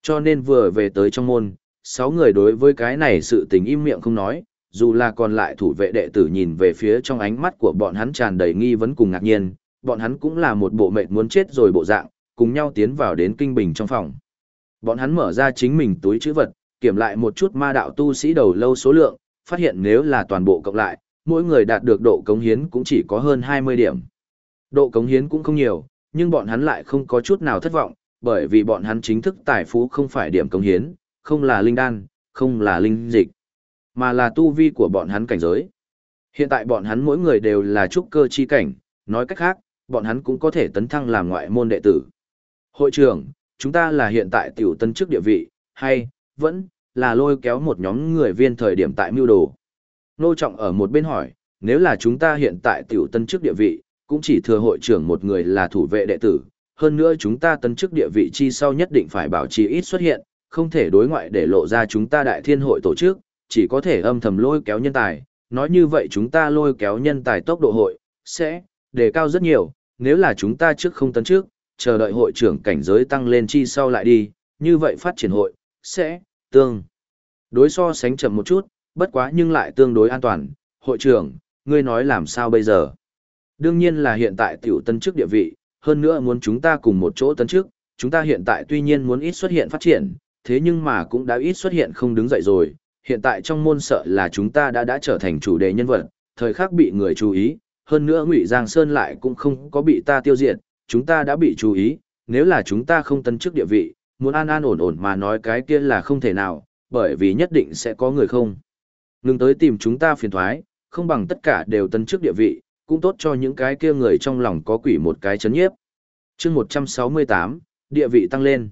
[SPEAKER 1] Cho nên vừa về tới trong môn, sáu người đối với cái này sự tình im miệng không nói, dù là còn lại thủ vệ đệ tử nhìn về phía trong ánh mắt của bọn hắn tràn đầy nghi vấn cùng ngạc nhiên, bọn hắn cũng là một bộ mệnh muốn chết rồi bộ dạng, cùng nhau tiến vào đến kinh bình trong phòng. Bọn hắn mở ra chính mình túi chữ vật, kiểm lại một chút ma đạo tu sĩ đầu lâu số lượng, phát hiện nếu là toàn bộ cộng lại, mỗi người đạt được độ cống hiến cũng chỉ có hơn 20 điểm. Độ cống hiến cũng không nhiều, nhưng bọn hắn lại không có chút nào thất vọng, bởi vì bọn hắn chính thức tài phú không phải điểm cống hiến, không là linh đan, không là linh dịch, mà là tu vi của bọn hắn cảnh giới. Hiện tại bọn hắn mỗi người đều là trúc cơ chi cảnh, nói cách khác, bọn hắn cũng có thể tấn thăng làm ngoại môn đệ tử. Hội trưởng, chúng ta là hiện tại tiểu tân chức địa vị, hay, vẫn, là lôi kéo một nhóm người viên thời điểm tại mưu đồ. Nô Trọng ở một bên hỏi, nếu là chúng ta hiện tại tiểu tân chức địa vị, cũng chỉ thừa hội trưởng một người là thủ vệ đệ tử, hơn nữa chúng ta tân chức địa vị chi sau nhất định phải bảo trì ít xuất hiện, không thể đối ngoại để lộ ra chúng ta đại thiên hội tổ chức, chỉ có thể âm thầm lôi kéo nhân tài, nói như vậy chúng ta lôi kéo nhân tài tốc độ hội, sẽ đề cao rất nhiều, nếu là chúng ta trước không tấn trước, chờ đợi hội trưởng cảnh giới tăng lên chi sau lại đi, như vậy phát triển hội, sẽ, tương. Đối so sánh chậm một chút, bất quá nhưng lại tương đối an toàn, hội trưởng, ngươi nói làm sao bây giờ? Đương nhiên là hiện tại tiểu tân chức địa vị, hơn nữa muốn chúng ta cùng một chỗ tấn trước, chúng ta hiện tại tuy nhiên muốn ít xuất hiện phát triển, thế nhưng mà cũng đã ít xuất hiện không đứng dậy rồi, hiện tại trong môn sợ là chúng ta đã đã trở thành chủ đề nhân vật, thời khắc bị người chú ý, hơn nữa Ngụy Giang Sơn lại cũng không có bị ta tiêu diệt, chúng ta đã bị chú ý, nếu là chúng ta không tấn chức địa vị, muốn an an ổn ổn mà nói cái kia là không thể nào, bởi vì nhất định sẽ có người không. Ngừng tới tìm chúng ta phiền thoái, không bằng tất cả đều tấn chức địa vị, cũng tốt cho những cái kia người trong lòng có quỷ một cái chấn nhiếp. chương 168, địa vị tăng lên.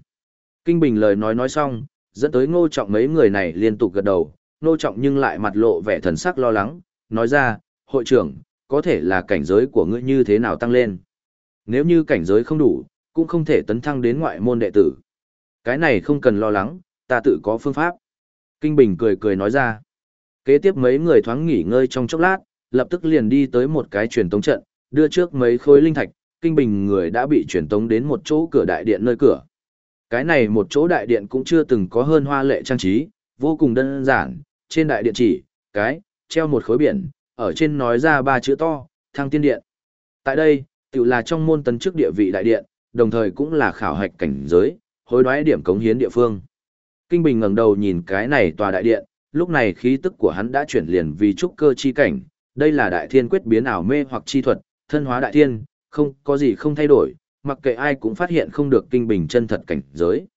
[SPEAKER 1] Kinh Bình lời nói nói xong, dẫn tới ngô trọng mấy người này liên tục gật đầu, ngô trọng nhưng lại mặt lộ vẻ thần sắc lo lắng, nói ra, hội trưởng, có thể là cảnh giới của ngươi như thế nào tăng lên. Nếu như cảnh giới không đủ, cũng không thể tấn thăng đến ngoại môn đệ tử. Cái này không cần lo lắng, ta tự có phương pháp. Kinh Bình cười cười nói ra. Kế tiếp mấy người thoáng nghỉ ngơi trong chốc lát, lập tức liền đi tới một cái truyền tống trận, đưa trước mấy khối linh thạch, Kinh Bình người đã bị truyền tống đến một chỗ cửa đại điện nơi cửa. Cái này một chỗ đại điện cũng chưa từng có hơn hoa lệ trang trí, vô cùng đơn giản, trên đại điện chỉ, cái, treo một khối biển, ở trên nói ra ba chữ to, thăng tiên điện. Tại đây, tự là trong môn tấn chức địa vị đại điện, đồng thời cũng là khảo hạch cảnh giới, hối đoái điểm cống hiến địa phương. Kinh Bình ngẩng đầu nhìn cái này tòa đại điện, lúc này khí tức của hắn đã chuyển liền vì trúc cơ chi cảnh, đây là đại thiên quyết biến ảo mê hoặc chi thuật, thân hóa đại thiên, không có gì không thay đổi, mặc kệ ai cũng phát hiện không được kinh bình chân thật cảnh giới.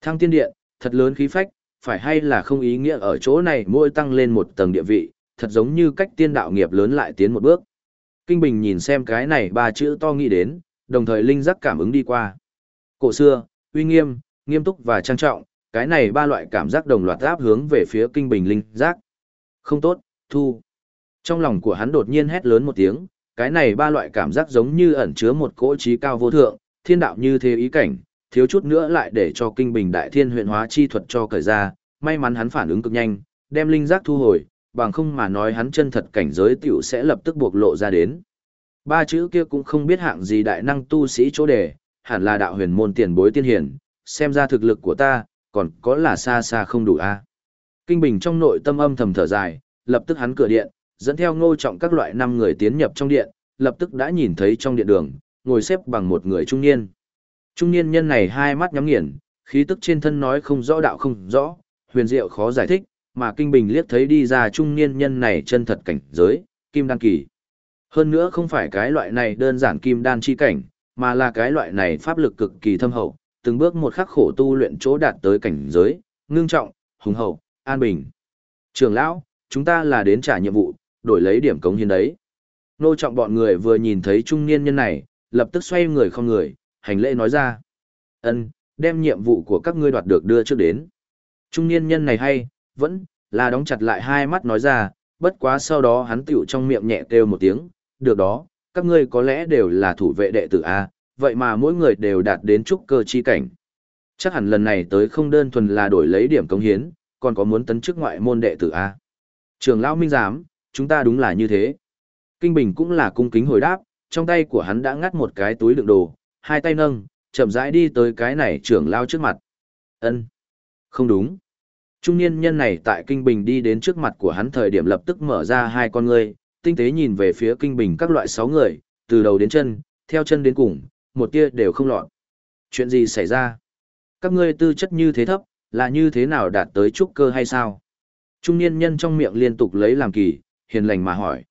[SPEAKER 1] Thăng tiên điện, thật lớn khí phách, phải hay là không ý nghĩa ở chỗ này mỗi tăng lên một tầng địa vị, thật giống như cách tiên đạo nghiệp lớn lại tiến một bước. Kinh Bình nhìn xem cái này ba chữ to nghĩ đến, đồng thời linh giác cảm ứng đi qua. Cổ xưa, uy nghiêm, nghiêm túc và trang trọng, cái này ba loại cảm giác đồng loạt áp hướng về phía Kinh Bình linh giác. Không tốt, thu. Trong lòng của hắn đột nhiên hét lớn một tiếng, cái này ba loại cảm giác giống như ẩn chứa một cỗ trí cao vô thượng, thiên đạo như thế ý cảnh, thiếu chút nữa lại để cho Kinh Bình đại thiên huyện hóa chi thuật cho cởi ra, may mắn hắn phản ứng cực nhanh, đem linh giác thu hồi, bằng không mà nói hắn chân thật cảnh giới tiểu sẽ lập tức buộc lộ ra đến. Ba chữ kia cũng không biết hạng gì đại năng tu sĩ chỗ đề, hẳn là đạo huyền môn tiền bối tiên hiển, xem ra thực lực của ta, còn có là xa xa không đủ a. Kinh Bình trong nội tâm âm thầm thở dài, lập tức hắn cửa điện, dẫn theo ngô trọng các loại năm người tiến nhập trong điện, lập tức đã nhìn thấy trong điện đường, ngồi xếp bằng một người trung niên. Trung niên nhân này hai mắt nhắm nghiền, khí tức trên thân nói không rõ đạo không rõ, huyền diệu khó giải thích, mà Kinh Bình liếc thấy đi ra trung niên nhân này chân thật cảnh giới, kim đan kỳ. Hơn nữa không phải cái loại này đơn giản kim đan chi cảnh, mà là cái loại này pháp lực cực kỳ thâm hậu, từng bước một khắc khổ tu luyện chỗ đạt tới cảnh giới, ngưng trọng, hùng hậu, an bình. Trường lão, chúng ta là đến trả nhiệm vụ, đổi lấy điểm cống hiến đấy. Nô trọng bọn người vừa nhìn thấy trung niên nhân này, lập tức xoay người không người, hành lễ nói ra. ân đem nhiệm vụ của các ngươi đoạt được đưa trước đến. Trung niên nhân này hay, vẫn, là đóng chặt lại hai mắt nói ra, bất quá sau đó hắn tiểu trong miệng nhẹ kêu một tiếng, được đó, các ngươi có lẽ đều là thủ vệ đệ tử A, vậy mà mỗi người đều đạt đến trúc cơ chi cảnh. Chắc hẳn lần này tới không đơn thuần là đổi lấy điểm cống hiến, còn có muốn tấn chức ngoại môn đệ tử A. Trường Lão Minh Giám, chúng ta đúng là như thế. Kinh Bình cũng là cung kính hồi đáp, trong tay của hắn đã ngắt một cái túi đựng đồ, hai tay nâng, chậm rãi đi tới cái này trưởng lao trước mặt. Ân, Không đúng. Trung niên nhân này tại Kinh Bình đi đến trước mặt của hắn thời điểm lập tức mở ra hai con ngươi, tinh tế nhìn về phía Kinh Bình các loại sáu người, từ đầu đến chân, theo chân đến cùng, một tia đều không lọt. Chuyện gì xảy ra? Các ngươi tư chất như thế thấp, là như thế nào đạt tới trúc cơ hay sao? Trung niên nhân trong miệng liên tục lấy làm kỳ, hiền lành mà hỏi.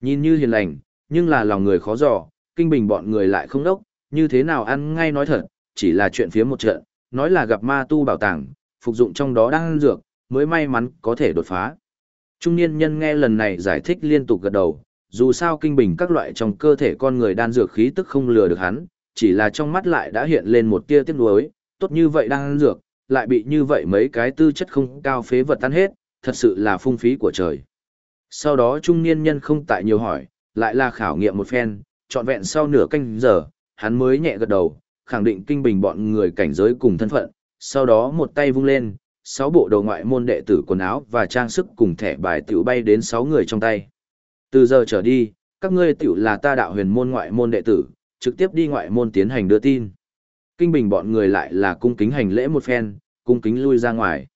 [SPEAKER 1] Nhìn như hiền lành, nhưng là lòng người khó dò, kinh bình bọn người lại không đốc, như thế nào ăn ngay nói thật, chỉ là chuyện phía một trận, nói là gặp ma tu bảo tàng, phục dụng trong đó đang ăn dược, mới may mắn có thể đột phá. Trung niên nhân nghe lần này giải thích liên tục gật đầu, dù sao kinh bình các loại trong cơ thể con người đan dược khí tức không lừa được hắn, chỉ là trong mắt lại đã hiện lên một tia tiếc nuối, tốt như vậy đang ăn dược, lại bị như vậy mấy cái tư chất không cao phế vật tan hết, thật sự là phung phí của trời. Sau đó trung niên nhân không tại nhiều hỏi, lại là khảo nghiệm một phen, trọn vẹn sau nửa canh giờ, hắn mới nhẹ gật đầu, khẳng định kinh bình bọn người cảnh giới cùng thân phận, sau đó một tay vung lên, sáu bộ đầu ngoại môn đệ tử quần áo và trang sức cùng thẻ bài tiểu bay đến sáu người trong tay. Từ giờ trở đi, các ngươi tiểu là ta đạo huyền môn ngoại môn đệ tử, trực tiếp đi ngoại môn tiến hành đưa tin. Kinh bình bọn người lại là cung kính hành lễ một phen, cung kính lui ra ngoài.